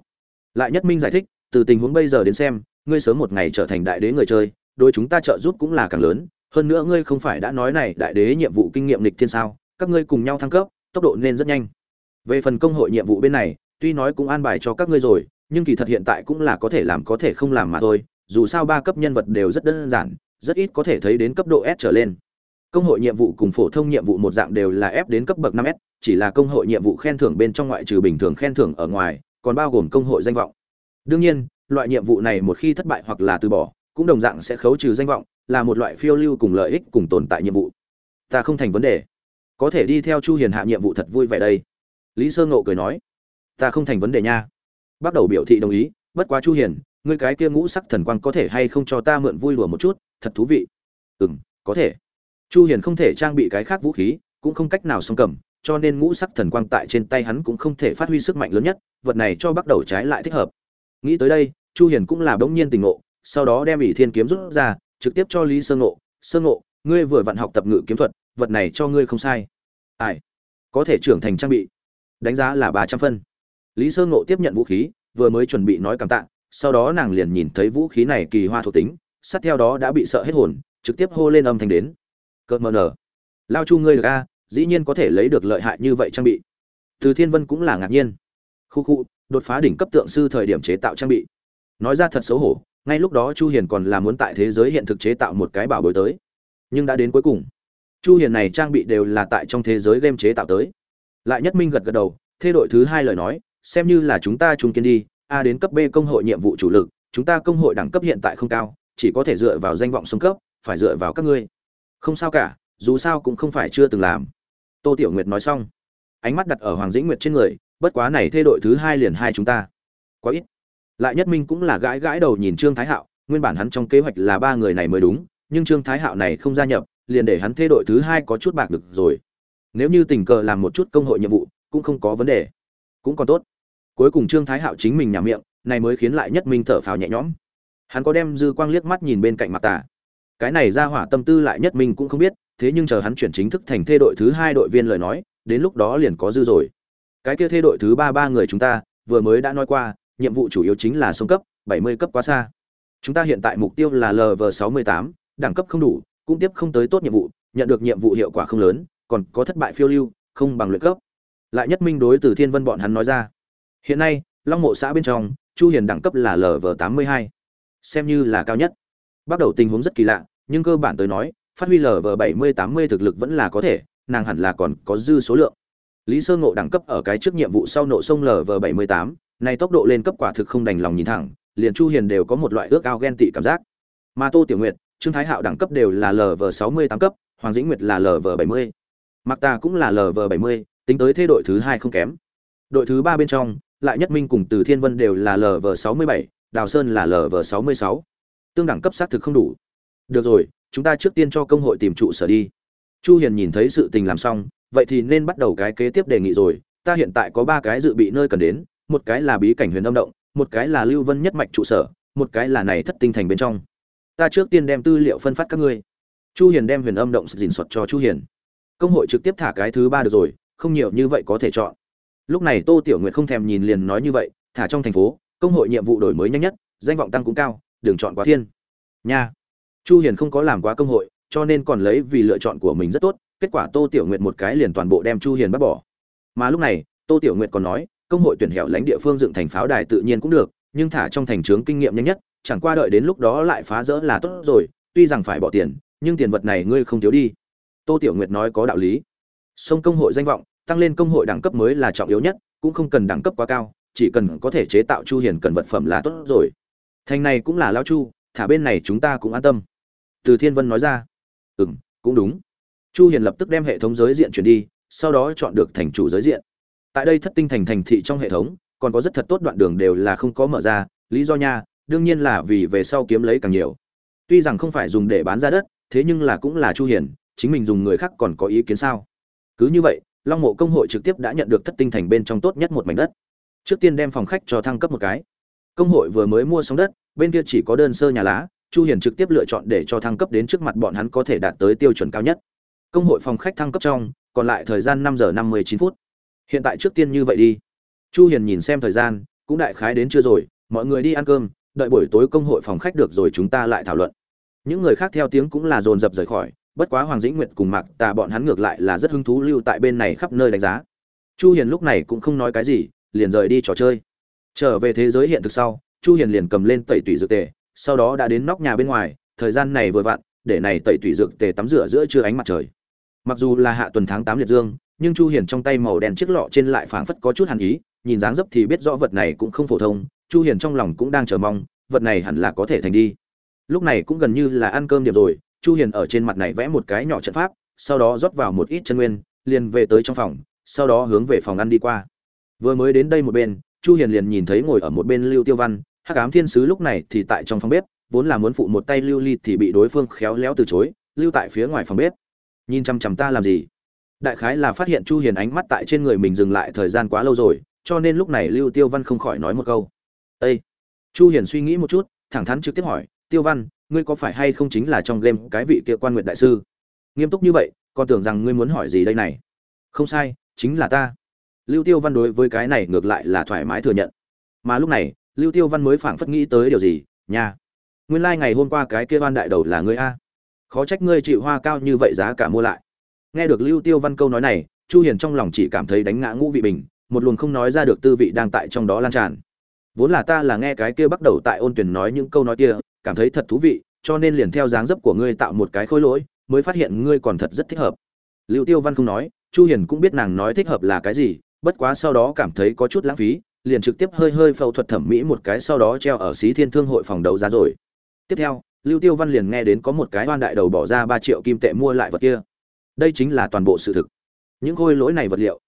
S1: Lại nhất minh giải thích, từ tình huống bây giờ đến xem, ngươi sớm một ngày trở thành đại đế người chơi, đối chúng ta trợ giúp cũng là càng lớn. Hơn nữa ngươi không phải đã nói này, đại đế nhiệm vụ kinh nghiệm lịch thiên sao? Các ngươi cùng nhau thăng cấp tốc độ nên rất nhanh. Về phần công hội nhiệm vụ bên này, tuy nói cũng an bài cho các ngươi rồi, nhưng kỳ thật hiện tại cũng là có thể làm có thể không làm mà thôi, dù sao ba cấp nhân vật đều rất đơn giản, rất ít có thể thấy đến cấp độ s trở lên. Công hội nhiệm vụ cùng phổ thông nhiệm vụ một dạng đều là ép đến cấp bậc năm s, chỉ là công hội nhiệm vụ khen thưởng bên trong ngoại trừ bình thường khen thưởng ở ngoài, còn bao gồm công hội danh vọng. Đương nhiên, loại nhiệm vụ này một khi thất bại hoặc là từ bỏ, cũng đồng dạng sẽ khấu trừ danh vọng, là một loại phiêu lưu cùng lợi ích cùng tồn tại nhiệm vụ. Ta không thành vấn đề có thể đi theo chu hiền hạ nhiệm vụ thật vui vẻ đây. Lý sơ ngộ cười nói, ta không thành vấn đề nha. Bắt đầu biểu thị đồng ý, bất quá chu hiền, ngươi cái kia ngũ sắc thần quang có thể hay không cho ta mượn vui đùa một chút, thật thú vị. Ừm, có thể. Chu hiền không thể trang bị cái khác vũ khí, cũng không cách nào song cầm, cho nên ngũ sắc thần quang tại trên tay hắn cũng không thể phát huy sức mạnh lớn nhất, vật này cho bắt đầu trái lại thích hợp. Nghĩ tới đây, chu hiền cũng là bỗng nhiên tình ngộ, sau đó đem ỷ thiên kiếm rút ra, trực tiếp cho lý sơ ngộ sơ ngộ, ngươi vừa vặn học tập ngự kiếm thuật vật này cho ngươi không sai. Ai? Có thể trưởng thành trang bị. Đánh giá là ba trăm phân. Lý sơ ngộ tiếp nhận vũ khí, vừa mới chuẩn bị nói cảm tạ, sau đó nàng liền nhìn thấy vũ khí này kỳ hoa thuộc tính, sát theo đó đã bị sợ hết hồn, trực tiếp hô lên âm thanh đến. Cợt mờ nở. Lao chu ngươi được a, dĩ nhiên có thể lấy được lợi hại như vậy trang bị. Từ thiên vân cũng là ngạc nhiên. Khu khu, đột phá đỉnh cấp tượng sư thời điểm chế tạo trang bị. Nói ra thật xấu hổ, ngay lúc đó chu hiền còn là muốn tại thế giới hiện thực chế tạo một cái bảo bối tới. Nhưng đã đến cuối cùng chu hiền này trang bị đều là tại trong thế giới game chế tạo tới. Lại nhất minh gật gật đầu, thê đội thứ hai lời nói, xem như là chúng ta chung kiên đi, a đến cấp b công hội nhiệm vụ chủ lực, chúng ta công hội đẳng cấp hiện tại không cao, chỉ có thể dựa vào danh vọng xung cấp, phải dựa vào các ngươi. Không sao cả, dù sao cũng không phải chưa từng làm. Tô tiểu nguyệt nói xong, ánh mắt đặt ở hoàng dĩnh nguyệt trên người, bất quá này thê đội thứ hai liền hai chúng ta. Quá ít. Lại nhất minh cũng là gãi gãi đầu nhìn trương thái hạo, nguyên bản hắn trong kế hoạch là ba người này mới đúng, nhưng trương thái hạo này không gia nhập liền để hắn thay đội thứ hai có chút bạc được rồi. Nếu như tình cờ làm một chút công hội nhiệm vụ, cũng không có vấn đề. Cũng còn tốt. Cuối cùng trương thái hạo chính mình nhả miệng, này mới khiến lại nhất minh thở phào nhẹ nhõm. Hắn có đem dư quang liếc mắt nhìn bên cạnh mặt tà. Cái này ra hỏa tâm tư lại nhất minh cũng không biết, thế nhưng chờ hắn chuyển chính thức thành thê đội thứ hai đội viên lời nói, đến lúc đó liền có dư rồi. Cái kia thê đội thứ ba ba người chúng ta, vừa mới đã nói qua, nhiệm vụ chủ yếu chính là sông cấp, bảy mươi cấp quá xa. Chúng ta hiện tại mục tiêu là lv sáu mươi tám, đẳng cấp không đủ cũng tiếp không tới tốt nhiệm vụ, nhận được nhiệm vụ hiệu quả không lớn, còn có thất bại phiêu lưu, không bằng luyện cấp. Lại nhất minh đối từ thiên vân bọn hắn nói ra. Hiện nay, long mộ xã bên trong, chu hiền đẳng cấp là lv tám mươi hai, xem như là cao nhất. Bắt đầu tình huống rất kỳ lạ, nhưng cơ bản tới nói, phát huy lv bảy mươi tám mươi thực lực vẫn là có thể, nàng hẳn là còn có dư số lượng. Lý sơ ngộ đẳng cấp ở cái trước nhiệm vụ sau nộ sông lv bảy mươi tám, này tốc độ lên cấp quả thực không đành lòng nhìn thẳng, liền chu hiền đều có một loại ước ao ghen tị cảm giác. Mà tô tiểu nguyệt trương thái hạo đẳng cấp đều là lv 68 cấp, hoàng dĩnh nguyệt là lv 70 mặc ta cũng là lv 70 tính tới thế đội thứ hai không kém. Đội thứ ba bên trong, lại nhất minh cùng từ thiên vân đều là lv 67 đào sơn là lv 66 tương đẳng cấp xác thực không đủ. Được rồi, chúng ta trước tiên cho công hội tìm trụ sở đi. Chu hiền nhìn thấy sự tình làm xong, vậy thì nên bắt đầu cái kế tiếp đề nghị rồi. Ta hiện tại có ba cái dự bị nơi cần đến, một cái là bí cảnh huyền âm động, một cái là lưu vân nhất mạch trụ sở, một cái là này thất tinh thành bên trong ta trước tiên đem tư liệu phân phát các ngươi. Chu hiền đem huyền âm động dình soạt cho chu hiền. Công hội trực tiếp thả cái thứ ba được rồi, không nhiều như vậy có thể chọn. Lúc này tô tiểu nguyệt không thèm nhìn liền nói như vậy, thả trong thành phố, công hội nhiệm vụ đổi mới nhanh nhất, danh vọng tăng cũng cao đừng chọn quá thiên. Nha. Chu hiền không có làm quá công hội, cho nên còn lấy vì lựa chọn của mình rất tốt, kết quả tô tiểu nguyệt một cái liền toàn bộ đem chu hiền bắt bỏ. Mà lúc này, tô tiểu nguyệt còn nói, công hội tuyển hẻo lãnh địa phương dựng thành pháo đài tự nhiên cũng được nhưng thả trong thành trướng kinh nghiệm nhanh nhất chẳng qua đợi đến lúc đó lại phá rỡ là tốt rồi tuy rằng phải bỏ tiền nhưng tiền vật này ngươi không thiếu đi. Tô tiểu nguyệt nói có đạo lý. Sông công hội danh vọng tăng lên công hội đẳng cấp mới là trọng yếu nhất cũng không cần đẳng cấp quá cao chỉ cần có thể chế tạo chu hiền cần vật phẩm là tốt rồi. Thành này cũng là lao chu thả bên này chúng ta cũng an tâm. Từ thiên vân nói ra. Ừ, cũng đúng. Chu hiền lập tức đem hệ thống giới diện chuyển đi sau đó chọn được thành chủ giới diện. Tại đây thất tinh thành thành thị trong hệ thống còn có rất thật tốt đoạn đường đều là không có mở ra, lý do nha, đương nhiên là vì về sau kiếm lấy càng nhiều. Tuy rằng không phải dùng để bán ra đất, thế nhưng là cũng là chu hiền, chính mình dùng người khác còn có ý kiến sao? Cứ như vậy, long mộ công hội trực tiếp đã nhận được thất tinh thành bên trong tốt nhất một mảnh đất. Trước tiên đem phòng khách cho thăng cấp một cái. Công hội vừa mới mua xong đất, bên kia chỉ có đơn sơ nhà lá, chu hiền trực tiếp lựa chọn để cho thăng cấp đến trước mặt bọn hắn có thể đạt tới tiêu chuẩn cao nhất. Công hội phòng khách thăng cấp trong, còn lại thời gian 5 giờ 59 phút. Hiện tại trước tiên như vậy đi chu hiền nhìn xem thời gian, cũng đại khái đến chưa rồi, mọi người đi ăn cơm, đợi buổi tối công hội phòng khách được rồi chúng ta lại thảo luận. Những người khác theo tiếng cũng là dồn dập rời khỏi, bất quá hoàng dĩnh nguyệt cùng mạc tà bọn hắn ngược lại là rất hứng thú lưu tại bên này khắp nơi đánh giá. Chu hiền lúc này cũng không nói cái gì, liền rời đi trò chơi. Trở về thế giới hiện thực sau, chu hiền liền cầm lên tẩy tủy dược tề, sau đó đã đến nóc nhà bên ngoài, thời gian này vừa vặn, để này tẩy tủy dược tề tắm rửa giữa trưa ánh mặt trời. Mặc dù là hạ tuần tháng 8 liệt dương, nhưng chu hiền trong tay màu đen chiếc lọ trên lại phảng phất có chút hàn ý nhìn dáng dấp thì biết rõ vật này cũng không phổ thông, chu hiền trong lòng cũng đang chờ mong, vật này hẳn là có thể thành đi. Lúc này cũng gần như là ăn cơm điểm rồi, chu hiền ở trên mặt này vẽ một cái nhỏ trận pháp, sau đó rót vào một ít chân nguyên, liền về tới trong phòng, sau đó hướng về phòng ăn đi qua. Vừa mới đến đây một bên, chu hiền liền nhìn thấy ngồi ở một bên lưu tiêu văn, hắc ám thiên sứ lúc này thì tại trong phòng bếp, vốn là muốn phụ một tay lưu ly thì bị đối phương khéo léo từ chối, lưu tại phía ngoài phòng bếp. Nhìn chăm chăm ta làm gì? Đại khái là phát hiện chu hiền ánh mắt tại trên người mình dừng lại thời gian quá lâu rồi cho nên lúc này lưu tiêu văn không khỏi nói một câu. Ê! chu hiền suy nghĩ một chút, thẳng thắn trực tiếp hỏi, tiêu văn, ngươi có phải hay không chính là trong game cái vị kia quan nguyện đại sư? Nghiêm túc như vậy, còn tưởng rằng ngươi muốn hỏi gì đây này? Không sai, chính là ta. Lưu tiêu văn đối với cái này ngược lại là thoải mái thừa nhận. Mà lúc này, lưu tiêu văn mới phảng phất nghĩ tới điều gì, nha, nguyên lai like ngày hôm qua cái kia văn đại đầu là ngươi a. Khó trách ngươi chịu hoa cao như vậy giá cả mua lại. Nghe được lưu tiêu văn câu nói này, chu hiền trong lòng chỉ cảm thấy đánh ngã ngũ vị bình một luồng không nói ra được tư vị đang tại trong đó lan tràn. Vốn là ta là nghe cái kia bắt đầu tại ôn tuyển nói những câu nói kia, cảm thấy thật thú vị, cho nên liền theo dáng dấp của ngươi tạo một cái khối lỗi, mới phát hiện ngươi còn thật rất thích hợp. Lưu tiêu văn không nói, chu hiền cũng biết nàng nói thích hợp là cái gì, bất quá sau đó cảm thấy có chút lãng phí, liền trực tiếp hơi hơi phẫu thuật thẩm mỹ một cái sau đó treo ở xí thiên thương hội phòng đấu giá rồi. Tiếp theo, lưu tiêu văn liền nghe đến có một cái oan đại đầu bỏ ra 3 triệu kim tệ mua lại vật kia. Đây chính là toàn bộ sự thực. Những khôi lỗi này vật liệu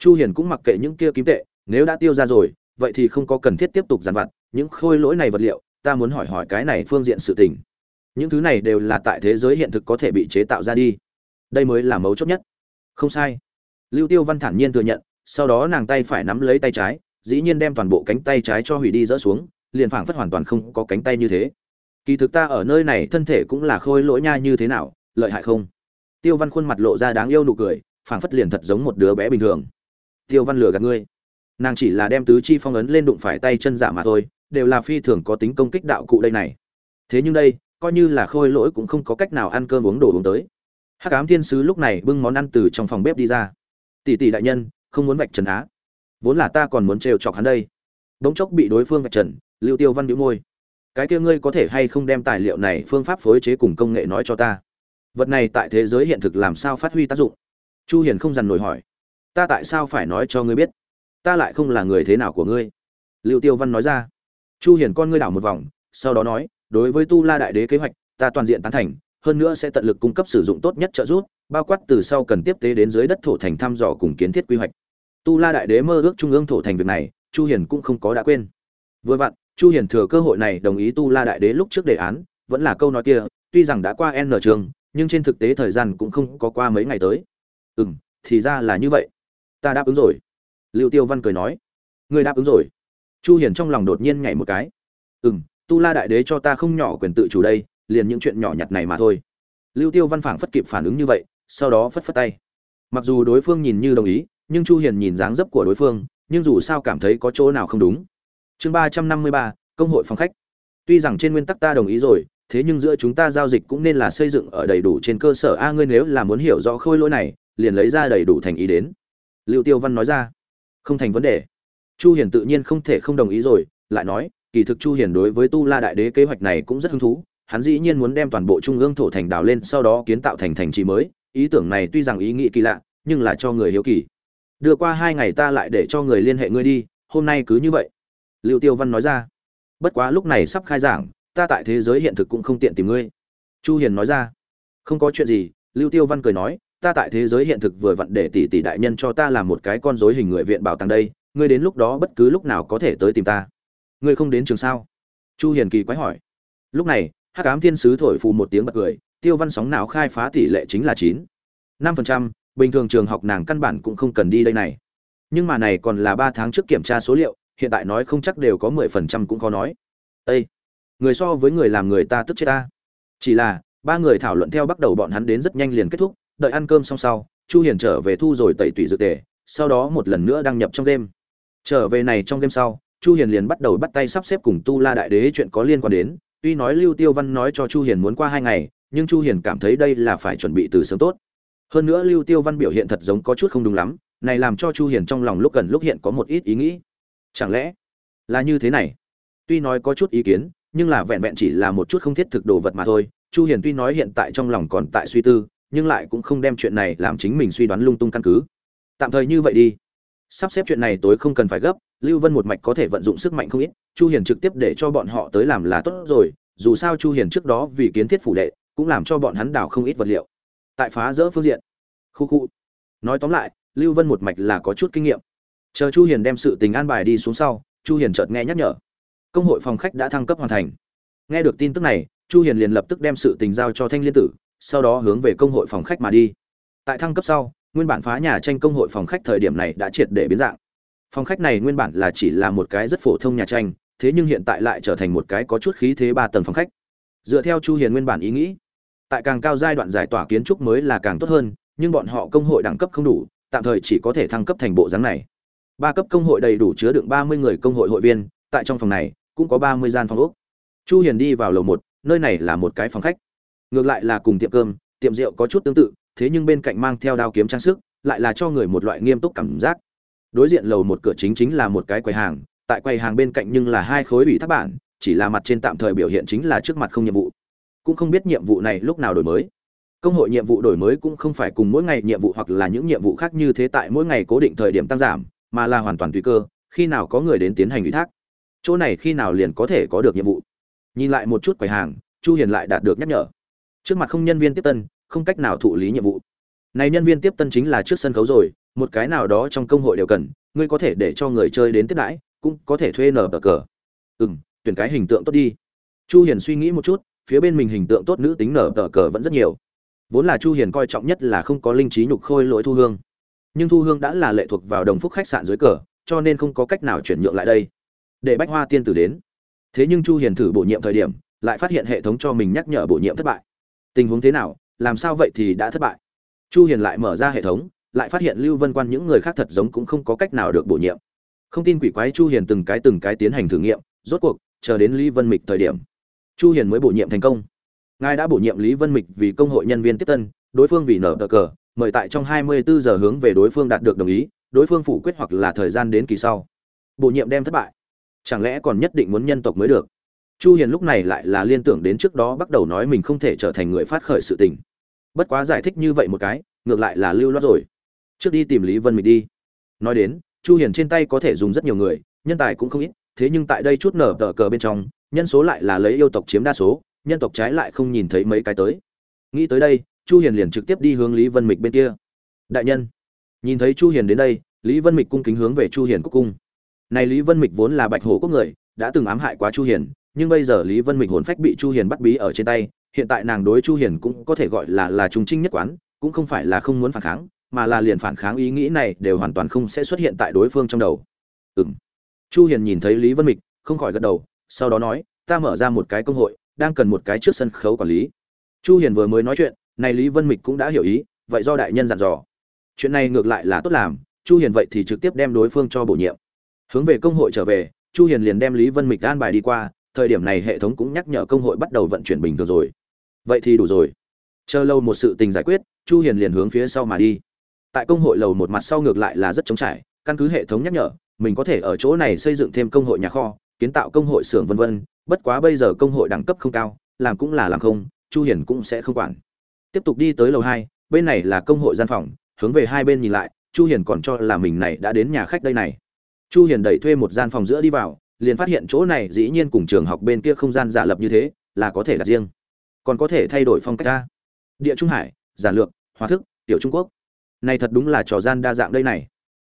S1: chu hiền cũng mặc kệ những kia kim tệ, nếu đã tiêu ra rồi, vậy thì không có cần thiết tiếp tục giàn vặt những khôi lỗi này vật liệu, ta muốn hỏi hỏi cái này phương diện sự tình. Những thứ này đều là tại thế giới hiện thực có thể bị chế tạo ra đi. Đây mới là mấu chốt nhất. Không sai. Lưu tiêu văn thản nhiên thừa nhận, sau đó nàng tay phải nắm lấy tay trái, dĩ nhiên đem toàn bộ cánh tay trái cho hủy đi dỡ xuống, liền phảng phất hoàn toàn không có cánh tay như thế. Kỳ thực ta ở nơi này thân thể cũng là khôi lỗi nha như thế nào, lợi hại không? Tiêu văn khuôn mặt lộ ra đáng yêu nụ cười, phảng phất liền thật giống một đứa bé bình thường tiêu văn lừa gạt ngươi. Nàng chỉ là đem tứ chi phong ấn lên đụng phải tay chân giả mà thôi, đều là phi thường có tính công kích đạo cụ đây này. Thế nhưng đây, coi như là khôi lỗi cũng không có cách nào ăn cơm uống đồ uống tới. Hắc ám thiên sứ lúc này bưng món ăn từ trong phòng bếp đi ra. Tỷ tỷ đại nhân, không muốn vạch trần á. Vốn là ta còn muốn trêu chọc hắn đây. Đống chốc bị đối phương vạch trần, lưu tiêu văn đĩu môi. Cái kia ngươi có thể hay không đem tài liệu này phương pháp phối chế cùng công nghệ nói cho ta? Vật này tại thế giới hiện thực làm sao phát huy tác dụng? Chu hiền không dằn nổi hỏi ta tại sao phải nói cho ngươi biết? Ta lại không là người thế nào của ngươi. Lưu tiêu văn nói ra. Chu hiền con ngươi đảo một vòng, sau đó nói, đối với tu la đại đế kế hoạch, ta toàn diện tán thành, hơn nữa sẽ tận lực cung cấp sử dụng tốt nhất trợ giúp, bao quát từ sau cần tiếp tế đến dưới đất thổ thành thăm dò cùng kiến thiết quy hoạch. Tu la đại đế mơ ước trung ương thổ thành việc này, chu hiền cũng không có đã quên. Vừa vặn, chu hiền thừa cơ hội này đồng ý tu la đại đế lúc trước đề án, vẫn là câu nói kia, tuy rằng đã qua n trường, nhưng trên thực tế thời gian cũng không có qua mấy ngày tới. Ừm, thì ra là như vậy ta đáp ứng rồi. Lưu tiêu văn cười nói. Ngươi đáp ứng rồi. Chu hiền trong lòng đột nhiên nhảy một cái. Ừm, tu la đại đế cho ta không nhỏ quyền tự chủ đây, liền những chuyện nhỏ nhặt này mà thôi. Lưu tiêu văn phảng phất kịp phản ứng như vậy, sau đó phất phất tay. Mặc dù đối phương nhìn như đồng ý, nhưng chu hiền nhìn dáng dấp của đối phương, nhưng dù sao cảm thấy có chỗ nào không đúng. Chương ba trăm năm mươi ba, công hội phòng khách. Tuy rằng trên nguyên tắc ta đồng ý rồi, thế nhưng giữa chúng ta giao dịch cũng nên là xây dựng ở đầy đủ trên cơ sở. A, ngươi nếu là muốn hiểu rõ khôi lỗi này, liền lấy ra đầy đủ thành ý đến lưu tiêu văn nói ra. Không thành vấn đề. Chu hiền tự nhiên không thể không đồng ý rồi, lại nói, kỳ thực chu hiền đối với tu la đại đế kế hoạch này cũng rất hứng thú. Hắn dĩ nhiên muốn đem toàn bộ trung ương thổ thành đào lên, sau đó kiến tạo thành thành trì mới. Ý tưởng này tuy rằng ý nghĩ kỳ lạ, nhưng là cho người hiếu kỳ. Đưa qua hai ngày ta lại để cho người liên hệ ngươi đi, hôm nay cứ như vậy. Lưu tiêu văn nói ra. Bất quá lúc này sắp khai giảng, ta tại thế giới hiện thực cũng không tiện tìm ngươi. Chu hiền nói ra. Không có chuyện gì, lưu tiêu văn cười nói ta tại thế giới hiện thực vừa vặn để tỷ tỷ đại nhân cho ta làm một cái con rối hình người viện bảo tàng đây, ngươi đến lúc đó bất cứ lúc nào có thể tới tìm ta. Ngươi không đến trường sao? Chu hiền kỳ quái hỏi. Lúc này, hắc ám thiên sứ thổi phù một tiếng bật cười, tiêu văn sóng não khai phá tỷ lệ chính là chín. Năm phần trăm, bình thường trường học nàng căn bản cũng không cần đi đây này. Nhưng mà này còn là ba tháng trước kiểm tra số liệu, hiện tại nói không chắc đều có mười phần trăm cũng khó nói. Ê! người so với người làm người ta tức chết ta. Chỉ là, ba người thảo luận theo bắt đầu bọn hắn đến rất nhanh liền kết thúc đợi ăn cơm xong sau, chu hiền trở về thu rồi tẩy tủy dự tề, sau đó một lần nữa đăng nhập trong đêm. Trở về này trong đêm sau, chu hiền liền bắt đầu bắt tay sắp xếp cùng tu la đại đế chuyện có liên quan đến. Tuy nói lưu tiêu văn nói cho chu hiền muốn qua hai ngày, nhưng chu hiền cảm thấy đây là phải chuẩn bị từ sớm tốt. Hơn nữa lưu tiêu văn biểu hiện thật giống có chút không đúng lắm, này làm cho chu hiền trong lòng lúc gần lúc hiện có một ít ý nghĩ. Chẳng lẽ là như thế này? Tuy nói có chút ý kiến, nhưng là vẹn vẹn chỉ là một chút không thiết thực đồ vật mà thôi. Chu hiền tuy nói hiện tại trong lòng còn tại suy tư nhưng lại cũng không đem chuyện này làm chính mình suy đoán lung tung căn cứ. Tạm thời như vậy đi. Sắp xếp chuyện này tối không cần phải gấp, lưu vân một mạch có thể vận dụng sức mạnh không ít, chu hiền trực tiếp để cho bọn họ tới làm là tốt rồi, dù sao chu hiền trước đó vì kiến thiết phủ đệ, cũng làm cho bọn hắn đào không ít vật liệu. Tại phá rỡ phương diện. Khu khu. Nói tóm lại, lưu vân một mạch là có chút kinh nghiệm. Chờ chu hiền đem sự tình an bài đi xuống sau, chu hiền chợt nghe nhắc nhở. Công hội phòng khách đã thăng cấp hoàn thành. Nghe được tin tức này, chu hiền liền lập tức đem sự tình giao cho thanh liên tử sau đó hướng về công hội phòng khách mà đi. Tại thăng cấp sau, nguyên bản phá nhà tranh công hội phòng khách thời điểm này đã triệt để biến dạng. Phòng khách này nguyên bản là chỉ là một cái rất phổ thông nhà tranh, thế nhưng hiện tại lại trở thành một cái có chút khí thế ba tầng phòng khách. Dựa theo chu hiền nguyên bản ý nghĩ, tại càng cao giai đoạn giải tỏa kiến trúc mới là càng tốt hơn, nhưng bọn họ công hội đẳng cấp không đủ, tạm thời chỉ có thể thăng cấp thành bộ dáng này. Ba cấp công hội đầy đủ chứa đựng 30 người công hội hội viên, tại trong phòng này cũng có 30 gian phòng ốc. Chu hiền đi vào lầu một, nơi này là một cái phòng khách ngược lại là cùng tiệm cơm, tiệm rượu có chút tương tự, thế nhưng bên cạnh mang theo đao kiếm trang sức, lại là cho người một loại nghiêm túc cảm giác. Đối diện lầu một cửa chính chính là một cái quầy hàng, tại quầy hàng bên cạnh nhưng là hai khối ủy thác bản, chỉ là mặt trên tạm thời biểu hiện chính là trước mặt không nhiệm vụ. Cũng không biết nhiệm vụ này lúc nào đổi mới. Công hội nhiệm vụ đổi mới cũng không phải cùng mỗi ngày nhiệm vụ hoặc là những nhiệm vụ khác như thế tại mỗi ngày cố định thời điểm tăng giảm, mà là hoàn toàn tùy cơ, khi nào có người đến tiến hành ủy thác. Chỗ này khi nào liền có thể có được nhiệm vụ. Nhìn lại một chút quầy hàng, chu hiền lại đạt được nhắc nhở trước mặt không nhân viên tiếp tân, không cách nào thụ lý nhiệm vụ. Này nhân viên tiếp tân chính là trước sân khấu rồi, một cái nào đó trong công hội đều cần, ngươi có thể để cho người chơi đến tiếp đãi, cũng có thể thuê nở bờ cờ. Ừm, tuyển cái hình tượng tốt đi. Chu hiền suy nghĩ một chút, phía bên mình hình tượng tốt nữ tính nở bờ cờ vẫn rất nhiều. Vốn là chu hiền coi trọng nhất là không có linh trí nhục khôi lỗi thu hương. Nhưng thu hương đã là lệ thuộc vào đồng phúc khách sạn dưới cờ, cho nên không có cách nào chuyển nhượng lại đây. Để bách hoa tiên tử đến. Thế nhưng chu hiền thử bổ nhiệm thời điểm, lại phát hiện hệ thống cho mình nhắc nhở bổ nhiệm thất bại tình huống thế nào, làm sao vậy thì đã thất bại. Chu hiền lại mở ra hệ thống, lại phát hiện lưu vân quan những người khác thật giống cũng không có cách nào được bổ nhiệm. Không tin quỷ quái chu hiền từng cái từng cái tiến hành thử nghiệm, rốt cuộc, chờ đến lý vân mịch thời điểm, chu hiền mới bổ nhiệm thành công. Ngài đã bổ nhiệm lý vân mịch vì công hội nhân viên tiếp tân, đối phương vì nở cờ, mời tại trong 24 giờ hướng về đối phương đạt được đồng ý, đối phương phủ quyết hoặc là thời gian đến kỳ sau. Bổ nhiệm đem thất bại. Chẳng lẽ còn nhất định muốn nhân tộc mới được? Chu hiền lúc này lại là liên tưởng đến trước đó bắt đầu nói mình không thể trở thành người phát khởi sự tình. Bất quá giải thích như vậy một cái, ngược lại là lưu loát rồi. Trước đi tìm lý vân mịch đi. Nói đến, chu hiền trên tay có thể dùng rất nhiều người, nhân tài cũng không ít, thế nhưng tại đây chút nở tờ cờ bên trong, nhân số lại là lấy yêu tộc chiếm đa số, nhân tộc trái lại không nhìn thấy mấy cái tới. Nghĩ tới đây, chu hiền liền trực tiếp đi hướng lý vân mịch bên kia. Đại nhân, nhìn thấy chu hiền đến đây, lý vân mịch cung kính hướng về chu hiền cúc cung. Này lý vân mịch vốn là bạch hổ quốc người, đã từng ám hại quá chu hiền nhưng bây giờ lý vân mịch hồn phách bị chu hiền bắt bí ở trên tay, hiện tại nàng đối chu hiền cũng có thể gọi là là trung trinh nhất quán, cũng không phải là không muốn phản kháng, mà là liền phản kháng ý nghĩ này đều hoàn toàn không sẽ xuất hiện tại đối phương trong đầu. Ừm. Chu hiền nhìn thấy lý vân mịch, không khỏi gật đầu, sau đó nói, ta mở ra một cái công hội, đang cần một cái trước sân khấu quản lý. Chu hiền vừa mới nói chuyện, này lý vân mịch cũng đã hiểu ý, vậy do đại nhân dặn dò. Chuyện này ngược lại là tốt làm, chu hiền vậy thì trực tiếp đem đối phương cho bổ nhiệm. Hướng về công hội trở về, chu hiền liền đem lý vân mịch an bài đi qua thời điểm này hệ thống cũng nhắc nhở công hội bắt đầu vận chuyển bình thường rồi. Vậy thì đủ rồi. Chờ lâu một sự tình giải quyết chu hiền liền hướng phía sau mà đi. Tại công hội lầu một mặt sau ngược lại là rất trống trải căn cứ hệ thống nhắc nhở mình có thể ở chỗ này xây dựng thêm công hội nhà kho kiến tạo công hội xưởng vân vân bất quá bây giờ công hội đẳng cấp không cao làm cũng là làm không chu hiền cũng sẽ không quản. Tiếp tục đi tới lầu 2, bên này là công hội gian phòng hướng về hai bên nhìn lại chu hiền còn cho là mình này đã đến nhà khách đây này. Chu hiền đẩy thuê một gian phòng giữa đi vào liền phát hiện chỗ này dĩ nhiên cùng trường học bên kia không gian giả lập như thế là có thể đặt riêng. Còn có thể thay đổi phong cách ta, địa trung hải giản lược hóa thức tiểu trung quốc. Này thật đúng là trò gian đa dạng đây này.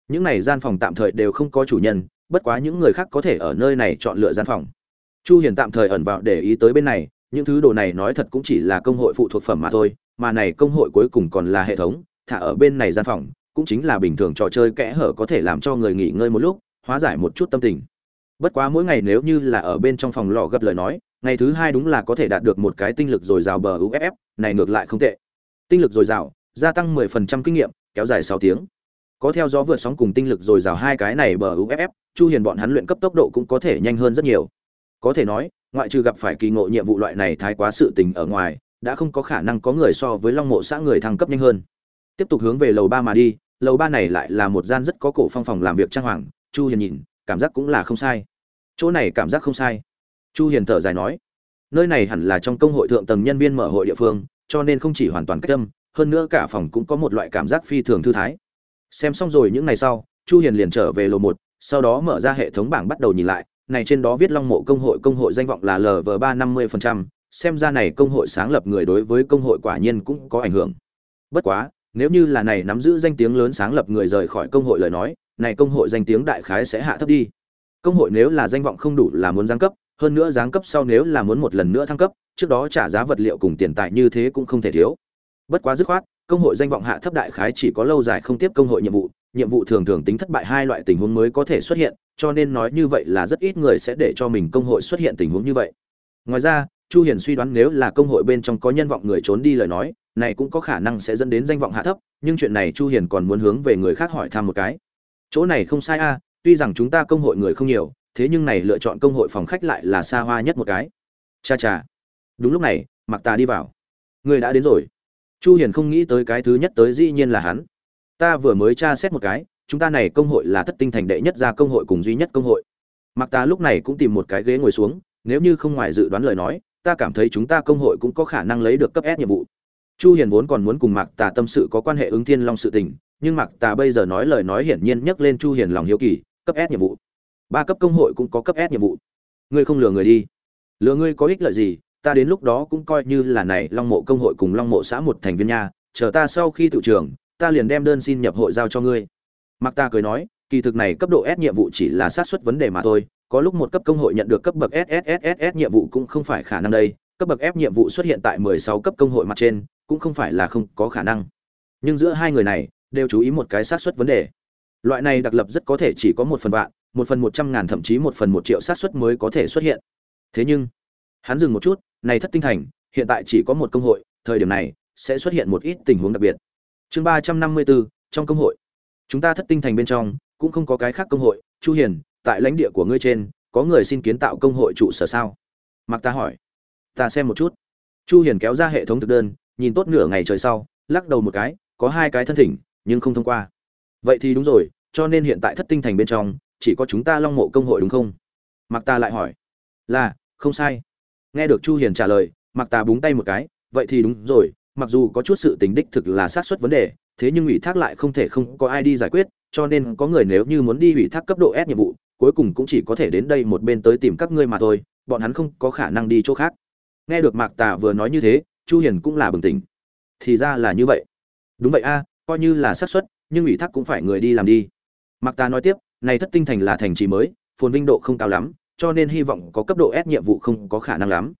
S1: Những này gian phòng tạm thời đều không có chủ nhân bất quá những người khác có thể ở nơi này chọn lựa gian phòng. Chu hiền tạm thời ẩn vào để ý tới bên này những thứ đồ này nói thật cũng chỉ là công hội phụ thuộc phẩm mà thôi mà này công hội cuối cùng còn là hệ thống thả ở bên này gian phòng cũng chính là bình thường trò chơi kẽ hở có thể làm cho người nghỉ ngơi một lúc hóa giải một chút tâm tình bất quá mỗi ngày nếu như là ở bên trong phòng lò gấp lời nói, ngày thứ hai đúng là có thể đạt được một cái tinh lực dồi dào bờ uff này ngược lại không tệ. Tinh lực dồi dào, gia tăng 10% kinh nghiệm, kéo dài 6 tiếng. Có theo gió vượt sóng cùng tinh lực dồi dào hai cái này bờ uff chu hiền bọn hắn luyện cấp tốc độ cũng có thể nhanh hơn rất nhiều. Có thể nói, ngoại trừ gặp phải kỳ ngộ nhiệm vụ loại này thái quá sự tình ở ngoài, đã không có khả năng có người so với long mộ xã người thăng cấp nhanh hơn. Tiếp tục hướng về lầu ba mà đi, lầu ba này lại là một gian rất có cổ phong phòng làm việc trang hoàng, chu hiền nhìn cảm giác cũng là không sai. Chỗ này cảm giác không sai. Chu hiền thở dài nói, nơi này hẳn là trong công hội thượng tầng nhân viên mở hội địa phương, cho nên không chỉ hoàn toàn cách âm, hơn nữa cả phòng cũng có một loại cảm giác phi thường thư thái. Xem xong rồi những ngày sau, chu hiền liền trở về lầu một, sau đó mở ra hệ thống bảng bắt đầu nhìn lại, này trên đó viết long mộ công hội công hội danh vọng là lv ba năm mươi xem ra này công hội sáng lập người đối với công hội quả nhiên cũng có ảnh hưởng. Bất quá, nếu như là này nắm giữ danh tiếng lớn sáng lập người rời khỏi công hội lời nói này công hội danh tiếng đại khái sẽ hạ thấp đi. Công hội nếu là danh vọng không đủ là muốn giáng cấp, hơn nữa giáng cấp sau nếu là muốn một lần nữa thăng cấp, trước đó trả giá vật liệu cùng tiền tài như thế cũng không thể thiếu. Bất quá dứt khoát, công hội danh vọng hạ thấp đại khái chỉ có lâu dài không tiếp công hội nhiệm vụ nhiệm vụ thường thường tính thất bại hai loại tình huống mới có thể xuất hiện, cho nên nói như vậy là rất ít người sẽ để cho mình công hội xuất hiện tình huống như vậy. Ngoài ra, chu hiền suy đoán nếu là công hội bên trong có nhân vọng người trốn đi lời nói, này cũng có khả năng sẽ dẫn đến danh vọng hạ thấp, nhưng chuyện này chu hiền còn muốn hướng về người khác hỏi thăm một cái chỗ này không sai a, tuy rằng chúng ta công hội người không nhiều, thế nhưng này lựa chọn công hội phòng khách lại là xa hoa nhất một cái. Cha cha. Đúng lúc này mặc Ta đi vào. Người đã đến rồi. Chu hiền không nghĩ tới cái thứ nhất tới dĩ nhiên là hắn. Ta vừa mới tra xét một cái, chúng ta này công hội là thất tinh thành đệ nhất gia công hội cùng duy nhất công hội. Mặc ta lúc này cũng tìm một cái ghế ngồi xuống, nếu như không ngoài dự đoán lời nói, ta cảm thấy chúng ta công hội cũng có khả năng lấy được cấp S nhiệm vụ. Chu hiền vốn còn muốn cùng mạc tà tâm sự có quan hệ ứng thiên long sự tình nhưng mặc tà bây giờ nói lời nói hiển nhiên nhắc lên chu hiền lòng hiếu kỳ cấp S nhiệm vụ. Ba cấp công hội cũng có cấp S nhiệm vụ. Ngươi không lừa người đi. Lừa ngươi có ích lợi gì ta đến lúc đó cũng coi như là này long mộ công hội cùng long mộ xã một thành viên nha chờ ta sau khi tự trường ta liền đem đơn xin nhập hội giao cho ngươi. Mặc Ta cười nói, kỳ thực này cấp độ S nhiệm vụ chỉ là sát suất vấn đề mà thôi, có lúc một cấp công hội nhận được cấp bậc sss nhiệm vụ cũng không phải khả năng đây, cấp bậc F nhiệm vụ xuất hiện tại 16 cấp công hội mặt trên, cũng không phải là không có khả năng. Nhưng giữa hai người này, đều chú ý một cái xác suất vấn đề. Loại này đặc lập rất có thể chỉ có một phần vạn, một phần một trăm ngàn thậm chí một phần một triệu xác suất mới có thể xuất hiện. Thế nhưng, hắn dừng một chút, này thất tinh thành, hiện tại chỉ có một công hội, thời điểm này sẽ xuất hiện một ít tình huống đặc biệt. Chương 354, trong công hội chúng ta thất tinh thành bên trong cũng không có cái khác công hội chu hiền tại lãnh địa của ngươi trên có người xin kiến tạo công hội trụ sở sao mặc ta hỏi ta xem một chút chu hiền kéo ra hệ thống thực đơn nhìn tốt nửa ngày trời sau lắc đầu một cái có hai cái thân thỉnh nhưng không thông qua. Vậy thì đúng rồi, cho nên hiện tại thất tinh thành bên trong, chỉ có chúng ta long mộ công hội đúng không? Mặc ta lại hỏi. Là, không sai. Nghe được chu hiền trả lời mặc ta búng tay một cái, vậy thì đúng rồi, mặc dù có chút sự tính đích thực là xác suất vấn đề, thế nhưng ủy thác lại không thể không có ai đi giải quyết, cho nên có người nếu như muốn đi ủy thác cấp độ S nhiệm vụ, cuối cùng cũng chỉ có thể đến đây một bên tới tìm các ngươi mà thôi, bọn hắn không có khả năng đi chỗ khác. Nghe được mạc tà vừa nói như thế, chu hiền cũng là bừng tỉnh. Thì ra là như vậy. Đúng vậy a coi như là xác suất, nhưng ủy thác cũng phải người đi làm đi. Mạc tà nói tiếp, này thất tinh thành là thành trì mới, phồn vinh độ không cao lắm, cho nên hy vọng có cấp độ S nhiệm vụ không có khả năng lắm.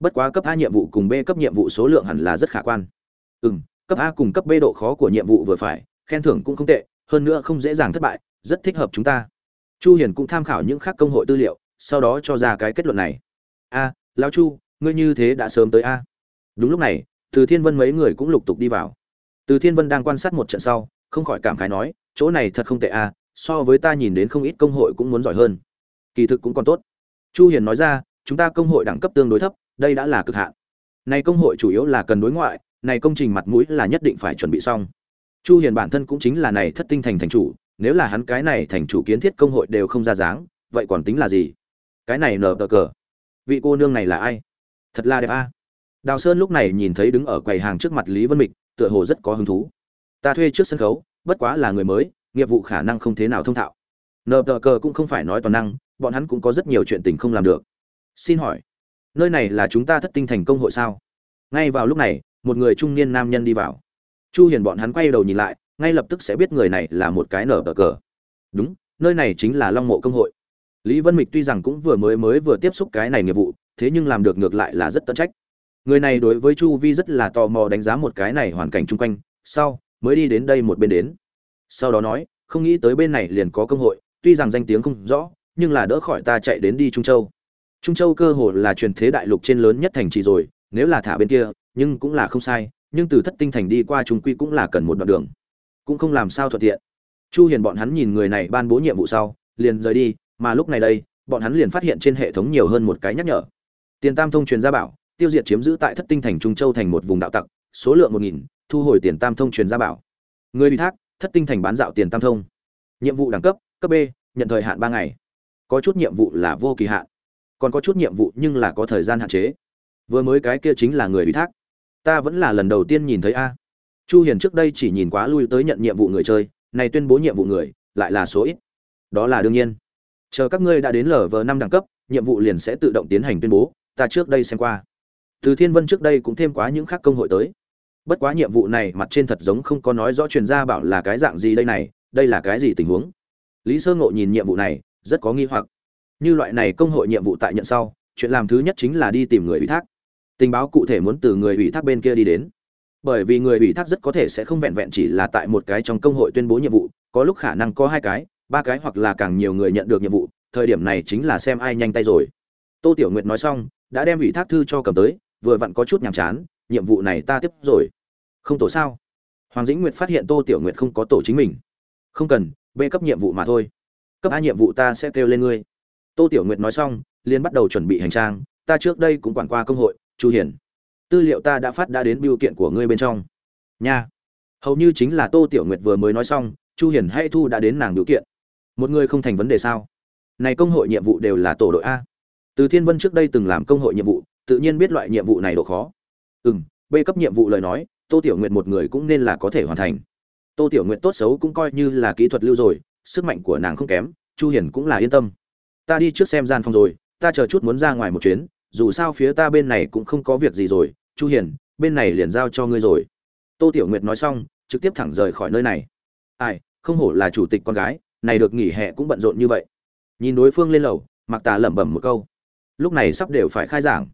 S1: Bất quá cấp A nhiệm vụ cùng B cấp nhiệm vụ số lượng hẳn là rất khả quan. Ừm, cấp A cùng cấp B độ khó của nhiệm vụ vừa phải, khen thưởng cũng không tệ, hơn nữa không dễ dàng thất bại, rất thích hợp chúng ta. Chu hiền cũng tham khảo những khác công hội tư liệu, sau đó cho ra cái kết luận này. A, lão chu, ngươi như thế đã sớm tới a. Đúng lúc này, từ thiên vân mấy người cũng lục tục đi vào từ thiên vân đang quan sát một trận sau, không khỏi cảm khái nói, chỗ này thật không tệ a so với ta nhìn đến không ít công hội cũng muốn giỏi hơn. Kỳ thực cũng còn tốt. Chu hiền nói ra, chúng ta công hội đẳng cấp tương đối thấp, đây đã là cực hạn. Này công hội chủ yếu là cần đối ngoại, này công trình mặt mũi là nhất định phải chuẩn bị xong. Chu hiền bản thân cũng chính là này thất tinh thành thành chủ, nếu là hắn cái này thành chủ kiến thiết công hội đều không ra dáng, vậy còn tính là gì? Cái này nở cờ cờ. Vị cô nương này là ai? Thật là đẹp a đào sơn lúc này nhìn thấy đứng ở quầy hàng trước mặt lý vân mịch tựa hồ rất có hứng thú. Ta thuê trước sân khấu, bất quá là người mới, nghiệp vụ khả năng không thế nào thông thạo. Nờ tờ cờ cũng không phải nói toàn năng, bọn hắn cũng có rất nhiều chuyện tình không làm được. Xin hỏi, nơi này là chúng ta thất tinh thành công hội sao? Ngay vào lúc này, một người trung niên nam nhân đi vào. Chu hiền bọn hắn quay đầu nhìn lại, ngay lập tức sẽ biết người này là một cái nở tờ cờ. Đúng, nơi này chính là long mộ công hội. Lý vân mịch tuy rằng cũng vừa mới mới vừa tiếp xúc cái này nghiệp vụ, thế nhưng làm được ngược lại là rất tận trách người này đối với chu vi rất là tò mò đánh giá một cái này hoàn cảnh chung quanh, sau, mới đi đến đây một bên đến. Sau đó nói, không nghĩ tới bên này liền có cơ hội, tuy rằng danh tiếng không rõ, nhưng là đỡ khỏi ta chạy đến đi trung châu. Trung châu cơ hồ là truyền thế đại lục trên lớn nhất thành trì rồi, nếu là thả bên kia, nhưng cũng là không sai, nhưng từ thất tinh thành đi qua trung quy cũng là cần một đoạn đường. Cũng không làm sao thuận tiện. Chu hiền bọn hắn nhìn người này ban bố nhiệm vụ sau, liền rời đi, mà lúc này đây, bọn hắn liền phát hiện trên hệ thống nhiều hơn một cái nhắc nhở. Tiền tam thông truyền ra bảo tiêu diệt chiếm giữ tại thất tinh thành trung châu thành một vùng đạo tặc, số lượng một nghìn, thu hồi tiền tam thông truyền gia bảo. Người ủy thác, thất tinh thành bán dạo tiền tam thông. Nhiệm vụ đẳng cấp cấp b, nhận thời hạn ba ngày. Có chút nhiệm vụ là vô kỳ hạn. Còn có chút nhiệm vụ nhưng là có thời gian hạn chế. Vừa mới cái kia chính là người ủy thác. Ta vẫn là lần đầu tiên nhìn thấy a. Chu hiền trước đây chỉ nhìn quá lui tới nhận nhiệm vụ người chơi, này tuyên bố nhiệm vụ người, lại là số ít. Đó là đương nhiên. Chờ các ngươi đã đến lv năm đẳng cấp, nhiệm vụ liền sẽ tự động tiến hành tuyên bố, ta trước đây xem qua từ thiên vân trước đây cũng thêm quá những khác công hội tới. Bất quá nhiệm vụ này mặt trên thật giống không có nói rõ truyền gia bảo là cái dạng gì đây này, đây là cái gì tình huống. Lý sơ ngộ nhìn nhiệm vụ này, rất có nghi hoặc. Như loại này công hội nhiệm vụ tại nhận sau, chuyện làm thứ nhất chính là đi tìm người ủy thác. Tình báo cụ thể muốn từ người ủy thác bên kia đi đến. Bởi vì người ủy thác rất có thể sẽ không vẹn vẹn chỉ là tại một cái trong công hội tuyên bố nhiệm vụ, có lúc khả năng có hai cái, ba cái hoặc là càng nhiều người nhận được nhiệm vụ, thời điểm này chính là xem ai nhanh tay rồi. Tô tiểu nguyệt nói xong, đã đem ủy thác thư cho cầm tới vừa vặn có chút nhàm chán, nhiệm vụ này ta tiếp rồi. Không tổ sao? Hoàng dĩnh nguyệt phát hiện tô tiểu nguyệt không có tổ chính mình. Không cần b cấp nhiệm vụ mà thôi. Cấp a nhiệm vụ ta sẽ kêu lên ngươi. Tô tiểu nguyệt nói xong, liền bắt đầu chuẩn bị hành trang. Ta trước đây cũng quản qua công hội, chu hiển. Tư liệu ta đã phát đã đến biểu kiện của ngươi bên trong. Nha. Hầu như chính là tô tiểu nguyệt vừa mới nói xong, chu hiển hay thu đã đến nàng biểu kiện. Một người không thành vấn đề sao? Này công hội nhiệm vụ đều là tổ đội a. Từ thiên vân trước đây từng làm công hội nhiệm vụ tự nhiên biết loại nhiệm vụ này độ khó. Ừ m b cấp nhiệm vụ lời nói, tô tiểu nguyệt một người cũng nên là có thể hoàn thành. Tô tiểu nguyệt tốt xấu cũng coi như là kỹ thuật lưu rồi, sức mạnh của nàng không kém, chu hiền cũng là yên tâm. Ta đi trước xem gian phòng rồi, ta chờ chút muốn ra ngoài một chuyến, dù sao phía ta bên này cũng không có việc gì rồi, chu hiền, bên này liền giao cho ngươi rồi. Tô tiểu nguyệt nói xong, trực tiếp thẳng rời khỏi nơi này. Ai, không hổ là chủ tịch con gái, này được nghỉ hè cũng bận rộn như vậy. Nhìn đối phương lên lầu mặc tà lẩm bẩm một câu. Lúc này sắp đều phải khai giảng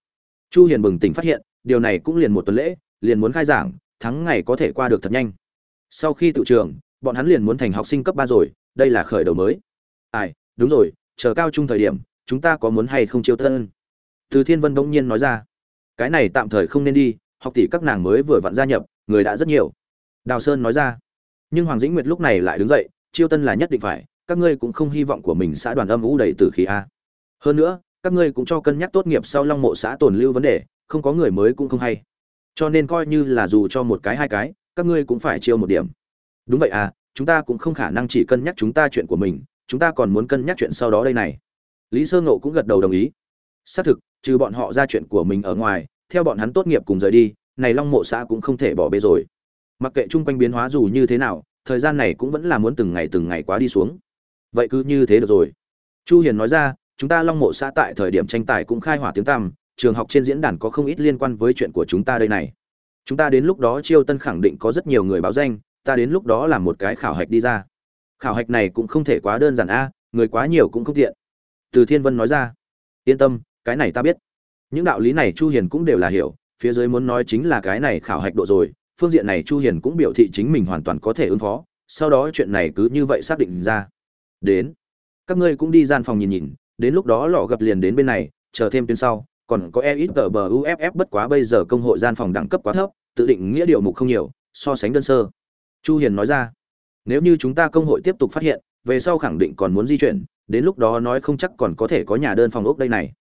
S1: chu hiền bừng tỉnh phát hiện, điều này cũng liền một tuần lễ, liền muốn khai giảng, thắng ngày có thể qua được thật nhanh. Sau khi tự trường, bọn hắn liền muốn thành học sinh cấp 3 rồi, đây là khởi đầu mới. Ai, đúng rồi, chờ cao trung thời điểm, chúng ta có muốn hay không chiêu thân? Từ thiên vân bỗng nhiên nói ra. Cái này tạm thời không nên đi, học tỷ các nàng mới vừa vặn gia nhập, người đã rất nhiều. Đào sơn nói ra. Nhưng hoàng dĩnh nguyệt lúc này lại đứng dậy, chiêu tân là nhất định phải, các ngươi cũng không hy vọng của mình xã đoàn âm ủ đầy tử khí a. Hơn nữa các ngươi cũng cho cân nhắc tốt nghiệp sau long mộ xã tồn lưu vấn đề, không có người mới cũng không hay. Cho nên coi như là dù cho một cái hai cái, các ngươi cũng phải chiêu một điểm. Đúng vậy à chúng ta cũng không khả năng chỉ cân nhắc chúng ta chuyện của mình, chúng ta còn muốn cân nhắc chuyện sau đó đây này. Lý sơ ngộ cũng gật đầu đồng ý. Xác thực, trừ bọn họ ra chuyện của mình ở ngoài, theo bọn hắn tốt nghiệp cùng rời đi, này long mộ xã cũng không thể bỏ bê rồi. Mặc kệ chung quanh biến hóa dù như thế nào, thời gian này cũng vẫn là muốn từng ngày từng ngày quá đi xuống. Vậy cứ như thế được rồi. Chu hiền nói ra chúng ta long mộ xã tại thời điểm tranh tài cũng khai hỏa tiếng tăm, trường học trên diễn đàn có không ít liên quan với chuyện của chúng ta đây này. Chúng ta đến lúc đó chiêu tân khẳng định có rất nhiều người báo danh, ta đến lúc đó làm một cái khảo hạch đi ra. Khảo hạch này cũng không thể quá đơn giản a, người quá nhiều cũng không tiện. Từ thiên vân nói ra. Yên tâm, cái này ta biết. Những đạo lý này chu hiền cũng đều là hiểu, phía dưới muốn nói chính là cái này khảo hạch độ rồi, phương diện này chu hiền cũng biểu thị chính mình hoàn toàn có thể ứng phó, sau đó chuyện này cứ như vậy xác định ra. Đến. Các ngươi cũng đi gian phòng nhìn nhìn đến lúc đó lọ gặp liền đến bên này, chờ thêm tuyến sau, còn có e ít tờ bờ uff bất quá bây giờ công hội gian phòng đẳng cấp quá thấp, tự định nghĩa điều mục không nhiều, so sánh đơn sơ. Chu hiền nói ra, nếu như chúng ta công hội tiếp tục phát hiện, về sau khẳng định còn muốn di chuyển, đến lúc đó nói không chắc còn có thể có nhà đơn phòng ốc đây này.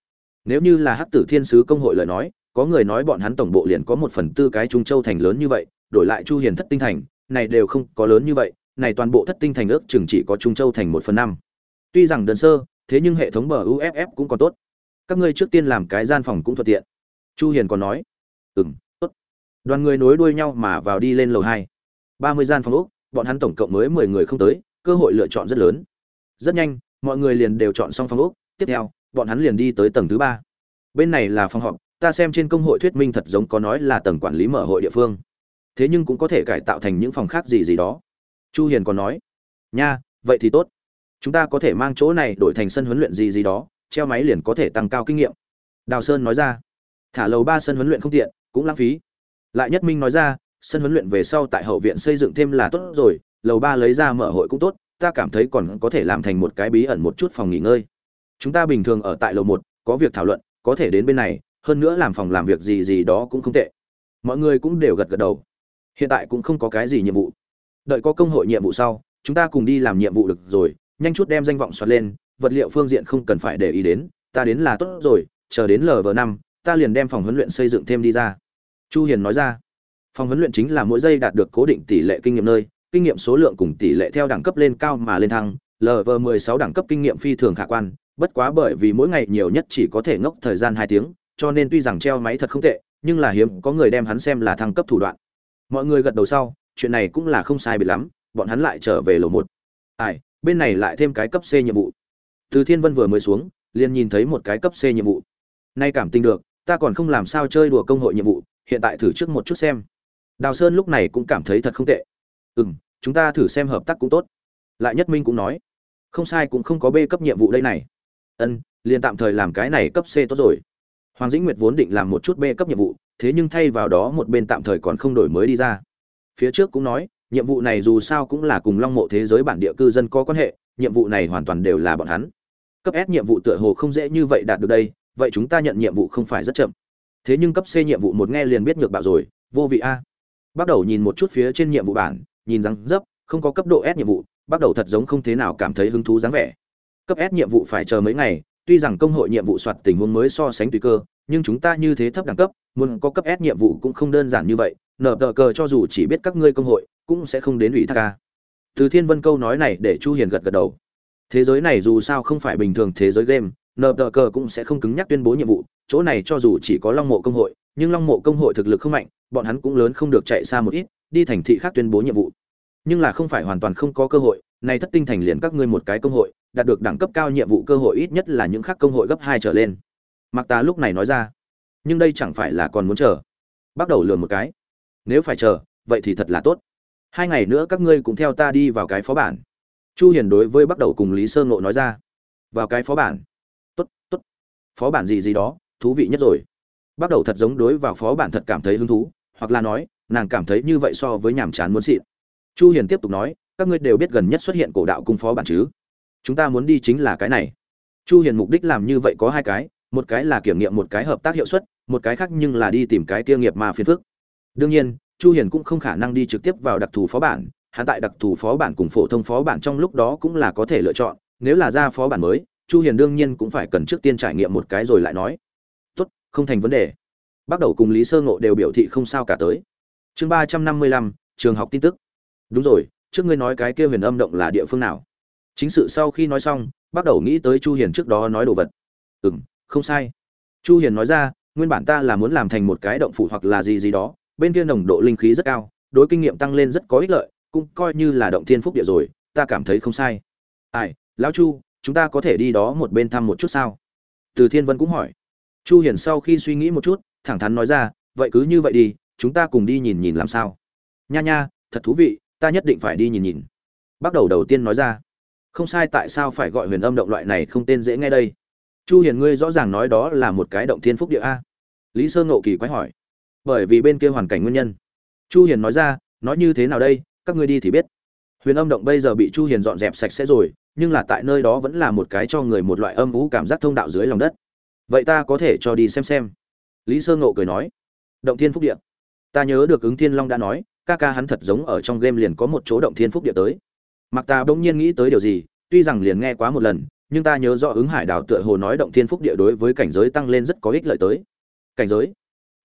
S1: Nếu như là hắc tử thiên sứ công hội lời nói, có người nói bọn hắn tổng bộ liền có một phần tư cái trung châu thành lớn như vậy, đổi lại chu hiền thất tinh thành, này đều không có lớn như vậy, này toàn bộ thất tinh thành ước chừng chỉ có trung châu thành một phần năm. Tuy rằng đơn sơ thế nhưng hệ thống bờ uff cũng còn tốt. Các ngươi trước tiên làm cái gian phòng cũng thuận tiện. Chu hiền còn nói. Ừm, tốt. Đoàn người nối đuôi nhau mà vào đi lên lầu hai. Ba mươi gian phòng ốc, bọn hắn tổng cộng mới mười người không tới, cơ hội lựa chọn rất lớn. Rất nhanh, mọi người liền đều chọn xong phòng ốc, tiếp theo, bọn hắn liền đi tới tầng thứ ba. Bên này là phòng họp, ta xem trên công hội thuyết minh thật giống có nói là tầng quản lý mở hội địa phương. Thế nhưng cũng có thể cải tạo thành những phòng khác gì gì đó. Chu hiền còn nói. Nha, vậy thì tốt chúng ta có thể mang chỗ này đổi thành sân huấn luyện gì gì đó, treo máy liền có thể tăng cao kinh nghiệm. Đào sơn nói ra. Thả lầu ba sân huấn luyện không tiện, cũng lãng phí. Lại nhất minh nói ra, sân huấn luyện về sau tại hậu viện xây dựng thêm là tốt rồi, lầu ba lấy ra mở hội cũng tốt, ta cảm thấy còn có thể làm thành một cái bí ẩn một chút phòng nghỉ ngơi. Chúng ta bình thường ở tại lầu một, có việc thảo luận, có thể đến bên này, hơn nữa làm phòng làm việc gì gì đó cũng không tệ. Mọi người cũng đều gật gật đầu. Hiện tại cũng không có cái gì nhiệm vụ. Đợi có công hội nhiệm vụ sau, chúng ta cùng đi làm nhiệm vụ được rồi nhanh chút đem danh vọng xoát lên, vật liệu phương diện không cần phải để ý đến, ta đến là tốt rồi, chờ đến lv năm, ta liền đem phòng huấn luyện xây dựng thêm đi ra. Chu hiền nói ra. Phòng huấn luyện chính là mỗi giây đạt được cố định tỷ lệ kinh nghiệm nơi, kinh nghiệm số lượng cùng tỷ lệ theo đẳng cấp lên cao mà lên thăng lv 16 đẳng cấp kinh nghiệm phi thường khả quan, bất quá bởi vì mỗi ngày nhiều nhất chỉ có thể ngốc thời gian 2 tiếng, cho nên tuy rằng treo máy thật không tệ, nhưng là hiếm có người đem hắn xem là thăng cấp thủ đoạn. Mọi người gật đầu sau, chuyện này cũng là không sai biệt lắm, bọn hắn lại trở về lầu một. Ai? Bên này lại thêm cái cấp c nhiệm vụ. Từ thiên vân vừa mới xuống, liền nhìn thấy một cái cấp c nhiệm vụ. Nay cảm tình được, ta còn không làm sao chơi đùa công hội nhiệm vụ, hiện tại thử trước một chút xem. Đào sơn lúc này cũng cảm thấy thật không tệ. Ừ chúng ta thử xem hợp tác cũng tốt. Lại nhất minh cũng nói, không sai cũng không có b cấp nhiệm vụ đây này. Ân, liền tạm thời làm cái này cấp c tốt rồi. Hoàng dĩnh nguyệt vốn định làm một chút b cấp nhiệm vụ, thế nhưng thay vào đó một bên tạm thời còn không đổi mới đi ra. Phía trước cũng nói nhiệm vụ này dù sao cũng là cùng long mộ thế giới bản địa cư dân có quan hệ, nhiệm vụ này hoàn toàn đều là bọn hắn. Cấp s nhiệm vụ tựa hồ không dễ như vậy đạt được đây, vậy chúng ta nhận nhiệm vụ không phải rất chậm. Thế nhưng cấp c nhiệm vụ một nghe liền biết ngược bạo rồi, vô vị a. Bắt đầu nhìn một chút phía trên nhiệm vụ bản nhìn rằng dấp, không có cấp độ s nhiệm vụ, bắt đầu thật giống không thế nào cảm thấy hứng thú dáng vẻ. Cấp s nhiệm vụ phải chờ mấy ngày, tuy rằng công hội nhiệm vụ soạt tình huống mới so sánh tùy cơ, nhưng chúng ta như thế thấp đẳng cấp, muốn có cấp s nhiệm vụ cũng không đơn giản như vậy. Nở tờ cờ cho dù chỉ biết các ngươi công hội cũng sẽ không đến ủy thác ca. Từ thiên vân câu nói này để chu hiền gật gật đầu. Thế giới này dù sao không phải bình thường thế giới game nờ tờ cờ cũng sẽ không cứng nhắc tuyên bố nhiệm vụ, chỗ này cho dù chỉ có long mộ công hội, nhưng long mộ công hội thực lực không mạnh, bọn hắn cũng lớn không được chạy xa một ít, đi thành thị khác tuyên bố nhiệm vụ. Nhưng là không phải hoàn toàn không có cơ hội này thất tinh thành liền các ngươi một cái công hội, đạt được đẳng cấp cao nhiệm vụ cơ hội ít nhất là những khác công hội gấp hai trở lên. Mặc ta lúc này nói ra, nhưng đây chẳng phải là còn muốn chờ. Bắt đầu lừa một cái. Nếu phải chờ, vậy thì thật là tốt hai ngày nữa các ngươi cũng theo ta đi vào cái phó bản. Chu hiền đối với bắt đầu cùng lý sơ ngộ nói ra. Vào cái phó bản. Tốt tốt. Phó bản gì gì đó, thú vị nhất rồi. Bắt đầu thật giống đối vào phó bản thật cảm thấy hứng thú, hoặc là nói, nàng cảm thấy như vậy so với nhàm chán muốn xịn. Chu hiền tiếp tục nói, các ngươi đều biết gần nhất xuất hiện cổ đạo cung phó bản chứ? Chúng ta muốn đi chính là cái này. Chu hiền mục đích làm như vậy có hai cái, một cái là kiểm nghiệm một cái hợp tác hiệu suất, một cái khác nhưng là đi tìm cái tiêu nghiệp mà phiền phức. Đương nhiên chu hiền cũng không khả năng đi trực tiếp vào đặc thù phó bản hắn tại đặc thù phó bản cùng phổ thông phó bản trong lúc đó cũng là có thể lựa chọn nếu là ra phó bản mới chu hiền đương nhiên cũng phải cần trước tiên trải nghiệm một cái rồi lại nói. Tốt không thành vấn đề. Bắt đầu cùng lý sơ ngộ đều biểu thị không sao cả tới. Chương 355, trường học tin tức. Đúng rồi trước ngươi nói cái kia huyền âm động là địa phương nào? Chính sự sau khi nói xong bắt đầu nghĩ tới chu hiền trước đó nói đồ vật. Ừm không sai. Chu hiền nói ra nguyên bản ta là muốn làm thành một cái động phủ hoặc là gì gì đó bên kia nồng độ linh khí rất cao, đối kinh nghiệm tăng lên rất có ích lợi, cũng coi như là động thiên phúc địa rồi, ta cảm thấy không sai. Ai, lão chu, chúng ta có thể đi đó một bên thăm một chút sao? Từ thiên vân cũng hỏi. Chu hiền sau khi suy nghĩ một chút, thẳng thắn nói ra, vậy cứ như vậy đi, chúng ta cùng đi nhìn nhìn làm sao. Nha nha, thật thú vị, ta nhất định phải đi nhìn nhìn. Bắt đầu đầu tiên nói ra. Không sai, tại sao phải gọi huyền âm động loại này không tên dễ nghe đây? Chu hiền ngươi rõ ràng nói đó là một cái động thiên phúc địa a. Lý sơ ngộ kỳ quái hỏi bởi vì bên kia hoàn cảnh nguyên nhân. Chu hiền nói ra, nói như thế nào đây? Các ngươi đi thì biết. Huyền âm động bây giờ bị chu hiền dọn dẹp sạch sẽ rồi, nhưng là tại nơi đó vẫn là một cái cho người một loại âm ú cảm giác thông đạo dưới lòng đất. Vậy ta có thể cho đi xem xem. Lý sơ ngộ cười nói, động thiên phúc địa. Ta nhớ được ứng thiên long đã nói, ca ca hắn thật giống ở trong game liền có một chỗ động thiên phúc địa tới. Mặc ta bỗng nhiên nghĩ tới điều gì, tuy rằng liền nghe quá một lần, nhưng ta nhớ rõ ứng hải đảo tựa hồ nói động thiên phúc địa đối với cảnh giới tăng lên rất có ích lợi tới. Cảnh giới?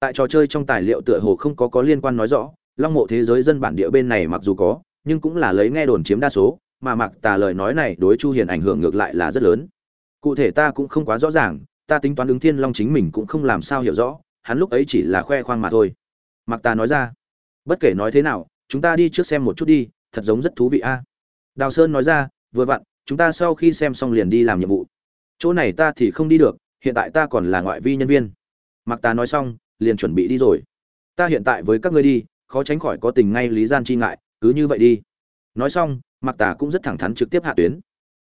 S1: Tại trò chơi trong tài liệu tựa hồ không có có liên quan nói rõ, long mộ thế giới dân bản địa bên này mặc dù có, nhưng cũng là lấy nghe đồn chiếm đa số, mà mặc tà lời nói này đối chu hiền ảnh hưởng ngược lại là rất lớn. Cụ thể ta cũng không quá rõ ràng, ta tính toán ứng thiên long chính mình cũng không làm sao hiểu rõ, hắn lúc ấy chỉ là khoe khoang mà thôi. Mặc tà nói ra, bất kể nói thế nào, chúng ta đi trước xem một chút đi, thật giống rất thú vị a. Đào sơn nói ra, vừa vặn, chúng ta sau khi xem xong liền đi làm nhiệm vụ. Chỗ này ta thì không đi được, hiện tại ta còn là ngoại vi nhân viên. Mặc tà nói xong liền chuẩn bị đi rồi. Ta hiện tại với các ngươi đi, khó tránh khỏi có tình ngay lý gian chi ngại, cứ như vậy đi. Nói xong mặc tà cũng rất thẳng thắn trực tiếp hạ tuyến.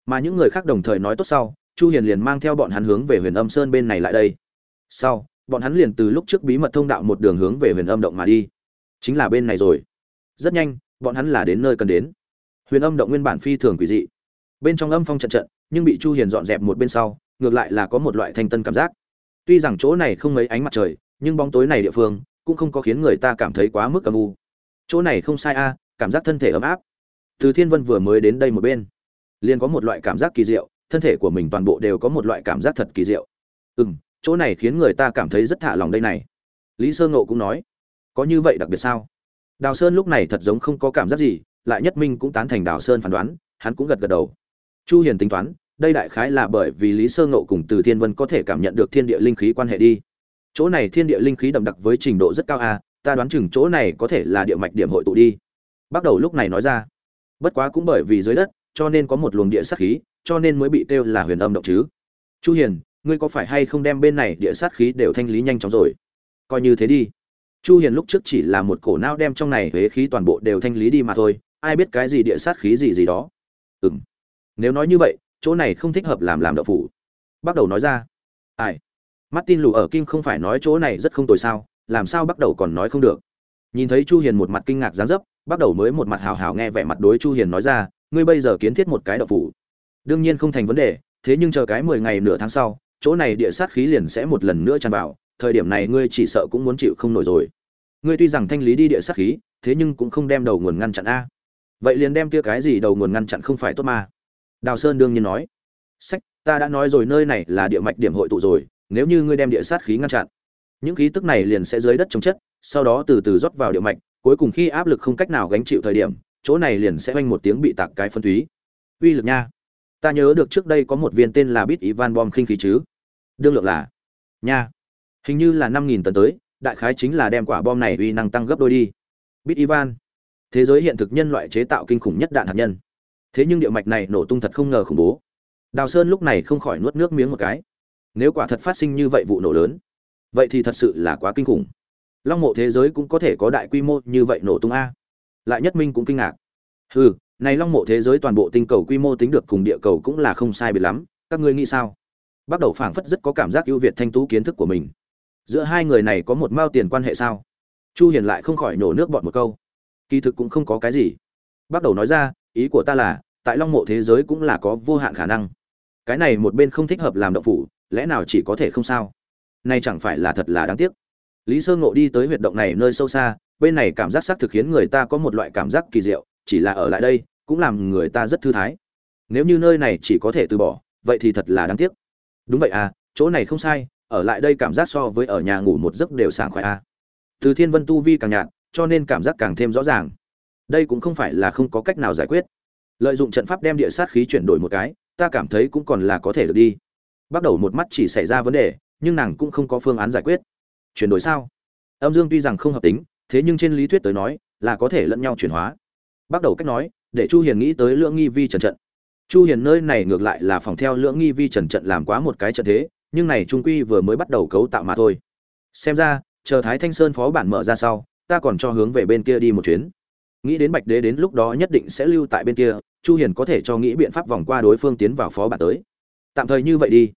S1: Mà những người khác đồng thời nói tốt sau, chu hiền liền mang theo bọn hắn hướng về huyền âm sơn bên này lại đây. Sau, bọn hắn liền từ lúc trước bí mật thông đạo một đường hướng về huyền âm động mà đi. Chính là bên này rồi. Rất nhanh, bọn hắn là đến nơi cần đến. Huyền âm động nguyên bản phi thường quỷ dị. Bên trong âm phong trận trận, nhưng bị chu hiền dọn dẹp một bên sau, ngược lại là có một loại thanh tân cảm giác. Tuy rằng chỗ này không mấy ánh mặt trời nhưng bóng tối này địa phương cũng không có khiến người ta cảm thấy quá mức âm u. Chỗ này không sai a, cảm giác thân thể ấm áp. Từ thiên vân vừa mới đến đây một bên, liền có một loại cảm giác kỳ diệu, thân thể của mình toàn bộ đều có một loại cảm giác thật kỳ diệu. Ừ m chỗ này khiến người ta cảm thấy rất thả lòng đây này. Lý sơ ngộ cũng nói, có như vậy đặc biệt sao? Đào sơn lúc này thật giống không có cảm giác gì, lại nhất minh cũng tán thành đào sơn phán đoán, hắn cũng gật gật đầu. Chu hiền tính toán, đây đại khái là bởi vì lý sơ ngộ cùng từ thiên vân có thể cảm nhận được thiên địa linh khí quan hệ đi chỗ này thiên địa linh khí đậm đặc với trình độ rất cao a, ta đoán chừng chỗ này có thể là địa mạch điểm hội tụ đi. Bắt đầu lúc này nói ra. Bất quá cũng bởi vì dưới đất, cho nên có một luồng địa sát khí, cho nên mới bị kêu là huyền âm động chứ. Chu hiền, ngươi có phải hay không đem bên này địa sát khí đều thanh lý nhanh chóng rồi? Coi như thế đi. Chu hiền lúc trước chỉ là một cổ não đem trong này huế khí toàn bộ đều thanh lý đi mà thôi, ai biết cái gì địa sát khí gì gì đó. Ừm. Nếu nói như vậy, chỗ này không thích hợp làm làm đậu phủ. Bắt đầu nói ra. Ai? Martin lù ở kinh không phải nói chỗ này rất không tồi sao, làm sao bắt đầu còn nói không được? Nhìn thấy chu hiền một mặt kinh ngạc dáng dấp, bắt đầu mới một mặt hào hào nghe vẻ mặt đối chu hiền nói ra, ngươi bây giờ kiến thiết một cái độc phủ. Đương nhiên không thành vấn đề, thế nhưng chờ cái 10 ngày nửa tháng sau, chỗ này địa sát khí liền sẽ một lần nữa tràn vào, thời điểm này ngươi chỉ sợ cũng muốn chịu không nổi rồi. Ngươi tuy rằng thanh lý đi địa sát khí, thế nhưng cũng không đem đầu nguồn ngăn chặn a. Vậy liền đem kia cái gì đầu nguồn ngăn chặn không phải tốt mà? Đào sơn đương nhiên nói. Sách, ta đã nói rồi, nơi này là địa mạch điểm hội tụ rồi nếu như ngươi đem địa sát khí ngăn chặn, những khí tức này liền sẽ dưới đất chống chất, sau đó từ từ rót vào địa mạch, cuối cùng khi áp lực không cách nào gánh chịu thời điểm, chỗ này liền sẽ oanh một tiếng bị tạc cái phân thúy. Uy lực nha. Ta nhớ được trước đây có một viên tên là bít ivan bom khinh khí chứ? Đương lượng là, nha. Hình như là năm nghìn tấn tới, đại khái chính là đem quả bom này uy năng tăng gấp đôi đi. Bít ivan. Thế giới hiện thực nhân loại chế tạo kinh khủng nhất đạn hạt nhân. Thế nhưng địa mạch này nổ tung thật không ngờ khủng bố. Đào sơn lúc này không khỏi nuốt nước miếng một cái nếu quả thật phát sinh như vậy vụ nổ lớn, vậy thì thật sự là quá kinh khủng. Long mộ thế giới cũng có thể có đại quy mô như vậy nổ tung a. Lại nhất minh cũng kinh ngạc. Hừ, này long mộ thế giới toàn bộ tinh cầu quy mô tính được cùng địa cầu cũng là không sai biệt lắm, các ngươi nghĩ sao? Bắt đầu phảng phất rất có cảm giác ưu việt thanh tú kiến thức của mình. Giữa hai người này có một mao tiền quan hệ sao? Chu hiền lại không khỏi nổ nước bọt một câu. Kỳ thực cũng không có cái gì. Bắt đầu nói ra, ý của ta là, tại long mộ thế giới cũng là có vô hạn khả năng. Cái này một bên không thích hợp làm động phủ lẽ nào chỉ có thể không sao? Nay chẳng phải là thật là đáng tiếc. Lý sơ ngộ đi tới huyệt động này nơi sâu xa, bên này cảm giác xác thực khiến người ta có một loại cảm giác kỳ diệu, chỉ là ở lại đây, cũng làm người ta rất thư thái. Nếu như nơi này chỉ có thể từ bỏ, vậy thì thật là đáng tiếc. Đúng vậy à chỗ này không sai, ở lại đây cảm giác so với ở nhà ngủ một giấc đều sảng khoái à. Từ thiên vân tu vi càng nhạt, cho nên cảm giác càng thêm rõ ràng. Đây cũng không phải là không có cách nào giải quyết. Lợi dụng trận pháp đem địa sát khí chuyển đổi một cái, ta cảm thấy cũng còn là có thể được đi bắt đầu một mắt chỉ xảy ra vấn đề, nhưng nàng cũng không có phương án giải quyết. Chuyển đổi sao? Âm dương tuy rằng không hợp tính, thế nhưng trên lý thuyết tới nói, là có thể lẫn nhau chuyển hóa. Bắt đầu cách nói, để chu hiền nghĩ tới lưỡng nghi vi trần trận. Chu hiền nơi này ngược lại là phòng theo lưỡng nghi vi trần trận làm quá một cái trận thế, nhưng này trung quy vừa mới bắt đầu cấu tạo mà thôi. Xem ra, chờ thái thanh sơn phó bản mở ra sau, ta còn cho hướng về bên kia đi một chuyến. Nghĩ đến bạch đế đến lúc đó nhất định sẽ lưu tại bên kia, chu hiền có thể cho nghĩ biện pháp vòng qua đối phương tiến vào phó bản tới. Tạm thời như vậy đi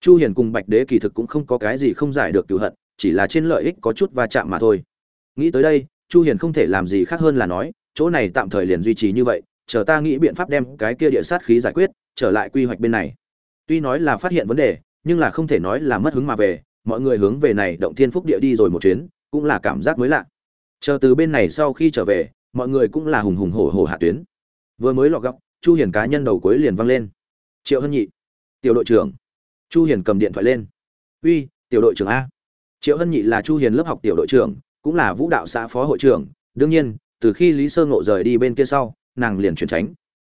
S1: chu hiền cùng bạch đế kỳ thực cũng không có cái gì không giải được cựu hận, chỉ là trên lợi ích có chút va chạm mà thôi. Nghĩ tới đây, chu hiền không thể làm gì khác hơn là nói, chỗ này tạm thời liền duy trì như vậy, chờ ta nghĩ biện pháp đem cái kia địa sát khí giải quyết, trở lại quy hoạch bên này. Tuy nói là phát hiện vấn đề, nhưng là không thể nói là mất hứng mà về, mọi người hướng về này động thiên phúc địa đi rồi một chuyến, cũng là cảm giác mới lạ. Chờ từ bên này sau khi trở về, mọi người cũng là hùng hùng hổ hổ hạ tuyến. Vừa mới lọt góc, chu hiền cá nhân đầu cuối liền văng lên. Triệu hân nhị, tiểu đội trưởng chu hiền cầm điện thoại lên. Uy, tiểu đội trưởng a. Triệu hân nhị là chu hiền lớp học tiểu đội trưởng, cũng là vũ đạo xã phó hội trưởng. Đương nhiên, từ khi lý sơ ngộ rời đi bên kia sau, nàng liền chuyển tránh.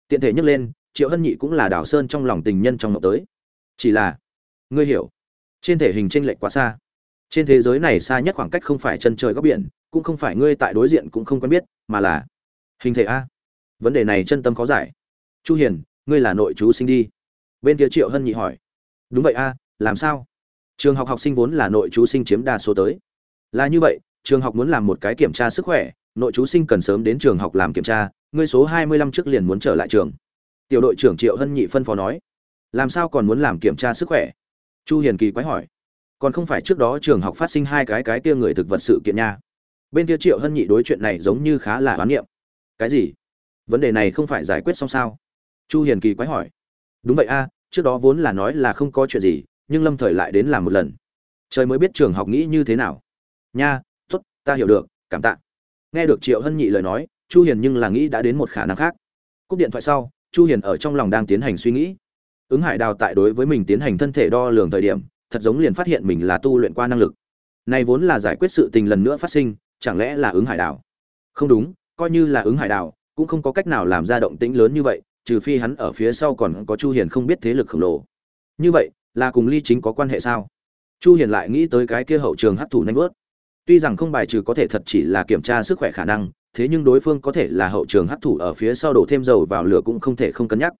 S1: Tiện thể nhắc lên, triệu hân nhị cũng là đào sơn trong lòng tình nhân trong ngộ tới. Chỉ là, ngươi hiểu, trên thể hình trên lệch quá xa. Trên thế giới này xa nhất khoảng cách không phải chân trời góc biển, cũng không phải ngươi tại đối diện cũng không quen biết, mà là hình thể a. Vấn đề này chân tâm khó giải. Chu hiền, ngươi là nội chú sinh đi. Bên kia triệu hân nhị hỏi đúng vậy a, làm sao? Trường học học sinh vốn là nội chú sinh chiếm đa số tới. Là như vậy, trường học muốn làm một cái kiểm tra sức khỏe, nội chú sinh cần sớm đến trường học làm kiểm tra, ngươi số 25 trước liền muốn trở lại trường. Tiểu đội trưởng triệu hân nhị phân phó nói. Làm sao còn muốn làm kiểm tra sức khỏe? Chu hiền kỳ quái hỏi. Còn không phải trước đó trường học phát sinh hai cái cái kia người thực vật sự kiện nha. Bên kia triệu hân nhị đối chuyện này giống như khá là oán niệm. Cái gì? Vấn đề này không phải giải quyết xong sao? Chu hiền kỳ quái hỏi. Đúng vậy a trước đó vốn là nói là không có chuyện gì, nhưng lâm thời lại đến làm một lần. Trời mới biết trường học nghĩ như thế nào. Nha, tốt, ta hiểu được, cảm tạ. Nghe được triệu hân nhị lời nói, chu hiền nhưng là nghĩ đã đến một khả năng khác. Cúp điện thoại sau, chu hiền ở trong lòng đang tiến hành suy nghĩ. Ứng hải đào tại đối với mình tiến hành thân thể đo lường thời điểm, thật giống liền phát hiện mình là tu luyện qua năng lực. Này vốn là giải quyết sự tình lần nữa phát sinh, chẳng lẽ là ứng hải đào? Không đúng, coi như là ứng hải đào, cũng không có cách nào làm ra động tĩnh lớn như vậy trừ phi hắn ở phía sau còn có chu hiền không biết thế lực khổng lồ. Như vậy, là cùng ly chính có quan hệ sao? Chu hiền lại nghĩ tới cái kia hậu trường hấp thụ nhanh vớt. Tuy rằng không bài trừ có thể thật chỉ là kiểm tra sức khỏe khả năng, thế nhưng đối phương có thể là hậu trường hấp thụ ở phía sau đổ thêm dầu vào lửa cũng không thể không cân nhắc.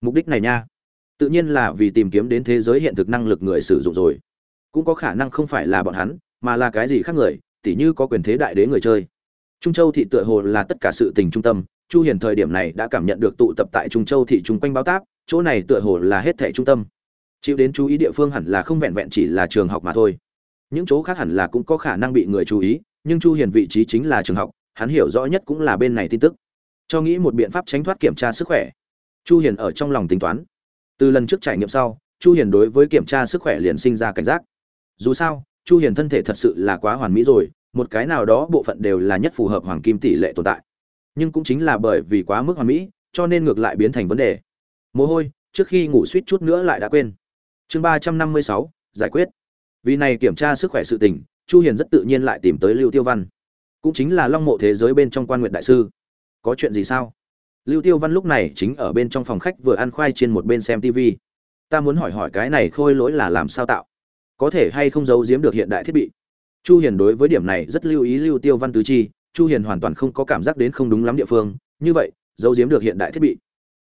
S1: Mục đích này nha. Tự nhiên là vì tìm kiếm đến thế giới hiện thực năng lực người sử dụng rồi. Cũng có khả năng không phải là bọn hắn, mà là cái gì khác người, tỉ như có quyền thế đại đế người chơi. Trung châu thị tựa hồ là tất cả sự tình trung tâm chu hiền thời điểm này đã cảm nhận được tụ tập tại trung châu thị trung quanh báo táp, chỗ này tựa hồ là hết thảy trung tâm. Chịu đến chú ý địa phương hẳn là không vẹn vẹn chỉ là trường học mà thôi. Những chỗ khác hẳn là cũng có khả năng bị người chú ý, nhưng chu hiền vị trí chính là trường học, hắn hiểu rõ nhất cũng là bên này tin tức. Cho nghĩ một biện pháp tránh thoát kiểm tra sức khỏe. Chu hiền ở trong lòng tính toán. Từ lần trước trải nghiệm sau, chu hiền đối với kiểm tra sức khỏe liền sinh ra cảnh giác. Dù sao, chu hiền thân thể thật sự là quá hoàn mỹ rồi, một cái nào đó bộ phận đều là nhất phù hợp hoàng kim tỷ lệ tồn tại nhưng cũng chính là bởi vì quá mức hoàn mỹ, cho nên ngược lại biến thành vấn đề. Mồ hôi, trước khi ngủ suýt chút nữa lại đã quên. Chương ba trăm năm mươi sáu, giải quyết. Vì này kiểm tra sức khỏe sự tình, chu hiền rất tự nhiên lại tìm tới lưu tiêu văn. Cũng chính là long mộ thế giới bên trong quan nguyện đại sư. Có chuyện gì sao? Lưu tiêu văn lúc này chính ở bên trong phòng khách vừa ăn khoai trên một bên xem tv ta muốn hỏi hỏi cái này khôi lỗi là làm sao tạo? Có thể hay không giấu giếm được hiện đại thiết bị? Chu hiền đối với điểm này rất lưu ý lưu tiêu văn tứ chi chu hiền hoàn toàn không có cảm giác đến không đúng lắm địa phương, như vậy, giấu giếm được hiện đại thiết bị,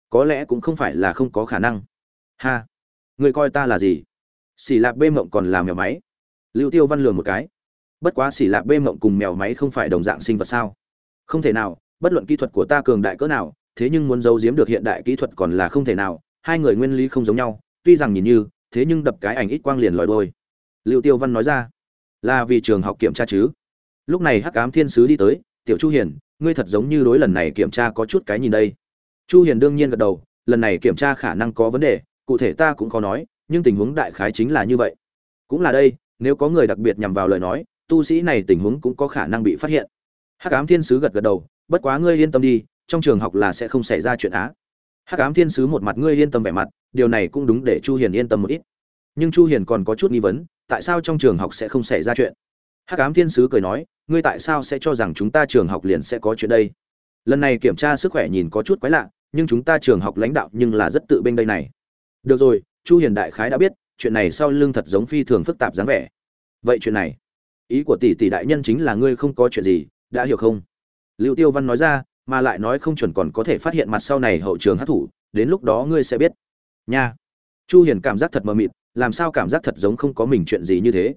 S1: có lẽ cũng không phải là không có khả năng. Ha, người coi ta là gì? Xỉ lạp bê mộng còn làm mèo máy. Lưu tiêu văn lường một cái. Bất quá xỉ lạp bê mộng cùng mèo máy không phải đồng dạng sinh vật sao? Không thể nào, bất luận kỹ thuật của ta cường đại cỡ nào, thế nhưng muốn giấu giếm được hiện đại kỹ thuật còn là không thể nào, hai người nguyên lý không giống nhau, tuy rằng nhìn như, thế nhưng đập cái ảnh ít quang liền lòi đôi. Lưu tiêu văn nói ra, là vì trường học kiểm tra chứ? Lúc này hắc ám thiên sứ đi tới, tiểu chu hiền, ngươi thật giống như đối lần này kiểm tra có chút cái nhìn đây. Chu hiền đương nhiên gật đầu, lần này kiểm tra khả năng có vấn đề, cụ thể ta cũng có nói, nhưng tình huống đại khái chính là như vậy. Cũng là đây, nếu có người đặc biệt nhằm vào lời nói, tu sĩ này tình huống cũng có khả năng bị phát hiện. Hắc ám thiên sứ gật gật đầu, bất quá ngươi yên tâm đi, trong trường học là sẽ không xảy ra chuyện á. Hắc ám thiên sứ một mặt ngươi yên tâm vẻ mặt, điều này cũng đúng để chu hiền yên tâm một ít. Nhưng chu hiền còn có chút nghi vấn, tại sao trong trường học sẽ không xảy ra chuyện? Hắc ám thiên sứ cười nói, ngươi tại sao sẽ cho rằng chúng ta trường học liền sẽ có chuyện đây? Lần này kiểm tra sức khỏe nhìn có chút quái lạ, nhưng chúng ta trường học lãnh đạo nhưng là rất tự bên đây này. Được rồi, chu hiền đại khái đã biết, chuyện này sau lưng thật giống phi thường phức tạp dáng vẻ. Vậy chuyện này, ý của tỷ tỷ đại nhân chính là ngươi không có chuyện gì, đã hiểu không? Lưu tiêu văn nói ra, mà lại nói không chuẩn còn có thể phát hiện mặt sau này hậu trường hát thủ đến lúc đó ngươi sẽ biết. Nha. Chu hiền cảm giác thật mờ mịt, làm sao cảm giác thật giống không có mình chuyện gì như thế?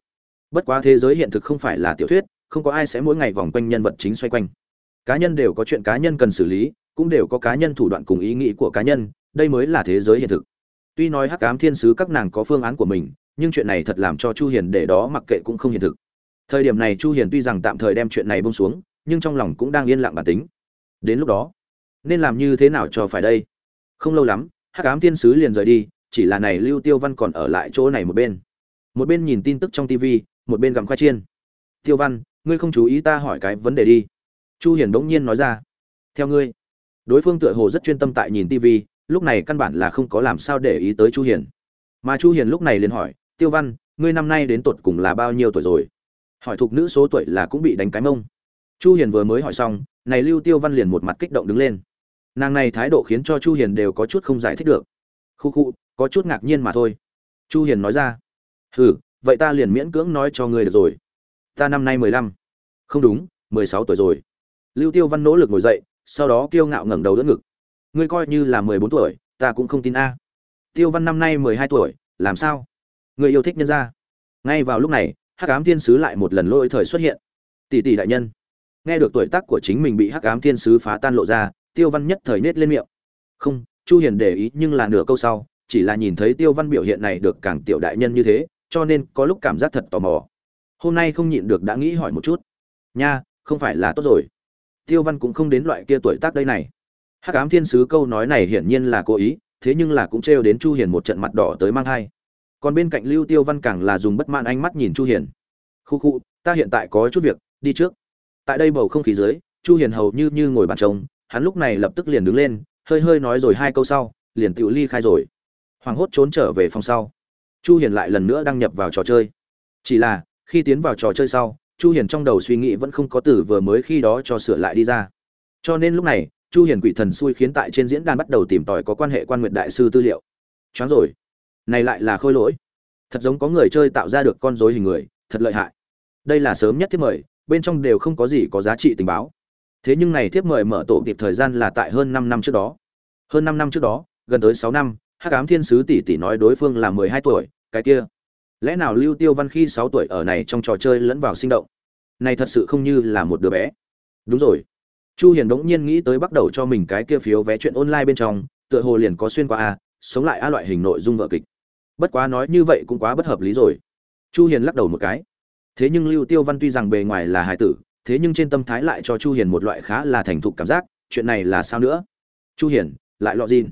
S1: Bất quá thế giới hiện thực không phải là tiểu thuyết, không có ai sẽ mỗi ngày vòng quanh nhân vật chính xoay quanh. Cá nhân đều có chuyện cá nhân cần xử lý, cũng đều có cá nhân thủ đoạn cùng ý nghĩ của cá nhân, đây mới là thế giới hiện thực. Tuy nói hắc ám thiên sứ các nàng có phương án của mình, nhưng chuyện này thật làm cho chu hiền để đó mặc kệ cũng không hiện thực. Thời điểm này chu hiền tuy rằng tạm thời đem chuyện này buông xuống, nhưng trong lòng cũng đang yên lặng bản tính. Đến lúc đó, nên làm như thế nào cho phải đây? Không lâu lắm, hắc ám thiên sứ liền rời đi, chỉ là này lưu tiêu văn còn ở lại chỗ này một bên. Một bên nhìn tin tức trong tivi một bên gặm khoai chiên. Tiêu văn, ngươi không chú ý ta hỏi cái vấn đề đi. Chu hiền đống nhiên nói ra. Theo ngươi. Đối phương tựa hồ rất chuyên tâm tại nhìn tivi lúc này căn bản là không có làm sao để ý tới chu hiền. Mà chu hiền lúc này liền hỏi, tiêu văn, ngươi năm nay đến tuổi cùng là bao nhiêu tuổi rồi? Hỏi thuộc nữ số tuổi là cũng bị đánh cái mông. Chu hiền vừa mới hỏi xong, này lưu tiêu văn liền một mặt kích động đứng lên. Nàng này thái độ khiến cho chu hiền đều có chút không giải thích được. Khu khu, có chút ngạc nhiên mà thôi. Chu hiền nói ra, hừ vậy ta liền miễn cưỡng nói cho ngươi được rồi. Ta năm nay 15. không đúng 16 tuổi rồi. Lưu tiêu văn nỗ lực ngồi dậy, sau đó kiêu ngạo ngẩng đầu đỡ ngực. Ngươi coi như là 14 tuổi, ta cũng không tin a. Tiêu văn năm nay 12 tuổi, làm sao? Ngươi yêu thích nhân gia. Ngay vào lúc này, hắc ám thiên sứ lại một lần lỗi thời xuất hiện. Tỷ tỷ đại nhân. Nghe được tuổi tác của chính mình bị hắc ám thiên sứ phá tan lộ ra, tiêu văn nhất thời nết lên miệng. Không, chu hiền để ý nhưng là nửa câu sau, chỉ là nhìn thấy tiêu văn biểu hiện này được càng tiểu đại nhân như thế cho nên có lúc cảm giác thật tò mò. Hôm nay không nhịn được đã nghĩ hỏi một chút. Nha, không phải là tốt rồi. Tiêu văn cũng không đến loại kia tuổi tác đây này. Hắc ám thiên sứ câu nói này hiển nhiên là cố ý, thế nhưng là cũng trêu đến chu hiền một trận mặt đỏ tới mang hai còn bên cạnh lưu tiêu văn càng là dùng bất mãn ánh mắt nhìn chu hiền. Khu khu, ta hiện tại có chút việc, đi trước. Tại đây bầu không khí dưới, chu hiền hầu như như ngồi bàn trông hắn lúc này lập tức liền đứng lên, hơi hơi nói rồi hai câu sau, liền tự ly khai rồi. Hoàng hốt trốn trở về phòng sau chu hiền lại lần nữa đăng nhập vào trò chơi. Chỉ là, khi tiến vào trò chơi sau, chu hiền trong đầu suy nghĩ vẫn không có từ vừa mới khi đó cho sửa lại đi ra. Cho nên lúc này, chu hiền quỷ thần xui khiến tại trên diễn đàn bắt đầu tìm tòi có quan hệ quan nguyện đại sư tư liệu. Choáng rồi. Này lại là khôi lỗi. Thật giống có người chơi tạo ra được con rối hình người, thật lợi hại. Đây là sớm nhất thiết mời, bên trong đều không có gì có giá trị tình báo. Thế nhưng này tiếp mời mở tổ kịp thời gian là tại hơn 5 năm trước đó. Hơn 5 năm trước đó, gần tới 6 năm hắc ám thiên sứ tỷ tỷ nói đối phương là 12 tuổi, cái kia. Lẽ nào lưu tiêu văn khi sáu tuổi ở này trong trò chơi lẫn vào sinh động? Này thật sự không như là một đứa bé. Đúng rồi. Chu hiền đống nhiên nghĩ tới bắt đầu cho mình cái kia phiếu vé chuyện online bên trong, tựa hồ liền có xuyên qua a sống lại a loại hình nội dung vợ kịch. Bất quá nói như vậy cũng quá bất hợp lý rồi. Chu hiền lắc đầu một cái. Thế nhưng lưu tiêu văn tuy rằng bề ngoài là hài tử, thế nhưng trên tâm thái lại cho chu hiền một loại khá là thành thục cảm giác, chuyện này là sao nữa? Chu hiền, lại lọ gì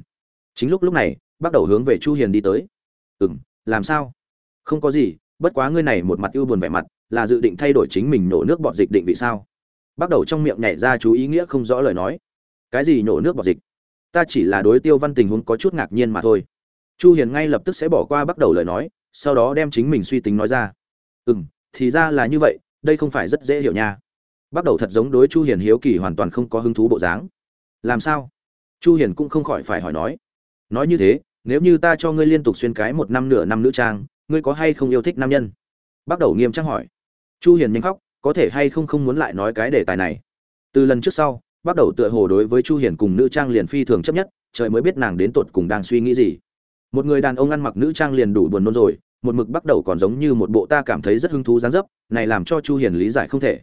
S1: chính lúc lúc này bắt đầu hướng về chu hiền đi tới. Ừm, làm sao? Không có gì, bất quá ngươi này một mặt ưu buồn vẻ mặt, là dự định thay đổi chính mình nổ nước bọt dịch định vị sao? Bắt đầu trong miệng nhảy ra chú ý nghĩa không rõ lời nói. Cái gì nổ nước bọt dịch? Ta chỉ là đối tiêu văn tình huống có chút ngạc nhiên mà thôi. Chu hiền ngay lập tức sẽ bỏ qua bắt đầu lời nói, sau đó đem chính mình suy tính nói ra. Ừm, thì ra là như vậy, đây không phải rất dễ hiểu nha. Bắt đầu thật giống đối chu hiền hiếu kỳ hoàn toàn không có hứng thú bộ dáng. Làm sao? Chu hiền cũng không khỏi phải hỏi nói. Nói như thế nếu như ta cho ngươi liên tục xuyên cái một năm nửa năm nữ trang, ngươi có hay không yêu thích nam nhân? Bắt đầu nghiêm trang hỏi. Chu hiền nhanh khóc, có thể hay không không muốn lại nói cái đề tài này. Từ lần trước sau bắt đầu tựa hồ đối với chu hiền cùng nữ trang liền phi thường chấp nhất, trời mới biết nàng đến tột cùng đang suy nghĩ gì. Một người đàn ông ăn mặc nữ trang liền đủ buồn nôn rồi, một mực bắt đầu còn giống như một bộ ta cảm thấy rất hứng thú dáng dấp, này làm cho chu hiền lý giải không thể.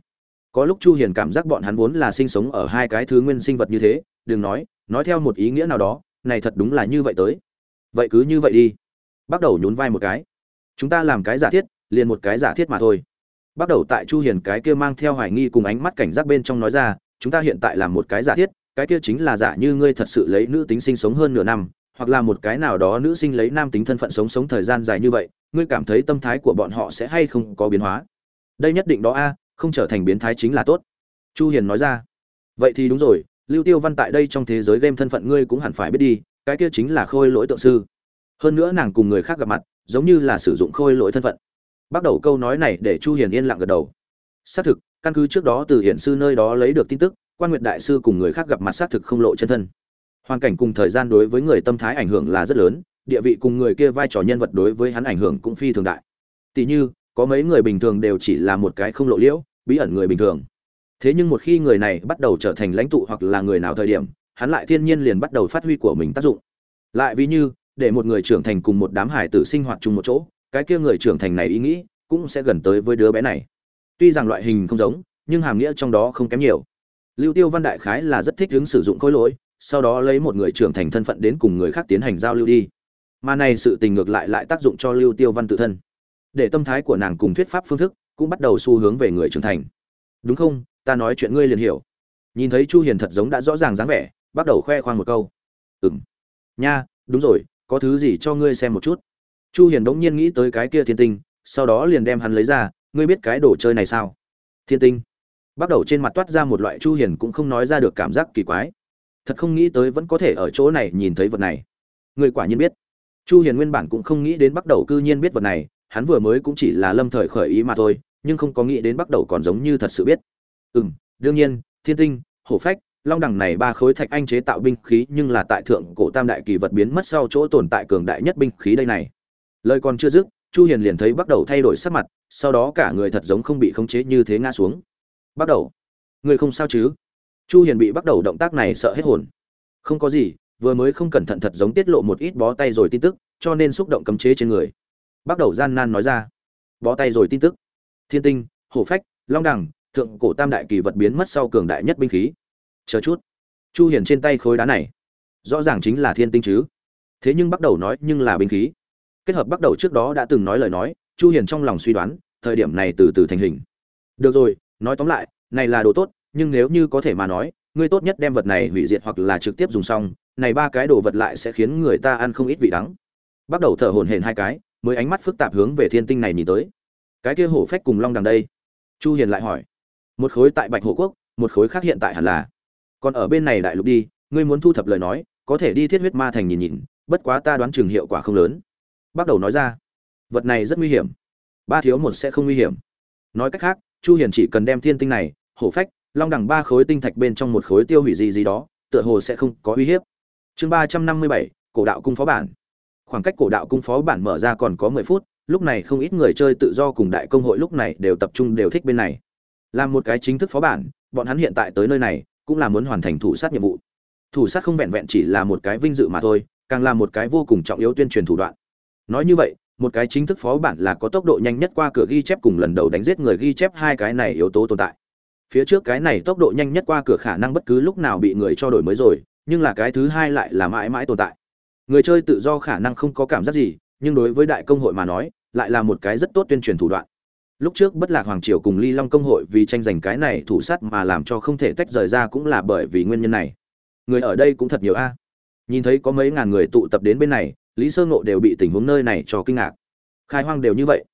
S1: Có lúc chu hiền cảm giác bọn hắn vốn là sinh sống ở hai cái thứ nguyên sinh vật như thế, đừng nói nói theo một ý nghĩa nào đó, này thật đúng là như vậy tới vậy cứ như vậy đi. Bắt đầu nhún vai một cái. Chúng ta làm cái giả thiết, liền một cái giả thiết mà thôi. Bắt đầu tại chu hiền cái kia mang theo hoài nghi cùng ánh mắt cảnh giác bên trong nói ra, chúng ta hiện tại làm một cái giả thiết, cái kia chính là giả như ngươi thật sự lấy nữ tính sinh sống hơn nửa năm, hoặc là một cái nào đó nữ sinh lấy nam tính thân phận sống sống thời gian dài như vậy, ngươi cảm thấy tâm thái của bọn họ sẽ hay không có biến hóa? Đây nhất định đó a, không trở thành biến thái chính là tốt. Chu hiền nói ra. Vậy thì đúng rồi, lưu tiêu văn tại đây trong thế giới game thân phận ngươi cũng hẳn phải biết đi cái kia chính là khôi lỗi tượng sư. Hơn nữa nàng cùng người khác gặp mặt, giống như là sử dụng khôi lỗi thân phận. Bắt đầu câu nói này để chu hiền yên lặng gật đầu. Xác thực, căn cứ trước đó từ hiển sư nơi đó lấy được tin tức, quan nguyệt đại sư cùng người khác gặp mặt xác thực không lộ chân thân. Hoàn cảnh cùng thời gian đối với người tâm thái ảnh hưởng là rất lớn, địa vị cùng người kia vai trò nhân vật đối với hắn ảnh hưởng cũng phi thường đại. Tỷ như, có mấy người bình thường đều chỉ là một cái không lộ liễu, bí ẩn người bình thường. Thế nhưng một khi người này bắt đầu trở thành lãnh tụ hoặc là người nào thời điểm hắn lại thiên nhiên liền bắt đầu phát huy của mình tác dụng. Lại ví như, để một người trưởng thành cùng một đám hải tử sinh hoạt chung một chỗ, cái kia người trưởng thành này ý nghĩ cũng sẽ gần tới với đứa bé này. Tuy rằng loại hình không giống, nhưng hàm nghĩa trong đó không kém nhiều. Lưu tiêu văn đại khái là rất thích hứng sử dụng khối lỗi, sau đó lấy một người trưởng thành thân phận đến cùng người khác tiến hành giao lưu đi. Mà này sự tình ngược lại lại tác dụng cho lưu tiêu văn tự thân. Để tâm thái của nàng cùng thuyết pháp phương thức cũng bắt đầu xu hướng về người trưởng thành. Đúng không? Ta nói chuyện ngươi liền hiểu. Nhìn thấy chu hiền thật giống đã rõ ràng dáng vẻ bắt đầu khoe khoang một câu. Ừm. Nha, đúng rồi, có thứ gì cho ngươi xem một chút? Chu hiền đống nhiên nghĩ tới cái kia thiên tinh, sau đó liền đem hắn lấy ra, ngươi biết cái đồ chơi này sao? Thiên tinh. Bắt đầu trên mặt toát ra một loại chu hiền cũng không nói ra được cảm giác kỳ quái. Thật không nghĩ tới vẫn có thể ở chỗ này nhìn thấy vật này. Ngươi quả nhiên biết. Chu hiền nguyên bản cũng không nghĩ đến bắt đầu cư nhiên biết vật này, hắn vừa mới cũng chỉ là lâm thời khởi ý mà thôi, nhưng không có nghĩ đến bắt đầu còn giống như thật sự biết. Ừm, đương nhiên, thiên tinh, hổ phách long đẳng này ba khối thạch anh chế tạo binh khí nhưng là tại thượng cổ tam đại kỳ vật biến mất sau chỗ tồn tại cường đại nhất binh khí đây này. Lời còn chưa dứt, chu hiền liền thấy bắt đầu thay đổi sắc mặt, sau đó cả người thật giống không bị khống chế như thế ngã xuống. Bắt đầu. Người không sao chứ? Chu hiền bị bắt đầu động tác này sợ hết hồn. Không có gì, vừa mới không cẩn thận thật giống tiết lộ một ít bó tay rồi tin tức, cho nên xúc động cấm chế trên người. Bắt đầu gian nan nói ra. Bó tay rồi tin tức. Thiên tinh, hổ phách, long đẳng, thượng cổ tam đại kỳ vật biến mất sau cường đại nhất binh khí chờ chút. Chu hiền trên tay khối đá này. Rõ ràng chính là thiên tinh chứ. Thế nhưng bắt đầu nói nhưng là binh khí. Kết hợp bắt đầu trước đó đã từng nói lời nói, chu hiền trong lòng suy đoán, thời điểm này từ từ thành hình. Được rồi, nói tóm lại, này là đồ tốt, nhưng nếu như có thể mà nói, ngươi tốt nhất đem vật này hủy diệt hoặc là trực tiếp dùng xong, này ba cái đồ vật lại sẽ khiến người ta ăn không ít vị đắng. Bắt đầu thở hổn hển hai cái, mới ánh mắt phức tạp hướng về thiên tinh này nhìn tới. Cái kia hổ phách cùng long đằng đây. Chu hiền lại hỏi, một khối tại bạch hổ quốc, một khối khác hiện tại hẳn là? Còn ở bên này đại lục đi, ngươi muốn thu thập lời nói, có thể đi thiết huyết ma thành nhìn nhìn, bất quá ta đoán chừng hiệu quả không lớn. Bắt đầu nói ra. Vật này rất nguy hiểm. Ba thiếu một sẽ không nguy hiểm. Nói cách khác, chu hiền chỉ cần đem thiên tinh này, hổ phách, long đẳng ba khối tinh thạch bên trong một khối tiêu hủy gì gì đó, tựa hồ sẽ không có uy hiếp. Chương ba trăm năm mươi bảy, cổ đạo cung phó bản. Khoảng cách cổ đạo cung phó bản mở ra còn có mười phút, lúc này không ít người chơi tự do cùng đại công hội lúc này đều tập trung đều thích bên này. Làm một cái chính thức phó bản, bọn hắn hiện tại tới nơi này cũng là muốn hoàn thành thủ sát nhiệm vụ. Thủ sát không vẹn vẹn chỉ là một cái vinh dự mà thôi, càng là một cái vô cùng trọng yếu tuyên truyền thủ đoạn. Nói như vậy, một cái chính thức phó bản là có tốc độ nhanh nhất qua cửa ghi chép cùng lần đầu đánh giết người ghi chép hai cái này yếu tố tồn tại. Phía trước cái này tốc độ nhanh nhất qua cửa khả năng bất cứ lúc nào bị người cho đổi mới rồi, nhưng là cái thứ hai lại là mãi mãi tồn tại. Người chơi tự do khả năng không có cảm giác gì, nhưng đối với đại công hội mà nói, lại là một cái rất tốt tuyên truyền thủ đoạn lúc trước bất lạc hoàng triều cùng ly long công hội vì tranh giành cái này thủ sát mà làm cho không thể tách rời ra cũng là bởi vì nguyên nhân này. Người ở đây cũng thật nhiều a. Nhìn thấy có mấy ngàn người tụ tập đến bên này, lý sơ ngộ đều bị tình huống nơi này cho kinh ngạc. Khai hoang đều như vậy.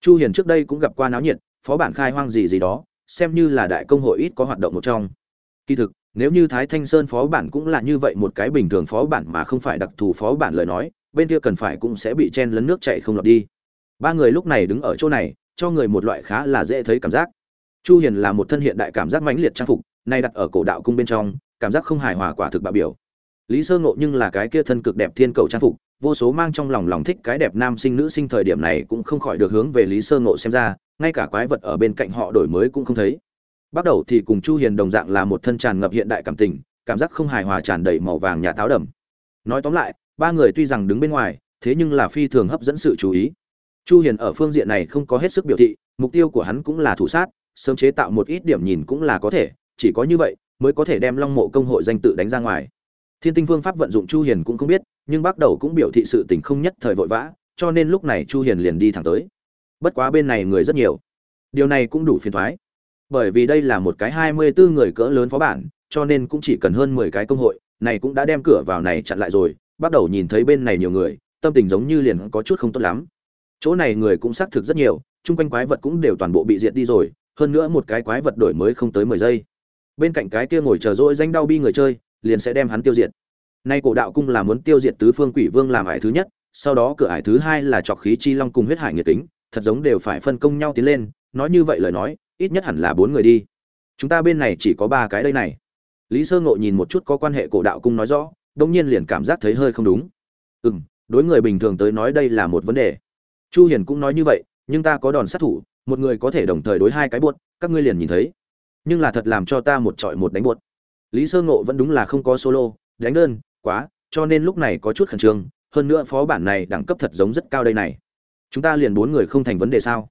S1: Chu hiền trước đây cũng gặp qua náo nhiệt, phó bản khai hoang gì gì đó, xem như là đại công hội ít có hoạt động một trong. Kỳ thực, nếu như thái thanh sơn phó bản cũng là như vậy một cái bình thường phó bản mà không phải đặc thù phó bản lời nói, bên kia cần phải cũng sẽ bị chen lấn nước chảy không lọt đi. Ba người lúc này đứng ở chỗ này cho người một loại khá là dễ thấy cảm giác. Chu hiền là một thân hiện đại cảm giác mãnh liệt trang phục, nay đặt ở cổ đạo cung bên trong, cảm giác không hài hòa quả thực bạo biểu. Lý sơ ngộ nhưng là cái kia thân cực đẹp thiên cầu trang phục, vô số mang trong lòng lòng thích cái đẹp nam sinh nữ sinh thời điểm này cũng không khỏi được hướng về lý sơ ngộ xem ra, ngay cả quái vật ở bên cạnh họ đổi mới cũng không thấy. Bắt đầu thì cùng chu hiền đồng dạng là một thân tràn ngập hiện đại cảm tình, cảm giác không hài hòa tràn đầy màu vàng nhà táo đầm. Nói tóm lại, ba người tuy rằng đứng bên ngoài, thế nhưng là phi thường hấp dẫn sự chú ý chu hiền ở phương diện này không có hết sức biểu thị, mục tiêu của hắn cũng là thủ sát, sớm chế tạo một ít điểm nhìn cũng là có thể, chỉ có như vậy mới có thể đem long mộ công hội danh tự đánh ra ngoài. Thiên tinh phương pháp vận dụng chu hiền cũng không biết, nhưng bắt đầu cũng biểu thị sự tình không nhất thời vội vã, cho nên lúc này chu hiền liền đi thẳng tới. Bất quá bên này người rất nhiều. Điều này cũng đủ phiền toái. Bởi vì đây là một cái 24 người cỡ lớn phó bản, cho nên cũng chỉ cần hơn 10 cái công hội, này cũng đã đem cửa vào này chặn lại rồi. Bắt đầu nhìn thấy bên này nhiều người, tâm tình giống như liền có chút không tốt lắm chỗ này người cũng xác thực rất nhiều, chung quanh quái vật cũng đều toàn bộ bị diệt đi rồi, hơn nữa một cái quái vật đổi mới không tới 10 giây. Bên cạnh cái kia ngồi chờ dỗi danh đau bi người chơi, liền sẽ đem hắn tiêu diệt. Nay cổ đạo cung là muốn tiêu diệt tứ phương quỷ vương làm ải thứ nhất, sau đó cửa ải thứ hai là trọc khí chi long cùng huyết hải nhiệt tính thật giống đều phải phân công nhau tiến lên, nói như vậy lời nói, ít nhất hẳn là bốn người đi. Chúng ta bên này chỉ có ba cái đây này. Lý sơ ngộ nhìn một chút có quan hệ cổ đạo cung nói rõ đông nhiên liền cảm giác thấy hơi không đúng. Ừ m đối người bình thường tới nói đây là một vấn đề chu hiền cũng nói như vậy, nhưng ta có đòn sát thủ, một người có thể đồng thời đối hai cái buột, các ngươi liền nhìn thấy. Nhưng là thật làm cho ta một trọi một đánh buột. Lý sơ ngộ vẫn đúng là không có solo, đánh đơn, quá, cho nên lúc này có chút khẩn trương, hơn nữa phó bản này đẳng cấp thật giống rất cao đây này. Chúng ta liền bốn người không thành vấn đề sao?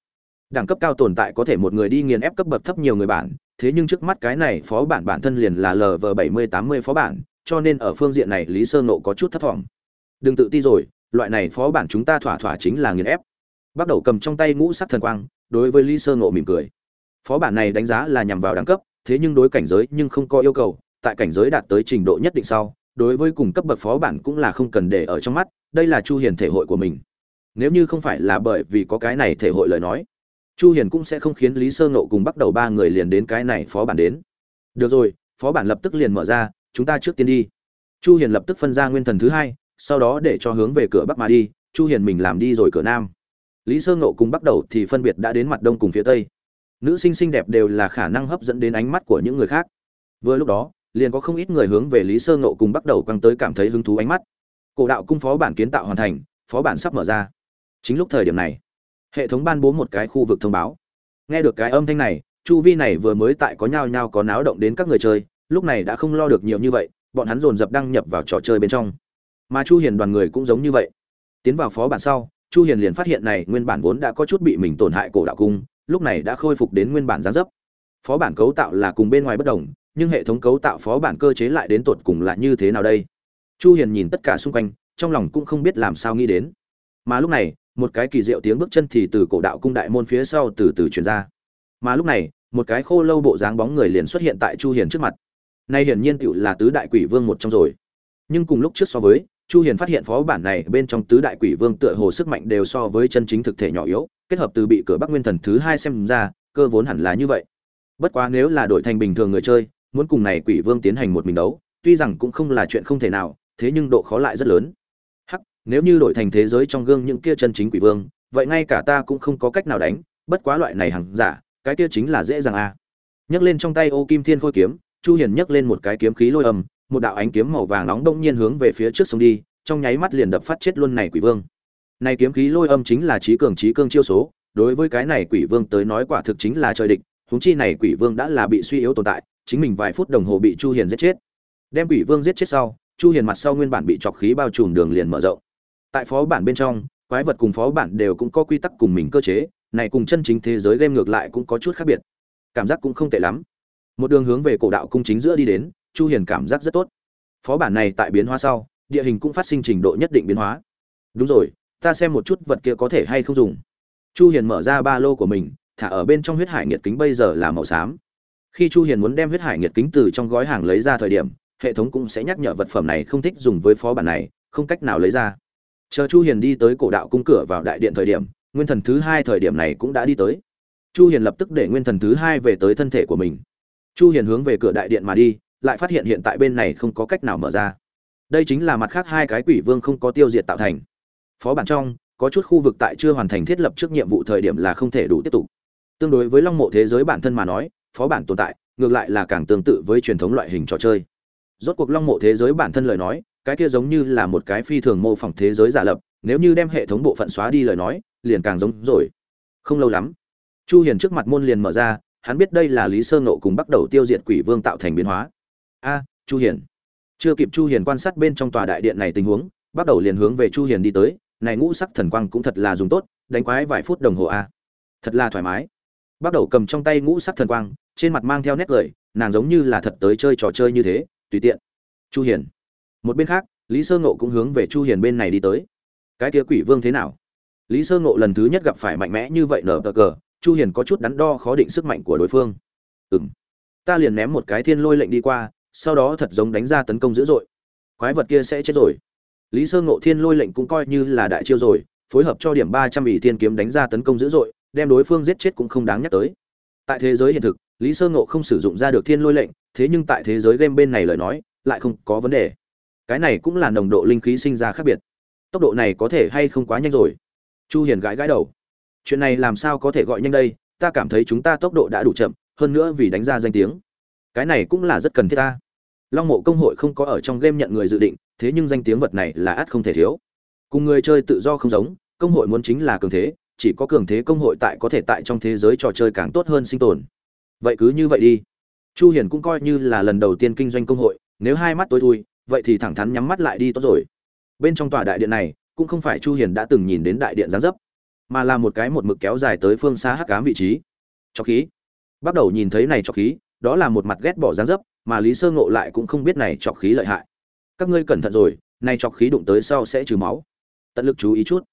S1: Đẳng cấp cao tồn tại có thể một người đi nghiền ép cấp bậc thấp nhiều người bản, thế nhưng trước mắt cái này phó bản bản thân liền là lv bảy mươi tám mươi phó bản, cho nên ở phương diện này lý sơ nộ có chút thất vọng. Đừng tự ti rồi, loại này phó bản chúng ta thỏa thỏa chính là nghiền ép bắt đầu cầm trong tay ngũ sắc thần quang, đối với lý sơ nộ mỉm cười. Phó bản này đánh giá là nhằm vào đẳng cấp, thế nhưng đối cảnh giới nhưng không có yêu cầu, tại cảnh giới đạt tới trình độ nhất định sau, đối với cùng cấp bậc phó bản cũng là không cần để ở trong mắt, đây là chu hiền thể hội của mình. Nếu như không phải là bởi vì có cái này thể hội lời nói, chu hiền cũng sẽ không khiến lý sơ ngộ cùng bắt đầu ba người liền đến cái này phó bản đến. Được rồi, phó bản lập tức liền mở ra, chúng ta trước tiên đi. Chu hiền lập tức phân ra nguyên thần thứ hai, sau đó để cho hướng về cửa bắc mà đi, chu hiền mình làm đi rồi cửa nam lý sơ ngộ cùng bắt đầu thì phân biệt đã đến mặt đông cùng phía tây. Nữ sinh xinh đẹp đều là khả năng hấp dẫn đến ánh mắt của những người khác. Vừa lúc đó, liền có không ít người hướng về lý sơ ngộ cùng bắt đầu quăng tới cảm thấy hứng thú ánh mắt. Cổ đạo cung phó bản kiến tạo hoàn thành, phó bản sắp mở ra. Chính lúc thời điểm này, hệ thống ban bố một cái khu vực thông báo. Nghe được cái âm thanh này, chu vi này vừa mới tại có nhao nhao có náo động đến các người chơi, lúc này đã không lo được nhiều như vậy, bọn hắn dồn dập đăng nhập vào trò chơi bên trong. Mà chu hiền đoàn người cũng giống như vậy. Tiến vào phó bản sau chu hiền liền phát hiện này nguyên bản vốn đã có chút bị mình tổn hại cổ đạo cung, lúc này đã khôi phục đến nguyên bản dáng dấp. Phó bản cấu tạo là cùng bên ngoài bất đồng, nhưng hệ thống cấu tạo phó bản cơ chế lại đến tột cùng là như thế nào đây? Chu hiền nhìn tất cả xung quanh, trong lòng cũng không biết làm sao nghĩ đến. Mà lúc này, một cái kỳ diệu tiếng bước chân thì từ cổ đạo cung đại môn phía sau từ từ truyền ra. Mà lúc này, một cái khô lâu bộ dáng bóng người liền xuất hiện tại chu hiền trước mặt. Nay hiển nhiên tựu là tứ đại quỷ vương một trong rồi. Nhưng cùng lúc trước so với chu hiền phát hiện phó bản này bên trong tứ đại quỷ vương tựa hồ sức mạnh đều so với chân chính thực thể nhỏ yếu, kết hợp từ bị cửa bắc nguyên thần thứ hai xem ra, cơ vốn hẳn là như vậy bất quá nếu là đội thành bình thường người chơi, muốn cùng này quỷ vương tiến hành một mình đấu, tuy rằng cũng không là chuyện không thể nào, thế nhưng độ khó lại rất lớn hắc, nếu như đổi thành thế giới trong gương những kia chân chính quỷ vương, vậy ngay cả ta cũng không có cách nào đánh, bất quá loại này hàng giả, cái kia chính là dễ dàng a à. nhấc lên trong tay ô kim thiên khôi kiếm, chu hiền nhấc lên một cái kiếm khí lôi âm một đạo ánh kiếm màu vàng nóng đông nhiên hướng về phía trước sông đi, trong nháy mắt liền đập phát chết luôn này quỷ vương. Này kiếm khí lôi âm chính là trí cường trí cương chiêu số, đối với cái này quỷ vương tới nói quả thực chính là trời địch, huống chi này quỷ vương đã là bị suy yếu tồn tại, chính mình vài phút đồng hồ bị chu hiền giết chết. Đem quỷ vương giết chết sau, chu hiền mặt sau nguyên bản bị chọc khí bao trùm đường liền mở rộng. Tại phó bản bên trong, quái vật cùng phó bản đều cũng có quy tắc cùng mình cơ chế, này cùng chân chính thế giới game ngược lại cũng có chút khác biệt. Cảm giác cũng không tệ lắm. Một đường hướng về cổ đạo cung chính giữa đi đến chu hiền cảm giác rất tốt. Phó bản này tại biến hóa sau, địa hình cũng phát sinh trình độ nhất định biến hóa. Đúng rồi, ta xem một chút vật kia có thể hay không dùng. Chu hiền mở ra ba lô của mình, thả ở bên trong huyết hải nhiệt kính bây giờ là màu xám. Khi chu hiền muốn đem huyết hải nhiệt kính từ trong gói hàng lấy ra thời điểm, hệ thống cũng sẽ nhắc nhở vật phẩm này không thích dùng với phó bản này, không cách nào lấy ra. Chờ chu hiền đi tới cổ đạo cung cửa vào đại điện thời điểm, nguyên thần thứ hai thời điểm này cũng đã đi tới. Chu hiền lập tức để nguyên thần thứ hai về tới thân thể của mình. Chu hiền hướng về cửa đại điện mà đi lại phát hiện hiện tại bên này không có cách nào mở ra. Đây chính là mặt khác hai cái quỷ vương không có tiêu diệt tạo thành. Phó bản trong, có chút khu vực tại chưa hoàn thành thiết lập trước nhiệm vụ thời điểm là không thể đủ tiếp tục. Tương đối với long mộ thế giới bản thân mà nói, phó bản tồn tại, ngược lại là càng tương tự với truyền thống loại hình trò chơi. Rốt cuộc long mộ thế giới bản thân lời nói, cái kia giống như là một cái phi thường mô phỏng thế giới giả lập, nếu như đem hệ thống bộ phận xóa đi lời nói, liền càng giống rồi. Không lâu lắm, chu hiền trước mặt môn liền mở ra, hắn biết đây là lý sơ ngộ cùng bắt đầu tiêu diệt quỷ vương tạo thành biến hóa a, chu hiền. Chưa kịp chu hiền quan sát bên trong tòa đại điện này tình huống, bắt đầu liền hướng về chu hiền đi tới, này ngũ sắc thần quang cũng thật là dùng tốt, đánh quái vài phút đồng hồ a. Thật là thoải mái. Bắt đầu cầm trong tay ngũ sắc thần quang, trên mặt mang theo nét cười, nàng giống như là thật tới chơi trò chơi như thế, tùy tiện. Chu hiền. Một bên khác, lý sơ ngộ cũng hướng về chu hiền bên này đi tới. Cái kia quỷ vương thế nào? Lý sơ ngộ lần thứ nhất gặp phải mạnh mẽ như vậy nở cờ cờ, chu hiền có chút đắn đo khó định sức mạnh của đối phương. Ừm. Ta liền ném một cái thiên lôi lệnh đi qua sau đó thật giống đánh ra tấn công dữ dội. Quái vật kia sẽ chết rồi. Lý sơ ngộ thiên lôi lệnh cũng coi như là đại chiêu rồi, phối hợp cho điểm ba trăm ỷ thiên kiếm đánh ra tấn công dữ dội, đem đối phương giết chết cũng không đáng nhắc tới. Tại thế giới hiện thực, lý sơ ngộ không sử dụng ra được thiên lôi lệnh, thế nhưng tại thế giới game bên này lời nói, lại không có vấn đề. Cái này cũng là nồng độ linh khí sinh ra khác biệt. Tốc độ này có thể hay không quá nhanh rồi? Chu hiền gãi gãi đầu. Chuyện này làm sao có thể gọi nhanh đây? Ta cảm thấy chúng ta tốc độ đã đủ chậm, hơn nữa vì đánh ra danh tiếng cái này cũng là rất cần thiết ta. Long mộ công hội không có ở trong game nhận người dự định, thế nhưng danh tiếng vật này là ắt không thể thiếu. Cùng người chơi tự do không giống, công hội muốn chính là cường thế, chỉ có cường thế công hội tại có thể tại trong thế giới trò chơi càng tốt hơn sinh tồn. Vậy cứ như vậy đi. Chu hiền cũng coi như là lần đầu tiên kinh doanh công hội, nếu hai mắt tối thui, vậy thì thẳng thắn nhắm mắt lại đi tốt rồi. Bên trong tòa đại điện này, cũng không phải chu hiền đã từng nhìn đến đại điện giáng dấp, mà là một cái một mực kéo dài tới phương xa hắc ám vị trí. Cho khí. Bắt đầu nhìn thấy này cho khí đó là một mặt ghét bỏ dáng dấp, mà lý sơ ngộ lại cũng không biết này chọc khí lợi hại. Các ngươi cẩn thận rồi, này chọc khí đụng tới sau sẽ trừ máu. Tận lực chú ý chút.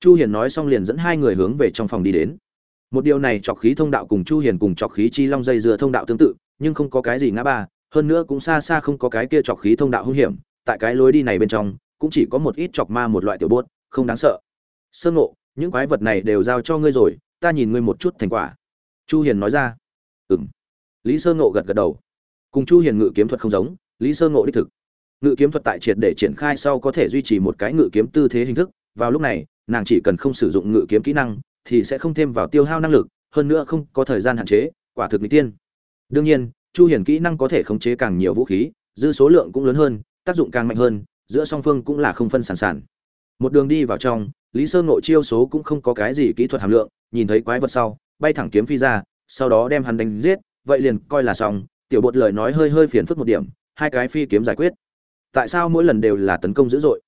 S1: Chu hiền nói xong liền dẫn hai người hướng về trong phòng đi đến. Một điều này chọc khí thông đạo cùng chu hiền cùng chọc khí chi long dây dưa thông đạo tương tự, nhưng không có cái gì ngã ba, hơn nữa cũng xa xa không có cái kia chọc khí thông đạo hung hiểm, tại cái lối đi này bên trong, cũng chỉ có một ít chọc ma một loại tiểu bốt, không đáng sợ. Sơ ngộ, những quái vật này đều giao cho ngươi rồi, ta nhìn ngươi một chút thành quả. Chu hiền nói ra. Ừm lý sơ ngộ gật gật đầu. Cùng chu hiền ngự kiếm thuật không giống, lý sơ ngộ đích thực. Ngự kiếm thuật tại triệt để triển khai sau có thể duy trì một cái ngự kiếm tư thế hình thức, vào lúc này, nàng chỉ cần không sử dụng ngự kiếm kỹ năng, thì sẽ không thêm vào tiêu hao năng lực, hơn nữa không có thời gian hạn chế, quả thực mỹ tiên. Đương nhiên, chu hiền kỹ năng có thể khống chế càng nhiều vũ khí, dư số lượng cũng lớn hơn, tác dụng càng mạnh hơn, giữa song phương cũng là không phân sản sản một đường đi vào trong, lý sơ ngộ chiêu số cũng không có cái gì kỹ thuật hàm lượng, nhìn thấy quái vật sau, bay thẳng kiếm phi ra, sau đó đem hắn đánh giết vậy liền coi là xong, tiểu bột lời nói hơi hơi phiền phức một điểm, hai cái phi kiếm giải quyết. Tại sao mỗi lần đều là tấn công dữ dội?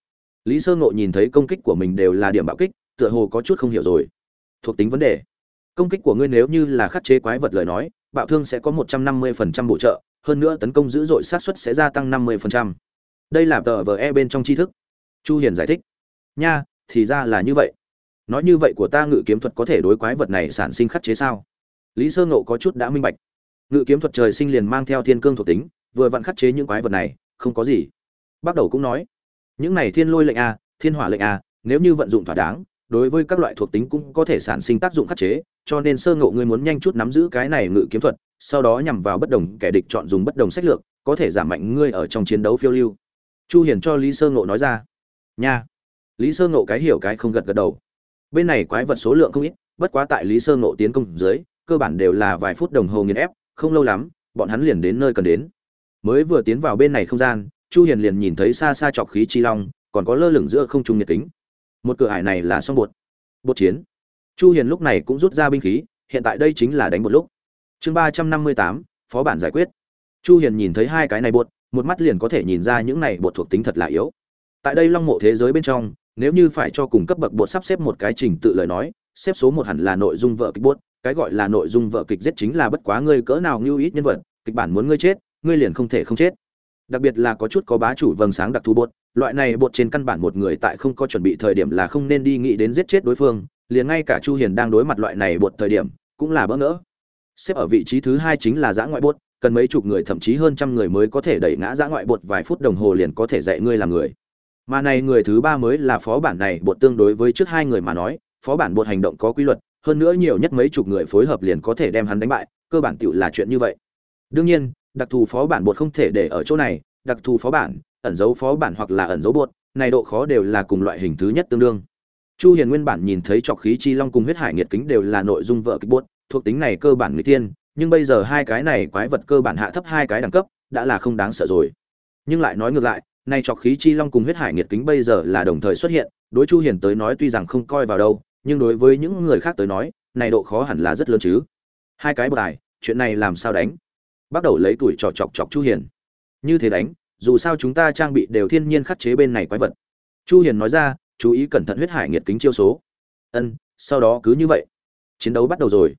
S1: Lý sơ ngộ nhìn thấy công kích của mình đều là điểm bạo kích, tựa hồ có chút không hiểu rồi. Thuộc tính vấn đề. Công kích của ngươi nếu như là khắc chế quái vật lời nói, bạo thương sẽ có một trăm năm mươi phần trăm bổ trợ, hơn nữa tấn công dữ dội sát suất sẽ gia tăng năm mươi phần trăm. Đây là tờ vờ e bên trong tri thức. Chu hiền giải thích. Nha, thì ra là như vậy. Nói như vậy của ta ngự kiếm thuật có thể đối quái vật này sản sinh khắc chế sao? Lý sơ ngộ có chút đã minh bạch ngự kiếm thuật trời sinh liền mang theo thiên cương thuộc tính, vừa vặn khắc chế những quái vật này, không có gì. Bắt đầu cũng nói, những này thiên lôi lệnh a, thiên hỏa lệnh a, nếu như vận dụng thỏa đáng, đối với các loại thuộc tính cũng có thể sản sinh tác dụng khắc chế, cho nên sơ ngộ ngươi muốn nhanh chút nắm giữ cái này ngự kiếm thuật, sau đó nhằm vào bất đồng kẻ địch chọn dùng bất đồng sách lược, có thể giảm mạnh ngươi ở trong chiến đấu phiêu lưu. Chu hiền cho lý sơ ngộ nói ra, nha. Lý sơ ngộ cái hiểu cái không gật gật đầu. Bên này quái vật số lượng không ít, bất quá tại lý sơ ngộ tiến công dưới, cơ bản đều là vài phút đồng hồ nghiền ép không lâu lắm bọn hắn liền đến nơi cần đến. Mới vừa tiến vào bên này không gian chu hiền liền nhìn thấy xa xa chọc khí chi long còn có lơ lửng giữa không trung nhiệt kính. Một cửa ải này là xong bột. Bột chiến. Chu hiền lúc này cũng rút ra binh khí hiện tại đây chính là đánh một lúc. Chương 358, phó bản giải quyết. Chu hiền nhìn thấy hai cái này bột một mắt liền có thể nhìn ra những này bột thuộc tính thật là yếu. Tại đây long mộ thế giới bên trong nếu như phải cho cùng cấp bậc bột sắp xếp một cái trình tự lời nói xếp số một hẳn là nội dung vợ kịch bột cái gọi là nội dung vợ kịch giết chính là bất quá ngươi cỡ nào như ít nhân vật, kịch bản muốn ngươi chết, ngươi liền không thể không chết. Đặc biệt là có chút có bá chủ vầng sáng đặc thù bột, loại này bột trên căn bản một người tại không có chuẩn bị thời điểm là không nên đi nghĩ đến giết chết đối phương, liền ngay cả chu hiền đang đối mặt loại này bột thời điểm, cũng là bỡ ngỡ. Xếp ở vị trí thứ hai chính là giã ngoại bột, cần mấy chục người thậm chí hơn trăm người mới có thể đẩy ngã giã ngoại bột vài phút đồng hồ liền có thể dạy ngươi làm người. Mà này người thứ ba mới là phó bản này bột tương đối với trước hai người mà nói, phó bản bột hành động có quy luật hơn nữa nhiều nhất mấy chục người phối hợp liền có thể đem hắn đánh bại, cơ bản tựu là chuyện như vậy. Đương nhiên, đặc thù phó bản bột không thể để ở chỗ này, đặc thù phó bản, ẩn dấu phó bản hoặc là ẩn dấu bột này độ khó đều là cùng loại hình thứ nhất tương đương. Chu hiền nguyên bản nhìn thấy trọc khí chi long cùng huyết hải nghiệt kính đều là nội dung vợ kịch bột thuộc tính này cơ bản người tiên, nhưng bây giờ hai cái này quái vật cơ bản hạ thấp hai cái đẳng cấp, đã là không đáng sợ rồi. Nhưng lại nói ngược lại nay trọc khí chi long cùng huyết hải nghiệt kính bây giờ là đồng thời xuất hiện, đối chu hiền tới nói tuy rằng không coi vào đâu nhưng đối với những người khác tới nói, này độ khó hẳn là rất lớn chứ. Hai cái bậc chuyện này làm sao đánh? Bắt đầu lấy tuổi trò chọc chọc chu hiền. Như thế đánh, dù sao chúng ta trang bị đều thiên nhiên khắc chế bên này quái vật. Chu hiền nói ra, chú ý cẩn thận huyết hải nghiệt kính chiêu số. Ân, sau đó cứ như vậy. Chiến đấu bắt đầu rồi.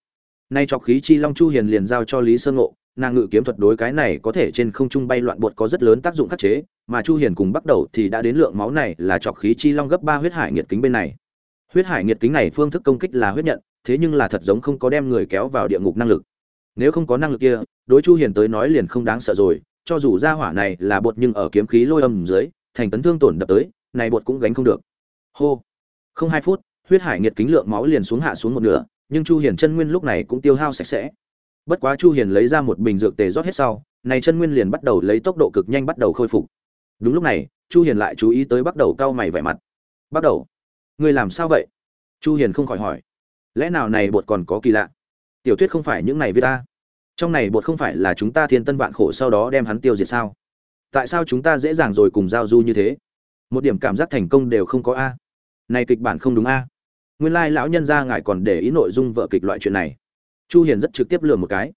S1: Nay chọc khí chi long chu hiền liền giao cho lý sơn ngộ, nàng ngự kiếm thuật đối cái này có thể trên không trung bay loạn bột có rất lớn tác dụng khắc chế, mà chu hiền cùng bắt đầu thì đã đến lượng máu này là chọc khí chi long gấp ba huyết hải nghiệt kính bên này huyết hải nghiệt kính này phương thức công kích là huyết nhận, thế nhưng là thật giống không có đem người kéo vào địa ngục năng lực. Nếu không có năng lực kia, đối chu hiền tới nói liền không đáng sợ rồi, cho dù ra hỏa này là bột nhưng ở kiếm khí lôi âm dưới, thành tấn thương tổn đập tới, này bột cũng gánh không được. Hô. Không hai phút, huyết hải nghiệt kính lượng máu liền xuống hạ xuống một nửa, nhưng chu hiền chân nguyên lúc này cũng tiêu hao sạch sẽ. Bất quá chu hiền lấy ra một bình dược tề rót hết sau, này chân nguyên liền bắt đầu lấy tốc độ cực nhanh bắt đầu khôi phục. Đúng lúc này, chu hiền lại chú ý tới bắt đầu cao mày vẻ mặt. Bắt đầu ngươi làm sao vậy? Chu hiền không khỏi hỏi. Lẽ nào này bột còn có kỳ lạ? Tiểu thuyết không phải những này với ta. Trong này bột không phải là chúng ta thiên tân vạn khổ sau đó đem hắn tiêu diệt sao? Tại sao chúng ta dễ dàng rồi cùng giao du như thế? Một điểm cảm giác thành công đều không có a. Này kịch bản không đúng a. Nguyên lai lão nhân gia ngài còn để ý nội dung vợ kịch loại chuyện này. Chu hiền rất trực tiếp lừa một cái.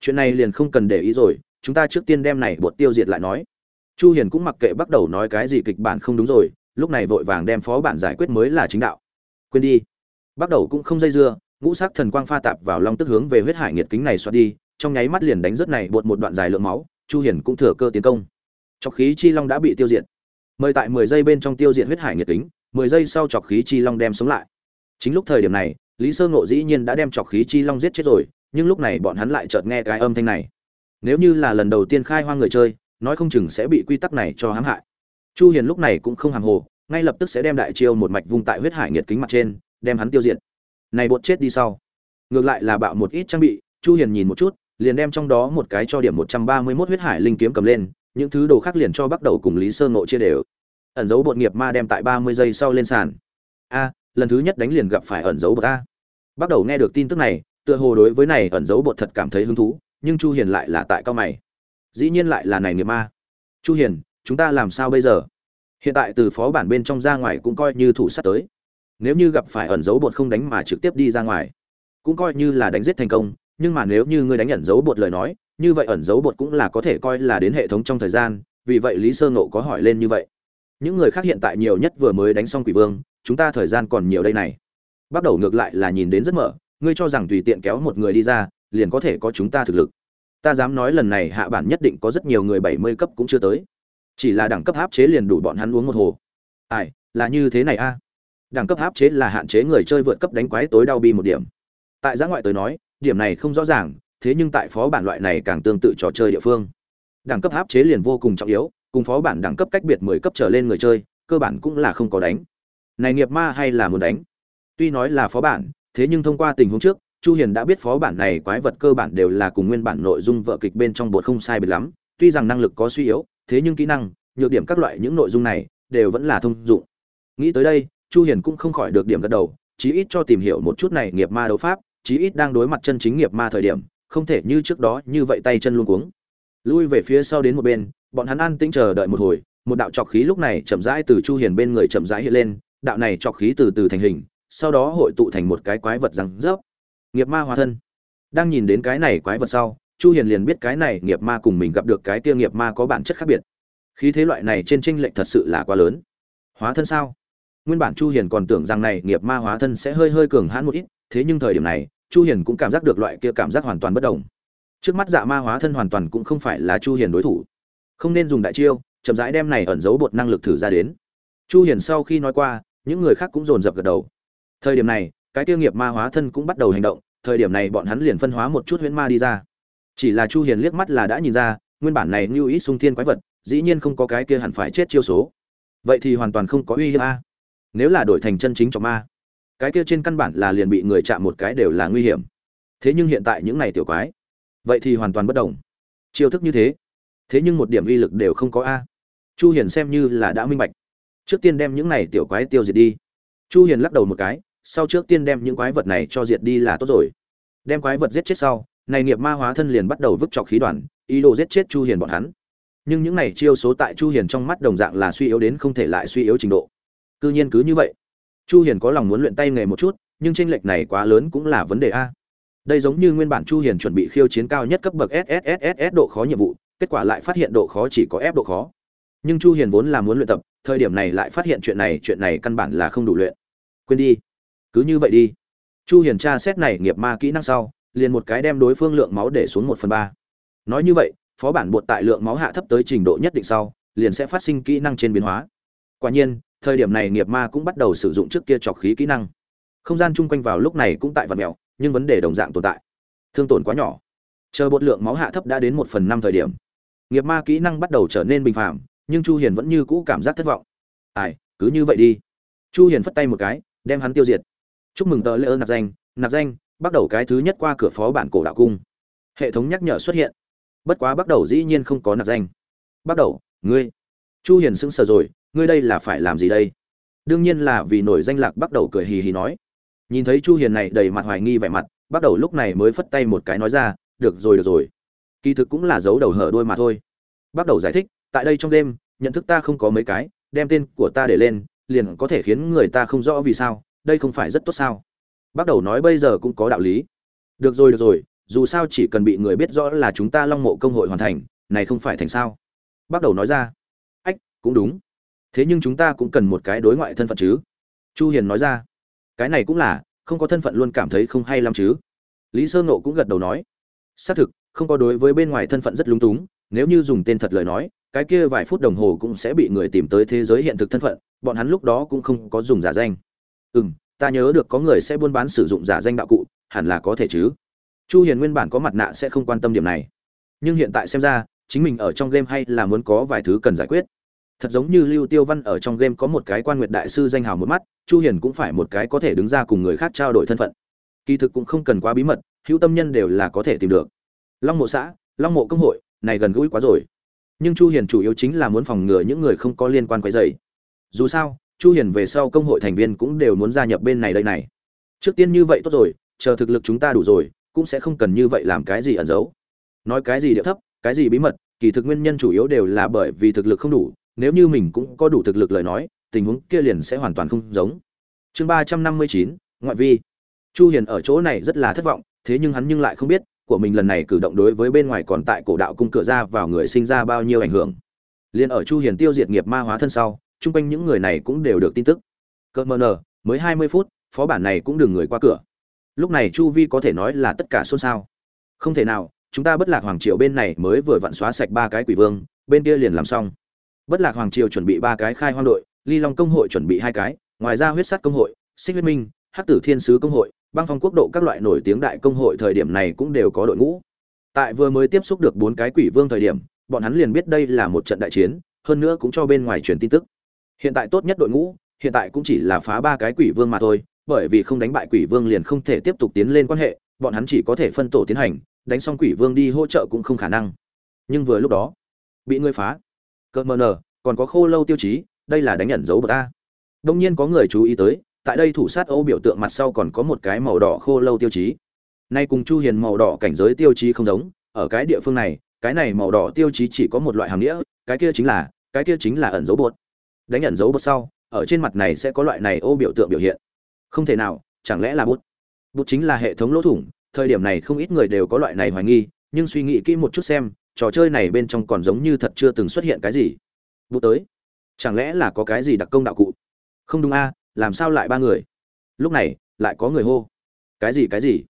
S1: Chuyện này liền không cần để ý rồi, chúng ta trước tiên đem này bột tiêu diệt lại nói. Chu hiền cũng mặc kệ bắt đầu nói cái gì kịch bản không đúng rồi lúc này vội vàng đem phó bản giải quyết mới là chính đạo. Quên đi. Bắt đầu cũng không dây dưa, ngũ sắc thần quang pha tạp vào long tức hướng về huyết hải nhiệt kính này xoát đi, trong nháy mắt liền đánh rất này buột một đoạn dài lượng máu, chu hiền cũng thừa cơ tiến công. Chọc khí chi long đã bị tiêu diệt. Mời tại 10 giây bên trong tiêu diệt huyết hải nhiệt kính 10 giây sau chọc khí chi long đem sống lại. Chính lúc thời điểm này, lý sơ ngộ dĩ nhiên đã đem chọc khí chi long giết chết rồi, nhưng lúc này bọn hắn lại chợt nghe cái âm thanh này. Nếu như là lần đầu tiên khai hoang người chơi, nói không chừng sẽ bị quy tắc này cho hãm hại chu hiền lúc này cũng không hàng hồ, ngay lập tức sẽ đem đại chiêu một mạch vung tại huyết hải nhiệt kính mặt trên, đem hắn tiêu diệt. Này bột chết đi sau. Ngược lại là bạo một ít trang bị, chu hiền nhìn một chút, liền đem trong đó một cái cho điểm 131 huyết hải linh kiếm cầm lên, những thứ đồ khác liền cho bắt đầu cùng lý sơ ngộ chia đều. Ẩn dấu bột nghiệp ma đem tại 30 giây sau lên sàn. A, lần thứ nhất đánh liền gặp phải ẩn dấu bột a. Bắt đầu nghe được tin tức này, tựa hồ đối với này ẩn dấu bột thật cảm thấy hứng thú, nhưng chu hiền lại là tại cao mày. Dĩ nhiên lại là này nghiệp ma. Chu hiền chúng ta làm sao bây giờ? Hiện tại từ phó bản bên trong ra ngoài cũng coi như thủ sát tới. Nếu như gặp phải ẩn dấu bột không đánh mà trực tiếp đi ra ngoài, cũng coi như là đánh giết thành công, nhưng mà nếu như ngươi đánh ẩn dấu bột lời nói, như vậy ẩn dấu bột cũng là có thể coi là đến hệ thống trong thời gian, vì vậy lý sơ nộ có hỏi lên như vậy. Những người khác hiện tại nhiều nhất vừa mới đánh xong quỷ vương, chúng ta thời gian còn nhiều đây này. Bắt đầu ngược lại là nhìn đến rất mở, ngươi cho rằng tùy tiện kéo một người đi ra, liền có thể có chúng ta thực lực. Ta dám nói lần này hạ bản nhất định có rất nhiều người bảy mươi cấp cũng chưa tới chỉ là đẳng cấp áp chế liền đủ bọn hắn uống một hồ. Ai, là như thế này a? Đẳng cấp áp chế là hạn chế người chơi vượt cấp đánh quái tối đau bi một điểm. Tại giã ngoại tới nói, điểm này không rõ ràng, thế nhưng tại phó bản loại này càng tương tự trò chơi địa phương. Đẳng cấp áp chế liền vô cùng trọng yếu, cùng phó bản đẳng cấp cách biệt mười cấp trở lên người chơi, cơ bản cũng là không có đánh. Này nghiệp ma hay là muốn đánh? Tuy nói là phó bản, thế nhưng thông qua tình huống trước, chu hiền đã biết phó bản này quái vật cơ bản đều là cùng nguyên bản nội dung vợ kịch bên trong bột không sai biệt lắm, tuy rằng năng lực có suy yếu thế nhưng kỹ năng, nhược điểm các loại những nội dung này đều vẫn là thông dụng. Nghĩ tới đây, chu hiền cũng không khỏi được điểm gật đầu, chí ít cho tìm hiểu một chút này nghiệp ma đấu pháp, chí ít đang đối mặt chân chính nghiệp ma thời điểm, không thể như trước đó như vậy tay chân luôn cuống. Lui về phía sau đến một bên, bọn hắn an tĩnh chờ đợi một hồi, một đạo trọc khí lúc này chậm rãi từ chu hiền bên người chậm rãi hiện lên, đạo này trọc khí từ từ thành hình, sau đó hội tụ thành một cái quái vật răng rớp. Nghiệp ma hóa thân. Đang nhìn đến cái này quái vật sau chu hiền liền biết cái này nghiệp ma cùng mình gặp được cái kia nghiệp ma có bản chất khác biệt. Khí thế loại này trên tranh lệch thật sự là quá lớn. Hóa thân sao? Nguyên bản chu hiền còn tưởng rằng này nghiệp ma hóa thân sẽ hơi hơi cường hãn một ít, thế nhưng thời điểm này, chu hiền cũng cảm giác được loại kia cảm giác hoàn toàn bất động trước mắt dạ ma hóa thân hoàn toàn cũng không phải là chu hiền đối thủ. Không nên dùng đại chiêu, chậm rãi đem này ẩn giấu bột năng lực thử ra đến. Chu hiền sau khi nói qua, những người khác cũng rồn rập gật đầu. Thời điểm này, cái tiêu nghiệp ma hóa thân cũng bắt đầu hành động, thời điểm này bọn hắn liền phân hóa một chút huyễn ma đi ra chỉ là chu hiền liếc mắt là đã nhìn ra, nguyên bản này như ít sung thiên quái vật, dĩ nhiên không có cái kia hẳn phải chết chiêu số. Vậy thì hoàn toàn không có uy hiếp a. Nếu là đổi thành chân chính cho ma, cái kia trên căn bản là liền bị người chạm một cái đều là nguy hiểm. Thế nhưng hiện tại những này tiểu quái, vậy thì hoàn toàn bất đồng. Chiêu thức như thế thế nhưng một điểm uy lực đều không có a. Chu hiền xem như là đã minh bạch. Trước tiên đem những này tiểu quái tiêu diệt đi. Chu hiền lắc đầu một cái, sau trước tiên đem những quái vật này cho diệt đi là tốt rồi. Đem quái vật giết chết sau này nghiệp ma hóa thân liền bắt đầu vứt trọc khí đoàn ý đồ giết chết chu hiền bọn hắn nhưng những này chiêu số tại chu hiền trong mắt đồng dạng là suy yếu đến không thể lại suy yếu trình độ cư nhiên cứ như vậy chu hiền có lòng muốn luyện tay nghề một chút nhưng tranh lệch này quá lớn cũng là vấn đề a đây giống như nguyên bản chu hiền chuẩn bị khiêu chiến cao nhất cấp bậc SSSS độ khó nhiệm vụ kết quả lại phát hiện độ khó chỉ có ép độ khó nhưng chu hiền vốn là muốn luyện tập thời điểm này lại phát hiện chuyện này chuyện này căn bản là không đủ luyện quên đi cứ như vậy đi chu hiền tra xét này nghiệp ma kỹ năng sau liền một cái đem đối phương lượng máu để xuống một phần ba. Nói như vậy, phó bản buộc tại lượng máu hạ thấp tới trình độ nhất định sau, liền sẽ phát sinh kỹ năng trên biến hóa. Quả nhiên, thời điểm này nghiệp ma cũng bắt đầu sử dụng trước kia trọc khí kỹ năng. Không gian chung quanh vào lúc này cũng tại vật mèo, nhưng vấn đề đồng dạng tồn tại. Thương tổn quá nhỏ. Chờ bột lượng máu hạ thấp đã đến một phần năm thời điểm. Nghiệp ma kỹ năng bắt đầu trở nên bình phạm nhưng chu hiền vẫn như cũ cảm giác thất vọng. Ai, cứ như vậy đi. Chu hiền phất tay một cái, đem hắn tiêu diệt. Chúc mừng tờ lễ ơn nạp danh nạp danh bắt đầu cái thứ nhất qua cửa phó bản cổ đạo cung. Hệ thống nhắc nhở xuất hiện. Bất quá bắt đầu dĩ nhiên không có nạp danh. Bắt đầu, ngươi. Chu hiền sững sờ rồi, ngươi đây là phải làm gì đây? Đương nhiên là vì nổi danh lạc bắt đầu cười hì hì nói. Nhìn thấy chu hiền này đầy mặt hoài nghi vẻ mặt, bắt đầu lúc này mới phất tay một cái nói ra, được rồi được rồi. Kỳ thực cũng là giấu đầu hở đuôi mà thôi. Bắt đầu giải thích, tại đây trong đêm, nhận thức ta không có mấy cái, đem tên của ta để lên, liền có thể khiến người ta không rõ vì sao, đây không phải rất tốt sao? Bắt đầu nói bây giờ cũng có đạo lý. Được rồi được rồi dù sao chỉ cần bị người biết rõ là chúng ta long mộ công hội hoàn thành này không phải thành sao? Bắt đầu nói ra. Ách, cũng đúng. Thế nhưng chúng ta cũng cần một cái đối ngoại thân phận chứ. Chu hiền nói ra. Cái này cũng là không có thân phận luôn cảm thấy không hay lắm chứ. Lý sơ ngộ cũng gật đầu nói. Xác thực không có đối với bên ngoài thân phận rất lúng túng. Nếu như dùng tên thật lời nói cái kia vài phút đồng hồ cũng sẽ bị người tìm tới thế giới hiện thực thân phận. Bọn hắn lúc đó cũng không có dùng giả danh. Ừ m ta nhớ được có người sẽ buôn bán sử dụng giả danh đạo cụ, hẳn là có thể chứ. Chu hiền nguyên bản có mặt nạ sẽ không quan tâm điểm này. Nhưng hiện tại xem ra, chính mình ở trong game hay là muốn có vài thứ cần giải quyết. Thật giống như lưu tiêu văn ở trong game có một cái quan nguyệt đại sư danh hào một mắt, chu hiền cũng phải một cái có thể đứng ra cùng người khác trao đổi thân phận. Kỳ thực cũng không cần quá bí mật, hữu tâm nhân đều là có thể tìm được. Long mộ xã, long mộ công hội, này gần gũi quá rồi. Nhưng chu hiền chủ yếu chính là muốn phòng ngừa những người không có liên quan quấy rầy. Dù sao chu hiền về sau công hội thành viên cũng đều muốn gia nhập bên này đây này. Trước tiên như vậy tốt rồi, chờ thực lực chúng ta đủ rồi, cũng sẽ không cần như vậy làm cái gì ẩn giấu. Nói cái gì địa thấp, cái gì bí mật, kỳ thực nguyên nhân chủ yếu đều là bởi vì thực lực không đủ, nếu như mình cũng có đủ thực lực lời nói, tình huống kia liền sẽ hoàn toàn không giống. Chương ba trăm năm mươi chín, ngoại vi. Chu hiền ở chỗ này rất là thất vọng, thế nhưng hắn nhưng lại không biết, của mình lần này cử động đối với bên ngoài còn tại cổ đạo cung cửa ra vào người sinh ra bao nhiêu ảnh hưởng. Liền ở chu hiền tiêu diệt nghiệp ma hóa thân sau chung quanh những người này cũng đều được tin tức. Cỡ mờ nờ, mới 20 phút, phó bản này cũng đừng người qua cửa. Lúc này chu vi có thể nói là tất cả xôn xao. Không thể nào, chúng ta bất lạc hoàng triều bên này mới vừa vặn xóa sạch ba cái quỷ vương, bên kia liền làm xong. Bất lạc hoàng triều chuẩn bị ba cái khai hoang đội, ly long công hội chuẩn bị hai cái, ngoài ra huyết sắt công hội, xích huyết minh, hắc tử thiên sứ công hội, băng phong quốc độ các loại nổi tiếng đại công hội thời điểm này cũng đều có đội ngũ. Tại vừa mới tiếp xúc được bốn cái quỷ vương thời điểm, bọn hắn liền biết đây là một trận đại chiến, hơn nữa cũng cho bên ngoài truyền tin tức hiện tại tốt nhất đội ngũ, hiện tại cũng chỉ là phá ba cái quỷ vương mà thôi, bởi vì không đánh bại quỷ vương liền không thể tiếp tục tiến lên quan hệ, bọn hắn chỉ có thể phân tổ tiến hành, đánh xong quỷ vương đi hỗ trợ cũng không khả năng. Nhưng vừa lúc đó, bị ngươi phá. Cỡ mờ nờ, còn có khô lâu tiêu chí, đây là đánh nhận dấu bờ ta. Đông nhiên có người chú ý tới, tại đây thủ sát ô biểu tượng mặt sau còn có một cái màu đỏ khô lâu tiêu chí. Nay cùng chu hiền màu đỏ cảnh giới tiêu chí không giống, ở cái địa phương này, cái này màu đỏ tiêu chí chỉ có một loại hàm nghĩa, cái kia chính là, cái kia chính là ẩn dấu bột đánh nhận dấu bột sau, ở trên mặt này sẽ có loại này ô biểu tượng biểu hiện. Không thể nào, chẳng lẽ là bút? Bút chính là hệ thống lỗ thủng, thời điểm này không ít người đều có loại này hoài nghi, nhưng suy nghĩ kỹ một chút xem, trò chơi này bên trong còn giống như thật chưa từng xuất hiện cái gì. Bút tới. Chẳng lẽ là có cái gì đặc công đạo cụ? Không đúng a, làm sao lại ba người? Lúc này, lại có người hô. Cái gì cái gì?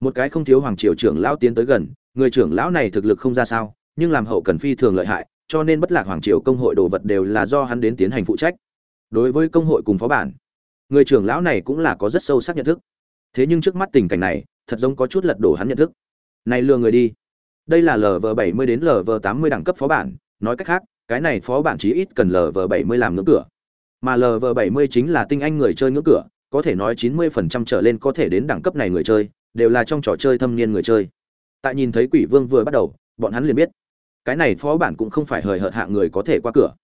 S1: Một cái không thiếu hoàng triều trưởng lão tiến tới gần, người trưởng lão này thực lực không ra sao, nhưng làm hậu cần phi thường lợi hại cho nên bất lạc hoàng triều công hội đồ vật đều là do hắn đến tiến hành phụ trách. Đối với công hội cùng phó bản, người trưởng lão này cũng là có rất sâu sắc nhận thức. Thế nhưng trước mắt tình cảnh này, thật giống có chút lật đổ hắn nhận thức. Này lừa người đi. Đây là lv bảy mươi đến lv tám mươi đẳng cấp phó bản, nói cách khác, cái này phó bản chí ít cần lv bảy mươi làm ngưỡng cửa. Mà lv 70 chính là tinh anh người chơi ngưỡng cửa, có thể nói 90% trở lên có thể đến đẳng cấp này người chơi, đều là trong trò chơi thâm niên người chơi. Tại nhìn thấy quỷ vương vừa bắt đầu, bọn hắn liền biết cái này phó bản cũng không phải hời hợt hạ người có thể qua cửa.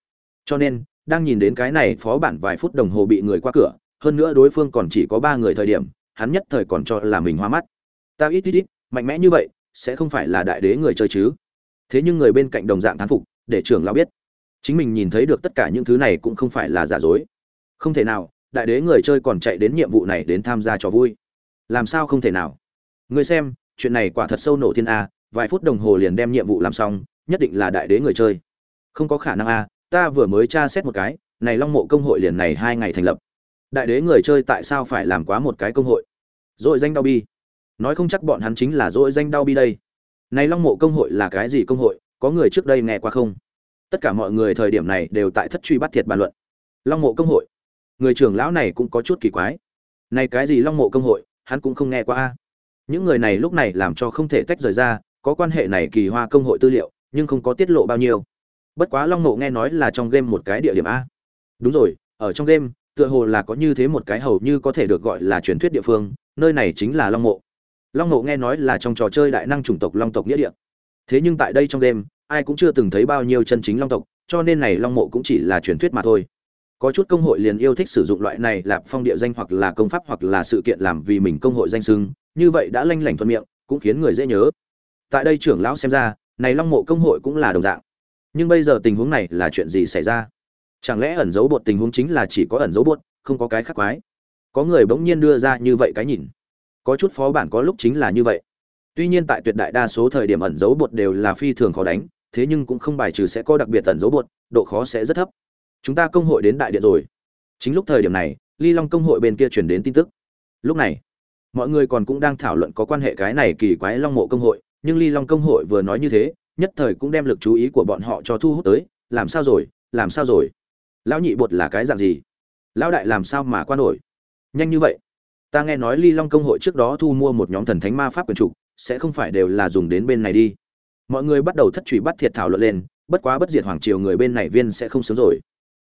S1: Cho nên, đang nhìn đến cái này phó bản vài phút đồng hồ bị người qua cửa, hơn nữa đối phương còn chỉ có ba người thời điểm, hắn nhất thời còn cho là mình hoa mắt. Ta ít ít ít, mạnh mẽ như vậy, sẽ không phải là đại đế người chơi chứ. Thế nhưng người bên cạnh đồng dạng thán phục, để trưởng lão biết. Chính mình nhìn thấy được tất cả những thứ này cũng không phải là giả dối. Không thể nào, đại đế người chơi còn chạy đến nhiệm vụ này đến tham gia trò vui. Làm sao không thể nào? Người xem, chuyện này quả thật sâu nổ thiên a, vài phút đồng hồ liền đem nhiệm vụ làm xong nhất định là đại đế người chơi. Không có khả năng a ta vừa mới tra xét một cái, này long mộ công hội liền này hai ngày thành lập. Đại đế người chơi tại sao phải làm quá một cái công hội? Dội danh đau bi. Nói không chắc bọn hắn chính là dội danh đau bi đây. Này long mộ công hội là cái gì công hội, có người trước đây nghe qua không? Tất cả mọi người thời điểm này đều tại thất truy bắt thiệt bàn luận. Long mộ công hội. Người trưởng lão này cũng có chút kỳ quái. Này cái gì long mộ công hội, hắn cũng không nghe qua a. Những người này lúc này làm cho không thể tách rời ra, có quan hệ này kỳ hoa công hội tư liệu nhưng không có tiết lộ bao nhiêu. Bất quá long mộ nghe nói là trong game một cái địa điểm a. Đúng rồi, ở trong game, tựa hồ là có như thế một cái hầu như có thể được gọi là truyền thuyết địa phương, nơi này chính là long mộ. Long mộ nghe nói là trong trò chơi đại năng chủng tộc long tộc nghĩa địa. Thế nhưng tại đây trong game, ai cũng chưa từng thấy bao nhiêu chân chính long tộc, cho nên này long mộ cũng chỉ là truyền thuyết mà thôi. Có chút công hội liền yêu thích sử dụng loại này là phong địa danh hoặc là công pháp hoặc là sự kiện làm vì mình công hội danh sưng như vậy đã lanh lảnh thuận miệng, cũng khiến người dễ nhớ. Tại đây trưởng lão xem ra này long mộ công hội cũng là đồng dạng. Nhưng bây giờ tình huống này là chuyện gì xảy ra? Chẳng lẽ ẩn dấu bột tình huống chính là chỉ có ẩn dấu bột, không có cái khác quái? Có người bỗng nhiên đưa ra như vậy cái nhìn. Có chút phó bản có lúc chính là như vậy. Tuy nhiên tại tuyệt đại đa số thời điểm ẩn dấu bột đều là phi thường khó đánh, thế nhưng cũng không bài trừ sẽ có đặc biệt ẩn dấu bột, độ khó sẽ rất thấp. Chúng ta công hội đến đại điện rồi. Chính lúc thời điểm này, ly long công hội bên kia chuyển đến tin tức. Lúc này, mọi người còn cũng đang thảo luận có quan hệ cái này kỳ quái long mộ công hội nhưng ly long công hội vừa nói như thế, nhất thời cũng đem lực chú ý của bọn họ cho thu hút tới, làm sao rồi, làm sao rồi? Lão nhị bột là cái dạng gì? Lão đại làm sao mà qua nổi? Nhanh như vậy. Ta nghe nói ly long công hội trước đó thu mua một nhóm thần thánh ma pháp quyền trục, sẽ không phải đều là dùng đến bên này đi. Mọi người bắt đầu thất truy bắt thiệt thảo luận lên, bất quá bất diệt hoàng triều người bên này viên sẽ không sớm rồi.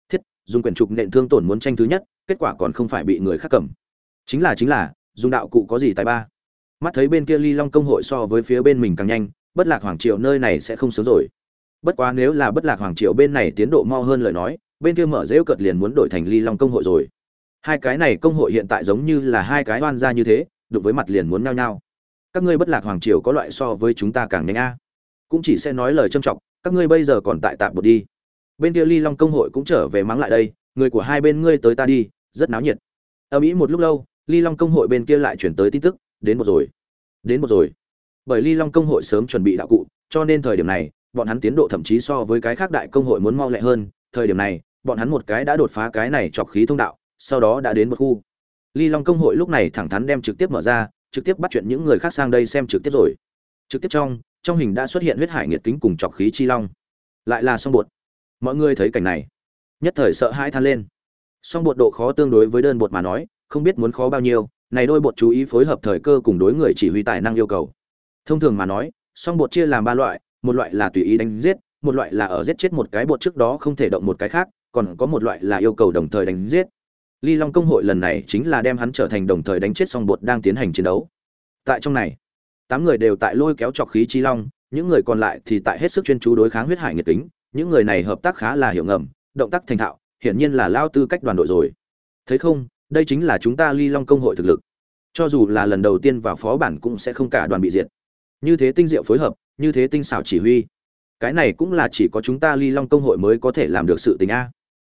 S1: Thiết, dùng quyền trục nện thương tổn muốn tranh thứ nhất, kết quả còn không phải bị người khác cầm. Chính là chính là, dùng đạo cụ có gì tài ba? Mắt thấy bên kia ly long công hội so với phía bên mình càng nhanh, bất lạc hoàng triều nơi này sẽ không sớm rồi. Bất quá nếu là bất lạc hoàng triều bên này tiến độ mau hơn lời nói, bên kia mở rễu cợt liền muốn đổi thành ly long công hội rồi. Hai cái này công hội hiện tại giống như là hai cái oan ra như thế, đụng với mặt liền muốn nhao nhao. Các ngươi bất lạc hoàng triều có loại so với chúng ta càng nhanh a. Cũng chỉ sẽ nói lời trâm trọng các ngươi bây giờ còn tại tạm bột đi. Bên kia ly long công hội cũng trở về mắng lại đây, người của hai bên ngươi tới ta đi, rất náo nhiệt. Ở mỹ một lúc lâu, ly long công hội bên kia lại chuyển tới tin tức, đến một rồi đến một rồi. Bởi ly long công hội sớm chuẩn bị đạo cụ, cho nên thời điểm này, bọn hắn tiến độ thậm chí so với cái khác đại công hội muốn mau lẹ hơn. Thời điểm này, bọn hắn một cái đã đột phá cái này chọc khí thông đạo, sau đó đã đến một khu. Ly long công hội lúc này thẳng thắn đem trực tiếp mở ra, trực tiếp bắt chuyện những người khác sang đây xem trực tiếp rồi. Trực tiếp trong trong hình đã xuất hiện huyết hải nghiệt kính cùng chọc khí chi long. Lại là song bột. Mọi người thấy cảnh này, nhất thời sợ hãi than lên. Song bột độ khó tương đối với đơn bột mà nói, không biết muốn khó bao nhiêu này đôi bột chú ý phối hợp thời cơ cùng đối người chỉ huy tài năng yêu cầu. Thông thường mà nói, song bột chia làm ba loại, một loại là tùy ý đánh giết, một loại là ở giết chết một cái bột trước đó không thể động một cái khác, còn có một loại là yêu cầu đồng thời đánh giết. Ly long công hội lần này chính là đem hắn trở thành đồng thời đánh chết song bột đang tiến hành chiến đấu. Tại trong này, tám người đều tại lôi kéo trọc khí chi long, những người còn lại thì tại hết sức chuyên chú đối kháng huyết hải nhiệt tính những người này hợp tác khá là hiệu ngầm, động tác thành thạo, hiển nhiên là lao tư cách đoàn đội rồi. Thấy không đây chính là chúng ta ly long công hội thực lực. Cho dù là lần đầu tiên vào phó bản cũng sẽ không cả đoàn bị diệt. Như thế tinh diệu phối hợp, như thế tinh xảo chỉ huy, cái này cũng là chỉ có chúng ta ly long công hội mới có thể làm được sự tình a.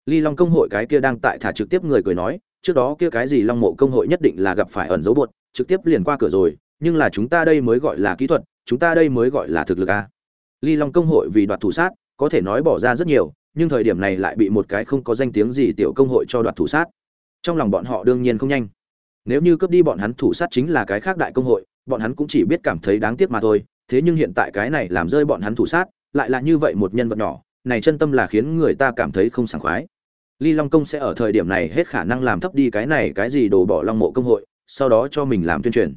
S1: Ly long công hội cái kia đang tại thả trực tiếp người cười nói, trước đó kia cái gì long mộ công hội nhất định là gặp phải ẩn dấu bột trực tiếp liền qua cửa rồi, nhưng là chúng ta đây mới gọi là kỹ thuật, chúng ta đây mới gọi là thực lực a. Ly long công hội vì đoạt thủ sát, có thể nói bỏ ra rất nhiều, nhưng thời điểm này lại bị một cái không có danh tiếng gì tiểu công hội cho đoạt thủ sát trong lòng bọn họ đương nhiên không nhanh. Nếu như cướp đi bọn hắn thủ sát chính là cái khác đại công hội, bọn hắn cũng chỉ biết cảm thấy đáng tiếc mà thôi, thế nhưng hiện tại cái này làm rơi bọn hắn thủ sát, lại là như vậy một nhân vật nhỏ, này chân tâm là khiến người ta cảm thấy không sảng khoái. Ly long công sẽ ở thời điểm này hết khả năng làm thấp đi cái này cái gì đổ bỏ long mộ công hội, sau đó cho mình làm tuyên truyền.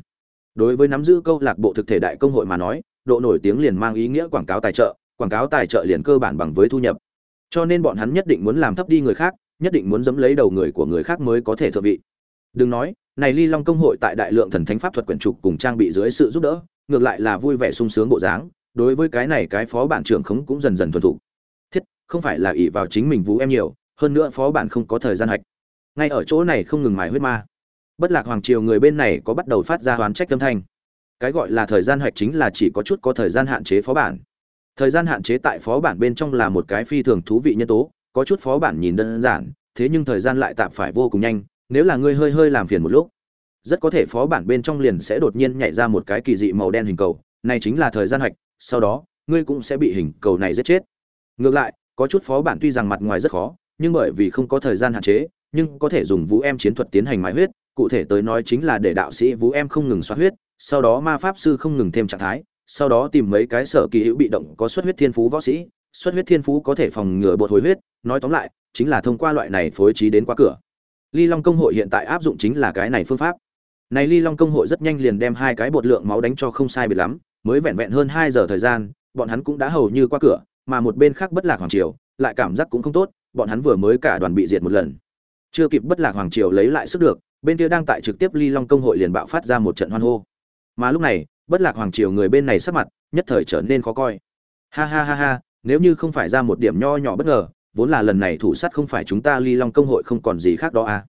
S1: Đối với nắm giữ câu lạc bộ thực thể đại công hội mà nói, độ nổi tiếng liền mang ý nghĩa quảng cáo tài trợ, quảng cáo tài trợ liền cơ bản bằng với thu nhập. Cho nên bọn hắn nhất định muốn làm thấp đi người khác nhất định muốn dẫm lấy đầu người của người khác mới có thể thượng vị. Đừng nói, này ly long công hội tại đại lượng thần thánh pháp thuật quyển trục cùng trang bị dưới sự giúp đỡ, ngược lại là vui vẻ sung sướng bộ dáng, đối với cái này cái phó bản trưởng khống cũng dần dần thuần thục. Thiết, không phải là ỷ vào chính mình vũ em nhiều, hơn nữa phó bản không có thời gian hạch. Ngay ở chỗ này không ngừng mài huyết ma. Bất lạc hoàng triều người bên này có bắt đầu phát ra hoán trách âm thanh. Cái gọi là thời gian hạch chính là chỉ có chút có thời gian hạn chế phó bản. Thời gian hạn chế tại phó bản bên trong là một cái phi thường thú vị nhân tố có chút phó bản nhìn đơn giản, thế nhưng thời gian lại tạm phải vô cùng nhanh, nếu là ngươi hơi hơi làm phiền một lúc, rất có thể phó bản bên trong liền sẽ đột nhiên nhảy ra một cái kỳ dị màu đen hình cầu, này chính là thời gian hạch, sau đó, ngươi cũng sẽ bị hình cầu này giết chết. Ngược lại, có chút phó bản tuy rằng mặt ngoài rất khó, nhưng bởi vì không có thời gian hạn chế, nhưng có thể dùng vũ em chiến thuật tiến hành mãi huyết, cụ thể tới nói chính là để đạo sĩ vũ em không ngừng xoát huyết, sau đó ma pháp sư không ngừng thêm trạng thái, sau đó tìm mấy cái sở kỳ hữu bị động có xuất huyết thiên phú võ sĩ xuất huyết thiên phú có thể phòng ngừa bột hồi huyết, nói tóm lại, chính là thông qua loại này phối trí đến qua cửa. Ly long công hội hiện tại áp dụng chính là cái này phương pháp. Này ly long công hội rất nhanh liền đem hai cái bột lượng máu đánh cho không sai biệt lắm, mới vẹn vẹn hơn hai giờ thời gian, bọn hắn cũng đã hầu như qua cửa, mà một bên khác bất lạc hoàng triều lại cảm giác cũng không tốt, bọn hắn vừa mới cả đoàn bị diệt một lần. Chưa kịp bất lạc hoàng triều lấy lại sức được, bên kia đang tại trực tiếp ly long công hội liền bạo phát ra một trận hoan hô. Mà lúc này, bất lạc hoàng triều người bên này sắc mặt nhất thời trở nên khó coi. Ha ha ha ha nếu như không phải ra một điểm nho nhỏ bất ngờ, vốn là lần này thủ sát không phải chúng ta ly long công hội không còn gì khác đó à.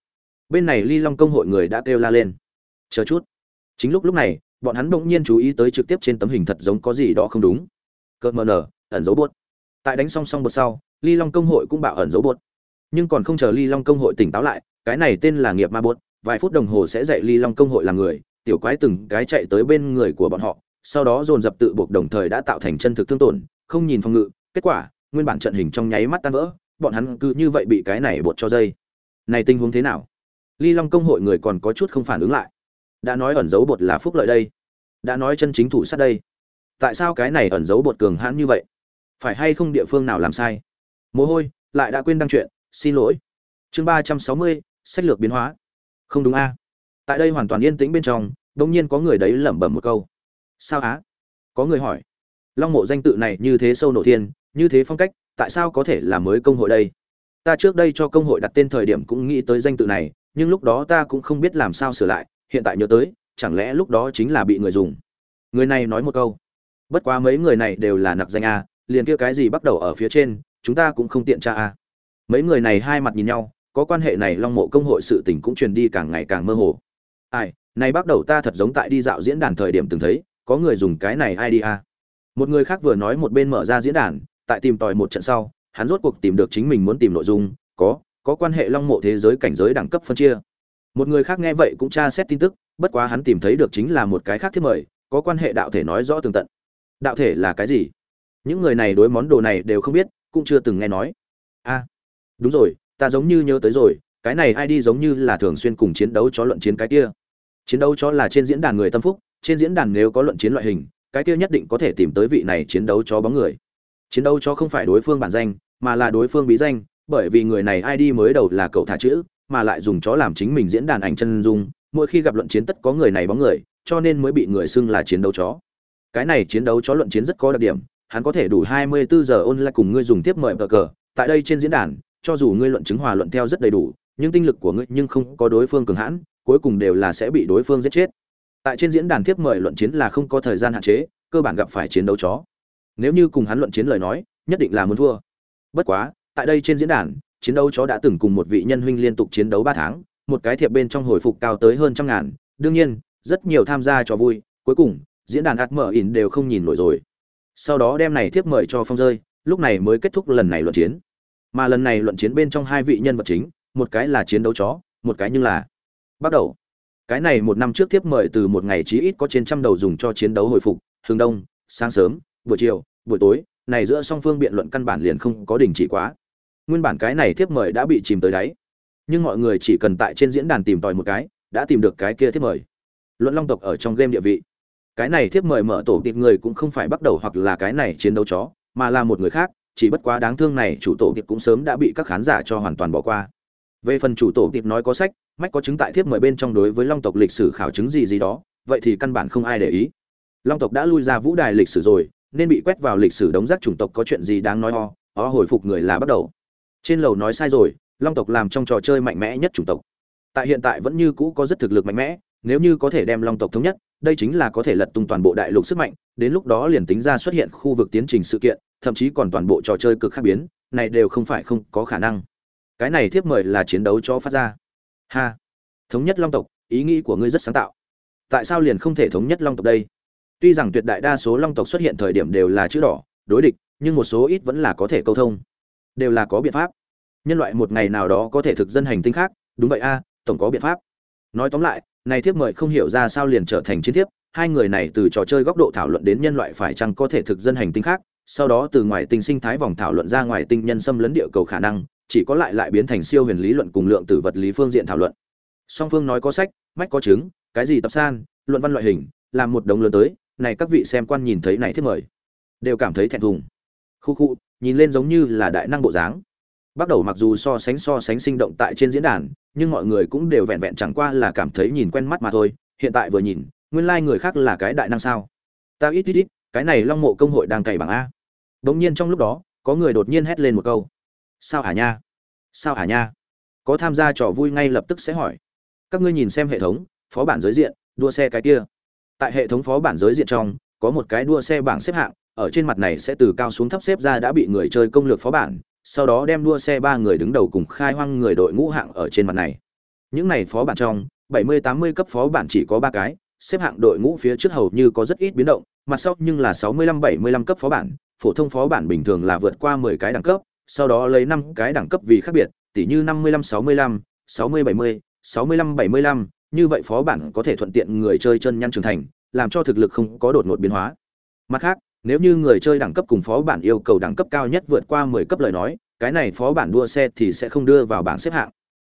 S1: Bên này ly long công hội người đã kêu la lên. Chờ chút. Chính lúc lúc này, bọn hắn bỗng nhiên chú ý tới trực tiếp trên tấm hình thật giống có gì đó không đúng. Cợt mờ nở, ẩn dấu buốt tại đánh song song bột sau, ly long công hội cũng bảo ẩn dấu buốt nhưng còn không chờ ly long công hội tỉnh táo lại, cái này tên là nghiệp ma buốt vài phút đồng hồ sẽ dạy ly long công hội làm người, tiểu quái từng cái chạy tới bên người của bọn họ, sau đó dồn dập tự buộc đồng thời đã tạo thành chân thực thương tổn, không nhìn phòng ngự kết quả, nguyên bản trận hình trong nháy mắt tan vỡ, bọn hắn cứ như vậy bị cái này bột cho dây. Này tình huống thế nào? Ly long công hội người còn có chút không phản ứng lại. Đã nói ẩn dấu bột là phúc lợi đây. Đã nói chân chính thủ sát đây. Tại sao cái này ẩn dấu bột cường hãn như vậy? Phải hay không địa phương nào làm sai? Mồ hôi, lại đã quên đăng chuyện, xin lỗi. Chương ba trăm sáu mươi, sách lược biến hóa. Không đúng a. Tại đây hoàn toàn yên tĩnh bên trong đông nhiên có người đấy lẩm bẩm một câu. Sao á? Có người hỏi long mộ danh tự này như thế sâu nổ thiên, như thế phong cách, tại sao có thể là mới công hội đây? Ta trước đây cho công hội đặt tên thời điểm cũng nghĩ tới danh tự này, nhưng lúc đó ta cũng không biết làm sao sửa lại, hiện tại nhớ tới, chẳng lẽ lúc đó chính là bị người dùng? Người này nói một câu. Bất quá mấy người này đều là nặc danh a, liền kia cái gì bắt đầu ở phía trên, chúng ta cũng không tiện tra a. Mấy người này hai mặt nhìn nhau, có quan hệ này long mộ công hội sự tình cũng truyền đi càng ngày càng mơ hồ. Ai, này bắt đầu ta thật giống tại đi dạo diễn đàn thời điểm từng thấy, có người dùng cái này id a một người khác vừa nói một bên mở ra diễn đàn, tại tìm tòi một trận sau, hắn rốt cuộc tìm được chính mình muốn tìm nội dung, có có quan hệ long mộ thế giới cảnh giới đẳng cấp phân chia. Một người khác nghe vậy cũng tra xét tin tức, bất quá hắn tìm thấy được chính là một cái khác thiết mời, có quan hệ đạo thể nói rõ tường tận. Đạo thể là cái gì? Những người này đối món đồ này đều không biết, cũng chưa từng nghe nói. A đúng rồi, ta giống như nhớ tới rồi, cái này ai đi giống như là thường xuyên cùng chiến đấu chó luận chiến cái kia. Chiến đấu chó là trên diễn đàn người tâm phúc, trên diễn đàn nếu có luận chiến loại hình cái kia nhất định có thể tìm tới vị này chiến đấu chó bóng người. Chiến đấu chó không phải đối phương bản danh, mà là đối phương bí danh, bởi vì người này ID mới đầu là cậu thả chữ, mà lại dùng chó làm chính mình diễn đàn ảnh chân dung, mỗi khi gặp luận chiến tất có người này bóng người, cho nên mới bị người xưng là chiến đấu chó. Cái này chiến đấu chó luận chiến rất có đặc điểm, hắn có thể đủ 24 giờ online cùng ngươi dùng tiếp mời cờ cờ, tại đây trên diễn đàn, cho dù ngươi luận chứng hòa luận theo rất đầy đủ, nhưng tinh lực của ngươi nhưng không có đối phương cường hãn, cuối cùng đều là sẽ bị đối phương giết chết tại trên diễn đàn tiếp mời luận chiến là không có thời gian hạn chế, cơ bản gặp phải chiến đấu chó. Nếu như cùng hắn luận chiến lời nói, nhất định là muốn thua. Bất quá, tại đây trên diễn đàn, chiến đấu chó đã từng cùng một vị nhân huynh liên tục chiến đấu ba tháng, một cái thiệp bên trong hồi phục cao tới hơn trăm ngàn. Đương nhiên, rất nhiều tham gia cho vui, cuối cùng, diễn đàn ạt mở ỉn đều không nhìn nổi rồi. Sau đó đem này thiếp mời cho phong rơi, lúc này mới kết thúc lần này luận chiến. Mà lần này luận chiến bên trong hai vị nhân vật chính, một cái là chiến đấu chó, một cái như là bắt đầu cái này một năm trước tiếp mời từ một ngày chí ít có trên trăm đầu dùng cho chiến đấu hồi phục, hướng đông, sáng sớm, buổi chiều, buổi tối, này giữa song phương biện luận căn bản liền không có đình chỉ quá. Nguyên bản cái này tiếp mời đã bị chìm tới đáy. Nhưng mọi người chỉ cần tại trên diễn đàn tìm tòi một cái, đã tìm được cái kia tiếp mời. Luận long tộc ở trong game địa vị. Cái này tiếp mời mở tổ tiệp người cũng không phải bắt đầu hoặc là cái này chiến đấu chó, mà là một người khác, chỉ bất quá đáng thương này chủ tổ tiệp cũng sớm đã bị các khán giả cho hoàn toàn bỏ qua về phần chủ tổ tiệp nói có sách, mách có chứng tại thiếp mời bên trong đối với long tộc lịch sử khảo chứng gì gì đó, vậy thì căn bản không ai để ý. Long tộc đã lui ra vũ đài lịch sử rồi, nên bị quét vào lịch sử đống rác chủng tộc có chuyện gì đáng nói ho ó hồi phục người là bắt đầu. Trên lầu nói sai rồi, long tộc làm trong trò chơi mạnh mẽ nhất chủng tộc. Tại hiện tại vẫn như cũ có rất thực lực mạnh mẽ, nếu như có thể đem long tộc thống nhất, đây chính là có thể lật tung toàn bộ đại lục sức mạnh, đến lúc đó liền tính ra xuất hiện khu vực tiến trình sự kiện, thậm chí còn toàn bộ trò chơi cực khác biến, này đều không phải không có khả năng cái này thiếp mời là chiến đấu cho phát ra. Ha. Thống nhất long tộc, ý nghĩ của ngươi rất sáng tạo. Tại sao liền không thể thống nhất long tộc đây? Tuy rằng tuyệt đại đa số long tộc xuất hiện thời điểm đều là chữ đỏ, đối địch, nhưng một số ít vẫn là có thể câu thông. Đều là có biện pháp. Nhân loại một ngày nào đó có thể thực dân hành tinh khác, đúng vậy a, tổng có biện pháp. Nói tóm lại, này thiếp mời không hiểu ra sao liền trở thành chiến thiếp, hai người này từ trò chơi góc độ thảo luận đến nhân loại phải chăng có thể thực dân hành tinh khác, sau đó từ ngoài tinh sinh thái vòng thảo luận ra ngoài tinh nhân xâm lấn địa cầu khả năng chỉ có lại lại biến thành siêu huyền lý luận cùng lượng tử vật lý phương diện thảo luận. Song phương nói có sách, mách có chứng, cái gì tập san, luận văn loại hình, làm một đống lớn tới, này các vị xem quan nhìn thấy này thiết mời, đều cảm thấy thẹn thùng. Khu khu, nhìn lên giống như là đại năng bộ dáng. Bắt đầu mặc dù so sánh so sánh sinh động tại trên diễn đàn, nhưng mọi người cũng đều vẹn vẹn chẳng qua là cảm thấy nhìn quen mắt mà thôi, hiện tại vừa nhìn, nguyên lai người khác là cái đại năng sao? Ta ít ít ít, cái này long mộ công hội đang cày bằng a. Bỗng nhiên trong lúc đó, có người đột nhiên hét lên một câu sao hả nha? Sao hả nha? Có tham gia trò vui ngay lập tức sẽ hỏi. Các ngươi nhìn xem hệ thống, phó bản giới diện, đua xe cái kia. Tại hệ thống phó bản giới diện trong, có một cái đua xe bảng xếp hạng, ở trên mặt này sẽ từ cao xuống thấp xếp ra đã bị người chơi công lược phó bản, sau đó đem đua xe ba người đứng đầu cùng khai hoang người đội ngũ hạng ở trên mặt này. Những này phó bản trong 70-80 cấp phó bản chỉ có ba cái, xếp hạng đội ngũ phía trước hầu như có rất ít biến động, mặt sau nhưng là 65-75 cấp phó bản, phổ thông phó bản bình thường là vượt qua 10 cái đẳng cấp sau đó lấy năm cái đẳng cấp vì khác biệt, tỉ như 55 65, 60 70, 65 75, như vậy phó bản có thể thuận tiện người chơi chân nhăn trưởng thành, làm cho thực lực không có đột ngột biến hóa. Mặt khác, nếu như người chơi đẳng cấp cùng phó bản yêu cầu đẳng cấp cao nhất vượt qua 10 cấp lời nói, cái này phó bản đua xe thì sẽ không đưa vào bảng xếp hạng.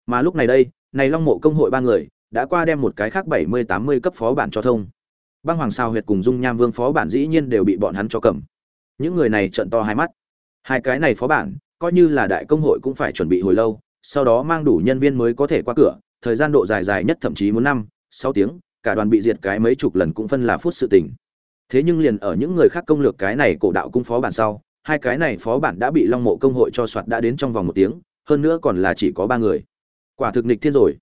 S1: Mà lúc này đây này long mộ công hội ba người đã qua đem một cái khác bảy mươi tám mươi cấp phó bản cho thông. Băng hoàng sao huyệt cùng dung nham vương phó bản dĩ nhiên đều bị bọn hắn cho cầm. Những người này trợn to hai mắt hai cái này phó bản, coi như là đại công hội cũng phải chuẩn bị hồi lâu, sau đó mang đủ nhân viên mới có thể qua cửa, thời gian độ dài dài nhất thậm chí muốn năm, sáu tiếng, cả đoàn bị diệt cái mấy chục lần cũng phân là phút sự tình. Thế nhưng liền ở những người khác công lược cái này cổ đạo cung phó bản sau, hai cái này phó bản đã bị long mộ công hội cho soạt đã đến trong vòng một tiếng, hơn nữa còn là chỉ có ba người. Quả thực nịch thiên rồi.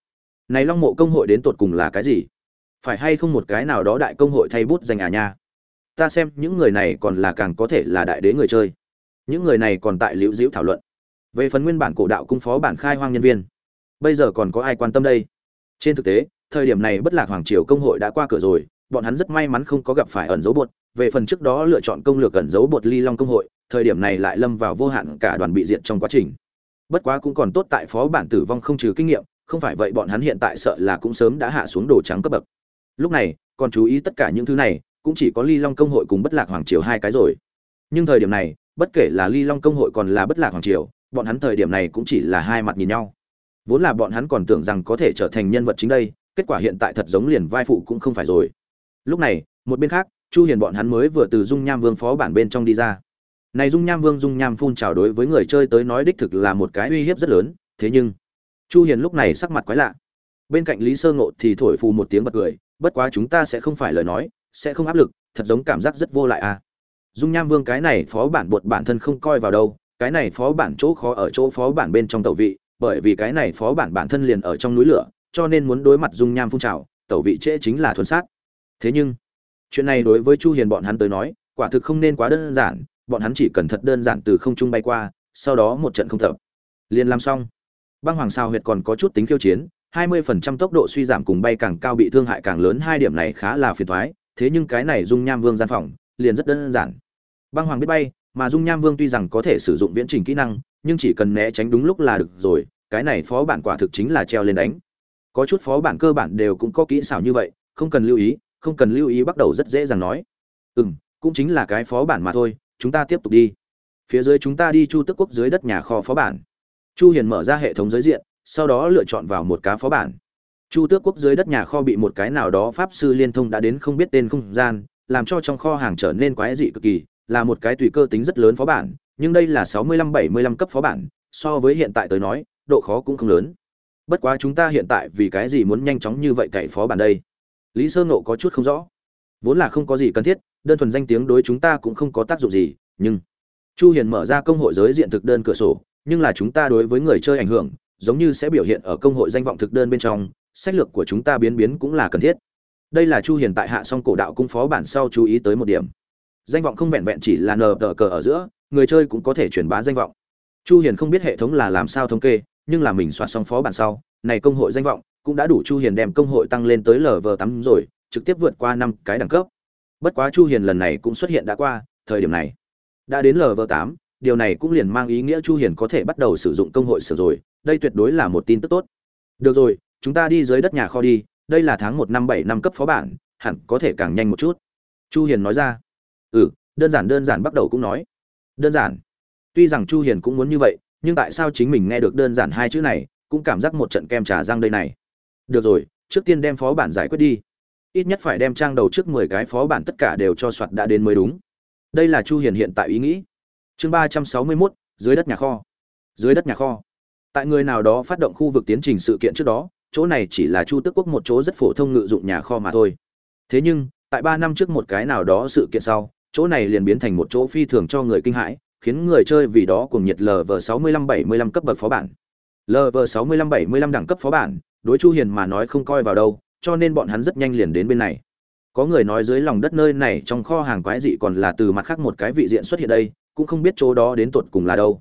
S1: Này long mộ công hội đến tột cùng là cái gì? Phải hay không một cái nào đó đại công hội thay bút danh à nha? Ta xem những người này còn là càng có thể là đại đế người chơi những người này còn tại liễu diễu thảo luận. Về phần nguyên bản cổ đạo cung phó bản khai hoang nhân viên, bây giờ còn có ai quan tâm đây? Trên thực tế, thời điểm này bất lạc hoàng triều công hội đã qua cửa rồi, bọn hắn rất may mắn không có gặp phải ẩn dấu bột. Về phần trước đó lựa chọn công lược ẩn dấu bột ly long công hội, thời điểm này lại lâm vào vô hạn cả đoàn bị diệt trong quá trình. Bất quá cũng còn tốt tại phó bản tử vong không trừ kinh nghiệm, không phải vậy bọn hắn hiện tại sợ là cũng sớm đã hạ xuống đồ trắng cấp bậc. Lúc này, còn chú ý tất cả những thứ này, cũng chỉ có ly long công hội cùng bất lạc hoàng triều hai cái rồi. Nhưng thời điểm này bất kể là ly long công hội còn là bất lạc hoàng triều, bọn hắn thời điểm này cũng chỉ là hai mặt nhìn nhau. Vốn là bọn hắn còn tưởng rằng có thể trở thành nhân vật chính đây, kết quả hiện tại thật giống liền vai phụ cũng không phải rồi. Lúc này, một bên khác, chu hiền bọn hắn mới vừa từ dung nham vương phó bản bên trong đi ra. Này dung nham vương, dung nham phun trào đối với người chơi tới nói đích thực là một cái uy hiếp rất lớn, thế nhưng, chu hiền lúc này sắc mặt quái lạ. Bên cạnh lý sơ ngộ thì thổi phù một tiếng bật cười, bất quá chúng ta sẽ không phải lời nói, sẽ không áp lực, thật giống cảm giác rất vô lại à dung nham vương cái này phó bản bột bản thân không coi vào đâu, cái này phó bản chỗ khó ở chỗ phó bản bên trong tẩu vị, bởi vì cái này phó bản bản thân liền ở trong núi lửa, cho nên muốn đối mặt dung nham phun trào, tẩu vị trễ chính là thuần sát. Thế nhưng, chuyện này đối với chu hiền bọn hắn tới nói, quả thực không nên quá đơn giản, bọn hắn chỉ cần thật đơn giản từ không trung bay qua, sau đó một trận không thập liền làm xong, băng hoàng sao huyệt còn có chút tính khiêu chiến 20% tốc độ suy giảm cùng bay càng cao bị thương hại càng lớn, hai điểm này khá là phiền toái, thế nhưng cái này dung nham vương gian phòng, liền rất đơn giản băng hoàng biết bay, mà dung nham vương tuy rằng có thể sử dụng viễn trình kỹ năng, nhưng chỉ cần né tránh đúng lúc là được rồi, cái này phó bản quả thực chính là treo lên đánh. Có chút phó bản cơ bản đều cũng có kỹ xảo như vậy, không cần lưu ý, không cần lưu ý bắt đầu rất dễ dàng nói. Ừ m cũng chính là cái phó bản mà thôi, chúng ta tiếp tục đi. Phía dưới chúng ta đi chu tức quốc dưới đất nhà kho phó bản. Chu hiền mở ra hệ thống giới diện, sau đó lựa chọn vào một cá phó bản. Chu tước quốc dưới đất nhà kho bị một cái nào đó pháp sư liên thông đã đến không biết tên không gian, làm cho trong kho hàng trở nên quái dị cực kỳ là một cái tùy cơ tính rất lớn phó bản, nhưng đây là 65-75 cấp phó bản, so với hiện tại tới nói, độ khó cũng không lớn. Bất quá chúng ta hiện tại vì cái gì muốn nhanh chóng như vậy cậy phó bản đây? Lý sơ ngộ có chút không rõ. Vốn là không có gì cần thiết, đơn thuần danh tiếng đối chúng ta cũng không có tác dụng gì, nhưng chu hiền mở ra công hội giới diện thực đơn cửa sổ, nhưng là chúng ta đối với người chơi ảnh hưởng, giống như sẽ biểu hiện ở công hội danh vọng thực đơn bên trong, sách lược của chúng ta biến biến cũng là cần thiết. Đây là chu hiền tại hạ song cổ đạo cung phó bản sau chú ý tới một điểm danh vọng không vẹn vẹn chỉ là nờ tờ cờ ở giữa, người chơi cũng có thể truyền bá danh vọng. Chu hiền không biết hệ thống là làm sao thống kê, nhưng là mình soạt xong phó bản sau, này công hội danh vọng cũng đã đủ chu hiền đem công hội tăng lên tới lv tám rồi, trực tiếp vượt qua năm cái đẳng cấp. Bất quá chu hiền lần này cũng xuất hiện đã qua thời điểm này. Đã đến lv tám, điều này cũng liền mang ý nghĩa chu hiền có thể bắt đầu sử dụng công hội sửa rồi, đây tuyệt đối là một tin tức tốt. Được rồi, chúng ta đi dưới đất nhà kho đi, đây là tháng một năm bảy năm cấp phó bản, hẳn có thể càng nhanh một chút. Chu hiền nói ra ừ đơn giản đơn giản bắt đầu cũng nói. Đơn giản. Tuy rằng chu hiền cũng muốn như vậy nhưng tại sao chính mình nghe được đơn giản hai chữ này cũng cảm giác một trận kem trà răng đây này. Được rồi trước tiên đem phó bản giải quyết đi. Ít nhất phải đem trang đầu trước 10 cái phó bản tất cả đều cho soạt đã đến mới đúng. Đây là chu hiền hiện tại ý nghĩ. Chương 361, dưới đất nhà kho. Dưới đất nhà kho. Tại người nào đó phát động khu vực tiến trình sự kiện trước đó chỗ này chỉ là chu tước quốc một chỗ rất phổ thông ngự dụng nhà kho mà thôi. Thế nhưng tại ba năm trước một cái nào đó sự kiện sau chỗ này liền biến thành một chỗ phi thường cho người kinh hãi, khiến người chơi vì đó cùng nhiệt lv sáu mươi lăm bảy mươi lăm cấp bậc phó bản. Lv sáu mươi lăm bảy mươi lăm đẳng cấp phó bản, đối chu hiền mà nói không coi vào đâu, cho nên bọn hắn rất nhanh liền đến bên này. Có người nói dưới lòng đất nơi này trong kho hàng quái dị còn là từ mặt khác một cái vị diện xuất hiện đây, cũng không biết chỗ đó đến tuột cùng là đâu.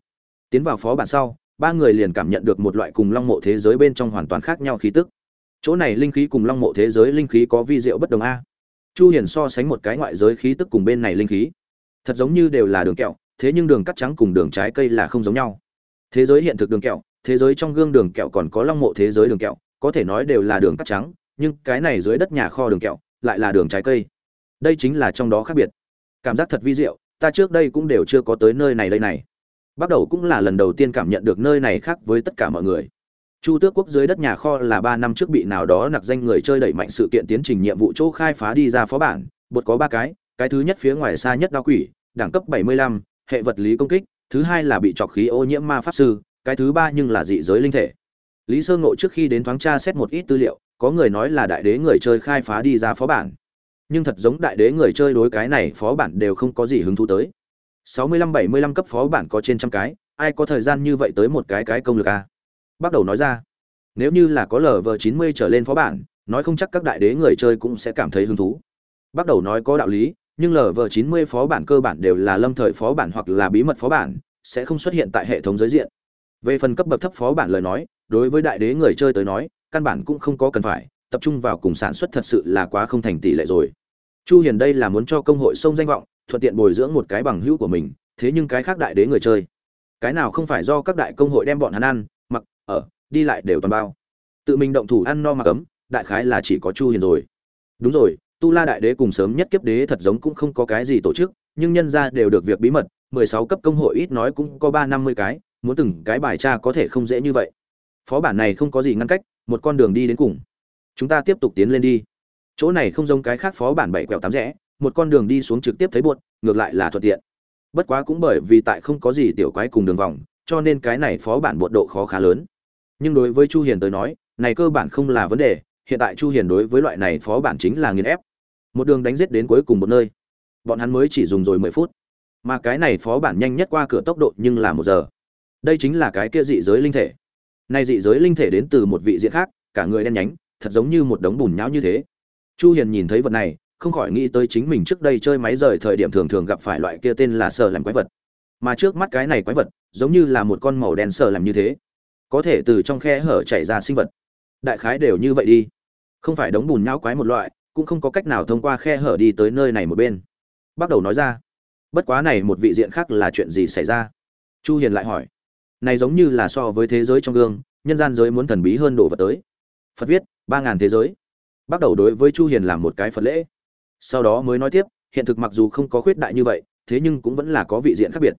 S1: Tiến vào phó bản sau, ba người liền cảm nhận được một loại cùng long mộ thế giới bên trong hoàn toàn khác nhau khí tức. Chỗ này linh khí cùng long mộ thế giới linh khí có vi diệu bất đồng a chu hiền so sánh một cái ngoại giới khí tức cùng bên này linh khí. Thật giống như đều là đường kẹo, thế nhưng đường cắt trắng cùng đường trái cây là không giống nhau. Thế giới hiện thực đường kẹo, thế giới trong gương đường kẹo còn có long mộ thế giới đường kẹo, có thể nói đều là đường cắt trắng, nhưng cái này dưới đất nhà kho đường kẹo lại là đường trái cây. Đây chính là trong đó khác biệt. Cảm giác thật vi diệu, ta trước đây cũng đều chưa có tới nơi này đây này. Bắt đầu cũng là lần đầu tiên cảm nhận được nơi này khác với tất cả mọi người chu tước quốc dưới đất nhà kho là ba năm trước bị nào đó nặc danh người chơi đẩy mạnh sự kiện tiến trình nhiệm vụ chỗ khai phá đi ra phó bản bột có ba cái cái thứ nhất phía ngoài xa nhất đao quỷ đẳng cấp 75, hệ vật lý công kích thứ hai là bị trọc khí ô nhiễm ma pháp sư cái thứ ba nhưng là dị giới linh thể. Lý sơ ngộ trước khi đến thoáng tra xét một ít tư liệu có người nói là đại đế người chơi khai phá đi ra phó bản. Nhưng thật giống đại đế người chơi đối cái này phó bản đều không có gì hứng thú tới. 65-75 cấp phó bản có trên trăm cái ai có thời gian như vậy tới một cái cái công lực a? Bắt đầu nói ra. Nếu như là có lờ vờ chín mươi trở lên phó bản, nói không chắc các đại đế người chơi cũng sẽ cảm thấy hứng thú. Bắt đầu nói có đạo lý, nhưng lờ vờ chín mươi phó bản cơ bản đều là lâm thời phó bản hoặc là bí mật phó bản, sẽ không xuất hiện tại hệ thống giới diện. Về phần cấp bậc thấp phó bản lời nói, đối với đại đế người chơi tới nói, căn bản cũng không có cần phải, tập trung vào cùng sản xuất thật sự là quá không thành tỷ lệ rồi. Chu hiền đây là muốn cho công hội sông danh vọng, thuận tiện bồi dưỡng một cái bằng hữu của mình, thế nhưng cái khác đại đế người chơi. Cái nào không phải do các đại công hội đem bọn hắn ăn ở, đi lại đều toàn bao. Tự mình động thủ ăn no mà cấm, đại khái là chỉ có chu hiền rồi. Đúng rồi, tu la đại đế cùng sớm nhất kiếp đế thật giống cũng không có cái gì tổ chức, nhưng nhân ra đều được việc bí mật 16 cấp công hội ít nói cũng có ba năm mươi cái, muốn từng cái bài tra có thể không dễ như vậy. Phó bản này không có gì ngăn cách, một con đường đi đến cùng. Chúng ta tiếp tục tiến lên đi. Chỗ này không giống cái khác phó bản bảy quẹo tám rẽ, một con đường đi xuống trực tiếp thấy buột, ngược lại là thuận tiện. Bất quá cũng bởi vì tại không có gì tiểu quái cùng đường vòng, cho nên cái này phó bản bột độ khó khá lớn nhưng đối với chu hiền tới nói, này cơ bản không là vấn đề, hiện tại chu hiền đối với loại này phó bản chính là nghiền ép. Một đường đánh giết đến cuối cùng một nơi. Bọn hắn mới chỉ dùng rồi 10 phút. Mà cái này phó bản nhanh nhất qua cửa tốc độ nhưng là một giờ. Đây chính là cái kia dị giới linh thể. Này dị giới linh thể đến từ một vị diện khác, cả người đen nhánh, thật giống như một đống bùn nhão như thế. Chu hiền nhìn thấy vật này, không khỏi nghĩ tới chính mình trước đây chơi máy rời thời điểm thường thường gặp phải loại kia tên là sờ làm quái vật. Mà trước mắt cái này quái vật, giống như là một con màu đen sờ làm như thế có thể từ trong khe hở chảy ra sinh vật. Đại khái đều như vậy đi. Không phải đống bùn nhão quái một loại, cũng không có cách nào thông qua khe hở đi tới nơi này một bên. Bắt đầu nói ra, bất quá này một vị diện khác là chuyện gì xảy ra? Chu hiền lại hỏi, này giống như là so với thế giới trong gương, nhân gian giới muốn thần bí hơn đồ vật tới. Phật viết, ba ngàn thế giới. Bắt đầu đối với chu hiền làm một cái phật lễ. Sau đó mới nói tiếp, hiện thực mặc dù không có khuyết đại như vậy, thế nhưng cũng vẫn là có vị diện khác biệt.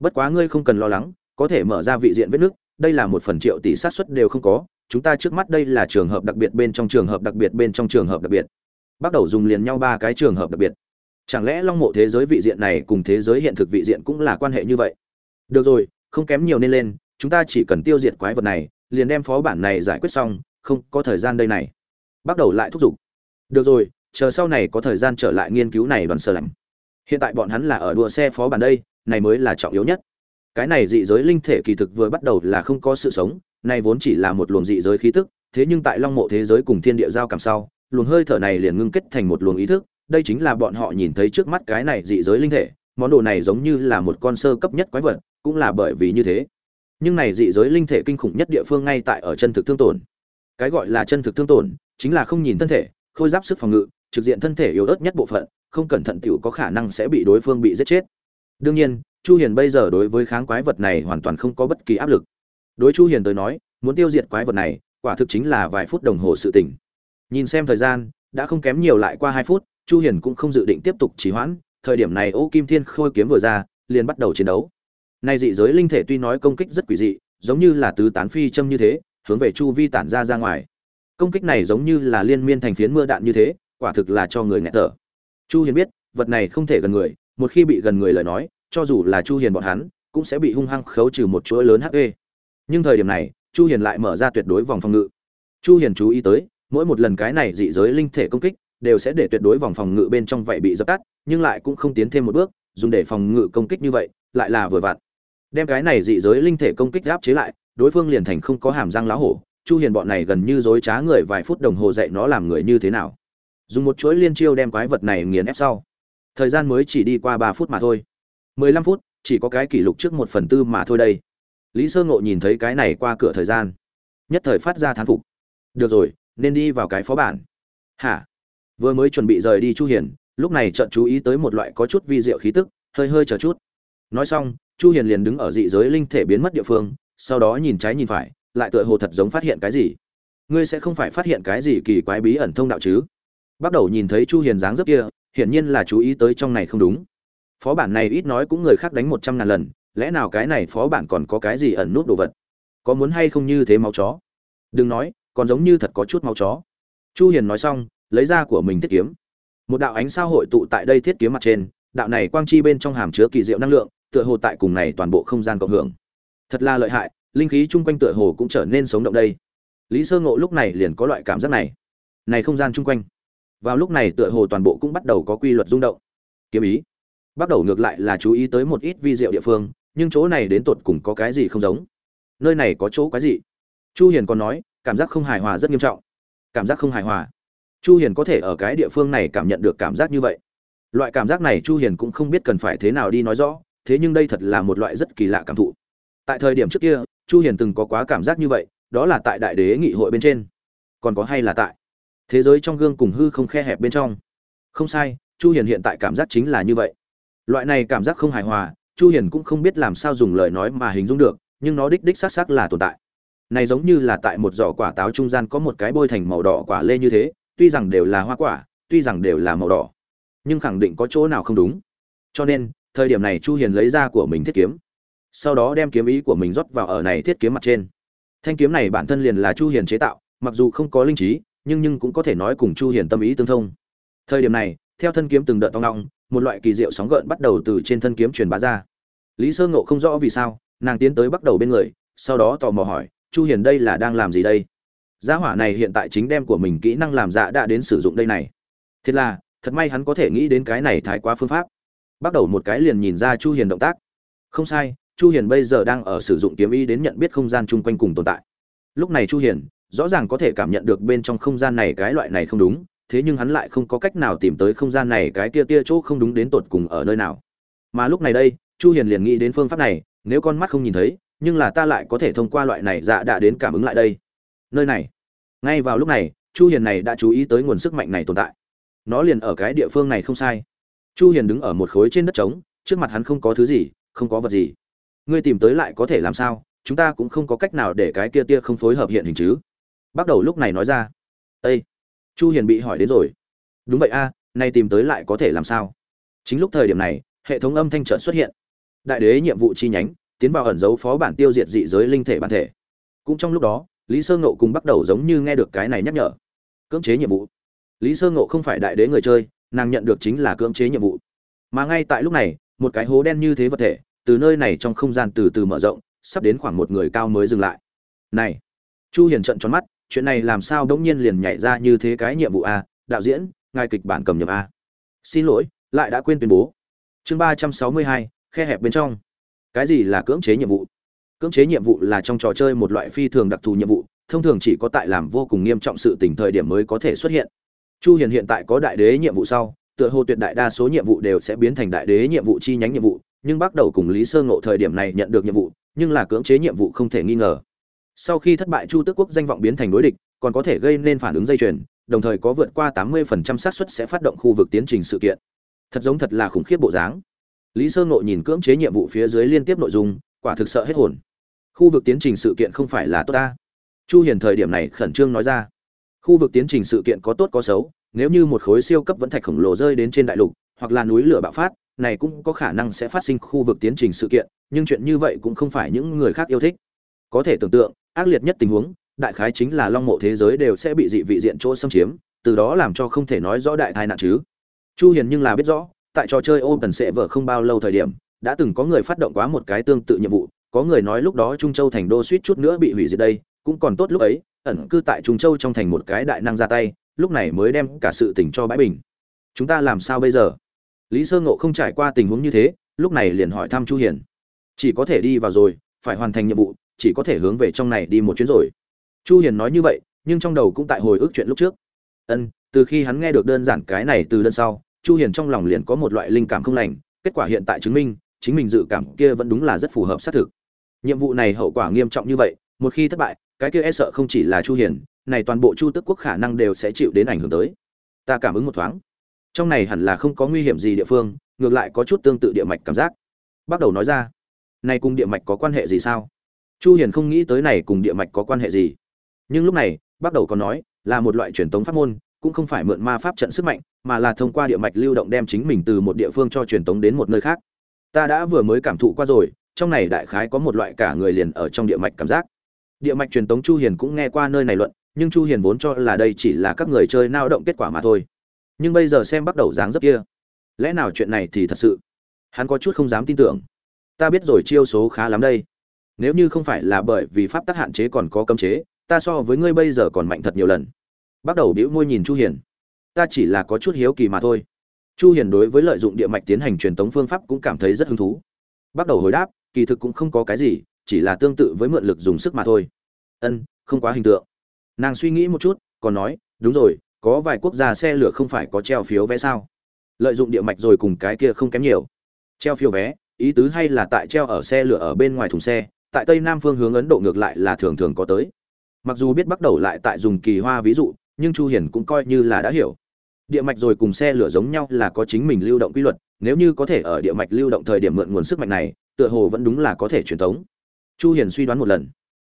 S1: Bất quá ngươi không cần lo lắng, có thể mở ra vị diện vết nước đây là một phần triệu tỷ sát suất đều không có, chúng ta trước mắt đây là trường hợp đặc biệt bên trong trường hợp đặc biệt bên trong trường hợp đặc biệt. Bắt đầu dùng liền nhau ba cái trường hợp đặc biệt. Chẳng lẽ long mộ thế giới vị diện này cùng thế giới hiện thực vị diện cũng là quan hệ như vậy? Được rồi, không kém nhiều nên lên, chúng ta chỉ cần tiêu diệt quái vật này, liền đem phó bản này giải quyết xong, không có thời gian đây này. Bắt đầu lại thúc giục. Được rồi, chờ sau này có thời gian trở lại nghiên cứu này đoàn sơ lạnh. Hiện tại bọn hắn là ở đua xe phó bản đây, này mới là trọng yếu nhất cái này dị giới linh thể kỳ thực vừa bắt đầu là không có sự sống này vốn chỉ là một luồng dị giới khí tức, thế nhưng tại long mộ thế giới cùng thiên địa giao cảm sau, luồng hơi thở này liền ngưng kết thành một luồng ý thức, đây chính là bọn họ nhìn thấy trước mắt cái này dị giới linh thể, món đồ này giống như là một con sơ cấp nhất quái vật, cũng là bởi vì như thế. Nhưng này dị giới linh thể kinh khủng nhất địa phương ngay tại ở chân thực thương tổn. Cái gọi là chân thực thương tổn, chính là không nhìn thân thể, khôi giáp sức phòng ngự, trực diện thân thể yếu ớt nhất bộ phận, không cẩn thận tiểu có khả năng sẽ bị đối phương bị giết chết đương nhiên, chu hiền bây giờ đối với kháng quái vật này hoàn toàn không có bất kỳ áp lực. Đối chu hiền tới nói, muốn tiêu diệt quái vật này, quả thực chính là vài phút đồng hồ sự tỉnh nhìn xem thời gian, đã không kém nhiều lại qua hai phút, chu hiền cũng không dự định tiếp tục trì hoãn, thời điểm này ô kim thiên khôi kiếm vừa ra, liền bắt đầu chiến đấu. Nay dị giới linh thể tuy nói công kích rất quỷ dị, giống như là tứ tán phi châm như thế, hướng về chu vi tản ra ra ngoài. Công kích này giống như là liên miên thành phiến mưa đạn như thế, quả thực là cho người nghẹt thở. Chu hiền biết, vật này không thể gần người một khi bị gần người lời nói, cho dù là chu hiền bọn hắn, cũng sẽ bị hung hăng khấu trừ một chuỗi lớn hp nhưng thời điểm này, chu hiền lại mở ra tuyệt đối vòng phòng ngự. Chu hiền chú ý tới, mỗi một lần cái này dị giới linh thể công kích, đều sẽ để tuyệt đối vòng phòng ngự bên trong vậy bị dập tắt, nhưng lại cũng không tiến thêm một bước, dùng để phòng ngự công kích như vậy, lại là vừa vặn. Đem cái này dị giới linh thể công kích áp chế lại, đối phương liền thành không có hàm răng lá hổ, chu hiền bọn này gần như dối trá người vài phút đồng hồ dạy nó làm người như thế nào. Dùng một chuỗi liên chiêu đem quái vật này nghiền ép sau thời gian mới chỉ đi qua ba phút mà thôi. Mười lăm phút, chỉ có cái kỷ lục trước một phần tư mà thôi đây. Lý sơ ngộ nhìn thấy cái này qua cửa thời gian. Nhất thời phát ra thán phục. Được rồi, nên đi vào cái phó bản. Hả? Vừa mới chuẩn bị rời đi chu hiền, lúc này chợt chú ý tới một loại có chút vi diệu khí tức, hơi hơi chờ chút. Nói xong, chu hiền liền đứng ở dị giới linh thể biến mất địa phương, sau đó nhìn trái nhìn phải, lại tựa hồ thật giống phát hiện cái gì. Ngươi sẽ không phải phát hiện cái gì kỳ quái bí ẩn thông đạo chứ? Bắt đầu nhìn thấy chu hiền dáng dấp kia hiển nhiên là chú ý tới trong này không đúng. Phó bản này ít nói cũng người khác đánh một trăm ngàn lần, lẽ nào cái này phó bản còn có cái gì ẩn nút đồ vật? Có muốn hay không như thế máu chó? Đừng nói, còn giống như thật có chút máu chó. Chu hiền nói xong, lấy ra của mình thiết kiếm. Một đạo ánh sao hội tụ tại đây thiết kiếm mặt trên, đạo này quang chi bên trong hàm chứa kỳ diệu năng lượng, tựa hồ tại cùng này toàn bộ không gian cộng hưởng. Thật là lợi hại, linh khí chung quanh tựa hồ cũng trở nên sống động đây. Lý sơ ngộ lúc này liền có loại cảm giác này. Này không gian chung quanh vào lúc này tựa hồ toàn bộ cũng bắt đầu có quy luật rung động. Kiếm ý. Bắt đầu ngược lại là chú ý tới một ít vi diệu địa phương, nhưng chỗ này đến tột cùng có cái gì không giống. Nơi này có chỗ quái gì chu hiền còn nói, cảm giác không hài hòa rất nghiêm trọng. Cảm giác không hài hòa. Chu hiền có thể ở cái địa phương này cảm nhận được cảm giác như vậy. Loại cảm giác này chu hiền cũng không biết cần phải thế nào đi nói rõ, thế nhưng đây thật là một loại rất kỳ lạ cảm thụ. Tại thời điểm trước kia, chu hiền từng có quá cảm giác như vậy, đó là tại đại đế nghị hội bên trên. Còn có hay là tại? Thế giới trong gương cùng hư không khe hẹp bên trong. Không sai, chu hiền hiện tại cảm giác chính là như vậy. Loại này cảm giác không hài hòa, chu hiền cũng không biết làm sao dùng lời nói mà hình dung được, nhưng nó đích đích xác xác là tồn tại. Này giống như là tại một giỏ quả táo trung gian có một cái bôi thành màu đỏ quả lê như thế, tuy rằng đều là hoa quả, tuy rằng đều là màu đỏ, nhưng khẳng định có chỗ nào không đúng. Cho nên, thời điểm này chu hiền lấy ra của mình thiết kiếm, sau đó đem kiếm ý của mình rót vào ở này thiết kiếm mặt trên. Thanh kiếm này bản thân liền là chu hiền chế tạo, mặc dù không có linh trí nhưng nhưng cũng có thể nói cùng chu hiền tâm ý tương thông. Thời điểm này, theo thân kiếm từng đợt tong long một loại kỳ diệu sóng gợn bắt đầu từ trên thân kiếm truyền bá ra. Lý sơ ngộ không rõ vì sao, nàng tiến tới bắt đầu bên người, sau đó tò mò hỏi, chu hiền đây là đang làm gì đây? Gia hỏa này hiện tại chính đem của mình kỹ năng làm dạ đã đến sử dụng đây này. Thế là, thật may hắn có thể nghĩ đến cái này thái quá phương pháp. Bắt đầu một cái liền nhìn ra chu hiền động tác. Không sai, chu hiền bây giờ đang ở sử dụng kiếm ý đến nhận biết không gian chung quanh cùng tồn tại. Lúc này chu hiền rõ ràng có thể cảm nhận được bên trong không gian này cái loại này không đúng, thế nhưng hắn lại không có cách nào tìm tới không gian này cái tia tia chỗ không đúng đến tột cùng ở nơi nào. Mà lúc này đây, chu hiền liền nghĩ đến phương pháp này, nếu con mắt không nhìn thấy, nhưng là ta lại có thể thông qua loại này dạ đã đến cảm ứng lại đây. Nơi này. Ngay vào lúc này, chu hiền này đã chú ý tới nguồn sức mạnh này tồn tại. Nó liền ở cái địa phương này không sai. Chu hiền đứng ở một khối trên đất trống, trước mặt hắn không có thứ gì, không có vật gì. Ngươi tìm tới lại có thể làm sao? Chúng ta cũng không có cách nào để cái kia tia không phối hợp hiện hình chứ bắt đầu lúc này nói ra. Ây chu hiền bị hỏi đến rồi. Đúng vậy a, nay tìm tới lại có thể làm sao? Chính lúc thời điểm này, hệ thống âm thanh chợt xuất hiện. Đại đế nhiệm vụ chi nhánh, tiến vào ẩn dấu phó bản tiêu diệt dị giới linh thể bản thể. Cũng trong lúc đó, lý sơ ngộ cùng bắt đầu giống như nghe được cái này nhắc nhở. Cưỡng chế nhiệm vụ. Lý sơ ngộ không phải đại đế người chơi, nàng nhận được chính là cưỡng chế nhiệm vụ. Mà ngay tại lúc này, một cái hố đen như thế vật thể, từ nơi này trong không gian từ từ mở rộng, sắp đến khoảng một người cao mới dừng lại. Này! Chu hiền trợn tròn mắt chuyện này làm sao đống nhiên liền nhảy ra như thế cái nhiệm vụ a, đạo diễn, ngài kịch bản cầm nhầm a. Xin lỗi, lại đã quên tuyên bố. Chương ba trăm sáu mươi hai, khe hẹp bên trong. Cái gì là cưỡng chế nhiệm vụ? Cưỡng chế nhiệm vụ là trong trò chơi một loại phi thường đặc thù nhiệm vụ, thông thường chỉ có tại làm vô cùng nghiêm trọng sự tình thời điểm mới có thể xuất hiện. Chu hiền hiện tại có đại đế nhiệm vụ sau, tựa hồ tuyệt đại đa số nhiệm vụ đều sẽ biến thành đại đế nhiệm vụ chi nhánh nhiệm vụ, nhưng bắt đầu cùng lý sơ ngộ thời điểm này nhận được nhiệm vụ, nhưng là cưỡng chế nhiệm vụ không thể nghi ngờ sau khi thất bại chu tước quốc danh vọng biến thành đối địch, còn có thể gây nên phản ứng dây chuyền, đồng thời có vượt qua 80% xác suất sẽ phát động khu vực tiến trình sự kiện. Thật giống thật là khủng khiếp bộ dáng. Lý sơ ngộ nhìn cưỡng chế nhiệm vụ phía dưới liên tiếp nội dung, quả thực sợ hết hồn. Khu vực tiến trình sự kiện không phải là tốt ta. Chu hiền thời điểm này khẩn trương nói ra. Khu vực tiến trình sự kiện có tốt có xấu, nếu như một khối siêu cấp vẫn thạch khổng lồ rơi đến trên đại lục, hoặc là núi lửa bạo phát, này cũng có khả năng sẽ phát sinh khu vực tiến trình sự kiện, nhưng chuyện như vậy cũng không phải những người khác yêu thích. Có thể tưởng tượng ác liệt nhất tình huống, đại khái chính là long mộ thế giới đều sẽ bị dị vị diện chỗ xâm chiếm, từ đó làm cho không thể nói rõ đại tai nạn chứ. Chu hiền nhưng là biết rõ, tại trò chơi ôm tần sẽ vở không bao lâu thời điểm, đã từng có người phát động quá một cái tương tự nhiệm vụ, có người nói lúc đó trung châu thành đô suýt chút nữa bị hủy diệt đây, cũng còn tốt lúc ấy, ẩn cư tại trung châu trong thành một cái đại năng ra tay, lúc này mới đem cả sự tình cho bãi bình. Chúng ta làm sao bây giờ? Lý sơ ngộ không trải qua tình huống như thế, lúc này liền hỏi thăm chu hiền. Chỉ có thể đi vào rồi, phải hoàn thành nhiệm vụ chỉ có thể hướng về trong này đi một chuyến rồi. Chu hiền nói như vậy, nhưng trong đầu cũng tại hồi ức chuyện lúc trước. Ân, từ khi hắn nghe được đơn giản cái này từ đơn sau, chu hiền trong lòng liền có một loại linh cảm không lành, kết quả hiện tại chứng minh, chính mình dự cảm kia vẫn đúng là rất phù hợp xác thực. Nhiệm vụ này hậu quả nghiêm trọng như vậy, một khi thất bại, cái kia e sợ không chỉ là chu hiền, này toàn bộ chu tước quốc khả năng đều sẽ chịu đến ảnh hưởng tới. Ta cảm ứng một thoáng. Trong này hẳn là không có nguy hiểm gì địa phương, ngược lại có chút tương tự địa mạch cảm giác. Bắt đầu nói ra, này cùng địa mạch có quan hệ gì sao? Chu hiền không nghĩ tới này cùng địa mạch có quan hệ gì. Nhưng lúc này, bắt đầu còn nói, là một loại truyền tống pháp môn, cũng không phải mượn ma pháp trận sức mạnh, mà là thông qua địa mạch lưu động đem chính mình từ một địa phương cho truyền tống đến một nơi khác. Ta đã vừa mới cảm thụ qua rồi, trong này đại khái có một loại cả người liền ở trong địa mạch cảm giác. Địa mạch truyền tống chu hiền cũng nghe qua nơi này luận, nhưng chu hiền vốn cho là đây chỉ là các người chơi nao động kết quả mà thôi. Nhưng bây giờ xem bắt đầu dáng dấp kia, lẽ nào chuyện này thì thật sự? Hắn có chút không dám tin tưởng. Ta biết rồi, chiêu số khá lắm đây nếu như không phải là bởi vì pháp tắc hạn chế còn có cấm chế, ta so với ngươi bây giờ còn mạnh thật nhiều lần. Bắt đầu bĩu môi nhìn chu hiền. Ta chỉ là có chút hiếu kỳ mà thôi. Chu hiền đối với lợi dụng địa mạch tiến hành truyền tống phương pháp cũng cảm thấy rất hứng thú. Bắt đầu hồi đáp, kỳ thực cũng không có cái gì, chỉ là tương tự với mượn lực dùng sức mà thôi. Ân, không quá hình tượng. Nàng suy nghĩ một chút, còn nói, đúng rồi, có vài quốc gia xe lửa không phải có treo phiếu vé sao? Lợi dụng địa mạch rồi cùng cái kia không kém nhiều. Treo phiếu vé, ý tứ hay là tại treo ở xe lửa ở bên ngoài thùng xe tại tây nam phương hướng ấn độ ngược lại là thường thường có tới. Mặc dù biết bắt đầu lại tại dùng kỳ hoa ví dụ, nhưng chu hiển cũng coi như là đã hiểu. Địa mạch rồi cùng xe lửa giống nhau là có chính mình lưu động quy luật, nếu như có thể ở địa mạch lưu động thời điểm mượn nguồn sức mạnh này, tựa hồ vẫn đúng là có thể truyền tống. Chu hiền suy đoán một lần.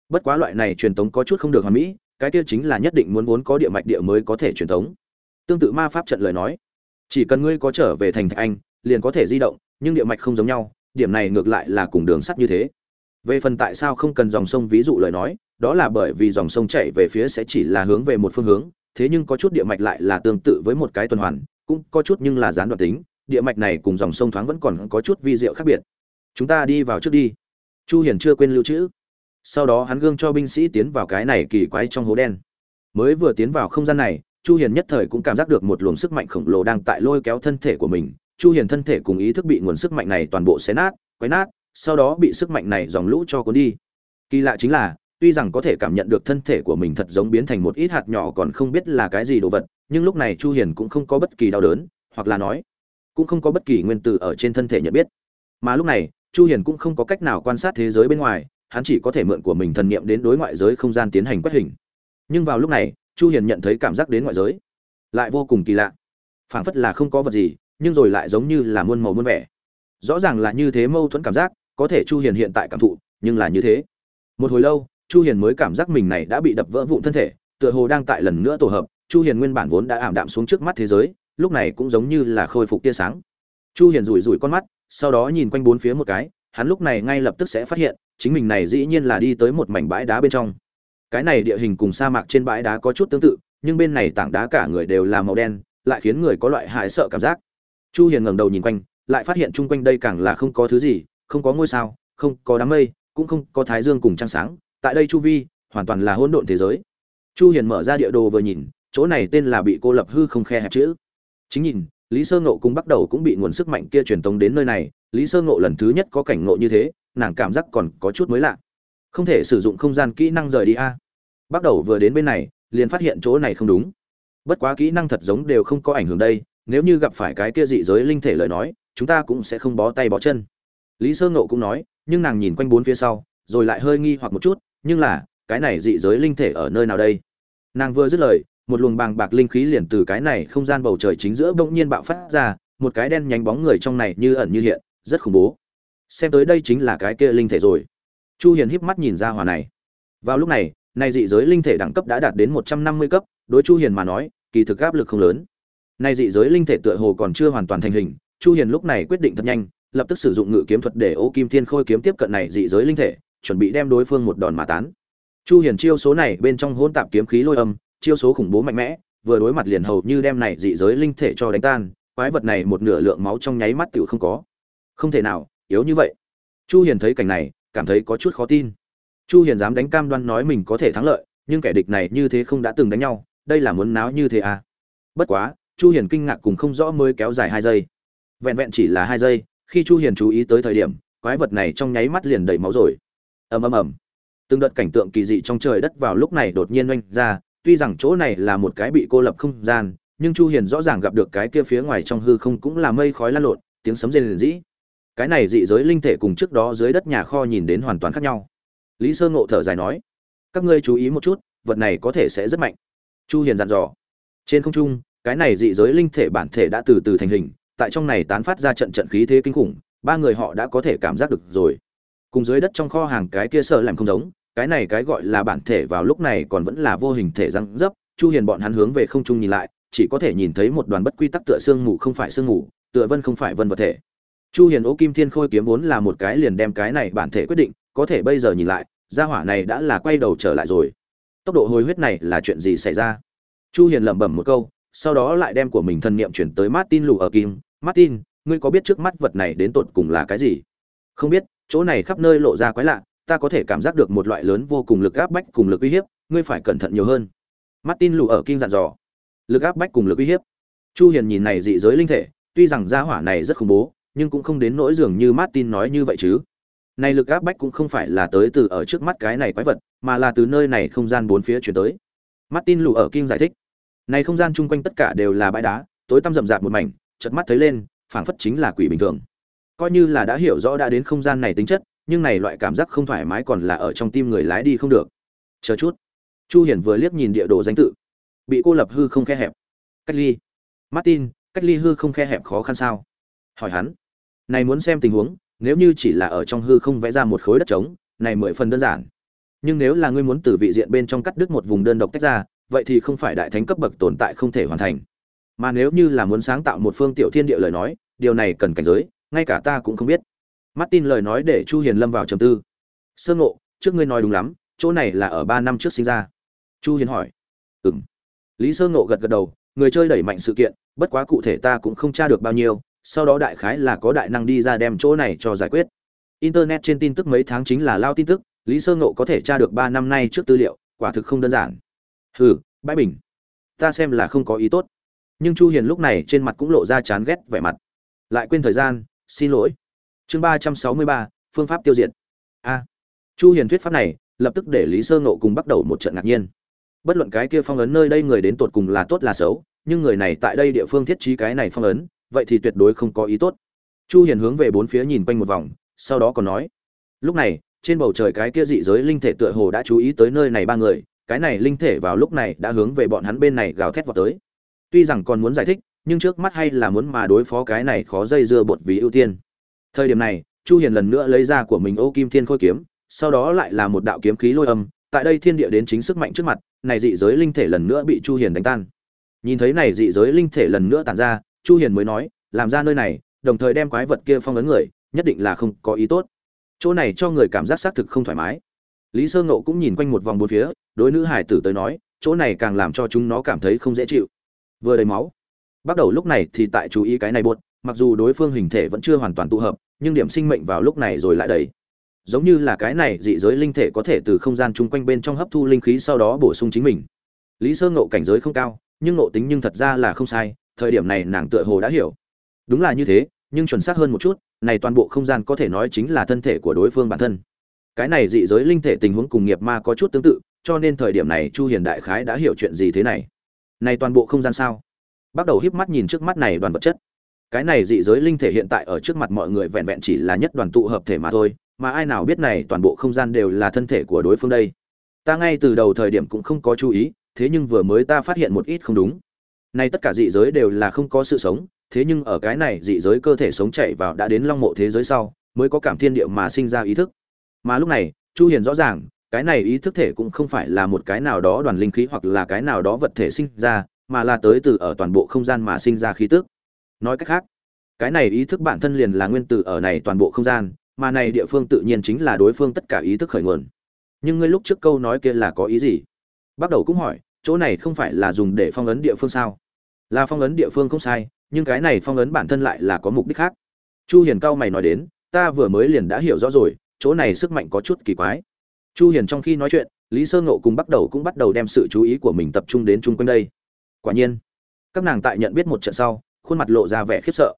S1: Bất quá loại này truyền tống có chút không được hoàn mỹ, cái kia chính là nhất định muốn vốn có địa mạch địa mới có thể truyền tống. Tương tự ma pháp trận lời nói. Chỉ cần ngươi có trở về thành thạch anh, liền có thể di động, nhưng địa mạch không giống nhau, điểm này ngược lại là cùng đường sắt như thế về phần tại sao không cần dòng sông ví dụ lời nói, đó là bởi vì dòng sông chảy về phía sẽ chỉ là hướng về một phương hướng, thế nhưng có chút địa mạch lại là tương tự với một cái tuần hoàn, cũng có chút nhưng là gián đoạn tính, địa mạch này cùng dòng sông thoáng vẫn còn có chút vi diệu khác biệt. Chúng ta đi vào trước đi. Chu hiền chưa quên lưu trữ. Sau đó hắn gương cho binh sĩ tiến vào cái này kỳ quái trong hố đen. Mới vừa tiến vào không gian này, chu hiền nhất thời cũng cảm giác được một luồng sức mạnh khổng lồ đang tại lôi kéo thân thể của mình. Chu hiền thân thể cùng ý thức bị nguồn sức mạnh này toàn bộ xé nát, quấy nát sau đó bị sức mạnh này dòng lũ cho cuốn đi. Kỳ lạ chính là, tuy rằng có thể cảm nhận được thân thể của mình thật giống biến thành một ít hạt nhỏ còn không biết là cái gì đồ vật, nhưng lúc này chu hiền cũng không có bất kỳ đau đớn, hoặc là nói, cũng không có bất kỳ nguyên tử ở trên thân thể nhận biết. Mà lúc này, chu hiền cũng không có cách nào quan sát thế giới bên ngoài, hắn chỉ có thể mượn của mình thần niệm đến đối ngoại giới không gian tiến hành quét hình. Nhưng vào lúc này, chu hiền nhận thấy cảm giác đến ngoại giới, lại vô cùng kỳ lạ. Phảng phất là không có vật gì, nhưng rồi lại giống như là muôn màu muôn vẻ. Rõ ràng là như thế mâu thuẫn cảm giác có thể chu hiền hiện tại cảm thụ, nhưng là như thế. Một hồi lâu, chu hiền mới cảm giác mình này đã bị đập vỡ vụn thân thể, tựa hồ đang tại lần nữa tổ hợp, chu hiền nguyên bản vốn đã ảm đạm xuống trước mắt thế giới, lúc này cũng giống như là khôi phục tia sáng. Chu hiền rủi rủi con mắt, sau đó nhìn quanh bốn phía một cái, hắn lúc này ngay lập tức sẽ phát hiện, chính mình này dĩ nhiên là đi tới một mảnh bãi đá bên trong. Cái này địa hình cùng sa mạc trên bãi đá có chút tương tự, nhưng bên này tảng đá cả người đều là màu đen, lại khiến người có loại hại sợ cảm giác. Chu hiền ngẩng đầu nhìn quanh, lại phát hiện chung quanh đây càng là không có thứ gì không có ngôi sao, không có đám mây, cũng không có thái dương cùng trăng sáng, tại đây chu vi hoàn toàn là hỗn độn thế giới. Chu hiền mở ra địa đồ vừa nhìn, chỗ này tên là bị cô lập hư không khe hẹp chữ. Chính nhìn, lý sơ ngộ cũng bắt đầu cũng bị nguồn sức mạnh kia truyền tống đến nơi này. Lý sơ ngộ lần thứ nhất có cảnh ngộ như thế, nàng cảm giác còn có chút mới lạ. Không thể sử dụng không gian kỹ năng rời đi a. Bắt đầu vừa đến bên này, liền phát hiện chỗ này không đúng. Bất quá kỹ năng thật giống đều không có ảnh hưởng đây, nếu như gặp phải cái kia dị giới linh thể lời nói, chúng ta cũng sẽ không bó tay bó chân lý sơ ngộ cũng nói, nhưng nàng nhìn quanh bốn phía sau, rồi lại hơi nghi hoặc một chút, nhưng là, cái này dị giới linh thể ở nơi nào đây? Nàng vừa dứt lời, một luồng bàng bạc linh khí liền từ cái này không gian bầu trời chính giữa bỗng nhiên bạo phát ra, một cái đen nhánh bóng người trong này như ẩn như hiện, rất khủng bố. Xem tới đây chính là cái kia linh thể rồi. Chu hiền híp mắt nhìn ra hỏa này. Vào lúc này này dị giới linh thể đẳng cấp đã đạt đến 150 cấp, đối chu hiền mà nói, kỳ thực áp lực không lớn. Này dị giới linh thể tựa hồ còn chưa hoàn toàn thành hình, chu hiền lúc này quyết định thật nhanh lập tức sử dụng ngự kiếm thuật để ô kim thiên khôi kiếm tiếp cận này dị giới linh thể, chuẩn bị đem đối phương một đòn mà tán. Chu hiền chiêu số này bên trong hỗn tạp kiếm khí lôi âm, chiêu số khủng bố mạnh mẽ, vừa đối mặt liền hầu như đem này dị giới linh thể cho đánh tan, quái vật này một nửa lượng máu trong nháy mắt tiểu không có. Không thể nào, yếu như vậy. Chu hiền thấy cảnh này, cảm thấy có chút khó tin. Chu hiền dám đánh cam đoan nói mình có thể thắng lợi, nhưng kẻ địch này như thế không đã từng đánh nhau, đây là muốn náo như thế à? Bất quá, chu hiền kinh ngạc cùng không rõ mới kéo dài hai giây. Vẹn vẹn chỉ là hai giây khi chu hiền chú ý tới thời điểm, quái vật này trong nháy mắt liền đầy máu rồi. Ầm ầm ầm. Từng đợt cảnh tượng kỳ dị trong trời đất vào lúc này đột nhiên oanh ra, tuy rằng chỗ này là một cái bị cô lập không gian, nhưng chu hiền rõ ràng gặp được cái kia phía ngoài trong hư không cũng là mây khói lan lộn, tiếng sấm rền rĩ. Cái này dị giới linh thể cùng trước đó dưới đất nhà kho nhìn đến hoàn toàn khác nhau. Lý sơ ngộ thở dài nói, các ngươi chú ý một chút, vật này có thể sẽ rất mạnh. Chu hiền dặn dò. Trên không trung, cái này dị giới linh thể bản thể đã từ từ thành hình tại trong này tán phát ra trận trận khí thế kinh khủng, ba người họ đã có thể cảm giác được rồi. Cùng dưới đất trong kho hàng cái kia sợ làm không giống, cái này cái gọi là bản thể vào lúc này còn vẫn là vô hình thể răng dấp, chu hiền bọn hắn hướng về không trung nhìn lại, chỉ có thể nhìn thấy một đoàn bất quy tắc tựa xương mù không phải xương mù, tựa vân không phải vân vật thể. Chu hiền ô kim thiên khôi kiếm vốn là một cái liền đem cái này bản thể quyết định, có thể bây giờ nhìn lại, gia hỏa này đã là quay đầu trở lại rồi. Tốc độ hồi huyết này là chuyện gì xảy ra? Chu hiền lẩm bẩm một câu, sau đó lại đem của mình thân niệm chuyển tới martin lù ở kim martin, ngươi có biết trước mắt vật này đến tột cùng là cái gì? Không biết, chỗ này khắp nơi lộ ra quái lạ, ta có thể cảm giác được một loại lớn vô cùng lực áp bách cùng lực uy hiếp, ngươi phải cẩn thận nhiều hơn. Martin lù ở kinh dặn dò. Lực áp bách cùng lực uy hiếp. Chu hiền nhìn này dị giới linh thể, tuy rằng gia hỏa này rất khủng bố, nhưng cũng không đến nỗi dường như martin nói như vậy chứ. Này lực áp bách cũng không phải là tới từ ở trước mắt cái này quái vật, mà là từ nơi này không gian bốn phía chuyển tới. Martin lù ở kinh giải thích. Này không gian chung quanh tất cả đều là bãi đá, tối tăm rậm rạp một mảnh chợt mắt thấy lên, phảng phất chính là quỷ bình thường. Coi như là đã hiểu rõ đã đến không gian này tính chất, nhưng này loại cảm giác không thoải mái còn là ở trong tim người lái đi không được. Chờ chút. Chu hiển vừa liếc nhìn địa đồ danh tự. Bị cô lập hư không khe hẹp. Cách ly. Martin, cách ly hư không khe hẹp khó khăn sao? Hỏi hắn. Này muốn xem tình huống, nếu như chỉ là ở trong hư không vẽ ra một khối đất trống, này mười phần đơn giản. Nhưng nếu là ngươi muốn từ vị diện bên trong cắt đứt một vùng đơn độc tách ra, vậy thì không phải đại thánh cấp bậc tồn tại không thể hoàn thành mà nếu như là muốn sáng tạo một phương tiểu thiên địa lời nói, điều này cần cảnh giới, ngay cả ta cũng không biết. Martin lời nói để chu hiền lâm vào trầm tư. Sơ ngộ, trước ngươi nói đúng lắm, chỗ này là ở ba năm trước sinh ra. Chu hiền hỏi. Ừm. Lý sơ ngộ gật gật đầu, người chơi đẩy mạnh sự kiện, bất quá cụ thể ta cũng không tra được bao nhiêu, sau đó đại khái là có đại năng đi ra đem chỗ này cho giải quyết. Internet trên tin tức mấy tháng chính là lao tin tức, lý sơ ngộ có thể tra được ba năm nay trước tư liệu, quả thực không đơn giản. Hừ, bãi bình, ta xem là không có ý tốt nhưng chu hiền lúc này trên mặt cũng lộ ra chán ghét vẻ mặt. Lại quên thời gian, xin lỗi. Chương ba trăm sáu mươi ba, phương pháp tiêu diệt. A. Chu hiền thuyết pháp này, lập tức để lý sơ ngộ cùng bắt đầu một trận ngạc nhiên. Bất luận cái kia phong ấn nơi đây người đến tột cùng là tốt là xấu, nhưng người này tại đây địa phương thiết trí cái này phong ấn, vậy thì tuyệt đối không có ý tốt. Chu hiền hướng về bốn phía nhìn quanh một vòng, sau đó còn nói, lúc này, trên bầu trời cái kia dị giới linh thể tựa hồ đã chú ý tới nơi này ba người, cái này linh thể vào lúc này đã hướng về bọn hắn bên này gào thét vào tới tuy rằng còn muốn giải thích, nhưng trước mắt hay là muốn mà đối phó cái này khó dây dưa bột vì ưu tiên. Thời điểm này, chu hiền lần nữa lấy ra của mình ô kim thiên khôi kiếm, sau đó lại là một đạo kiếm khí lôi âm, tại đây thiên địa đến chính sức mạnh trước mặt, này dị giới linh thể lần nữa bị chu hiền đánh tan. Nhìn thấy này dị giới linh thể lần nữa tản ra, chu hiền mới nói, làm ra nơi này, đồng thời đem quái vật kia phong ấn người, nhất định là không có ý tốt. Chỗ này cho người cảm giác xác thực không thoải mái. Lý sơ ngộ cũng nhìn quanh một vòng bốn phía, đối nữ hải tử tới nói, chỗ này càng làm cho chúng nó cảm thấy không dễ chịu vừa đầy máu. Bắt đầu lúc này thì tại chú ý cái này buốt mặc dù đối phương hình thể vẫn chưa hoàn toàn tụ hợp, nhưng điểm sinh mệnh vào lúc này rồi lại đầy. Giống như là cái này dị giới linh thể có thể từ không gian chung quanh bên trong hấp thu linh khí sau đó bổ sung chính mình. Lý sơ ngộ cảnh giới không cao, nhưng ngộ tính nhưng thật ra là không sai, thời điểm này nàng tựa hồ đã hiểu. Đúng là như thế, nhưng chuẩn xác hơn một chút, này toàn bộ không gian có thể nói chính là thân thể của đối phương bản thân. Cái này dị giới linh thể tình huống cùng nghiệp ma có chút tương tự, cho nên thời điểm này chu hiền đại khái đã hiểu chuyện gì thế này này toàn bộ không gian sao? Bắt đầu híp mắt nhìn trước mắt này đoàn vật chất. Cái này dị giới linh thể hiện tại ở trước mặt mọi người vẹn vẹn chỉ là nhất đoàn tụ hợp thể mà thôi, mà ai nào biết này toàn bộ không gian đều là thân thể của đối phương đây? Ta ngay từ đầu thời điểm cũng không có chú ý, thế nhưng vừa mới ta phát hiện một ít không đúng. Nay tất cả dị giới đều là không có sự sống, thế nhưng ở cái này dị giới cơ thể sống chạy vào đã đến long mộ thế giới sau, mới có cảm thiên địa mà sinh ra ý thức. Mà lúc này, chu hiền rõ ràng cái này ý thức thể cũng không phải là một cái nào đó đoàn linh khí hoặc là cái nào đó vật thể sinh ra, mà là tới từ ở toàn bộ không gian mà sinh ra khí tức. Nói cách khác, cái này ý thức bản thân liền là nguyên tử ở này toàn bộ không gian, mà này địa phương tự nhiên chính là đối phương tất cả ý thức khởi nguồn. Nhưng ngươi lúc trước câu nói kia là có ý gì? Bắt đầu cũng hỏi, chỗ này không phải là dùng để phong ấn địa phương sao? Là phong ấn địa phương không sai, nhưng cái này phong ấn bản thân lại là có mục đích khác. Chu hiền cao mày nói đến, ta vừa mới liền đã hiểu rõ rồi, chỗ này sức mạnh có chút kỳ quái chu hiền trong khi nói chuyện, lý sơ ngộ cùng bắt đầu cũng bắt đầu đem sự chú ý của mình tập trung đến chung quanh đây. Quả nhiên, các nàng tại nhận biết một trận sau, khuôn mặt lộ ra vẻ khiếp sợ.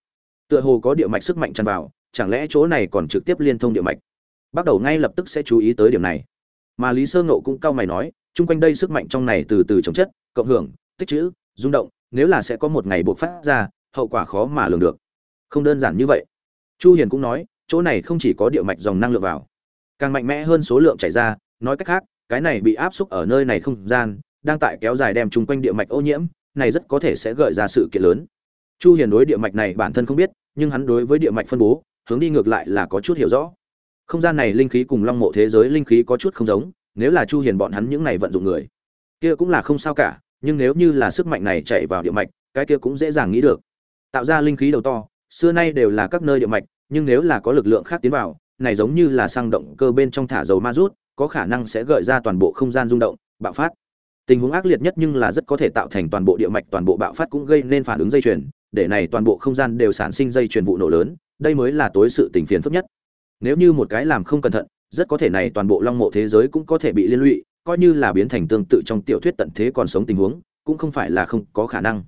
S1: Tựa hồ có địa mạch sức mạnh tràn vào, chẳng lẽ chỗ này còn trực tiếp liên thông địa mạch? Bắt đầu ngay lập tức sẽ chú ý tới điểm này. Mà lý sơ ngộ cũng cao mày nói, chung quanh đây sức mạnh trong này từ từ chống chất, cộng hưởng, tích trữ, rung động, nếu là sẽ có một ngày buộc phát ra, hậu quả khó mà lường được. Không đơn giản như vậy. Chu hiền cũng nói, chỗ này không chỉ có địa mạch dòng năng lượng vào càng mạnh mẽ hơn số lượng chảy ra, nói cách khác, cái này bị áp xúc ở nơi này không gian, đang tại kéo dài đem chung quanh địa mạch ô nhiễm, này rất có thể sẽ gợi ra sự kiện lớn. Chu hiền đối địa mạch này bản thân không biết, nhưng hắn đối với địa mạch phân bố, hướng đi ngược lại là có chút hiểu rõ. Không gian này linh khí cùng long mộ thế giới linh khí có chút không giống, nếu là chu hiền bọn hắn những này vận dụng người, kia cũng là không sao cả, nhưng nếu như là sức mạnh này chạy vào địa mạch, cái kia cũng dễ dàng nghĩ được. Tạo ra linh khí đầu to, xưa nay đều là các nơi địa mạch, nhưng nếu là có lực lượng khác tiến vào này giống như là sang động cơ bên trong thả dầu ma rút, có khả năng sẽ gợi ra toàn bộ không gian rung động, bạo phát. Tình huống ác liệt nhất nhưng là rất có thể tạo thành toàn bộ địa mạch, toàn bộ bạo phát cũng gây nên phản ứng dây chuyền, để này toàn bộ không gian đều sản sinh dây chuyền vụ nổ lớn, đây mới là tối sự tình phiền phức nhất. Nếu như một cái làm không cẩn thận, rất có thể này toàn bộ long mộ thế giới cũng có thể bị liên lụy, coi như là biến thành tương tự trong tiểu thuyết tận thế còn sống tình huống, cũng không phải là không có khả năng.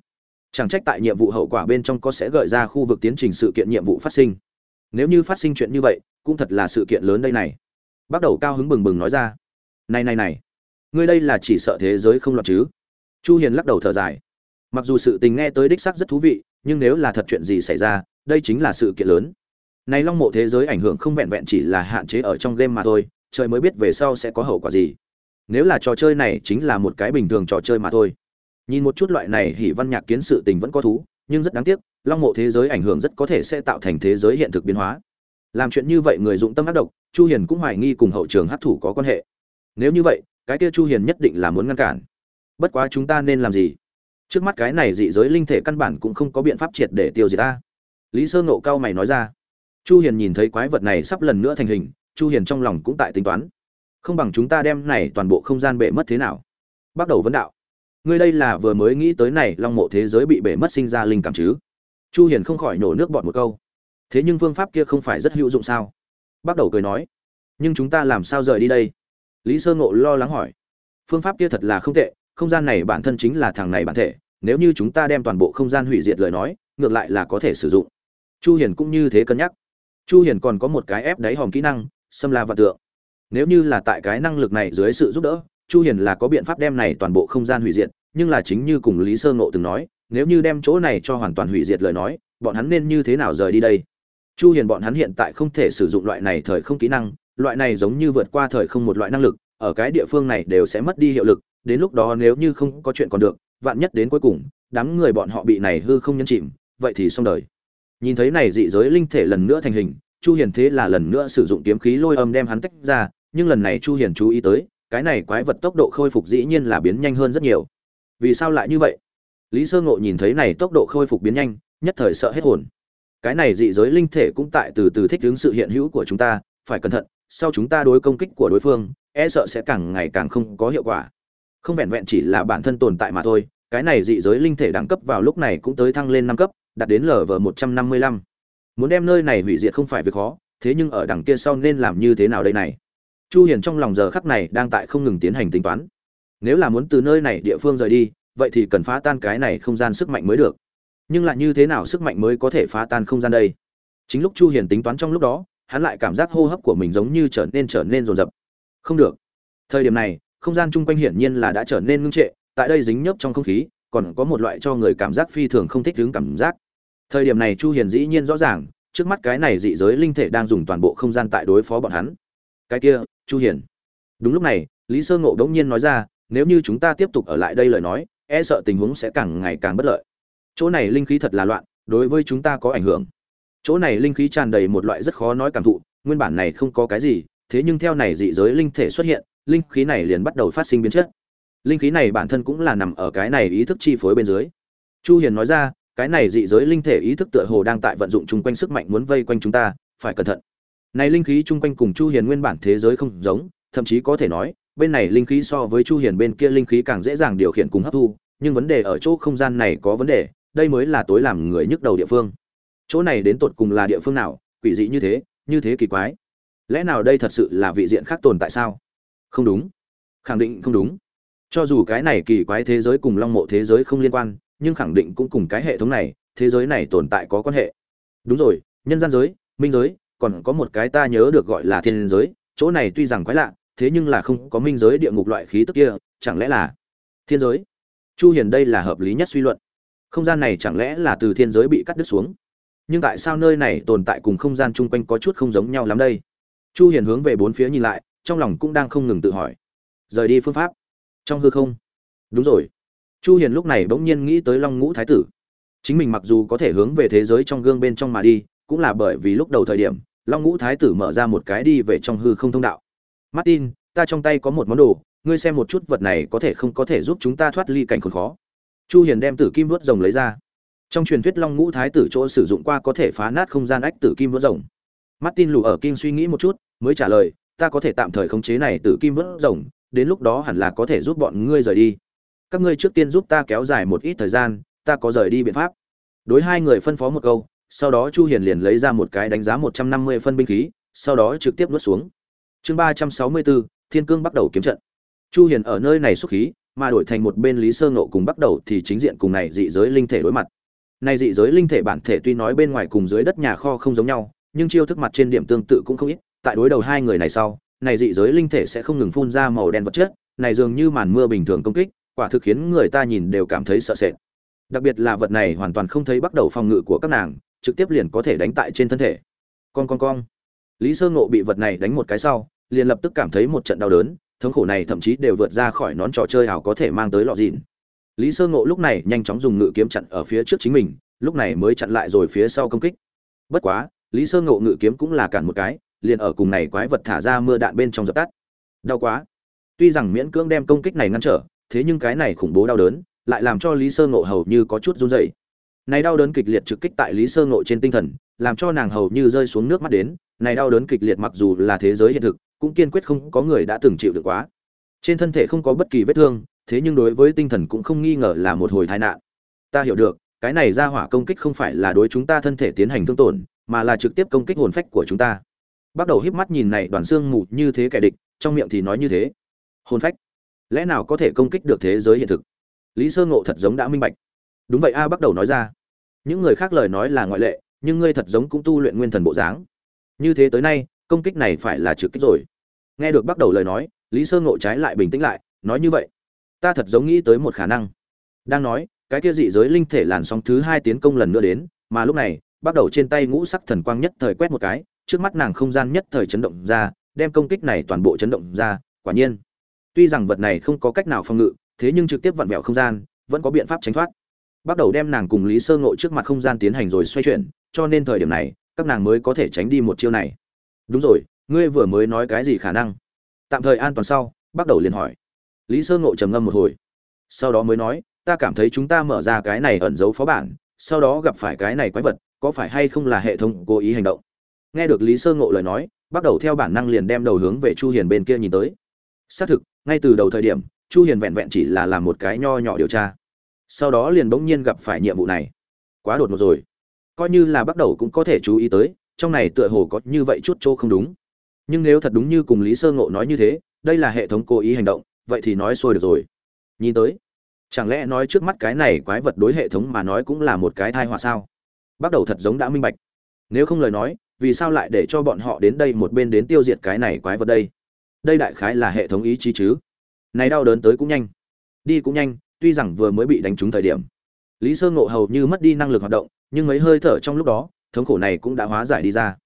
S1: Chẳng trách tại nhiệm vụ hậu quả bên trong có sẽ gợi ra khu vực tiến trình sự kiện nhiệm vụ phát sinh. Nếu như phát sinh chuyện như vậy cũng thật là sự kiện lớn đây này. Bắt đầu cao hứng bừng bừng nói ra, này này này, ngươi đây là chỉ sợ thế giới không loạn chứ? Chu hiền lắc đầu thở dài, mặc dù sự tình nghe tới đích xác rất thú vị, nhưng nếu là thật chuyện gì xảy ra, đây chính là sự kiện lớn. Này long mộ thế giới ảnh hưởng không vẹn vẹn chỉ là hạn chế ở trong game mà thôi, trời mới biết về sau sẽ có hậu quả gì. Nếu là trò chơi này chính là một cái bình thường trò chơi mà thôi. Nhìn một chút loại này hỉ văn nhạc kiến sự tình vẫn có thú, nhưng rất đáng tiếc, long mộ thế giới ảnh hưởng rất có thể sẽ tạo thành thế giới hiện thực biến hóa làm chuyện như vậy người dụng tâm ác độc, chu hiền cũng hoài nghi cùng hậu trường hấp thủ có quan hệ. Nếu như vậy, cái kia chu hiền nhất định là muốn ngăn cản. Bất quá chúng ta nên làm gì? Trước mắt cái này dị giới linh thể căn bản cũng không có biện pháp triệt để tiêu diệt ta. Lý sơ ngộ cao mày nói ra. Chu hiền nhìn thấy quái vật này sắp lần nữa thành hình, chu hiền trong lòng cũng tại tính toán. Không bằng chúng ta đem này toàn bộ không gian bể mất thế nào? Bắt đầu vấn đạo. Ngươi đây là vừa mới nghĩ tới này long mộ thế giới bị bể mất sinh ra linh cảm chứ? Chu hiền không khỏi nổ nước bọt một câu thế nhưng phương pháp kia không phải rất hữu dụng sao? Bắt đầu cười nói. Nhưng chúng ta làm sao rời đi đây? Lý sơ ngộ lo lắng hỏi. Phương pháp kia thật là không tệ, không gian này bản thân chính là thằng này bản thể, nếu như chúng ta đem toàn bộ không gian hủy diệt lời nói, ngược lại là có thể sử dụng. Chu hiền cũng như thế cân nhắc. Chu hiền còn có một cái ép đáy hòm kỹ năng, xâm la và tượng. Nếu như là tại cái năng lực này dưới sự giúp đỡ, chu hiền là có biện pháp đem này toàn bộ không gian hủy diệt, nhưng là chính như cùng lý sơ ngộ từng nói, nếu như đem chỗ này cho hoàn toàn hủy diệt lời nói, bọn hắn nên như thế nào rời đi đây? Chu hiền bọn hắn hiện tại không thể sử dụng loại này thời không kỹ năng, loại này giống như vượt qua thời không một loại năng lực, ở cái địa phương này đều sẽ mất đi hiệu lực, đến lúc đó nếu như không có chuyện còn được, vạn nhất đến cuối cùng, đám người bọn họ bị này hư không nhân chìm, vậy thì xong đời. Nhìn thấy này dị giới linh thể lần nữa thành hình, chu hiền thế là lần nữa sử dụng kiếm khí lôi âm đem hắn tách ra, nhưng lần này chu hiền chú ý tới, cái này quái vật tốc độ khôi phục dĩ nhiên là biến nhanh hơn rất nhiều. Vì sao lại như vậy? Lý sơ ngộ nhìn thấy này tốc độ khôi phục biến nhanh, nhất thời sợ hết hồn cái này dị giới linh thể cũng tại từ từ thích ứng sự hiện hữu của chúng ta, phải cẩn thận, sau chúng ta đối công kích của đối phương e sợ sẽ càng ngày càng không có hiệu quả. Không vẹn vẹn chỉ là bản thân tồn tại mà thôi, cái này dị giới linh thể đẳng cấp vào lúc này cũng tới thăng lên năm cấp, đạt đến lv một trăm năm mươi lăm. Muốn đem nơi này hủy diệt không phải việc khó, thế nhưng ở đằng kia sau nên làm như thế nào đây này? Chu hiền trong lòng giờ khắc này đang tại không ngừng tiến hành tính toán. Nếu là muốn từ nơi này địa phương rời đi, vậy thì cần phá tan cái này không gian sức mạnh mới được nhưng lại như thế nào sức mạnh mới có thể phá tan không gian đây? Chính lúc chu hiền tính toán trong lúc đó, hắn lại cảm giác hô hấp của mình giống như trở nên trở nên rồn rập không được. Thời điểm này, không gian chung quanh hiển nhiên là đã trở nên ngưng trệ, tại đây dính nhớp trong không khí, còn có một loại cho người cảm giác phi thường không thích đứng cảm giác. Thời điểm này chu hiền dĩ nhiên rõ ràng, trước mắt cái này dị giới linh thể đang dùng toàn bộ không gian tại đối phó bọn hắn. Cái kia, chu hiền. Đúng lúc này, lý sơ ngộ đống nhiên nói ra, nếu như chúng ta tiếp tục ở lại đây lời nói e sợ tình huống sẽ càng ngày càng bất lợi chỗ này linh khí thật là loạn, đối với chúng ta có ảnh hưởng. Chỗ này linh khí tràn đầy một loại rất khó nói cảm thụ, nguyên bản này không có cái gì, thế nhưng theo này dị giới linh thể xuất hiện, linh khí này liền bắt đầu phát sinh biến chất. Linh khí này bản thân cũng là nằm ở cái này ý thức chi phối bên dưới. Chu hiền nói ra, cái này dị giới linh thể ý thức tựa hồ đang tại vận dụng chung quanh sức mạnh muốn vây quanh chúng ta, phải cẩn thận. Này linh khí chung quanh cùng chu hiền nguyên bản thế giới không giống, thậm chí có thể nói, bên này linh khí so với chu hiền bên kia linh khí càng dễ dàng điều khiển cùng hấp thu, nhưng vấn đề ở chỗ không gian này có vấn đề đây mới là tối làm người nhức đầu địa phương. Chỗ này đến tột cùng là địa phương nào, quỷ dị như thế như thế kỳ quái. Lẽ nào đây thật sự là vị diện khác tồn tại sao? Không đúng. Khẳng định không đúng. Cho dù cái này kỳ quái thế giới cùng long mộ thế giới không liên quan, nhưng khẳng định cũng cùng cái hệ thống này, thế giới này tồn tại có quan hệ. Đúng rồi, nhân gian giới, minh giới, còn có một cái ta nhớ được gọi là thiên giới, chỗ này tuy rằng quái lạ, thế nhưng là không có minh giới địa ngục loại khí tức kia, chẳng lẽ là thiên giới? Chu hiền đây là hợp lý nhất suy luận không gian này chẳng lẽ là từ thiên giới bị cắt đứt xuống? Nhưng tại sao nơi này tồn tại cùng không gian chung quanh có chút không giống nhau lắm đây? Chu hiền hướng về bốn phía nhìn lại, trong lòng cũng đang không ngừng tự hỏi. Rời đi phương pháp. Trong hư không. Đúng rồi. Chu hiền lúc này bỗng nhiên nghĩ tới long ngũ thái tử. Chính mình mặc dù có thể hướng về thế giới trong gương bên trong mà đi, cũng là bởi vì lúc đầu thời điểm, long ngũ thái tử mở ra một cái đi về trong hư không thông đạo. Martin, ta trong tay có một món đồ, ngươi xem một chút vật này có thể không có thể giúp chúng ta thoát ly cảnh khốn khó chu hiền đem tử kim vuốt rồng lấy ra. Trong truyền thuyết long ngũ thái tử chỗ sử dụng qua có thể phá nát không gian ách tử kim vuốt rồng. Martin lù ở kinh suy nghĩ một chút mới trả lời ta có thể tạm thời khống chế này Tử kim vớt rồng đến lúc đó hẳn là có thể giúp bọn ngươi rời đi. Các ngươi trước tiên giúp ta kéo dài một ít thời gian ta có rời đi biện pháp. Đối hai người phân phó một câu sau đó chu hiền liền lấy ra một cái đánh giá 150 phân binh khí sau đó trực tiếp nuốt xuống. Chương 364, thiên cương bắt đầu kiếm trận. Chu hiền ở nơi này xuất khí mà đổi thành một bên lý sơ ngộ cùng bắt đầu thì chính diện cùng này dị giới linh thể đối mặt. Này dị giới linh thể bản thể tuy nói bên ngoài cùng dưới đất nhà kho không giống nhau, nhưng chiêu thức mặt trên điểm tương tự cũng không ít. Tại đối đầu hai người này sau, này dị giới linh thể sẽ không ngừng phun ra màu đen vật chất, này dường như màn mưa bình thường công kích, quả thực khiến người ta nhìn đều cảm thấy sợ sệt. Đặc biệt là vật này hoàn toàn không thấy bắt đầu phòng ngự của các nàng, trực tiếp liền có thể đánh tại trên thân thể. Con con con lý sơ ngộ bị vật này đánh một cái sau, liền lập tức cảm thấy một trận đau đớn thống khổ này thậm chí đều vượt ra khỏi nón trò chơi ảo có thể mang tới lọ dịn. Lý sơ ngộ lúc này nhanh chóng dùng ngự kiếm chặn ở phía trước chính mình, lúc này mới chặn lại rồi phía sau công kích. Bất quá, lý sơ ngộ ngự kiếm cũng là cản một cái, liền ở cùng này quái vật thả ra mưa đạn bên trong dập tắt. Đau quá. Tuy rằng miễn cưỡng đem công kích này ngăn trở, thế nhưng cái này khủng bố đau đớn lại làm cho lý sơ ngộ hầu như có chút run rẩy. Này đau đớn kịch liệt trực kích tại lý sơ ngộ trên tinh thần, làm cho nàng hầu như rơi xuống nước mắt đến. Này đau đớn kịch liệt mặc dù là thế giới hiện thực cũng kiên quyết không có người đã từng chịu được quá. Trên thân thể không có bất kỳ vết thương, thế nhưng đối với tinh thần cũng không nghi ngờ là một hồi tai nạn. Ta hiểu được, cái này ra hỏa công kích không phải là đối chúng ta thân thể tiến hành thương tổn, mà là trực tiếp công kích hồn phách của chúng ta. Bắt đầu híp mắt nhìn này đoàn xương mù như thế kẻ địch, trong miệng thì nói như thế. Hồn phách? Lẽ nào có thể công kích được thế giới hiện thực? Lý sơ ngộ thật giống đã minh bạch. Đúng vậy a bắt đầu nói ra. Những người khác lời nói là ngoại lệ, nhưng ngươi thật giống cũng tu luyện nguyên thần bộ dáng. Như thế tới nay, công kích này phải là trực kích rồi nghe được bắt đầu lời nói, lý sơ ngộ trái lại bình tĩnh lại, nói như vậy. Ta thật giống nghĩ tới một khả năng. Đang nói, cái kia dị giới linh thể làn sóng thứ hai tiến công lần nữa đến, mà lúc này bắt đầu trên tay ngũ sắc thần quang nhất thời quét một cái, trước mắt nàng không gian nhất thời chấn động ra, đem công kích này toàn bộ chấn động ra, quả nhiên. Tuy rằng vật này không có cách nào phòng ngự, thế nhưng trực tiếp vặn vẹo không gian, vẫn có biện pháp tránh thoát. Bắt đầu đem nàng cùng lý sơ ngộ trước mặt không gian tiến hành rồi xoay chuyển, cho nên thời điểm này, các nàng mới có thể tránh đi một chiêu này. Đúng rồi ngươi vừa mới nói cái gì khả năng? Tạm thời an toàn sau, bắt đầu liền hỏi. Lý sơ ngộ trầm ngâm một hồi. Sau đó mới nói, ta cảm thấy chúng ta mở ra cái này ẩn giấu phó bản, sau đó gặp phải cái này quái vật, có phải hay không là hệ thống cố ý hành động? Nghe được lý sơ ngộ lời nói, bắt đầu theo bản năng liền đem đầu hướng về chu hiền bên kia nhìn tới. Xác thực, ngay từ đầu thời điểm, chu hiền vẹn vẹn chỉ là làm một cái nho nhỏ điều tra. Sau đó liền bỗng nhiên gặp phải nhiệm vụ này. Quá đột ngột rồi. Coi như là bắt đầu cũng có thể chú ý tới, trong này tựa hồ có như vậy chút chỗ không đúng nhưng nếu thật đúng như cùng lý sơ ngộ nói như thế, đây là hệ thống cố ý hành động, vậy thì nói xuôi được rồi. Nhìn tới, chẳng lẽ nói trước mắt cái này quái vật đối hệ thống mà nói cũng là một cái thai họa sao? Bắt đầu thật giống đã minh bạch. Nếu không lời nói, vì sao lại để cho bọn họ đến đây một bên đến tiêu diệt cái này quái vật đây? Đây đại khái là hệ thống ý chí chứ. Này đau đớn tới cũng nhanh. Đi cũng nhanh, tuy rằng vừa mới bị đánh trúng thời điểm. Lý sơ ngộ hầu như mất đi năng lực hoạt động, nhưng mấy hơi thở trong lúc đó, thống khổ này cũng đã hóa giải đi ra.